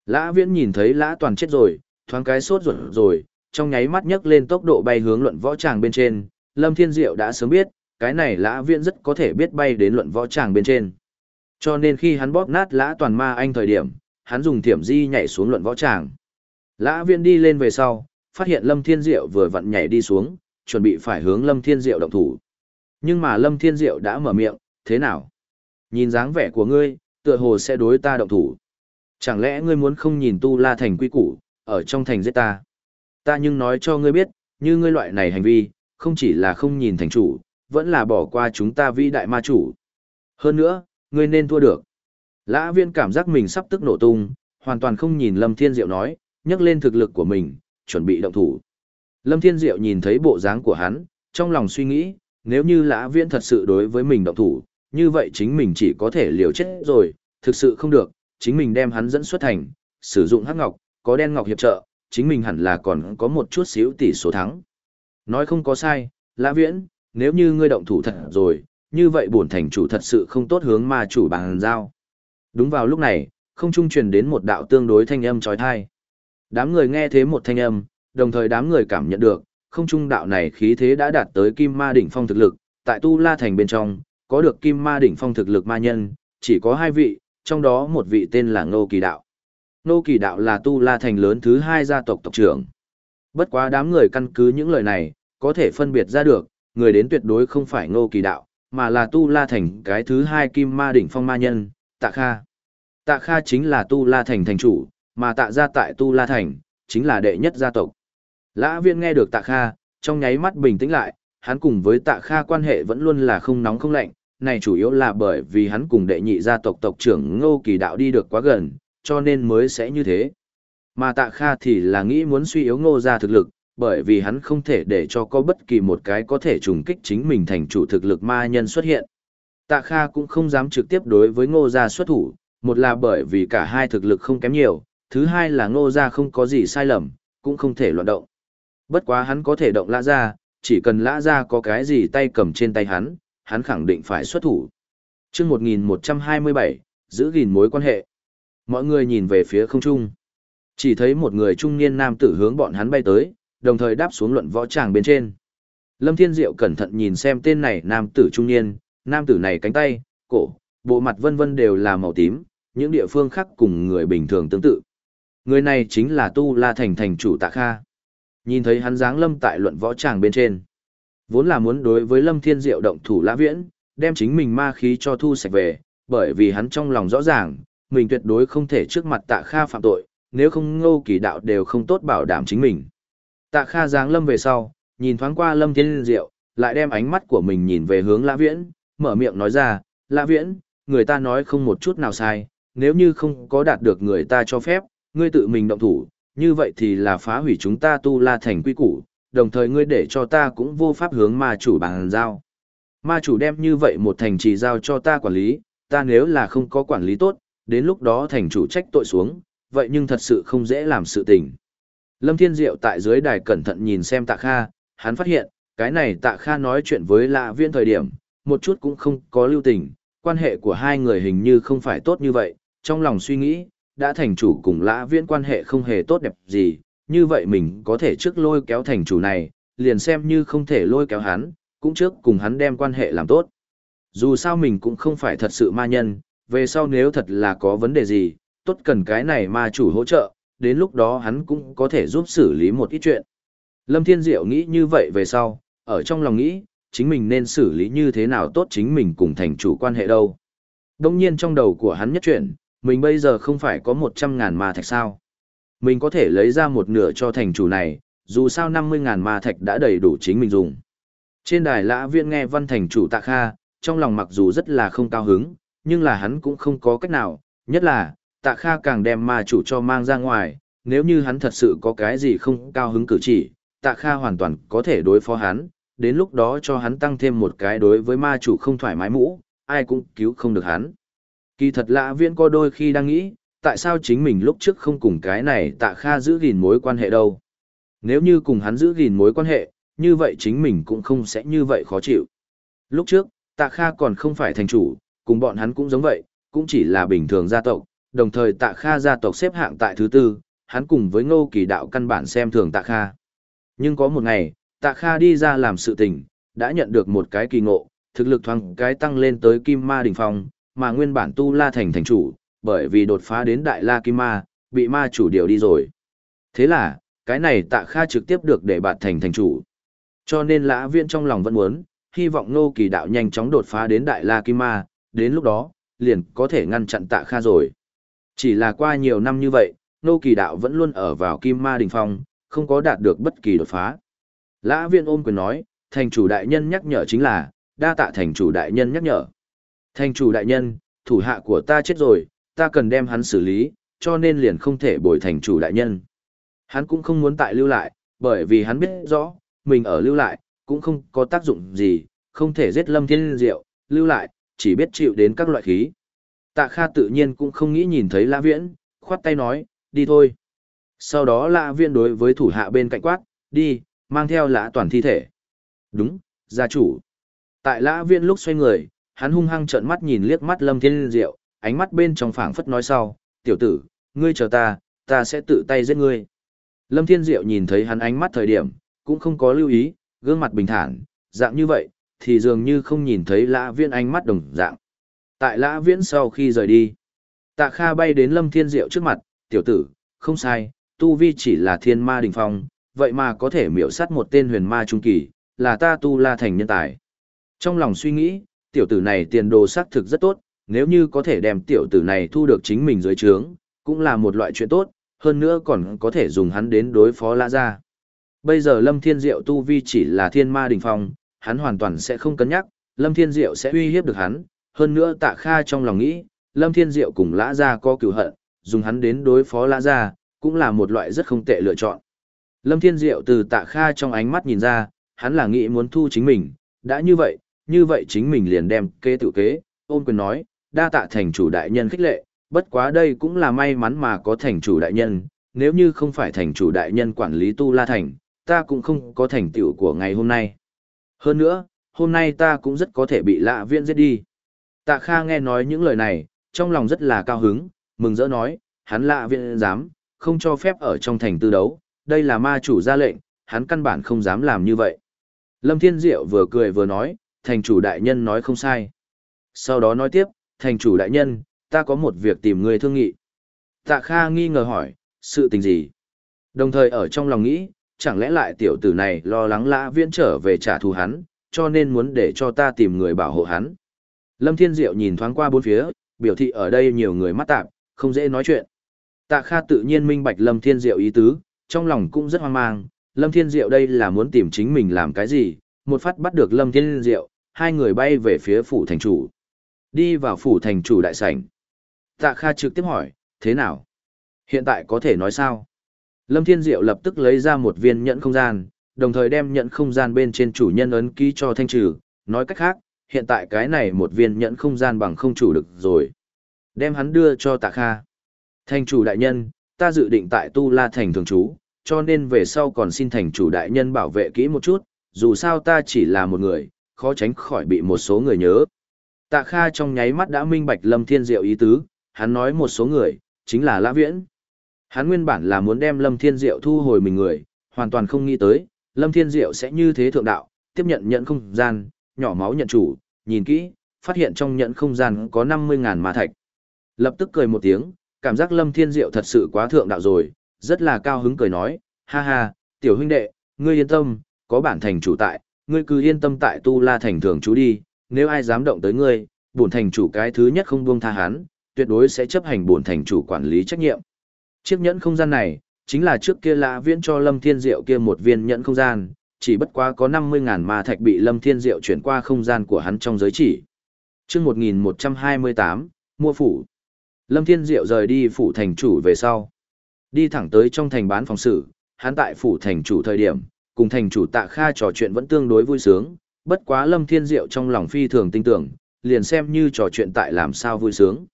Lã viễn nhìn thấy lã toàn chết rồi, thoáng cái sốt ruột rồi, trong nháy mắt nhấc lên tốc độ bay hướng luận võ tràng bên trên, Lâm Thiên Diệu đã sớm biết, cái này lã viễn rất có thể biết bay đến luận võ tràng bên trên. Cho nên khi hắn bóp nát lã toàn ma anh thời điểm, hắn dùng thiểm di nhảy xuống luận võ tràng. Lã viên đi lên về sau, phát hiện Lâm Thiên Diệu vừa vặn nhảy đi xuống, chuẩn bị phải hướng Lâm Thiên Diệu động thủ. Nhưng mà Lâm Thiên Diệu đã mở miệng, thế nào? Nhìn dáng vẻ của ngươi, tựa hồ sẽ đối ta động thủ. Chẳng lẽ ngươi muốn không nhìn tu la thành quy củ, ở trong thành giết ta? Ta nhưng nói cho ngươi biết, như ngươi loại này hành vi, không chỉ là không nhìn thành chủ, vẫn là bỏ qua chúng ta vĩ đại ma chủ. Hơn nữa, ngươi nên thua được. Lã viên cảm giác mình sắp tức nổ tung, hoàn toàn không nhìn Lâm Thiên Diệu nói, nhắc lên thực lực của mình, chuẩn bị động thủ. Lâm Thiên Diệu nhìn thấy bộ dáng của hắn, trong lòng suy nghĩ, nếu như lã viên thật sự đối với mình động thủ, như vậy chính mình chỉ có thể liều chết rồi, thực sự không được, chính mình đem hắn dẫn xuất thành, sử dụng hắc ngọc, có đen ngọc hiệp trợ, chính mình hẳn là còn có một chút xíu tỷ số thắng. Nói không có sai, lã viễn, nếu như ngươi động thủ thật rồi, như vậy bổn thành chủ thật sự không tốt hướng ma chủ bằng giao. Đúng vào lúc này, không trung truyền đến một đạo tương đối thanh âm trói thai. Đám người nghe thế một thanh âm, đồng thời đám người cảm nhận được, không trung đạo này khí thế đã đạt tới kim ma đỉnh phong thực lực, tại Tu La Thành bên trong, có được kim ma đỉnh phong thực lực ma nhân, chỉ có hai vị, trong đó một vị tên là Ngô Kỳ Đạo. Ngô Kỳ Đạo là Tu La Thành lớn thứ hai gia tộc tộc trưởng. Bất quá đám người căn cứ những lời này, có thể phân biệt ra được, người đến tuyệt đối không phải Ngô Kỳ Đạo, mà là Tu La Thành cái thứ hai kim ma đỉnh phong ma nhân, Tạ Kha. Tạ Kha chính là Tu La Thành thành chủ, mà tạ gia tại Tu La Thành, chính là đệ nhất gia tộc. Lã viên nghe được Tạ Kha, trong nháy mắt bình tĩnh lại, hắn cùng với Tạ Kha quan hệ vẫn luôn là không nóng không lạnh, này chủ yếu là bởi vì hắn cùng đệ nhị gia tộc tộc trưởng Ngô Kỳ Đạo đi được quá gần, cho nên mới sẽ như thế. Mà Tạ Kha thì là nghĩ muốn suy yếu Ngô gia thực lực, bởi vì hắn không thể để cho có bất kỳ một cái có thể trùng kích chính mình thành chủ thực lực ma nhân xuất hiện. Tạ Kha cũng không dám trực tiếp đối với Ngô gia xuất thủ, một là bởi vì cả hai thực lực không kém nhiều, thứ hai là Ngô gia không có gì sai lầm, cũng không thể loạn động. Bất quá hắn có thể động lã gia, chỉ cần lã gia có cái gì tay cầm trên tay hắn, hắn khẳng định phải xuất thủ. chương 1127, giữ gìn mối quan hệ. Mọi người nhìn về phía không trung. Chỉ thấy một người trung niên nam tử hướng bọn hắn bay tới, đồng thời đáp xuống luận võ tràng bên trên. Lâm Thiên Diệu cẩn thận nhìn xem tên này nam tử trung niên, nam tử này cánh tay, cổ, bộ mặt vân vân đều là màu tím, những địa phương khác cùng người bình thường tương tự. Người này chính là Tu La Thành thành chủ Tạ Kha. Nhìn thấy hắn dáng lâm tại luận võ tràng bên trên. Vốn là muốn đối với Lâm Thiên Diệu động thủ lã viễn, đem chính mình ma khí cho thu sạch về, bởi vì hắn trong lòng rõ ràng, mình tuyệt đối không thể trước mặt tạ kha phạm tội, nếu không ngô kỳ đạo đều không tốt bảo đảm chính mình. Tạ kha giáng lâm về sau, nhìn thoáng qua lâm thiên diệu, lại đem ánh mắt của mình nhìn về hướng lã viễn, mở miệng nói ra, lã viễn, người ta nói không một chút nào sai, nếu như không có đạt được người ta cho phép, ngươi tự mình động thủ, như vậy thì là phá hủy chúng ta tu la thành quy củ, đồng thời ngươi để cho ta cũng vô pháp hướng ma chủ bằng giao. Ma chủ đem như vậy một thành trì giao cho ta quản lý, ta nếu là không có quản lý tốt, đến lúc đó thành chủ trách tội xuống, vậy nhưng thật sự không dễ làm sự tình. Lâm Thiên Diệu tại dưới đài cẩn thận nhìn xem Tạ Kha, hắn phát hiện, cái này Tạ Kha nói chuyện với lạ viên thời điểm, một chút cũng không có lưu tình, quan hệ của hai người hình như không phải tốt như vậy, trong lòng suy nghĩ, đã thành chủ cùng lã viễn quan hệ không hề tốt đẹp gì, như vậy mình có thể trước lôi kéo thành chủ này, liền xem như không thể lôi kéo hắn, cũng trước cùng hắn đem quan hệ làm tốt. Dù sao mình cũng không phải thật sự ma nhân, về sau nếu thật là có vấn đề gì, tốt cần cái này ma chủ hỗ trợ, đến lúc đó hắn cũng có thể giúp xử lý một ít chuyện. Lâm Thiên Diệu nghĩ như vậy về sau, ở trong lòng nghĩ, chính mình nên xử lý như thế nào tốt chính mình cùng thành chủ quan hệ đâu. Đông nhiên trong đầu của hắn nhất chuyện, mình bây giờ không phải có 100 ngàn ma thạch sao. Mình có thể lấy ra một nửa cho thành chủ này, dù sao 50 ngàn ma thạch đã đầy đủ chính mình dùng. Trên đài lã viên nghe văn thành chủ tạ kha, trong lòng mặc dù rất là không cao hứng, nhưng là hắn cũng không có cách nào, nhất là, tạ kha càng đem ma chủ cho mang ra ngoài, nếu như hắn thật sự có cái gì không cao hứng cử chỉ, tạ kha hoàn toàn có thể đối phó hắn, đến lúc đó cho hắn tăng thêm một cái đối với ma chủ không thoải mái mũ, ai cũng cứu không được hắn. Kỳ thật lạ viễn có đôi khi đang nghĩ, tại sao chính mình lúc trước không cùng cái này tạ kha giữ gìn mối quan hệ đâu. Nếu như cùng hắn giữ gìn mối quan hệ, như vậy chính mình cũng không sẽ như vậy khó chịu. Lúc trước, tạ kha còn không phải thành chủ, cùng bọn hắn cũng giống vậy, cũng chỉ là bình thường gia tộc, đồng thời tạ kha gia tộc xếp hạng tại thứ tư, hắn cùng với ngô kỳ đạo căn bản xem thường tạ kha. Nhưng có một ngày, tạ kha đi ra làm sự tình, đã nhận được một cái kỳ ngộ, thực lực thoáng cái tăng lên tới kim ma đỉnh phong, mà nguyên bản tu la thành thành chủ, bởi vì đột phá đến đại la kim ma, bị ma chủ điều đi rồi. Thế là, cái này tạ kha trực tiếp được để bạt thành thành chủ. Cho nên lã viên trong lòng vẫn muốn, hy vọng Ngô kỳ đạo nhanh chóng đột phá đến đại la kim ma, đến lúc đó, liền có thể ngăn chặn tạ kha rồi. Chỉ là qua nhiều năm như vậy, nô kỳ đạo vẫn luôn ở vào kim ma đỉnh phong, không có đạt được bất kỳ đột phá. Lã viên ôm quyền nói, thành chủ đại nhân nhắc nhở chính là, đa tạ thành chủ đại nhân nhắc nhở. Thành chủ đại nhân, thủ hạ của ta chết rồi, ta cần đem hắn xử lý, cho nên liền không thể bồi thành chủ đại nhân. Hắn cũng không muốn tại lưu lại, bởi vì hắn biết rõ, mình ở lưu lại, cũng không có tác dụng gì, không thể giết lâm thiên diệu, lưu lại, chỉ biết chịu đến các loại khí. Tạ Kha tự nhiên cũng không nghĩ nhìn thấy Lã Viễn, khoát tay nói, đi thôi. Sau đó Lã Viễn đối với thủ hạ bên cạnh quát, đi, mang theo Lã Toàn thi thể. Đúng, gia chủ. Tại Lã Viễn lúc xoay người, hắn hung hăng trợn mắt nhìn liếc mắt Lâm Thiên Diệu, ánh mắt bên trong phảng phất nói sau, tiểu tử, ngươi chờ ta, ta sẽ tự tay giết ngươi. Lâm Thiên Diệu nhìn thấy hắn ánh mắt thời điểm, cũng không có lưu ý, gương mặt bình thản, dạng như vậy, thì dường như không nhìn thấy lã viễn ánh mắt đồng dạng. Tại lã viễn sau khi rời đi, tạ kha bay đến Lâm Thiên Diệu trước mặt, tiểu tử, không sai, tu vi chỉ là thiên ma đỉnh phong, vậy mà có thể miểu sát một tên huyền ma trung kỳ, là ta tu la thành nhân tài. Trong lòng suy nghĩ, tiểu tử này tiền đồ xác thực rất tốt, nếu như có thể đem tiểu tử này thu được chính mình dưới trướng, cũng là một loại chuyện tốt, hơn nữa còn có thể dùng hắn đến đối phó lã gia. Bây giờ Lâm Thiên Diệu tu vi chỉ là thiên ma đỉnh phong, hắn hoàn toàn sẽ không cân nhắc, Lâm Thiên Diệu sẽ uy hiếp được hắn, hơn nữa tạ kha trong lòng nghĩ, Lâm Thiên Diệu cùng lã gia có cửu hận, dùng hắn đến đối phó lã gia, cũng là một loại rất không tệ lựa chọn. Lâm Thiên Diệu từ tạ kha trong ánh mắt nhìn ra, hắn là nghĩ muốn thu chính mình, đã như vậy, như vậy chính mình liền đem kế tự kế, Ôn quyền nói, đa tạ thành chủ đại nhân khích lệ, bất quá đây cũng là may mắn mà có thành chủ đại nhân, nếu như không phải thành chủ đại nhân quản lý tu la thành, ta cũng không có thành tựu của ngày hôm nay. Hơn nữa, hôm nay ta cũng rất có thể bị lạ viên giết đi. Tạ Kha nghe nói những lời này, trong lòng rất là cao hứng, mừng rỡ nói, hắn lạ viện dám, không cho phép ở trong thành tư đấu, đây là ma chủ ra lệnh, hắn căn bản không dám làm như vậy. Lâm Thiên Diệu vừa cười vừa nói, thành chủ đại nhân nói không sai. Sau đó nói tiếp, thành chủ đại nhân, ta có một việc tìm người thương nghị. Tạ Kha nghi ngờ hỏi, sự tình gì? Đồng thời ở trong lòng nghĩ, chẳng lẽ lại tiểu tử này lo lắng lã viễn trở về trả thù hắn, cho nên muốn để cho ta tìm người bảo hộ hắn. Lâm Thiên Diệu nhìn thoáng qua bốn phía, biểu thị ở đây nhiều người mắt tạp, không dễ nói chuyện. Tạ Kha tự nhiên minh bạch Lâm Thiên Diệu ý tứ, trong lòng cũng rất hoang mang, Lâm Thiên Diệu đây là muốn tìm chính mình làm cái gì, một phát bắt được Lâm Thiên Diệu, hai người bay về phía phủ thành chủ. Đi vào phủ thành chủ đại sảnh. Tạ Kha trực tiếp hỏi, thế nào? Hiện tại có thể nói sao? Lâm Thiên Diệu lập tức lấy ra một viên nhẫn không gian, đồng thời đem nhẫn không gian bên trên chủ nhân ấn ký cho thanh trừ, nói cách khác, hiện tại cái này một viên nhẫn không gian bằng không chủ được rồi. Đem hắn đưa cho Tạ Kha. Thành chủ đại nhân, ta dự định tại Tu La Thành thường trú, cho nên về sau còn xin thành chủ đại nhân bảo vệ kỹ một chút, dù sao ta chỉ là một người, khó tránh khỏi bị một số người nhớ. Tạ Kha trong nháy mắt đã minh bạch Lâm Thiên Diệu ý tứ, hắn nói một số người, chính là Lã Viễn. Hắn nguyên bản là muốn đem Lâm Thiên Diệu thu hồi mình người, hoàn toàn không nghĩ tới, Lâm Thiên Diệu sẽ như thế thượng đạo, tiếp nhận nhận không gian, nhỏ máu nhận chủ, nhìn kỹ, phát hiện trong nhận không gian có 50.000 ma thạch. Lập tức cười một tiếng, cảm giác Lâm Thiên Diệu thật sự quá thượng đạo rồi, rất là cao hứng cười nói, ha ha, tiểu huynh đệ, ngươi yên tâm, có bản thành chủ tại, ngươi cứ yên tâm tại tu la thành thường chú đi, nếu ai dám động tới ngươi, bổn thành chủ cái thứ nhất không buông tha hắn, tuyệt đối sẽ chấp hành bổn thành chủ quản lý trách nhiệm. Chiếc nhẫn không gian này, chính là trước kia lạ viễn cho Lâm Thiên Diệu kia một viên nhẫn không gian, chỉ bất quá có 50.000 ma thạch bị Lâm Thiên Diệu chuyển qua không gian của hắn trong giới chỉ. Trước 1128, mua phủ. Lâm Thiên Diệu rời đi phủ thành chủ về sau. Đi thẳng tới trong thành bán phòng sự, hắn tại phủ thành chủ thời điểm, cùng thành chủ tạ kha trò chuyện vẫn tương đối vui sướng, bất quá Lâm Thiên Diệu trong lòng phi thường tin tưởng, liền xem như trò chuyện tại làm sao vui sướng.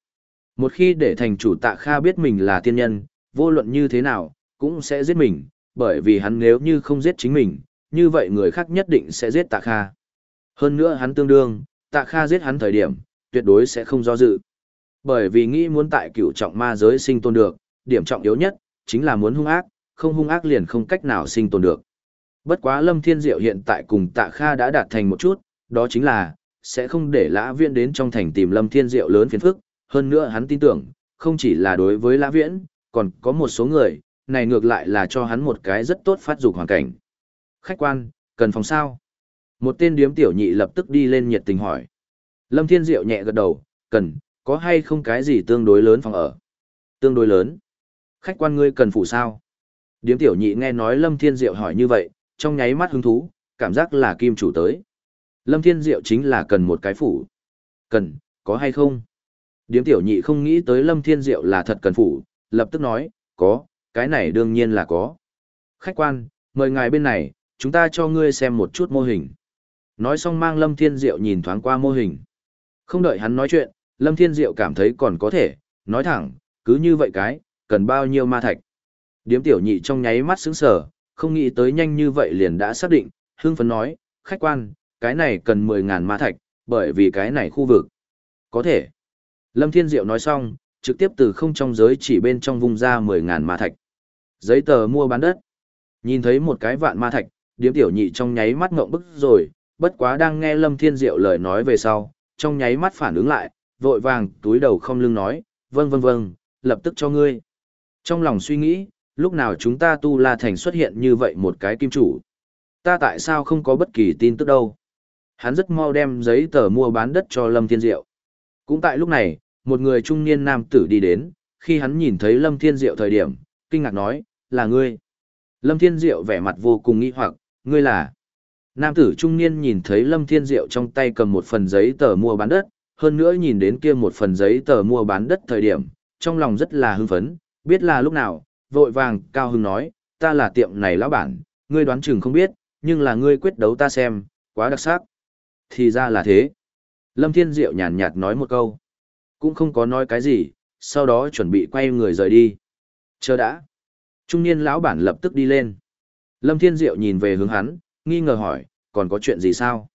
Một khi để thành chủ tạ kha biết mình là tiên nhân, vô luận như thế nào, cũng sẽ giết mình, bởi vì hắn nếu như không giết chính mình, như vậy người khác nhất định sẽ giết tạ kha. Hơn nữa hắn tương đương, tạ kha giết hắn thời điểm, tuyệt đối sẽ không do dự. Bởi vì nghĩ muốn tại cửu trọng ma giới sinh tồn được, điểm trọng yếu nhất, chính là muốn hung ác, không hung ác liền không cách nào sinh tồn được. Bất quá Lâm Thiên Diệu hiện tại cùng Tạ Kha đã đạt thành một chút, đó chính là, sẽ không để Lã Viễn đến trong thành tìm Lâm Thiên Diệu lớn phiền phức, hơn nữa hắn tin tưởng, không chỉ là đối với Lã Viễn, còn có một số người, này ngược lại là cho hắn một cái rất tốt phát dục hoàn cảnh. Khách quan, cần phòng sao? Một tên điếm tiểu nhị lập tức đi lên nhiệt tình hỏi. Lâm Thiên Diệu nhẹ gật đầu, cần, có hay không cái gì tương đối lớn phòng ở? Tương đối lớn. Khách quan ngươi cần phủ sao? Điếm tiểu nhị nghe nói Lâm Thiên Diệu hỏi như vậy, trong nháy mắt hứng thú, cảm giác là kim chủ tới. Lâm Thiên Diệu chính là cần một cái phủ. Cần, có hay không? Điếm tiểu nhị không nghĩ tới Lâm Thiên Diệu là thật cần phủ, lập tức nói, có, cái này đương nhiên là có. Khách quan, mời ngài bên này, chúng ta cho ngươi xem một chút mô hình. Nói xong mang Lâm Thiên Diệu nhìn thoáng qua mô hình. Không đợi hắn nói chuyện, Lâm Thiên Diệu cảm thấy còn có thể, nói thẳng, cứ như vậy cái, cần bao nhiêu ma thạch. Điếm tiểu nhị trong nháy mắt sững sờ, không nghĩ tới nhanh như vậy liền đã xác định, hương phấn nói, khách quan, cái này cần 10.000 ma thạch, bởi vì cái này khu vực. Có thể. Lâm Thiên Diệu nói xong, trực tiếp từ không trong giới chỉ bên trong vùng ra 10.000 ma thạch. Giấy tờ mua bán đất. Nhìn thấy một cái vạn ma thạch, điếm tiểu nhị trong nháy mắt ngộng bức rồi, bất quá đang nghe Lâm Thiên Diệu lời nói về sau, trong nháy mắt phản ứng lại, vội vàng túi đầu không lưng nói, vâng vâng vâng, lập tức cho ngươi. Trong lòng suy nghĩ, lúc nào chúng ta tu la thành xuất hiện như vậy một cái kim chủ. Ta tại sao không có bất kỳ tin tức đâu. Hắn rất mau đem giấy tờ mua bán đất cho Lâm Thiên Diệu. Cũng tại lúc này, một người trung niên nam tử đi đến, khi hắn nhìn thấy Lâm Thiên Diệu thời điểm, kinh ngạc nói, là ngươi. Lâm Thiên Diệu vẻ mặt vô cùng nghi hoặc, ngươi là. Nam tử trung niên nhìn thấy Lâm Thiên Diệu trong tay cầm một phần giấy tờ mua bán đất, hơn nữa nhìn đến kia một phần giấy tờ mua bán đất thời điểm, trong lòng rất là hưng phấn, biết là lúc nào, vội vàng cao hưng nói, ta là tiệm này lão bản, ngươi đoán chừng không biết, nhưng là ngươi quyết đấu ta xem, quá đặc sắc. Thì ra là thế. Lâm Thiên Diệu nhàn nhạt nói một câu, cũng không có nói cái gì, sau đó chuẩn bị quay người rời đi. Chờ đã. Trung niên lão bản lập tức đi lên. Lâm Thiên Diệu nhìn về hướng hắn, nghi ngờ hỏi, còn có chuyện gì sao?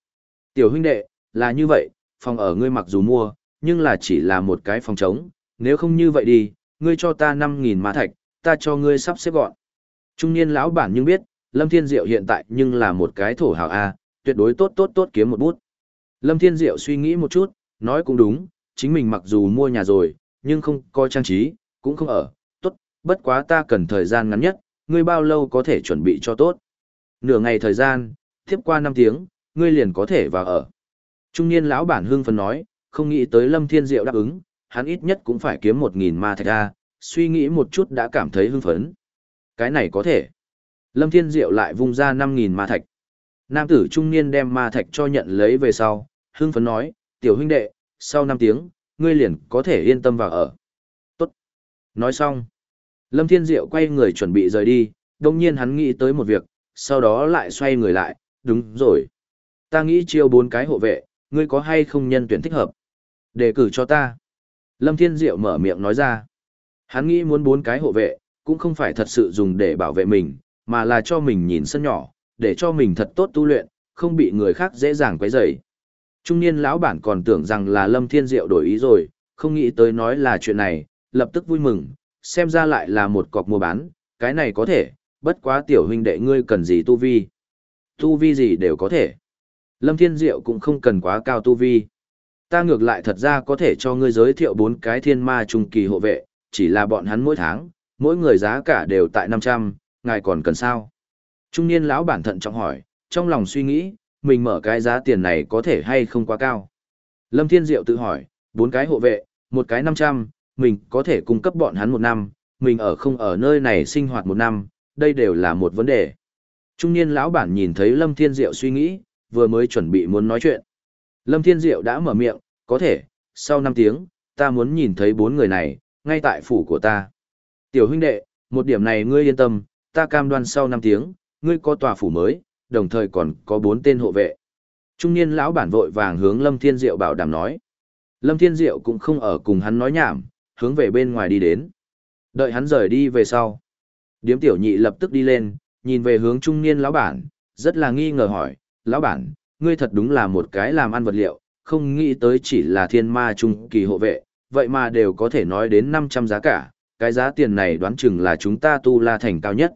Tiểu huynh đệ, là như vậy, phòng ở ngươi mặc dù mua, nhưng là chỉ là một cái phòng trống, nếu không như vậy đi, ngươi cho ta 5.000 ma thạch, ta cho ngươi sắp xếp gọn. Trung niên lão bản nhưng biết, Lâm Thiên Diệu hiện tại nhưng là một cái thổ hào A, tuyệt đối tốt tốt tốt kiếm một bút. Lâm Thiên Diệu suy nghĩ một chút, nói cũng đúng, chính mình mặc dù mua nhà rồi, nhưng không có trang trí, cũng không ở, tốt, bất quá ta cần thời gian ngắn nhất, ngươi bao lâu có thể chuẩn bị cho tốt. Nửa ngày thời gian, tiếp qua 5 tiếng, ngươi liền có thể vào ở. Trung niên lão bản hương phấn nói, không nghĩ tới Lâm Thiên Diệu đáp ứng, hắn ít nhất cũng phải kiếm một nghìn ma thạch ra, suy nghĩ một chút đã cảm thấy hưng phấn. Cái này có thể. Lâm Thiên Diệu lại vung ra năm nghìn ma thạch. Nam tử trung niên đem ma thạch cho nhận lấy về sau, hưng phấn nói, tiểu huynh đệ, sau năm tiếng, ngươi liền có thể yên tâm vào ở. Tốt. Nói xong. Lâm Thiên Diệu quay người chuẩn bị rời đi, đồng nhiên hắn nghĩ tới một việc, sau đó lại xoay người lại, đúng rồi. Ta nghĩ chiêu bốn cái hộ vệ, ngươi có hay không nhân tuyển thích hợp? Đề cử cho ta. Lâm Thiên Diệu mở miệng nói ra. Hắn nghĩ muốn bốn cái hộ vệ, cũng không phải thật sự dùng để bảo vệ mình, mà là cho mình nhìn sân nhỏ, để cho mình thật tốt tu luyện, không bị người khác dễ dàng quấy rầy. Trung niên lão bản còn tưởng rằng là Lâm Thiên Diệu đổi ý rồi, không nghĩ tới nói là chuyện này, lập tức vui mừng, xem ra lại là một cọc mua bán, cái này có thể, bất quá tiểu huynh đệ ngươi cần gì tu vi. Tu vi gì đều có thể. Lâm Thiên Diệu cũng không cần quá cao tu vi. Ta ngược lại thật ra có thể cho ngươi giới thiệu bốn cái thiên ma trung kỳ hộ vệ, chỉ là bọn hắn mỗi tháng, mỗi người giá cả đều tại 500, ngài còn cần sao? Trung niên lão bản thận trọng hỏi, trong lòng suy nghĩ, mình mở cái giá tiền này có thể hay không quá cao. Lâm Thiên Diệu tự hỏi, bốn cái hộ vệ, một cái 500, mình có thể cung cấp bọn hắn một năm, mình ở không ở nơi này sinh hoạt một năm, đây đều là một vấn đề. Trung niên lão bản nhìn thấy Lâm Thiên Diệu suy nghĩ, vừa mới chuẩn bị muốn nói chuyện. Lâm Thiên Diệu đã mở miệng, có thể, sau 5 tiếng, ta muốn nhìn thấy bốn người này, ngay tại phủ của ta. Tiểu huynh đệ, một điểm này ngươi yên tâm, ta cam đoan sau 5 tiếng, ngươi có tòa phủ mới, đồng thời còn có bốn tên hộ vệ. Trung niên lão bản vội vàng hướng Lâm Thiên Diệu bảo đảm nói. Lâm Thiên Diệu cũng không ở cùng hắn nói nhảm, hướng về bên ngoài đi đến. Đợi hắn rời đi về sau. Điếm tiểu nhị lập tức đi lên, nhìn về hướng trung niên lão bản, rất là nghi ngờ hỏi, lão bản, ngươi thật đúng là một cái làm ăn vật liệu, không nghĩ tới chỉ là thiên ma trung kỳ hộ vệ, vậy mà đều có thể nói đến 500 giá cả, cái giá tiền này đoán chừng là chúng ta tu la thành cao nhất.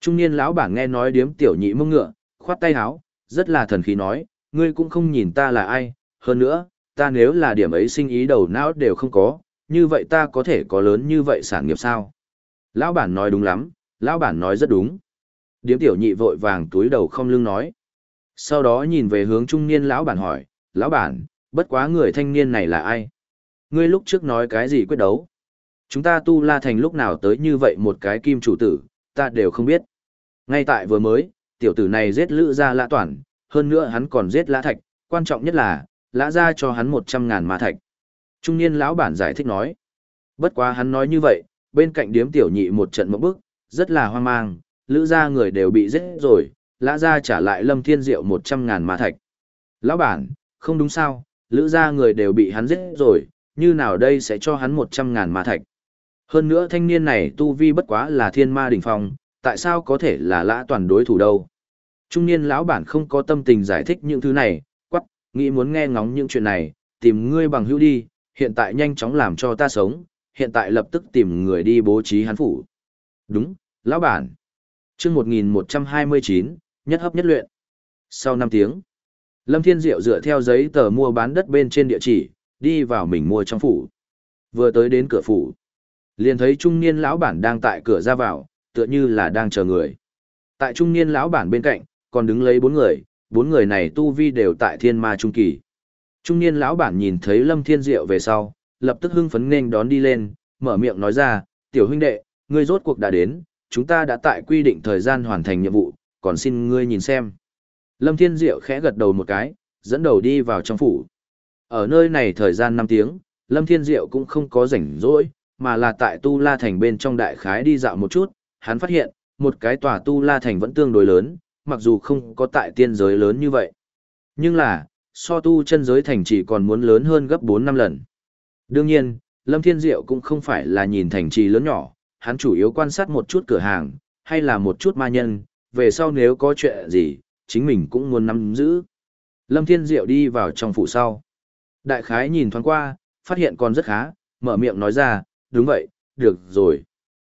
Trung niên lão bản nghe nói điếm tiểu nhị mông ngựa, khoát tay háo, rất là thần khí nói, ngươi cũng không nhìn ta là ai, hơn nữa, ta nếu là điểm ấy sinh ý đầu não đều không có, như vậy ta có thể có lớn như vậy sản nghiệp sao? Lão bản nói đúng lắm, lão bản nói rất đúng. Điếm tiểu nhị vội vàng túi đầu không lưng nói. Sau đó nhìn về hướng trung niên lão bản hỏi, lão bản, bất quá người thanh niên này là ai? Ngươi lúc trước nói cái gì quyết đấu? Chúng ta tu la thành lúc nào tới như vậy một cái kim chủ tử, ta đều không biết. Ngay tại vừa mới, tiểu tử này giết lữ ra lã toàn, hơn nữa hắn còn giết lã thạch, quan trọng nhất là, lã ra cho hắn một trăm ngàn ma thạch. Trung niên lão bản giải thích nói. Bất quá hắn nói như vậy, bên cạnh điếm tiểu nhị một trận mộng bức, rất là hoang mang, lữ ra người đều bị giết rồi, lã ra trả lại lâm thiên diệu một trăm ngàn ma thạch. Lão bản, không đúng sao, lữ ra người đều bị hắn giết rồi, như nào đây sẽ cho hắn một trăm ngàn ma thạch. Hơn nữa thanh niên này tu vi bất quá là thiên ma đỉnh phong, tại sao có thể là lã toàn đối thủ đâu. Trung niên lão bản không có tâm tình giải thích những thứ này, quắc, nghĩ muốn nghe ngóng những chuyện này, tìm ngươi bằng hữu đi, hiện tại nhanh chóng làm cho ta sống, hiện tại lập tức tìm người đi bố trí hắn phủ. Đúng, lão bản. chương 1129, nhất hấp nhất luyện. Sau 5 tiếng, Lâm Thiên Diệu dựa theo giấy tờ mua bán đất bên trên địa chỉ, đi vào mình mua trong phủ. Vừa tới đến cửa phủ, liền thấy trung niên lão bản đang tại cửa ra vào, tựa như là đang chờ người. Tại trung niên lão bản bên cạnh, còn đứng lấy bốn người, bốn người này tu vi đều tại thiên ma trung kỳ. Trung niên lão bản nhìn thấy Lâm Thiên Diệu về sau, lập tức hưng phấn nên đón đi lên, mở miệng nói ra, tiểu huynh đệ, ngươi rốt cuộc đã đến, chúng ta đã tại quy định thời gian hoàn thành nhiệm vụ, còn xin ngươi nhìn xem. Lâm Thiên Diệu khẽ gật đầu một cái, dẫn đầu đi vào trong phủ. Ở nơi này thời gian 5 tiếng, Lâm Thiên Diệu cũng không có rảnh rỗi, mà là tại Tu La Thành bên trong đại khái đi dạo một chút, hắn phát hiện, một cái tòa Tu La Thành vẫn tương đối lớn, mặc dù không có tại tiên giới lớn như vậy. Nhưng là, so tu chân giới thành trì còn muốn lớn hơn gấp 4 năm lần. Đương nhiên, Lâm Thiên Diệu cũng không phải là nhìn thành trì lớn nhỏ, hắn chủ yếu quan sát một chút cửa hàng, hay là một chút ma nhân, về sau nếu có chuyện gì, chính mình cũng muốn nắm giữ. Lâm Thiên Diệu đi vào trong phủ sau. Đại khái nhìn thoáng qua, phát hiện còn rất khá, mở miệng nói ra, đúng vậy, được rồi.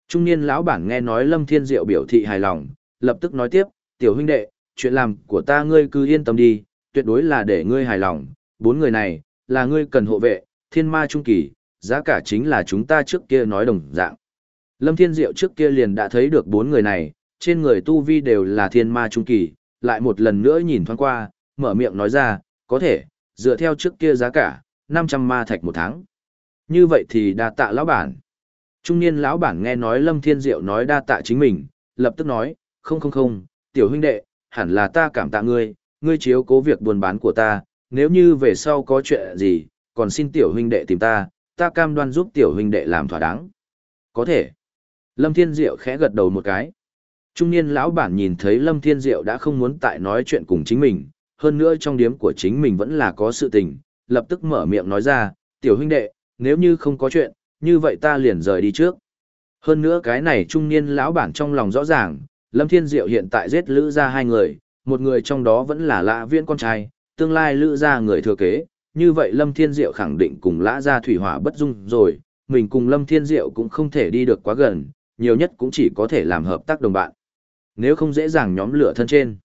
Trung niên lão bản nghe nói Lâm Thiên Diệu biểu thị hài lòng, lập tức nói tiếp, tiểu huynh đệ, chuyện làm của ta ngươi cứ yên tâm đi, tuyệt đối là để ngươi hài lòng, bốn người này, là ngươi cần hộ vệ, thiên ma trung kỳ, giá cả chính là chúng ta trước kia nói đồng dạng. Lâm Thiên Diệu trước kia liền đã thấy được bốn người này, trên người tu vi đều là thiên ma trung kỳ, lại một lần nữa nhìn thoáng qua, mở miệng nói ra, có thể, dựa theo trước kia giá cả, 500 ma thạch một tháng. Như vậy thì đa tạ lão bản. Trung niên lão bản nghe nói Lâm Thiên Diệu nói đa tạ chính mình, lập tức nói, không không không, tiểu huynh đệ, hẳn là ta cảm tạ ngươi, ngươi chiếu cố việc buôn bán của ta, nếu như về sau có chuyện gì, còn xin tiểu huynh đệ tìm ta, ta cam đoan giúp tiểu huynh đệ làm thỏa đáng. Có thể. Lâm Thiên Diệu khẽ gật đầu một cái. Trung niên lão bản nhìn thấy Lâm Thiên Diệu đã không muốn tại nói chuyện cùng chính mình, hơn nữa trong điếm của chính mình vẫn là có sự tình, lập tức mở miệng nói ra, tiểu huynh đệ, nếu như không có chuyện, như vậy ta liền rời đi trước. Hơn nữa cái này trung niên lão bản trong lòng rõ ràng, Lâm Thiên Diệu hiện tại giết lữ ra hai người, một người trong đó vẫn là lã viễn con trai, tương lai lữ gia người thừa kế, như vậy Lâm Thiên Diệu khẳng định cùng lã gia thủy hỏa bất dung rồi, mình cùng Lâm Thiên Diệu cũng không thể đi được quá gần, nhiều nhất cũng chỉ có thể làm hợp tác đồng bạn. Nếu không dễ dàng nhóm lửa thân trên.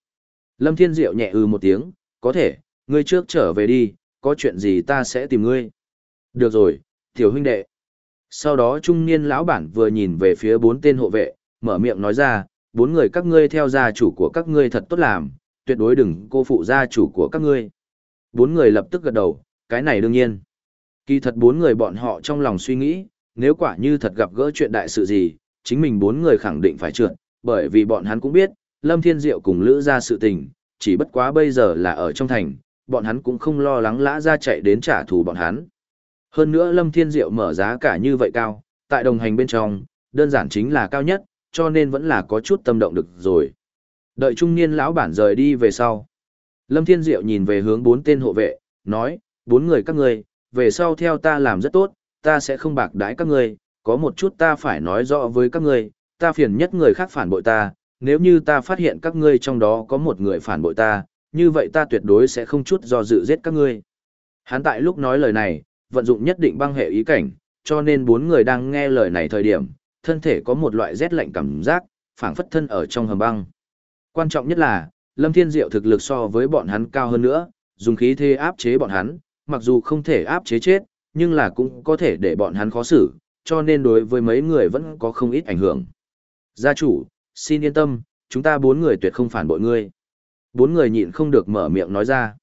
Lâm Thiên Diệu nhẹ ư một tiếng, có thể, ngươi trước trở về đi, có chuyện gì ta sẽ tìm ngươi. Được rồi, tiểu huynh đệ. Sau đó trung niên lão bản vừa nhìn về phía bốn tên hộ vệ, mở miệng nói ra, bốn người các ngươi theo gia chủ của các ngươi thật tốt làm, tuyệt đối đừng cô phụ gia chủ của các ngươi. Bốn người lập tức gật đầu, cái này đương nhiên. Kỳ thật bốn người bọn họ trong lòng suy nghĩ, nếu quả như thật gặp gỡ chuyện đại sự gì, chính mình bốn người khẳng định phải trượt, bởi vì bọn hắn cũng biết, Lâm Thiên Diệu cùng Lữ ra sự tình, chỉ bất quá bây giờ là ở trong thành, bọn hắn cũng không lo lắng lã ra chạy đến trả thù bọn hắn. Hơn nữa Lâm Thiên Diệu mở giá cả như vậy cao, tại đồng hành bên trong, đơn giản chính là cao nhất, cho nên vẫn là có chút tâm động được rồi. Đợi trung niên lão bản rời đi về sau. Lâm Thiên Diệu nhìn về hướng bốn tên hộ vệ, nói, bốn người các ngươi, về sau theo ta làm rất tốt, ta sẽ không bạc đái các ngươi, có một chút ta phải nói rõ với các ngươi, ta phiền nhất người khác phản bội ta, nếu như ta phát hiện các ngươi trong đó có một người phản bội ta, như vậy ta tuyệt đối sẽ không chút do dự giết các ngươi. Hắn tại lúc nói lời này, vận dụng nhất định băng hệ ý cảnh, cho nên bốn người đang nghe lời này thời điểm, thân thể có một loại rét lạnh cảm giác, phảng phất thân ở trong hầm băng. Quan trọng nhất là, Lâm Thiên Diệu thực lực so với bọn hắn cao hơn nữa, dùng khí thế áp chế bọn hắn, mặc dù không thể áp chế chết, nhưng là cũng có thể để bọn hắn khó xử, cho nên đối với mấy người vẫn có không ít ảnh hưởng. Gia chủ, xin yên tâm, chúng ta bốn người tuyệt không phản bội ngươi. Bốn người nhịn không được mở miệng nói ra.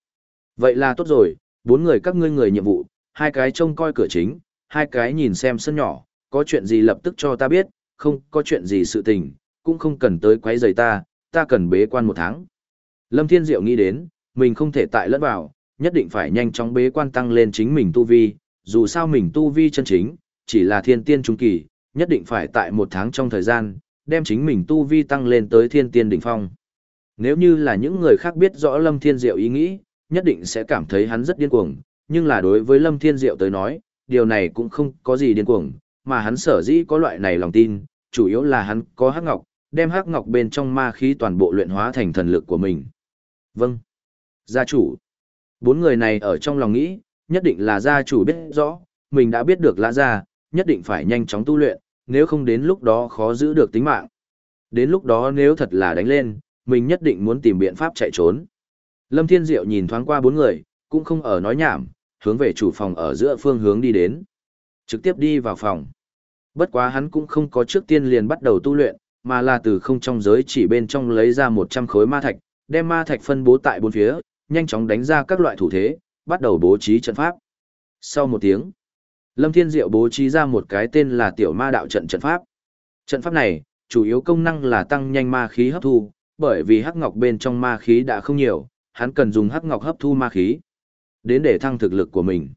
Vậy là tốt rồi, bốn người các ngươi người nhiệm vụ, hai cái trông coi cửa chính, hai cái nhìn xem sân nhỏ, có chuyện gì lập tức cho ta biết, không có chuyện gì sự tình, cũng không cần tới quấy rầy ta, ta cần bế quan một tháng. Lâm Thiên Diệu nghĩ đến, mình không thể tại lẫn vào, nhất định phải nhanh chóng bế quan tăng lên chính mình tu vi, dù sao mình tu vi chân chính, chỉ là thiên tiên trung kỳ, nhất định phải tại một tháng trong thời gian, đem chính mình tu vi tăng lên tới thiên tiên đỉnh phong. Nếu như là những người khác biết rõ Lâm Thiên Diệu ý nghĩ, nhất định sẽ cảm thấy hắn rất điên cuồng, nhưng là đối với Lâm Thiên Diệu tới nói, điều này cũng không có gì điên cuồng, mà hắn sở dĩ có loại này lòng tin, chủ yếu là hắn có hắc ngọc, đem hắc ngọc bên trong ma khí toàn bộ luyện hóa thành thần lực của mình. Vâng. Gia chủ. Bốn người này ở trong lòng nghĩ, nhất định là gia chủ biết rõ, mình đã biết được lã gia, nhất định phải nhanh chóng tu luyện, nếu không đến lúc đó khó giữ được tính mạng. Đến lúc đó nếu thật là đánh lên, mình nhất định muốn tìm biện pháp chạy trốn. Lâm Thiên Diệu nhìn thoáng qua bốn người, cũng không ở nói nhảm, hướng về chủ phòng ở giữa phương hướng đi đến. Trực tiếp đi vào phòng. Bất quá hắn cũng không có trước tiên liền bắt đầu tu luyện, mà là từ không trong giới chỉ bên trong lấy ra 100 khối ma thạch, đem ma thạch phân bố tại bốn phía, nhanh chóng đánh ra các loại thủ thế, bắt đầu bố trí trận pháp. Sau một tiếng, Lâm Thiên Diệu bố trí ra một cái tên là Tiểu Ma Đạo trận trận pháp. Trận pháp này, chủ yếu công năng là tăng nhanh ma khí hấp thu, bởi vì hắc ngọc bên trong ma khí đã không nhiều, hắn cần dùng hắc ngọc hấp thu ma khí, đến để thăng thực lực của mình.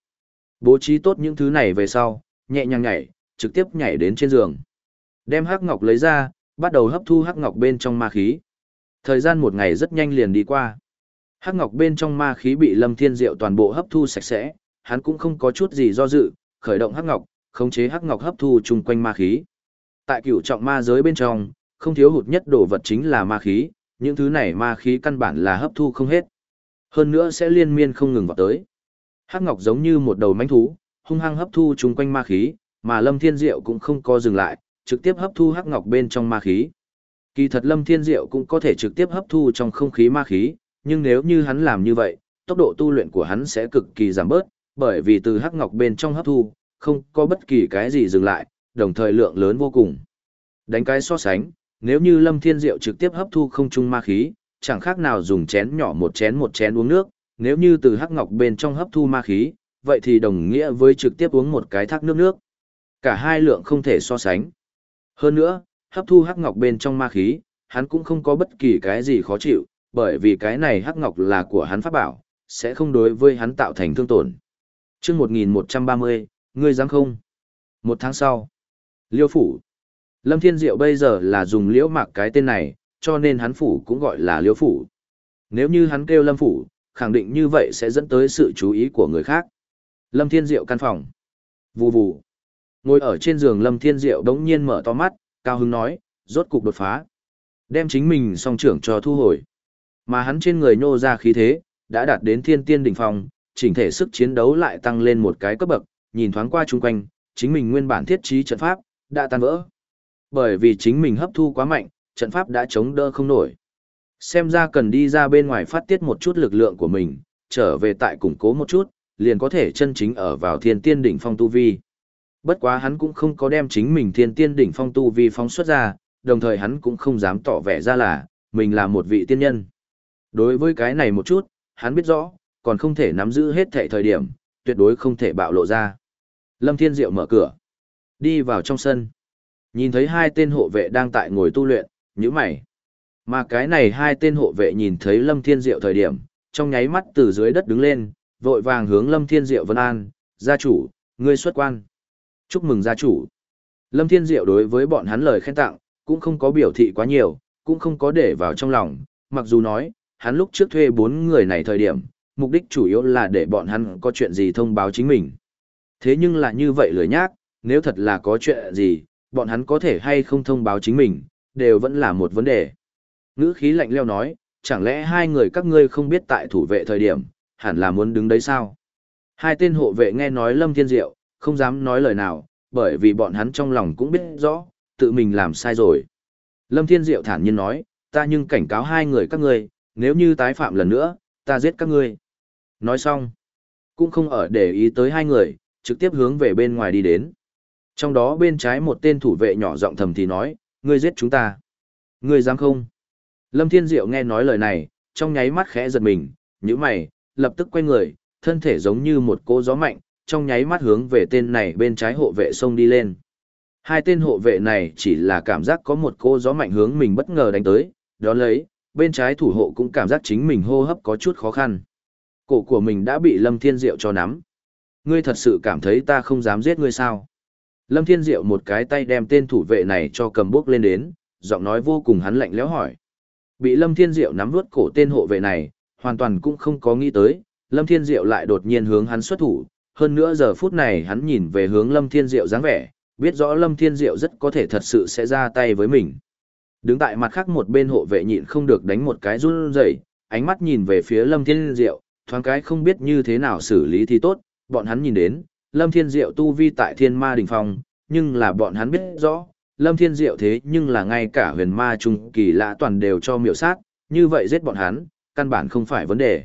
Bố trí tốt những thứ này về sau, nhẹ nhàng nhảy, trực tiếp nhảy đến trên giường. Đem hắc ngọc lấy ra, bắt đầu hấp thu hắc ngọc bên trong ma khí. Thời gian một ngày rất nhanh liền đi qua. Hắc ngọc bên trong ma khí bị Lâm Thiên Diệu toàn bộ hấp thu sạch sẽ, hắn cũng không có chút gì do dự, khởi động hắc ngọc, khống chế hắc ngọc hấp thu chung quanh ma khí. Tại cửu trọng ma giới bên trong, không thiếu hụt nhất đồ vật chính là ma khí, những thứ này ma khí căn bản là hấp thu không hết. Hơn nữa sẽ liên miên không ngừng vào tới. Hắc ngọc giống như một đầu mãnh thú, hung hăng hấp thu chung quanh ma khí, mà Lâm Thiên Diệu cũng không có dừng lại, trực tiếp hấp thu hắc ngọc bên trong ma khí. Kỳ thật Lâm Thiên Diệu cũng có thể trực tiếp hấp thu trong không khí ma khí, nhưng nếu như hắn làm như vậy, tốc độ tu luyện của hắn sẽ cực kỳ giảm bớt, bởi vì từ hắc ngọc bên trong hấp thu, không có bất kỳ cái gì dừng lại, đồng thời lượng lớn vô cùng. Đánh cái so sánh, nếu như Lâm Thiên Diệu trực tiếp hấp thu không trung ma khí, chẳng khác nào dùng chén nhỏ một chén một chén uống nước, nếu như từ hắc ngọc bên trong hấp thu ma khí, vậy thì đồng nghĩa với trực tiếp uống một cái thác nước nước. Cả hai lượng không thể so sánh. Hơn nữa, hấp thu hắc ngọc bên trong ma khí, hắn cũng không có bất kỳ cái gì khó chịu, bởi vì cái này hắc ngọc là của hắn pháp bảo, sẽ không đối với hắn tạo thành thương tổn. chương 1130, ngươi dám không? Một tháng sau, Liêu Phủ. Lâm Thiên Diệu bây giờ là dùng liễu mạc cái tên này, cho nên hắn phủ cũng gọi là liễu phủ. Nếu như hắn kêu Lâm Phủ, khẳng định như vậy sẽ dẫn tới sự chú ý của người khác. Lâm Thiên Diệu căn phòng. Vù vù. Ngồi ở trên giường Lâm Thiên Diệu đống nhiên mở to mắt, cao hứng nói, rốt cục đột phá. Đem chính mình song trưởng cho thu hồi. Mà hắn trên người nhô ra khí thế, đã đạt đến thiên tiên đỉnh phong, chỉnh thể sức chiến đấu lại tăng lên một cái cấp bậc, nhìn thoáng qua chung quanh, chính mình nguyên bản thiết trí trận pháp, đã tan vỡ. Bởi vì chính mình hấp thu quá mạnh, trận pháp đã chống đỡ không nổi. Xem ra cần đi ra bên ngoài phát tiết một chút lực lượng của mình, trở về tại củng cố một chút, liền có thể chân chính ở vào thiên tiên đỉnh phong tu vi. Bất quá hắn cũng không có đem chính mình thiên tiên đỉnh phong tu vi phóng xuất ra, đồng thời hắn cũng không dám tỏ vẻ ra là, mình là một vị tiên nhân. Đối với cái này một chút, hắn biết rõ, còn không thể nắm giữ hết thệ thời điểm, tuyệt đối không thể bạo lộ ra. Lâm Thiên Diệu mở cửa, đi vào trong sân. Nhìn thấy hai tên hộ vệ đang tại ngồi tu luyện, những mày. Mà cái này hai tên hộ vệ nhìn thấy Lâm Thiên Diệu thời điểm, trong nháy mắt từ dưới đất đứng lên, vội vàng hướng Lâm Thiên Diệu vân an, gia chủ, ngươi xuất quan. Chúc mừng gia chủ. Lâm Thiên Diệu đối với bọn hắn lời khen tặng, cũng không có biểu thị quá nhiều, cũng không có để vào trong lòng, mặc dù nói, hắn lúc trước thuê bốn người này thời điểm, mục đích chủ yếu là để bọn hắn có chuyện gì thông báo chính mình. Thế nhưng là như vậy lười nhác, nếu thật là có chuyện gì, bọn hắn có thể hay không thông báo chính mình, đều vẫn là một vấn đề. Ngữ khí lạnh leo nói, chẳng lẽ hai người các ngươi không biết tại thủ vệ thời điểm, hẳn là muốn đứng đấy sao? Hai tên hộ vệ nghe nói Lâm Thiên Diệu, không dám nói lời nào, bởi vì bọn hắn trong lòng cũng biết rõ, tự mình làm sai rồi. Lâm Thiên Diệu thản nhiên nói, ta nhưng cảnh cáo hai người các ngươi, nếu như tái phạm lần nữa, ta giết các ngươi. Nói xong, cũng không ở để ý tới hai người, trực tiếp hướng về bên ngoài đi đến. Trong đó bên trái một tên thủ vệ nhỏ giọng thầm thì nói, ngươi giết chúng ta. Ngươi dám không? Lâm Thiên Diệu nghe nói lời này, trong nháy mắt khẽ giật mình, như mày, lập tức quay người, thân thể giống như một cô gió mạnh, trong nháy mắt hướng về tên này bên trái hộ vệ xông đi lên. Hai tên hộ vệ này chỉ là cảm giác có một cô gió mạnh hướng mình bất ngờ đánh tới, đó lấy, bên trái thủ hộ cũng cảm giác chính mình hô hấp có chút khó khăn. Cổ của mình đã bị Lâm Thiên Diệu cho nắm. Ngươi thật sự cảm thấy ta không dám giết ngươi sao? Lâm Thiên Diệu một cái tay đem tên thủ vệ này cho cầm bước lên đến, giọng nói vô cùng hắn lạnh lẽo hỏi. Bị Lâm Thiên Diệu nắm nuốt cổ tên hộ vệ này, hoàn toàn cũng không có nghĩ tới, Lâm Thiên Diệu lại đột nhiên hướng hắn xuất thủ, hơn nữa giờ phút này hắn nhìn về hướng Lâm Thiên Diệu dáng vẻ, biết rõ Lâm Thiên Diệu rất có thể thật sự sẽ ra tay với mình. Đứng tại mặt khác một bên hộ vệ nhịn không được đánh một cái run rẩy, ánh mắt nhìn về phía Lâm Thiên Diệu, thoáng cái không biết như thế nào xử lý thì tốt, bọn hắn nhìn đến, Lâm Thiên Diệu tu vi tại Thiên Ma đỉnh phong, nhưng là bọn hắn biết rõ, Lâm Thiên Diệu thế nhưng là ngay cả huyền ma trung kỳ lạ toàn đều cho miểu sát, như vậy giết bọn hắn, căn bản không phải vấn đề.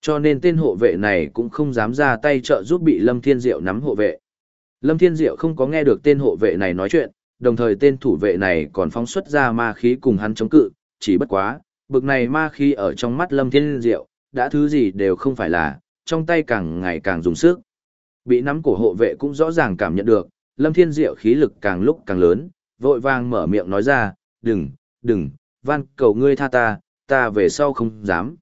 Cho nên tên hộ vệ này cũng không dám ra tay trợ giúp bị Lâm Thiên Diệu nắm hộ vệ. Lâm Thiên Diệu không có nghe được tên hộ vệ này nói chuyện, đồng thời tên thủ vệ này còn phóng xuất ra ma khí cùng hắn chống cự, chỉ bất quá, bực này ma khí ở trong mắt Lâm Thiên Diệu, đã thứ gì đều không phải là, trong tay càng ngày càng dùng sức. Bị nắm cổ hộ vệ cũng rõ ràng cảm nhận được, Lâm Thiên Diệu khí lực càng lúc càng lớn, vội vàng mở miệng nói ra, đừng, đừng, van cầu ngươi tha ta, ta về sau không dám.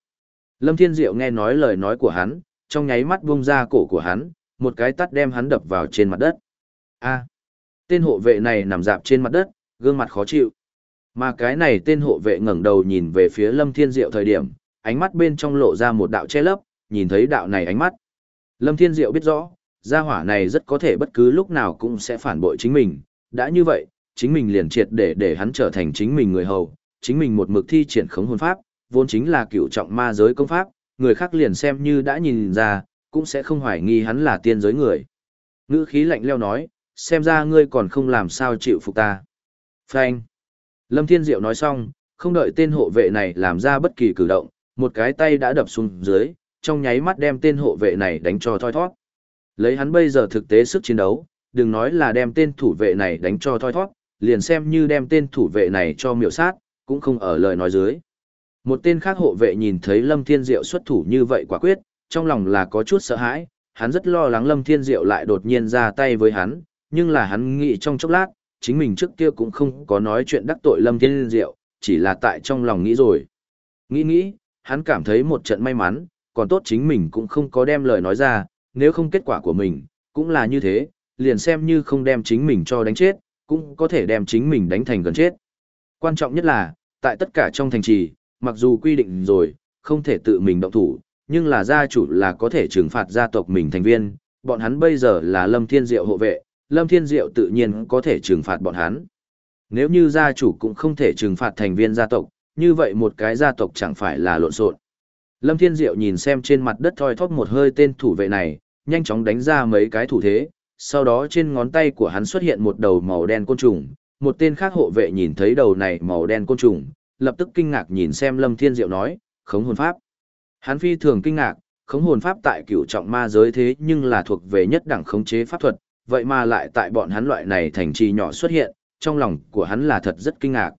Lâm Thiên Diệu nghe nói lời nói của hắn, trong nháy mắt buông ra cổ của hắn, một cái tắt đem hắn đập vào trên mặt đất. A. tên hộ vệ này nằm dạp trên mặt đất, gương mặt khó chịu. Mà cái này tên hộ vệ ngẩng đầu nhìn về phía Lâm Thiên Diệu thời điểm, ánh mắt bên trong lộ ra một đạo che lấp, nhìn thấy đạo này ánh mắt. Lâm Thiên Diệu biết rõ, gia hỏa này rất có thể bất cứ lúc nào cũng sẽ phản bội chính mình, đã như vậy, chính mình liền triệt để để hắn trở thành chính mình người hầu, chính mình một mực thi triển khống hồn pháp, vốn chính là cựu trọng ma giới công pháp, người khác liền xem như đã nhìn ra, cũng sẽ không hoài nghi hắn là tiên giới người. Ngữ khí lạnh leo nói, xem ra ngươi còn không làm sao chịu phục ta. Frank. Lâm Thiên Diệu nói xong, không đợi tên hộ vệ này làm ra bất kỳ cử động, một cái tay đã đập xuống dưới, trong nháy mắt đem tên hộ vệ này đánh cho thoi thoát. Lấy hắn bây giờ thực tế sức chiến đấu, đừng nói là đem tên thủ vệ này đánh cho thoi thoát, liền xem như đem tên thủ vệ này cho miểu sát, cũng không ở lời nói dưới. Một tên khác hộ vệ nhìn thấy Lâm Thiên Diệu xuất thủ như vậy quả quyết, trong lòng là có chút sợ hãi, hắn rất lo lắng Lâm Thiên Diệu lại đột nhiên ra tay với hắn, nhưng là hắn nghĩ trong chốc lát, chính mình trước kia cũng không có nói chuyện đắc tội Lâm Thiên Diệu, chỉ là tại trong lòng nghĩ rồi. Nghĩ nghĩ, hắn cảm thấy một trận may mắn, còn tốt chính mình cũng không có đem lời nói ra, nếu không kết quả của mình, cũng là như thế, liền xem như không đem chính mình cho đánh chết, cũng có thể đem chính mình đánh thành gần chết. Quan trọng nhất là, tại tất cả trong thành trì, mặc dù quy định rồi, không thể tự mình động thủ, nhưng là gia chủ là có thể trừng phạt gia tộc mình thành viên, bọn hắn bây giờ là Lâm Thiên Diệu hộ vệ, Lâm Thiên Diệu tự nhiên có thể trừng phạt bọn hắn. Nếu như gia chủ cũng không thể trừng phạt thành viên gia tộc, như vậy một cái gia tộc chẳng phải là lộn xộn. Lâm Thiên Diệu nhìn xem trên mặt đất thoi thóp một hơi tên thủ vệ này, nhanh chóng đánh ra mấy cái thủ thế, sau đó trên ngón tay của hắn xuất hiện một đầu màu đen côn trùng, một tên khác hộ vệ nhìn thấy đầu này màu đen côn trùng, lập tức kinh ngạc nhìn xem Lâm Thiên Diệu nói, khống hồn pháp. Hắn phi thường kinh ngạc, khống hồn pháp tại cửu trọng ma giới thế nhưng là thuộc về nhất đẳng khống chế pháp thuật, vậy mà lại tại bọn hắn loại này thành trì nhỏ xuất hiện, trong lòng của hắn là thật rất kinh ngạc.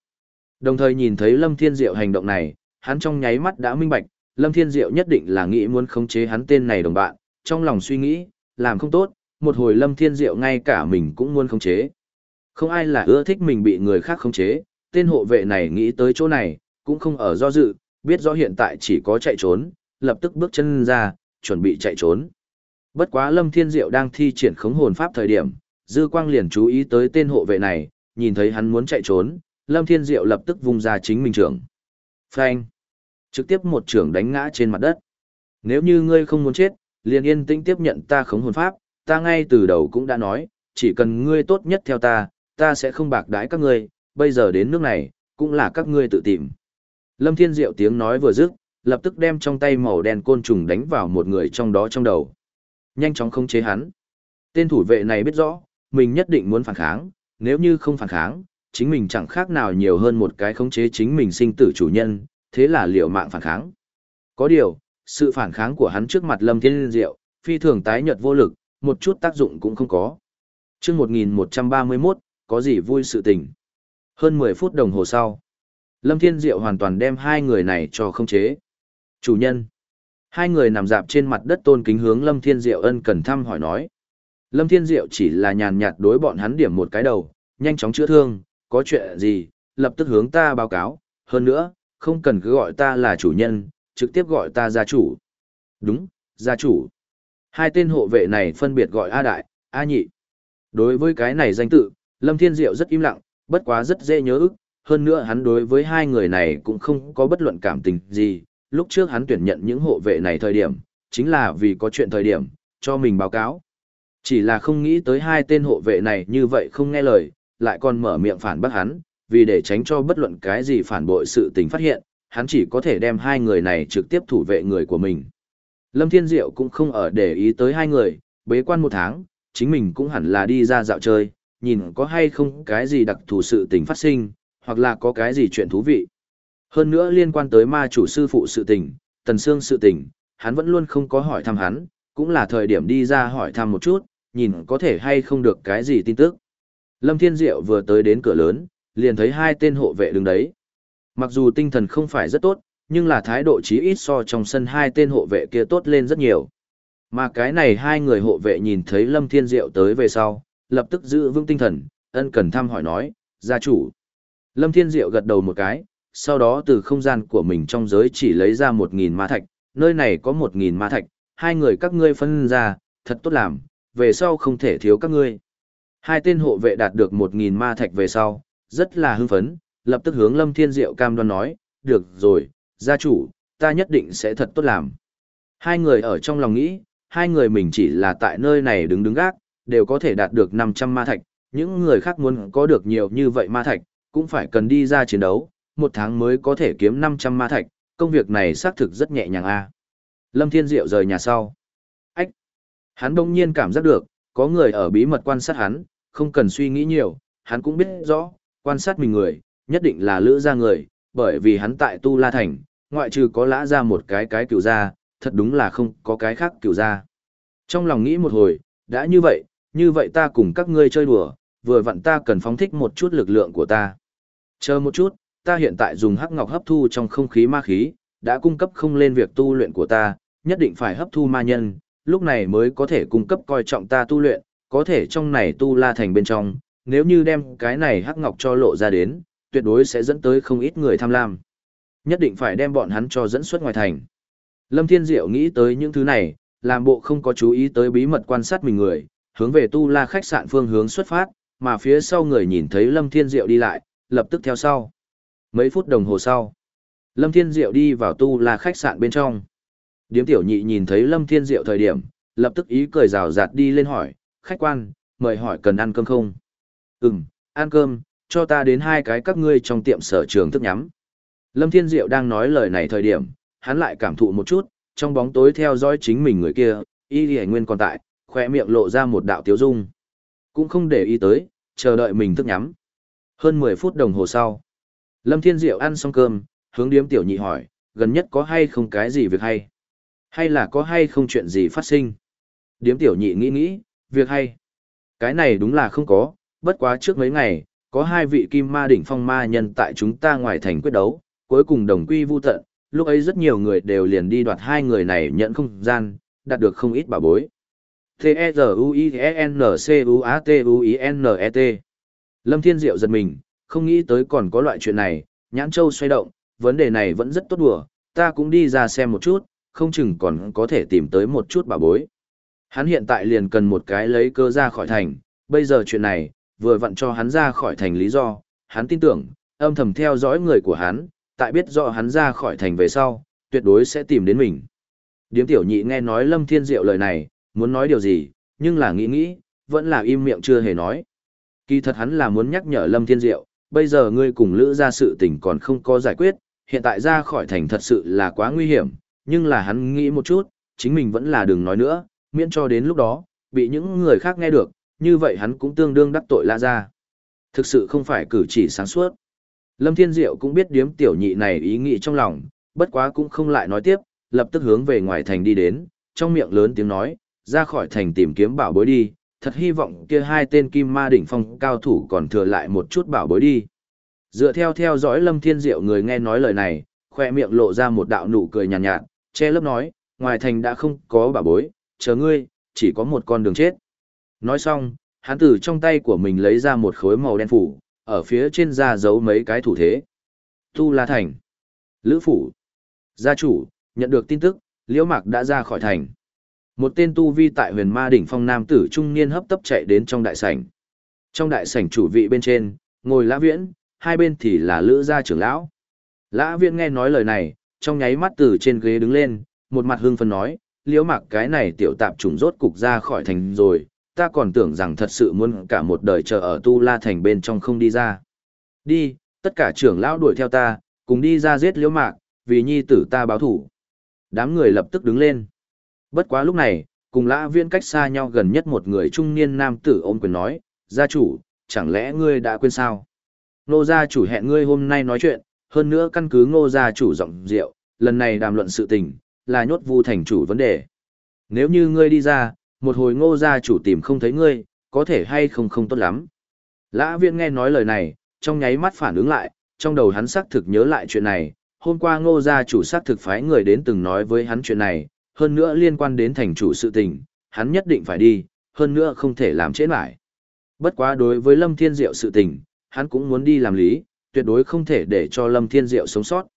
Đồng thời nhìn thấy Lâm Thiên Diệu hành động này, hắn trong nháy mắt đã minh bạch, Lâm Thiên Diệu nhất định là nghĩ muốn khống chế hắn tên này đồng bạn, trong lòng suy nghĩ, làm không tốt, một hồi Lâm Thiên Diệu ngay cả mình cũng muốn khống chế. Không ai là ưa thích mình bị người khác khống chế, tên hộ vệ này nghĩ tới chỗ này, cũng không ở do dự, biết rõ hiện tại chỉ có chạy trốn, lập tức bước chân ra, chuẩn bị chạy trốn. Bất quá Lâm Thiên Diệu đang thi triển khống hồn pháp thời điểm, Dư Quang liền chú ý tới tên hộ vệ này, nhìn thấy hắn muốn chạy trốn, Lâm Thiên Diệu lập tức vung ra chính mình trưởng. Phanh! Trực tiếp một trưởng đánh ngã trên mặt đất. Nếu như ngươi không muốn chết, liền yên tĩnh tiếp nhận ta khống hồn pháp, ta ngay từ đầu cũng đã nói, chỉ cần ngươi tốt nhất theo ta, ta sẽ không bạc đái các ngươi, bây giờ đến nước này, cũng là các ngươi tự tìm. Lâm Thiên Diệu tiếng nói vừa dứt, lập tức đem trong tay màu đen côn trùng đánh vào một người trong đó trong đầu. Nhanh chóng khống chế hắn. Tên thủ vệ này biết rõ, mình nhất định muốn phản kháng, nếu như không phản kháng, chính mình chẳng khác nào nhiều hơn một cái khống chế chính mình sinh tử chủ nhân, thế là liều mạng phản kháng. Có điều, sự phản kháng của hắn trước mặt Lâm Thiên Diệu, phi thường tái nhợt vô lực, một chút tác dụng cũng không có. Chương 1131, có gì vui sự tình. Hơn 10 phút đồng hồ sau, Lâm Thiên Diệu hoàn toàn đem hai người này cho không chế. Chủ nhân. Hai người nằm dạp trên mặt đất tôn kính hướng Lâm Thiên Diệu ân cần thăm hỏi nói. Lâm Thiên Diệu chỉ là nhàn nhạt đối bọn hắn điểm một cái đầu, nhanh chóng chữa thương, có chuyện gì, lập tức hướng ta báo cáo, hơn nữa, không cần cứ gọi ta là chủ nhân, trực tiếp gọi ta gia chủ. Đúng, gia chủ. Hai tên hộ vệ này phân biệt gọi A Đại, A Nhị. Đối với cái này danh tự, Lâm Thiên Diệu rất im lặng, bất quá rất dễ nhớ ức, hơn nữa hắn đối với hai người này cũng không có bất luận cảm tình gì, lúc trước hắn tuyển nhận những hộ vệ này thời điểm, chính là vì có chuyện thời điểm, cho mình báo cáo. Chỉ là không nghĩ tới hai tên hộ vệ này như vậy không nghe lời, lại còn mở miệng phản bác hắn, vì để tránh cho bất luận cái gì phản bội sự tình phát hiện, hắn chỉ có thể đem hai người này trực tiếp thủ vệ người của mình. Lâm Thiên Diệu cũng không ở để ý tới hai người, bế quan một tháng, chính mình cũng hẳn là đi ra dạo chơi, nhìn có hay không cái gì đặc thù sự tình phát sinh, hoặc là có cái gì chuyện thú vị. Hơn nữa liên quan tới ma chủ sư phụ sự tình, tần xương sự tình, hắn vẫn luôn không có hỏi thăm hắn, cũng là thời điểm đi ra hỏi thăm một chút, nhìn có thể hay không được cái gì tin tức. Lâm Thiên Diệu vừa tới đến cửa lớn, liền thấy hai tên hộ vệ đứng đấy. Mặc dù tinh thần không phải rất tốt, nhưng là thái độ chí ít so trong sân hai tên hộ vệ kia tốt lên rất nhiều. Mà cái này hai người hộ vệ nhìn thấy Lâm Thiên Diệu tới về sau, lập tức giữ vững tinh thần, ân cần thăm hỏi nói, gia chủ. Lâm Thiên Diệu gật đầu một cái, sau đó từ không gian của mình trong giới chỉ lấy ra một nghìn ma thạch, nơi này có một nghìn ma thạch, hai người các ngươi phân ra, thật tốt làm, về sau không thể thiếu các ngươi. Hai tên hộ vệ đạt được một nghìn ma thạch về sau, rất là hưng phấn, lập tức hướng Lâm Thiên Diệu cam đoan nói, được rồi, gia chủ, ta nhất định sẽ thật tốt làm. Hai người ở trong lòng nghĩ, hai người mình chỉ là tại nơi này đứng đứng gác, đều có thể đạt được 500 ma thạch, những người khác muốn có được nhiều như vậy ma thạch, cũng phải cần đi ra chiến đấu, một tháng mới có thể kiếm 500 ma thạch, công việc này xác thực rất nhẹ nhàng a. Lâm Thiên Diệu rời nhà sau. Ách! Hắn đông nhiên cảm giác được, có người ở bí mật quan sát hắn, không cần suy nghĩ nhiều, hắn cũng biết rõ, quan sát mình người, nhất định là lữ gia người, bởi vì hắn tại Tu La Thành, ngoại trừ có lã ra một cái cái cựu gia, thật đúng là không có cái khác cựu gia. Trong lòng nghĩ một hồi, đã như vậy, như vậy ta cùng các ngươi chơi đùa, vừa vặn ta cần phóng thích một chút lực lượng của ta. Chờ một chút, ta hiện tại dùng hắc ngọc hấp thu trong không khí ma khí, đã cung cấp không lên việc tu luyện của ta, nhất định phải hấp thu ma nhân, lúc này mới có thể cung cấp coi trọng ta tu luyện, có thể trong này tu la thành bên trong, nếu như đem cái này hắc ngọc cho lộ ra đến, tuyệt đối sẽ dẫn tới không ít người tham lam. Nhất định phải đem bọn hắn cho dẫn xuất ngoài thành. Lâm Thiên Diệu nghĩ tới những thứ này, làm bộ không có chú ý tới bí mật quan sát mình người, hướng về tu la khách sạn phương hướng xuất phát, mà phía sau người nhìn thấy Lâm Thiên Diệu đi lại, lập tức theo sau. Mấy phút đồng hồ sau, Lâm Thiên Diệu đi vào tu la khách sạn bên trong. Điếm tiểu nhị nhìn thấy Lâm Thiên Diệu thời điểm, lập tức ý cười rào rạt đi lên hỏi, khách quan, mời hỏi cần ăn cơm không? Ừm, ăn cơm, cho ta đến hai cái các ngươi trong tiệm sở trường thức nhắm. Lâm Thiên Diệu đang nói lời này thời điểm, hắn lại cảm thụ một chút, trong bóng tối theo dõi chính mình người kia, y lì nguyên còn tại, khỏe miệng lộ ra một đạo tiếu dung. Cũng không để ý tới, chờ đợi mình thức nhắm. Hơn 10 phút đồng hồ sau, Lâm Thiên Diệu ăn xong cơm, hướng điếm tiểu nhị hỏi, gần nhất có hay không cái gì việc hay? Hay là có hay không chuyện gì phát sinh? Điếm tiểu nhị nghĩ nghĩ, việc hay. Cái này đúng là không có, bất quá trước mấy ngày, có hai vị kim ma đỉnh phong ma nhân tại chúng ta ngoài thành quyết đấu, cuối cùng đồng quy vu tận, lúc ấy rất nhiều người đều liền đi đoạt hai người này nhận không gian, đạt được không ít bảo bối. T-E-Z-U-I-N-C-U-A-T-U-I-N-E-T Lâm Thiên Diệu giật mình, không nghĩ tới còn có loại chuyện này, nhãn châu xoay động, vấn đề này vẫn rất tốt đùa, ta cũng đi ra xem một chút, không chừng còn có thể tìm tới một chút bảo bối. Hắn hiện tại liền cần một cái lấy cơ ra khỏi thành, bây giờ chuyện này, vừa vặn cho hắn ra khỏi thành lý do, hắn tin tưởng, âm thầm theo dõi người của hắn, tại biết rõ hắn ra khỏi thành về sau, tuyệt đối sẽ tìm đến mình. Điếm tiểu nhị nghe nói Lâm Thiên Diệu lời này, muốn nói điều gì, nhưng là nghĩ nghĩ, vẫn là im miệng chưa hề nói. Kỳ thật hắn là muốn nhắc nhở Lâm Thiên Diệu, bây giờ ngươi cùng Lữ ra sự tình còn không có giải quyết, hiện tại ra khỏi thành thật sự là quá nguy hiểm, nhưng là hắn nghĩ một chút, chính mình vẫn là đừng nói nữa, miễn cho đến lúc đó, bị những người khác nghe được, như vậy hắn cũng tương đương đắc tội La ra. Thực sự không phải cử chỉ sáng suốt. Lâm Thiên Diệu cũng biết điếm tiểu nhị này ý nghĩ trong lòng, bất quá cũng không lại nói tiếp, lập tức hướng về ngoài thành đi đến, trong miệng lớn tiếng nói, ra khỏi thành tìm kiếm bảo bối đi, thật hy vọng kia hai tên kim ma đỉnh phong cao thủ còn thừa lại một chút bảo bối đi. Dựa theo theo dõi Lâm Thiên Diệu người nghe nói lời này, khoe miệng lộ ra một đạo nụ cười nhàn nhạt, nhạt, che lấp nói, ngoài thành đã không có bảo bối, chờ ngươi, chỉ có một con đường chết. Nói xong, hắn từ trong tay của mình lấy ra một khối màu đen phủ, ở phía trên da giấu mấy cái thủ thế. Tu La Thành. Lữ Phủ. Gia chủ, nhận được tin tức, Liễu Mạc đã ra khỏi thành. Một tên tu vi tại huyền ma đỉnh phong nam tử trung niên hấp tấp chạy đến trong đại sảnh. Trong đại sảnh chủ vị bên trên, ngồi Lã Viễn, hai bên thì là Lữ gia trưởng lão. Lã Viễn nghe nói lời này, trong nháy mắt từ trên ghế đứng lên, một mặt hưng phấn nói, liễu mặc cái này tiểu tạp trùng rốt cục ra khỏi thành rồi, ta còn tưởng rằng thật sự muốn cả một đời chờ ở tu la thành bên trong không đi ra. Đi, tất cả trưởng lão đuổi theo ta, cùng đi ra giết liễu mạc, vì nhi tử ta báo thủ. Đám người lập tức đứng lên. Bất quá lúc này, cùng lã viên cách xa nhau gần nhất một người trung niên nam tử ôm quyền nói, gia chủ, chẳng lẽ ngươi đã quên sao? Nô gia chủ hẹn ngươi hôm nay nói chuyện, hơn nữa căn cứ ngô gia chủ giọng rượu, lần này đàm luận sự tình, là nhốt vu thành chủ vấn đề. Nếu như ngươi đi ra, một hồi ngô gia chủ tìm không thấy ngươi, có thể hay không không tốt lắm. Lã viện nghe nói lời này, trong nháy mắt phản ứng lại, trong đầu hắn xác thực nhớ lại chuyện này, hôm qua ngô gia chủ xác thực phái người đến từng nói với hắn chuyện này, hơn nữa liên quan đến thành chủ sự tình, hắn nhất định phải đi, hơn nữa không thể làm trễ lại. Bất quá đối với Lâm Thiên Diệu sự tình, hắn cũng muốn đi làm lý, tuyệt đối không thể để cho Lâm Thiên Diệu sống sót.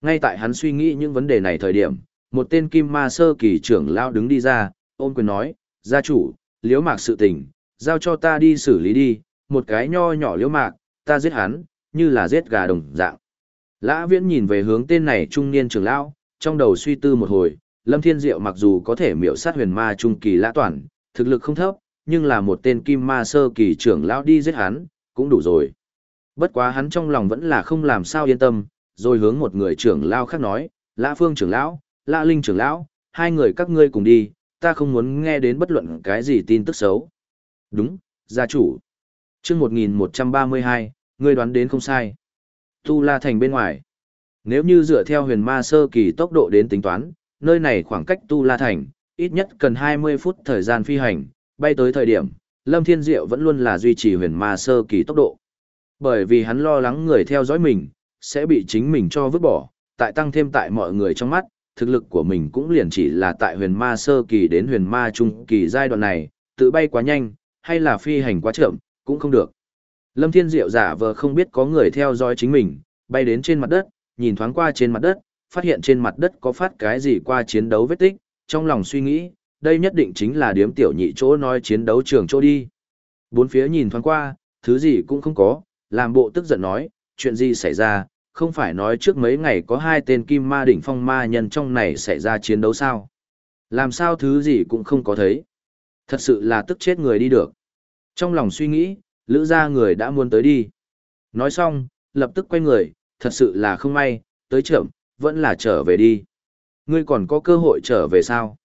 Ngay tại hắn suy nghĩ những vấn đề này thời điểm, một tên kim ma sơ kỳ trưởng lao đứng đi ra, ôm quyền nói, gia chủ, liễu mạc sự tình, giao cho ta đi xử lý đi, một cái nho nhỏ liễu mạc, ta giết hắn, như là giết gà đồng dạng. Lã viễn nhìn về hướng tên này trung niên trưởng lão, trong đầu suy tư một hồi, Lâm Thiên Diệu mặc dù có thể miểu sát huyền ma trung kỳ lã toàn, thực lực không thấp, nhưng là một tên kim ma sơ kỳ trưởng lão đi giết hắn, cũng đủ rồi. Bất quá hắn trong lòng vẫn là không làm sao yên tâm, rồi hướng một người trưởng lão khác nói, Lã Phương trưởng lão, Lã Linh trưởng lão, hai người các ngươi cùng đi, ta không muốn nghe đến bất luận cái gì tin tức xấu. Đúng, gia chủ. chương 1132, ngươi đoán đến không sai. Tu La Thành bên ngoài. Nếu như dựa theo huyền ma sơ kỳ tốc độ đến tính toán, nơi này khoảng cách Tu La Thành, ít nhất cần 20 phút thời gian phi hành, bay tới thời điểm, Lâm Thiên Diệu vẫn luôn là duy trì huyền ma sơ kỳ tốc độ. Bởi vì hắn lo lắng người theo dõi mình, sẽ bị chính mình cho vứt bỏ, tại tăng thêm tại mọi người trong mắt, thực lực của mình cũng liền chỉ là tại huyền ma sơ kỳ đến huyền ma trung kỳ giai đoạn này, tự bay quá nhanh, hay là phi hành quá chậm, cũng không được. Lâm Thiên Diệu giả vờ không biết có người theo dõi chính mình, bay đến trên mặt đất, nhìn thoáng qua trên mặt đất, phát hiện trên mặt đất có phát cái gì qua chiến đấu vết tích, trong lòng suy nghĩ, đây nhất định chính là điếm tiểu nhị chỗ nói chiến đấu trường chỗ đi. Bốn phía nhìn thoáng qua, thứ gì cũng không có, làm bộ tức giận nói, chuyện gì xảy ra, không phải nói trước mấy ngày có hai tên kim ma đỉnh phong ma nhân trong này xảy ra chiến đấu sao. Làm sao thứ gì cũng không có thấy. Thật sự là tức chết người đi được. Trong lòng suy nghĩ, lữ ra người đã muốn tới đi. Nói xong, lập tức quay người, thật sự là không may, tới chậm, vẫn là trở về đi. Ngươi còn có cơ hội trở về sao?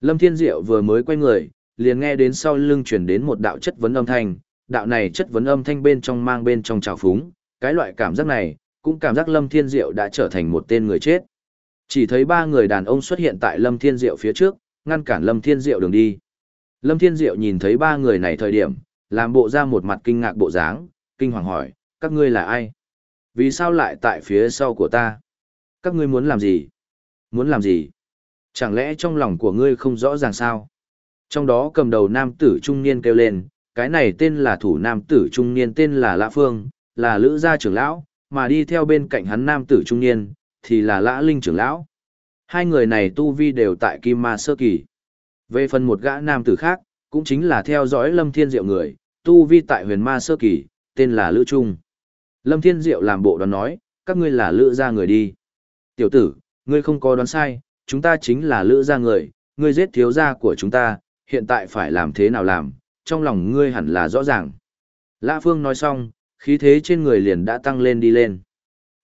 Lâm Thiên Diệu vừa mới quay người, liền nghe đến sau lưng chuyển đến một đạo chất vấn âm thanh, đạo này chất vấn âm thanh bên trong mang bên trong trào phúng, cái loại cảm giác này, cũng cảm giác Lâm Thiên Diệu đã trở thành một tên người chết. Chỉ thấy ba người đàn ông xuất hiện tại Lâm Thiên Diệu phía trước, ngăn cản Lâm Thiên Diệu đường đi. Lâm Thiên Diệu nhìn thấy ba người này thời điểm, làm bộ ra một mặt kinh ngạc bộ dáng, kinh hoàng hỏi, các ngươi là ai? Vì sao lại tại phía sau của ta? Các ngươi muốn làm gì? Muốn làm gì? Chẳng lẽ trong lòng của ngươi không rõ ràng sao? Trong đó cầm đầu nam tử trung niên kêu lên, cái này tên là thủ nam tử trung niên tên là Lã Phương, là lữ gia trưởng lão, mà đi theo bên cạnh hắn nam tử trung niên, thì là Lã Linh trưởng lão. Hai người này tu vi đều tại Kim Ma Sơ Kỳ. Về phần một gã nam tử khác, cũng chính là theo dõi Lâm Thiên Diệu người, tu vi tại huyền Ma Sơ Kỳ, tên là Lữ Trung. Lâm Thiên Diệu làm bộ đoán nói, các ngươi là lữ gia người đi. Tiểu tử, ngươi không có đoán sai, chúng ta chính là lữ gia người, ngươi giết thiếu gia của chúng ta, hiện tại phải làm thế nào làm, trong lòng ngươi hẳn là rõ ràng. Lã Phương nói xong, khí thế trên người liền đã tăng lên đi lên.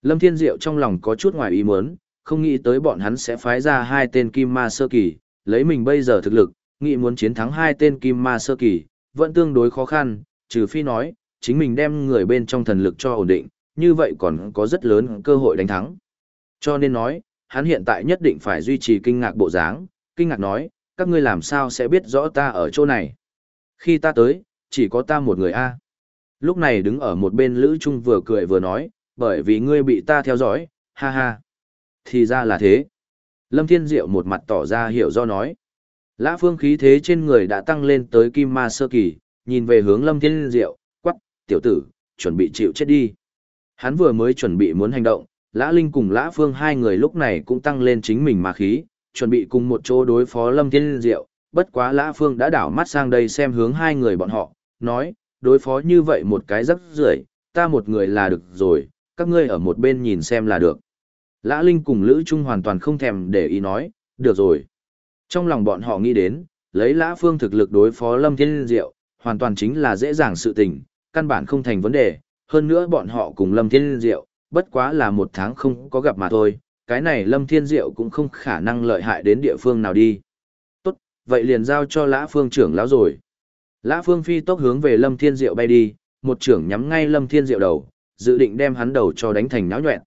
Lâm Thiên Diệu trong lòng có chút ngoài ý muốn, không nghĩ tới bọn hắn sẽ phái ra hai tên kim ma sơ kỳ, lấy mình bây giờ thực lực, nghĩ muốn chiến thắng hai tên kim ma sơ kỳ, vẫn tương đối khó khăn, trừ phi nói, chính mình đem người bên trong thần lực cho ổn định, như vậy còn có rất lớn cơ hội đánh thắng. Cho nên nói, hắn hiện tại nhất định phải duy trì kinh ngạc bộ dáng, kinh ngạc nói, các ngươi làm sao sẽ biết rõ ta ở chỗ này. Khi ta tới, chỉ có ta một người a. Lúc này đứng ở một bên Lữ Trung vừa cười vừa nói, bởi vì ngươi bị ta theo dõi, ha ha. Thì ra là thế. Lâm Thiên Diệu một mặt tỏ ra hiểu do nói. Lã phương khí thế trên người đã tăng lên tới kim ma sơ kỳ, nhìn về hướng Lâm Thiên Diệu, quắc, tiểu tử, chuẩn bị chịu chết đi. Hắn vừa mới chuẩn bị muốn hành động, Lã Linh cùng Lã Phương hai người lúc này cũng tăng lên chính mình ma khí, chuẩn bị cùng một chỗ đối phó Lâm Thiên Diệu, bất quá Lã Phương đã đảo mắt sang đây xem hướng hai người bọn họ, nói, đối phó như vậy một cái rất rưởi, ta một người là được rồi, các ngươi ở một bên nhìn xem là được. Lã Linh cùng Lữ Trung hoàn toàn không thèm để ý nói, được rồi. Trong lòng bọn họ nghĩ đến, lấy Lã Phương thực lực đối phó Lâm Thiên Diệu, hoàn toàn chính là dễ dàng sự tình, căn bản không thành vấn đề, hơn nữa bọn họ cùng Lâm Thiên Diệu, bất quá là một tháng không có gặp mà thôi, cái này Lâm Thiên Diệu cũng không khả năng lợi hại đến địa phương nào đi. Tốt, vậy liền giao cho Lã Phương trưởng lão rồi. Lã Phương phi tốc hướng về Lâm Thiên Diệu bay đi, một trưởng nhắm ngay Lâm Thiên Diệu đầu, dự định đem hắn đầu cho đánh thành náo nhuẹn.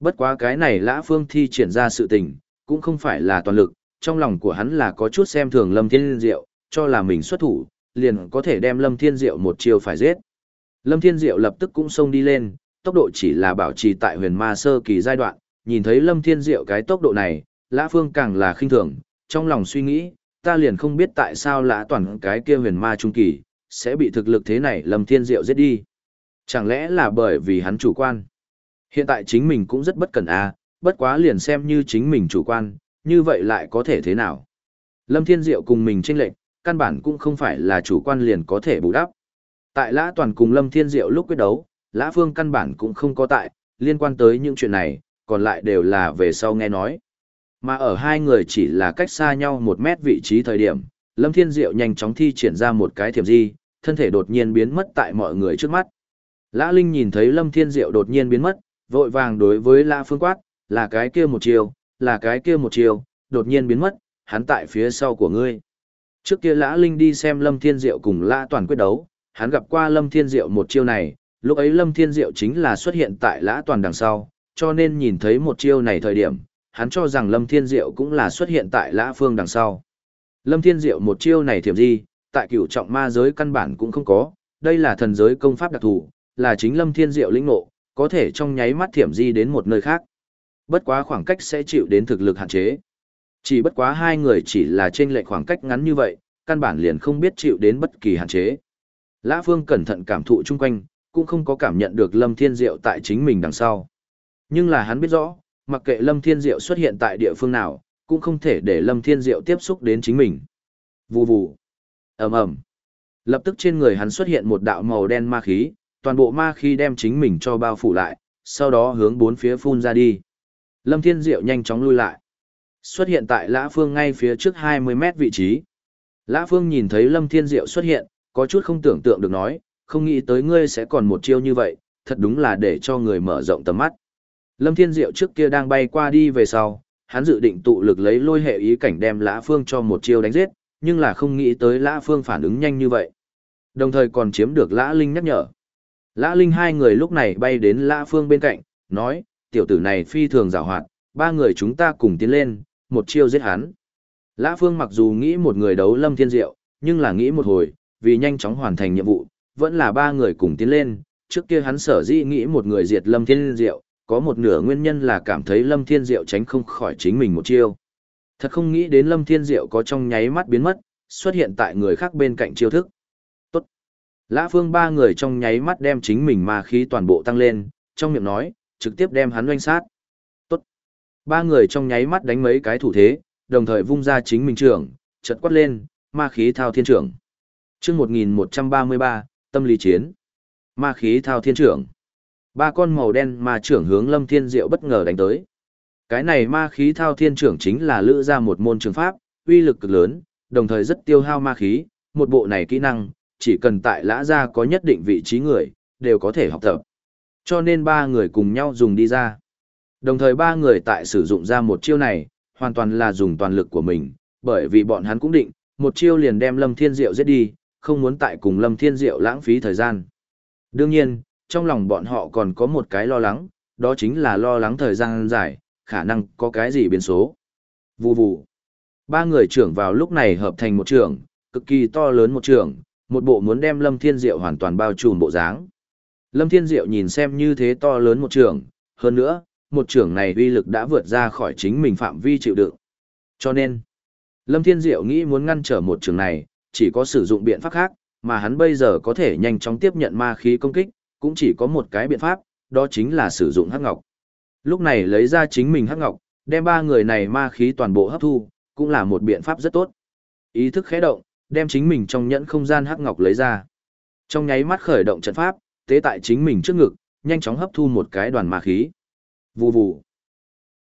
Bất quá cái này Lã Phương thi triển ra sự tình, cũng không phải là toàn lực, trong lòng của hắn là có chút xem thường Lâm Thiên Diệu, cho là mình xuất thủ, liền có thể đem Lâm Thiên Diệu một chiều phải giết. Lâm Thiên Diệu lập tức cũng xông đi lên, tốc độ chỉ là bảo trì tại huyền ma sơ kỳ giai đoạn, nhìn thấy Lâm Thiên Diệu cái tốc độ này, Lã Phương càng là khinh thường, trong lòng suy nghĩ, ta liền không biết tại sao Lã Toàn cái kia huyền ma trung kỳ, sẽ bị thực lực thế này Lâm Thiên Diệu giết đi. Chẳng lẽ là bởi vì hắn chủ quan? Hiện tại chính mình cũng rất bất cẩn à, bất quá liền xem như chính mình chủ quan, như vậy lại có thể thế nào? Lâm Thiên Diệu cùng mình tranh lệnh, căn bản cũng không phải là chủ quan liền có thể bù đắp. Tại Lã Toàn cùng Lâm Thiên Diệu lúc quyết đấu, Lã Phương căn bản cũng không có tại, liên quan tới những chuyện này, còn lại đều là về sau nghe nói. Mà ở hai người chỉ là cách xa nhau một mét vị trí thời điểm, Lâm Thiên Diệu nhanh chóng thi triển ra một cái thiểm di, thân thể đột nhiên biến mất tại mọi người trước mắt. Lã Linh nhìn thấy Lâm Thiên Diệu đột nhiên biến mất, vội vàng đối với Lã Phương quát, là cái kia một chiều, là cái kia một chiều, đột nhiên biến mất, hắn tại phía sau của ngươi. Trước kia Lã Linh đi xem Lâm Thiên Diệu cùng Lã Toàn quyết đấu, hắn gặp qua Lâm Thiên Diệu một chiêu này, lúc ấy Lâm Thiên Diệu chính là xuất hiện tại Lã Toàn đằng sau, cho nên nhìn thấy một chiêu này thời điểm, hắn cho rằng Lâm Thiên Diệu cũng là xuất hiện tại Lã Phương đằng sau. Lâm Thiên Diệu một chiêu này thiểm di, tại cửu trọng ma giới căn bản cũng không có, đây là thần giới công pháp đặc thù, là chính Lâm Thiên Diệu lĩnh ngộ, có thể trong nháy mắt thiểm di đến một nơi khác. Bất quá khoảng cách sẽ chịu đến thực lực hạn chế. Chỉ bất quá hai người chỉ là trên lệch khoảng cách ngắn như vậy, căn bản liền không biết chịu đến bất kỳ hạn chế. Lã Phương cẩn thận cảm thụ chung quanh, cũng không có cảm nhận được Lâm Thiên Diệu tại chính mình đằng sau. Nhưng là hắn biết rõ, mặc kệ Lâm Thiên Diệu xuất hiện tại địa phương nào, cũng không thể để Lâm Thiên Diệu tiếp xúc đến chính mình. Vù vù. ầm ầm. Lập tức trên người hắn xuất hiện một đạo màu đen ma khí, toàn bộ ma khí đem chính mình cho bao phủ lại, sau đó hướng bốn phía phun ra đi. Lâm Thiên Diệu nhanh chóng lui lại. Xuất hiện tại Lã Phương ngay phía trước 20 mét vị trí. Lã Phương nhìn thấy Lâm Thiên Diệu xuất hiện, có chút không tưởng tượng được nói, không nghĩ tới ngươi sẽ còn một chiêu như vậy, thật đúng là để cho người mở rộng tầm mắt. Lâm Thiên Diệu trước kia đang bay qua đi về sau, hắn dự định tụ lực lấy lôi hệ ý cảnh đem Lã Phương cho một chiêu đánh giết, nhưng là không nghĩ tới Lã Phương phản ứng nhanh như vậy. Đồng thời còn chiếm được Lã Linh nhắc nhở. Lã Linh hai người lúc này bay đến Lã Phương bên cạnh, nói, tiểu tử này phi thường rào hoạt, ba người chúng ta cùng tiến lên, một chiêu giết hắn. Lã Phương mặc dù nghĩ một người đấu Lâm Thiên Diệu, nhưng là nghĩ một hồi, vì nhanh chóng hoàn thành nhiệm vụ, vẫn là ba người cùng tiến lên, trước kia hắn sở dĩ nghĩ một người diệt Lâm Thiên Diệu, có một nửa nguyên nhân là cảm thấy Lâm Thiên Diệu tránh không khỏi chính mình một chiêu. Thật không nghĩ đến Lâm Thiên Diệu có trong nháy mắt biến mất, xuất hiện tại người khác bên cạnh chiêu thức. Tốt. Lã Phương ba người trong nháy mắt đem chính mình ma khí toàn bộ tăng lên, trong miệng nói, trực tiếp đem hắn oanh sát. Tốt. Ba người trong nháy mắt đánh mấy cái thủ thế, đồng thời vung ra chính mình trưởng, chợt quát lên, ma khí thao thiên trưởng. Chương 1133, tâm lý chiến. Ma khí thao thiên trưởng. Ba con màu đen ma trưởng hướng Lâm Thiên Diệu bất ngờ đánh tới. Cái này ma khí thao thiên trưởng chính là lữ ra một môn trường pháp, uy lực cực lớn, đồng thời rất tiêu hao ma khí, một bộ này kỹ năng, chỉ cần tại lã gia có nhất định vị trí người, đều có thể học tập. Cho nên ba người cùng nhau dùng đi ra. Đồng thời ba người tại sử dụng ra một chiêu này, hoàn toàn là dùng toàn lực của mình, bởi vì bọn hắn cũng định, một chiêu liền đem Lâm Thiên Diệu giết đi, không muốn tại cùng Lâm Thiên Diệu lãng phí thời gian. Đương nhiên, trong lòng bọn họ còn có một cái lo lắng, đó chính là lo lắng thời gian dài, khả năng có cái gì biến số. Vù vù. Ba người trưởng vào lúc này hợp thành một trưởng, cực kỳ to lớn một trưởng, một bộ muốn đem Lâm Thiên Diệu hoàn toàn bao trùm bộ dáng. Lâm Thiên Diệu nhìn xem như thế to lớn một trưởng, hơn nữa, một trưởng này uy lực đã vượt ra khỏi chính mình phạm vi chịu đựng. Cho nên, Lâm Thiên Diệu nghĩ muốn ngăn trở một trường này, chỉ có sử dụng biện pháp khác, mà hắn bây giờ có thể nhanh chóng tiếp nhận ma khí công kích, cũng chỉ có một cái biện pháp, đó chính là sử dụng hắc ngọc. Lúc này lấy ra chính mình hắc ngọc, đem ba người này ma khí toàn bộ hấp thu, cũng là một biện pháp rất tốt. Ý thức khẽ động, đem chính mình trong nhẫn không gian hắc ngọc lấy ra. Trong nháy mắt khởi động trận pháp, tế tại chính mình trước ngực, nhanh chóng hấp thu một cái đoàn ma khí. Vù vù.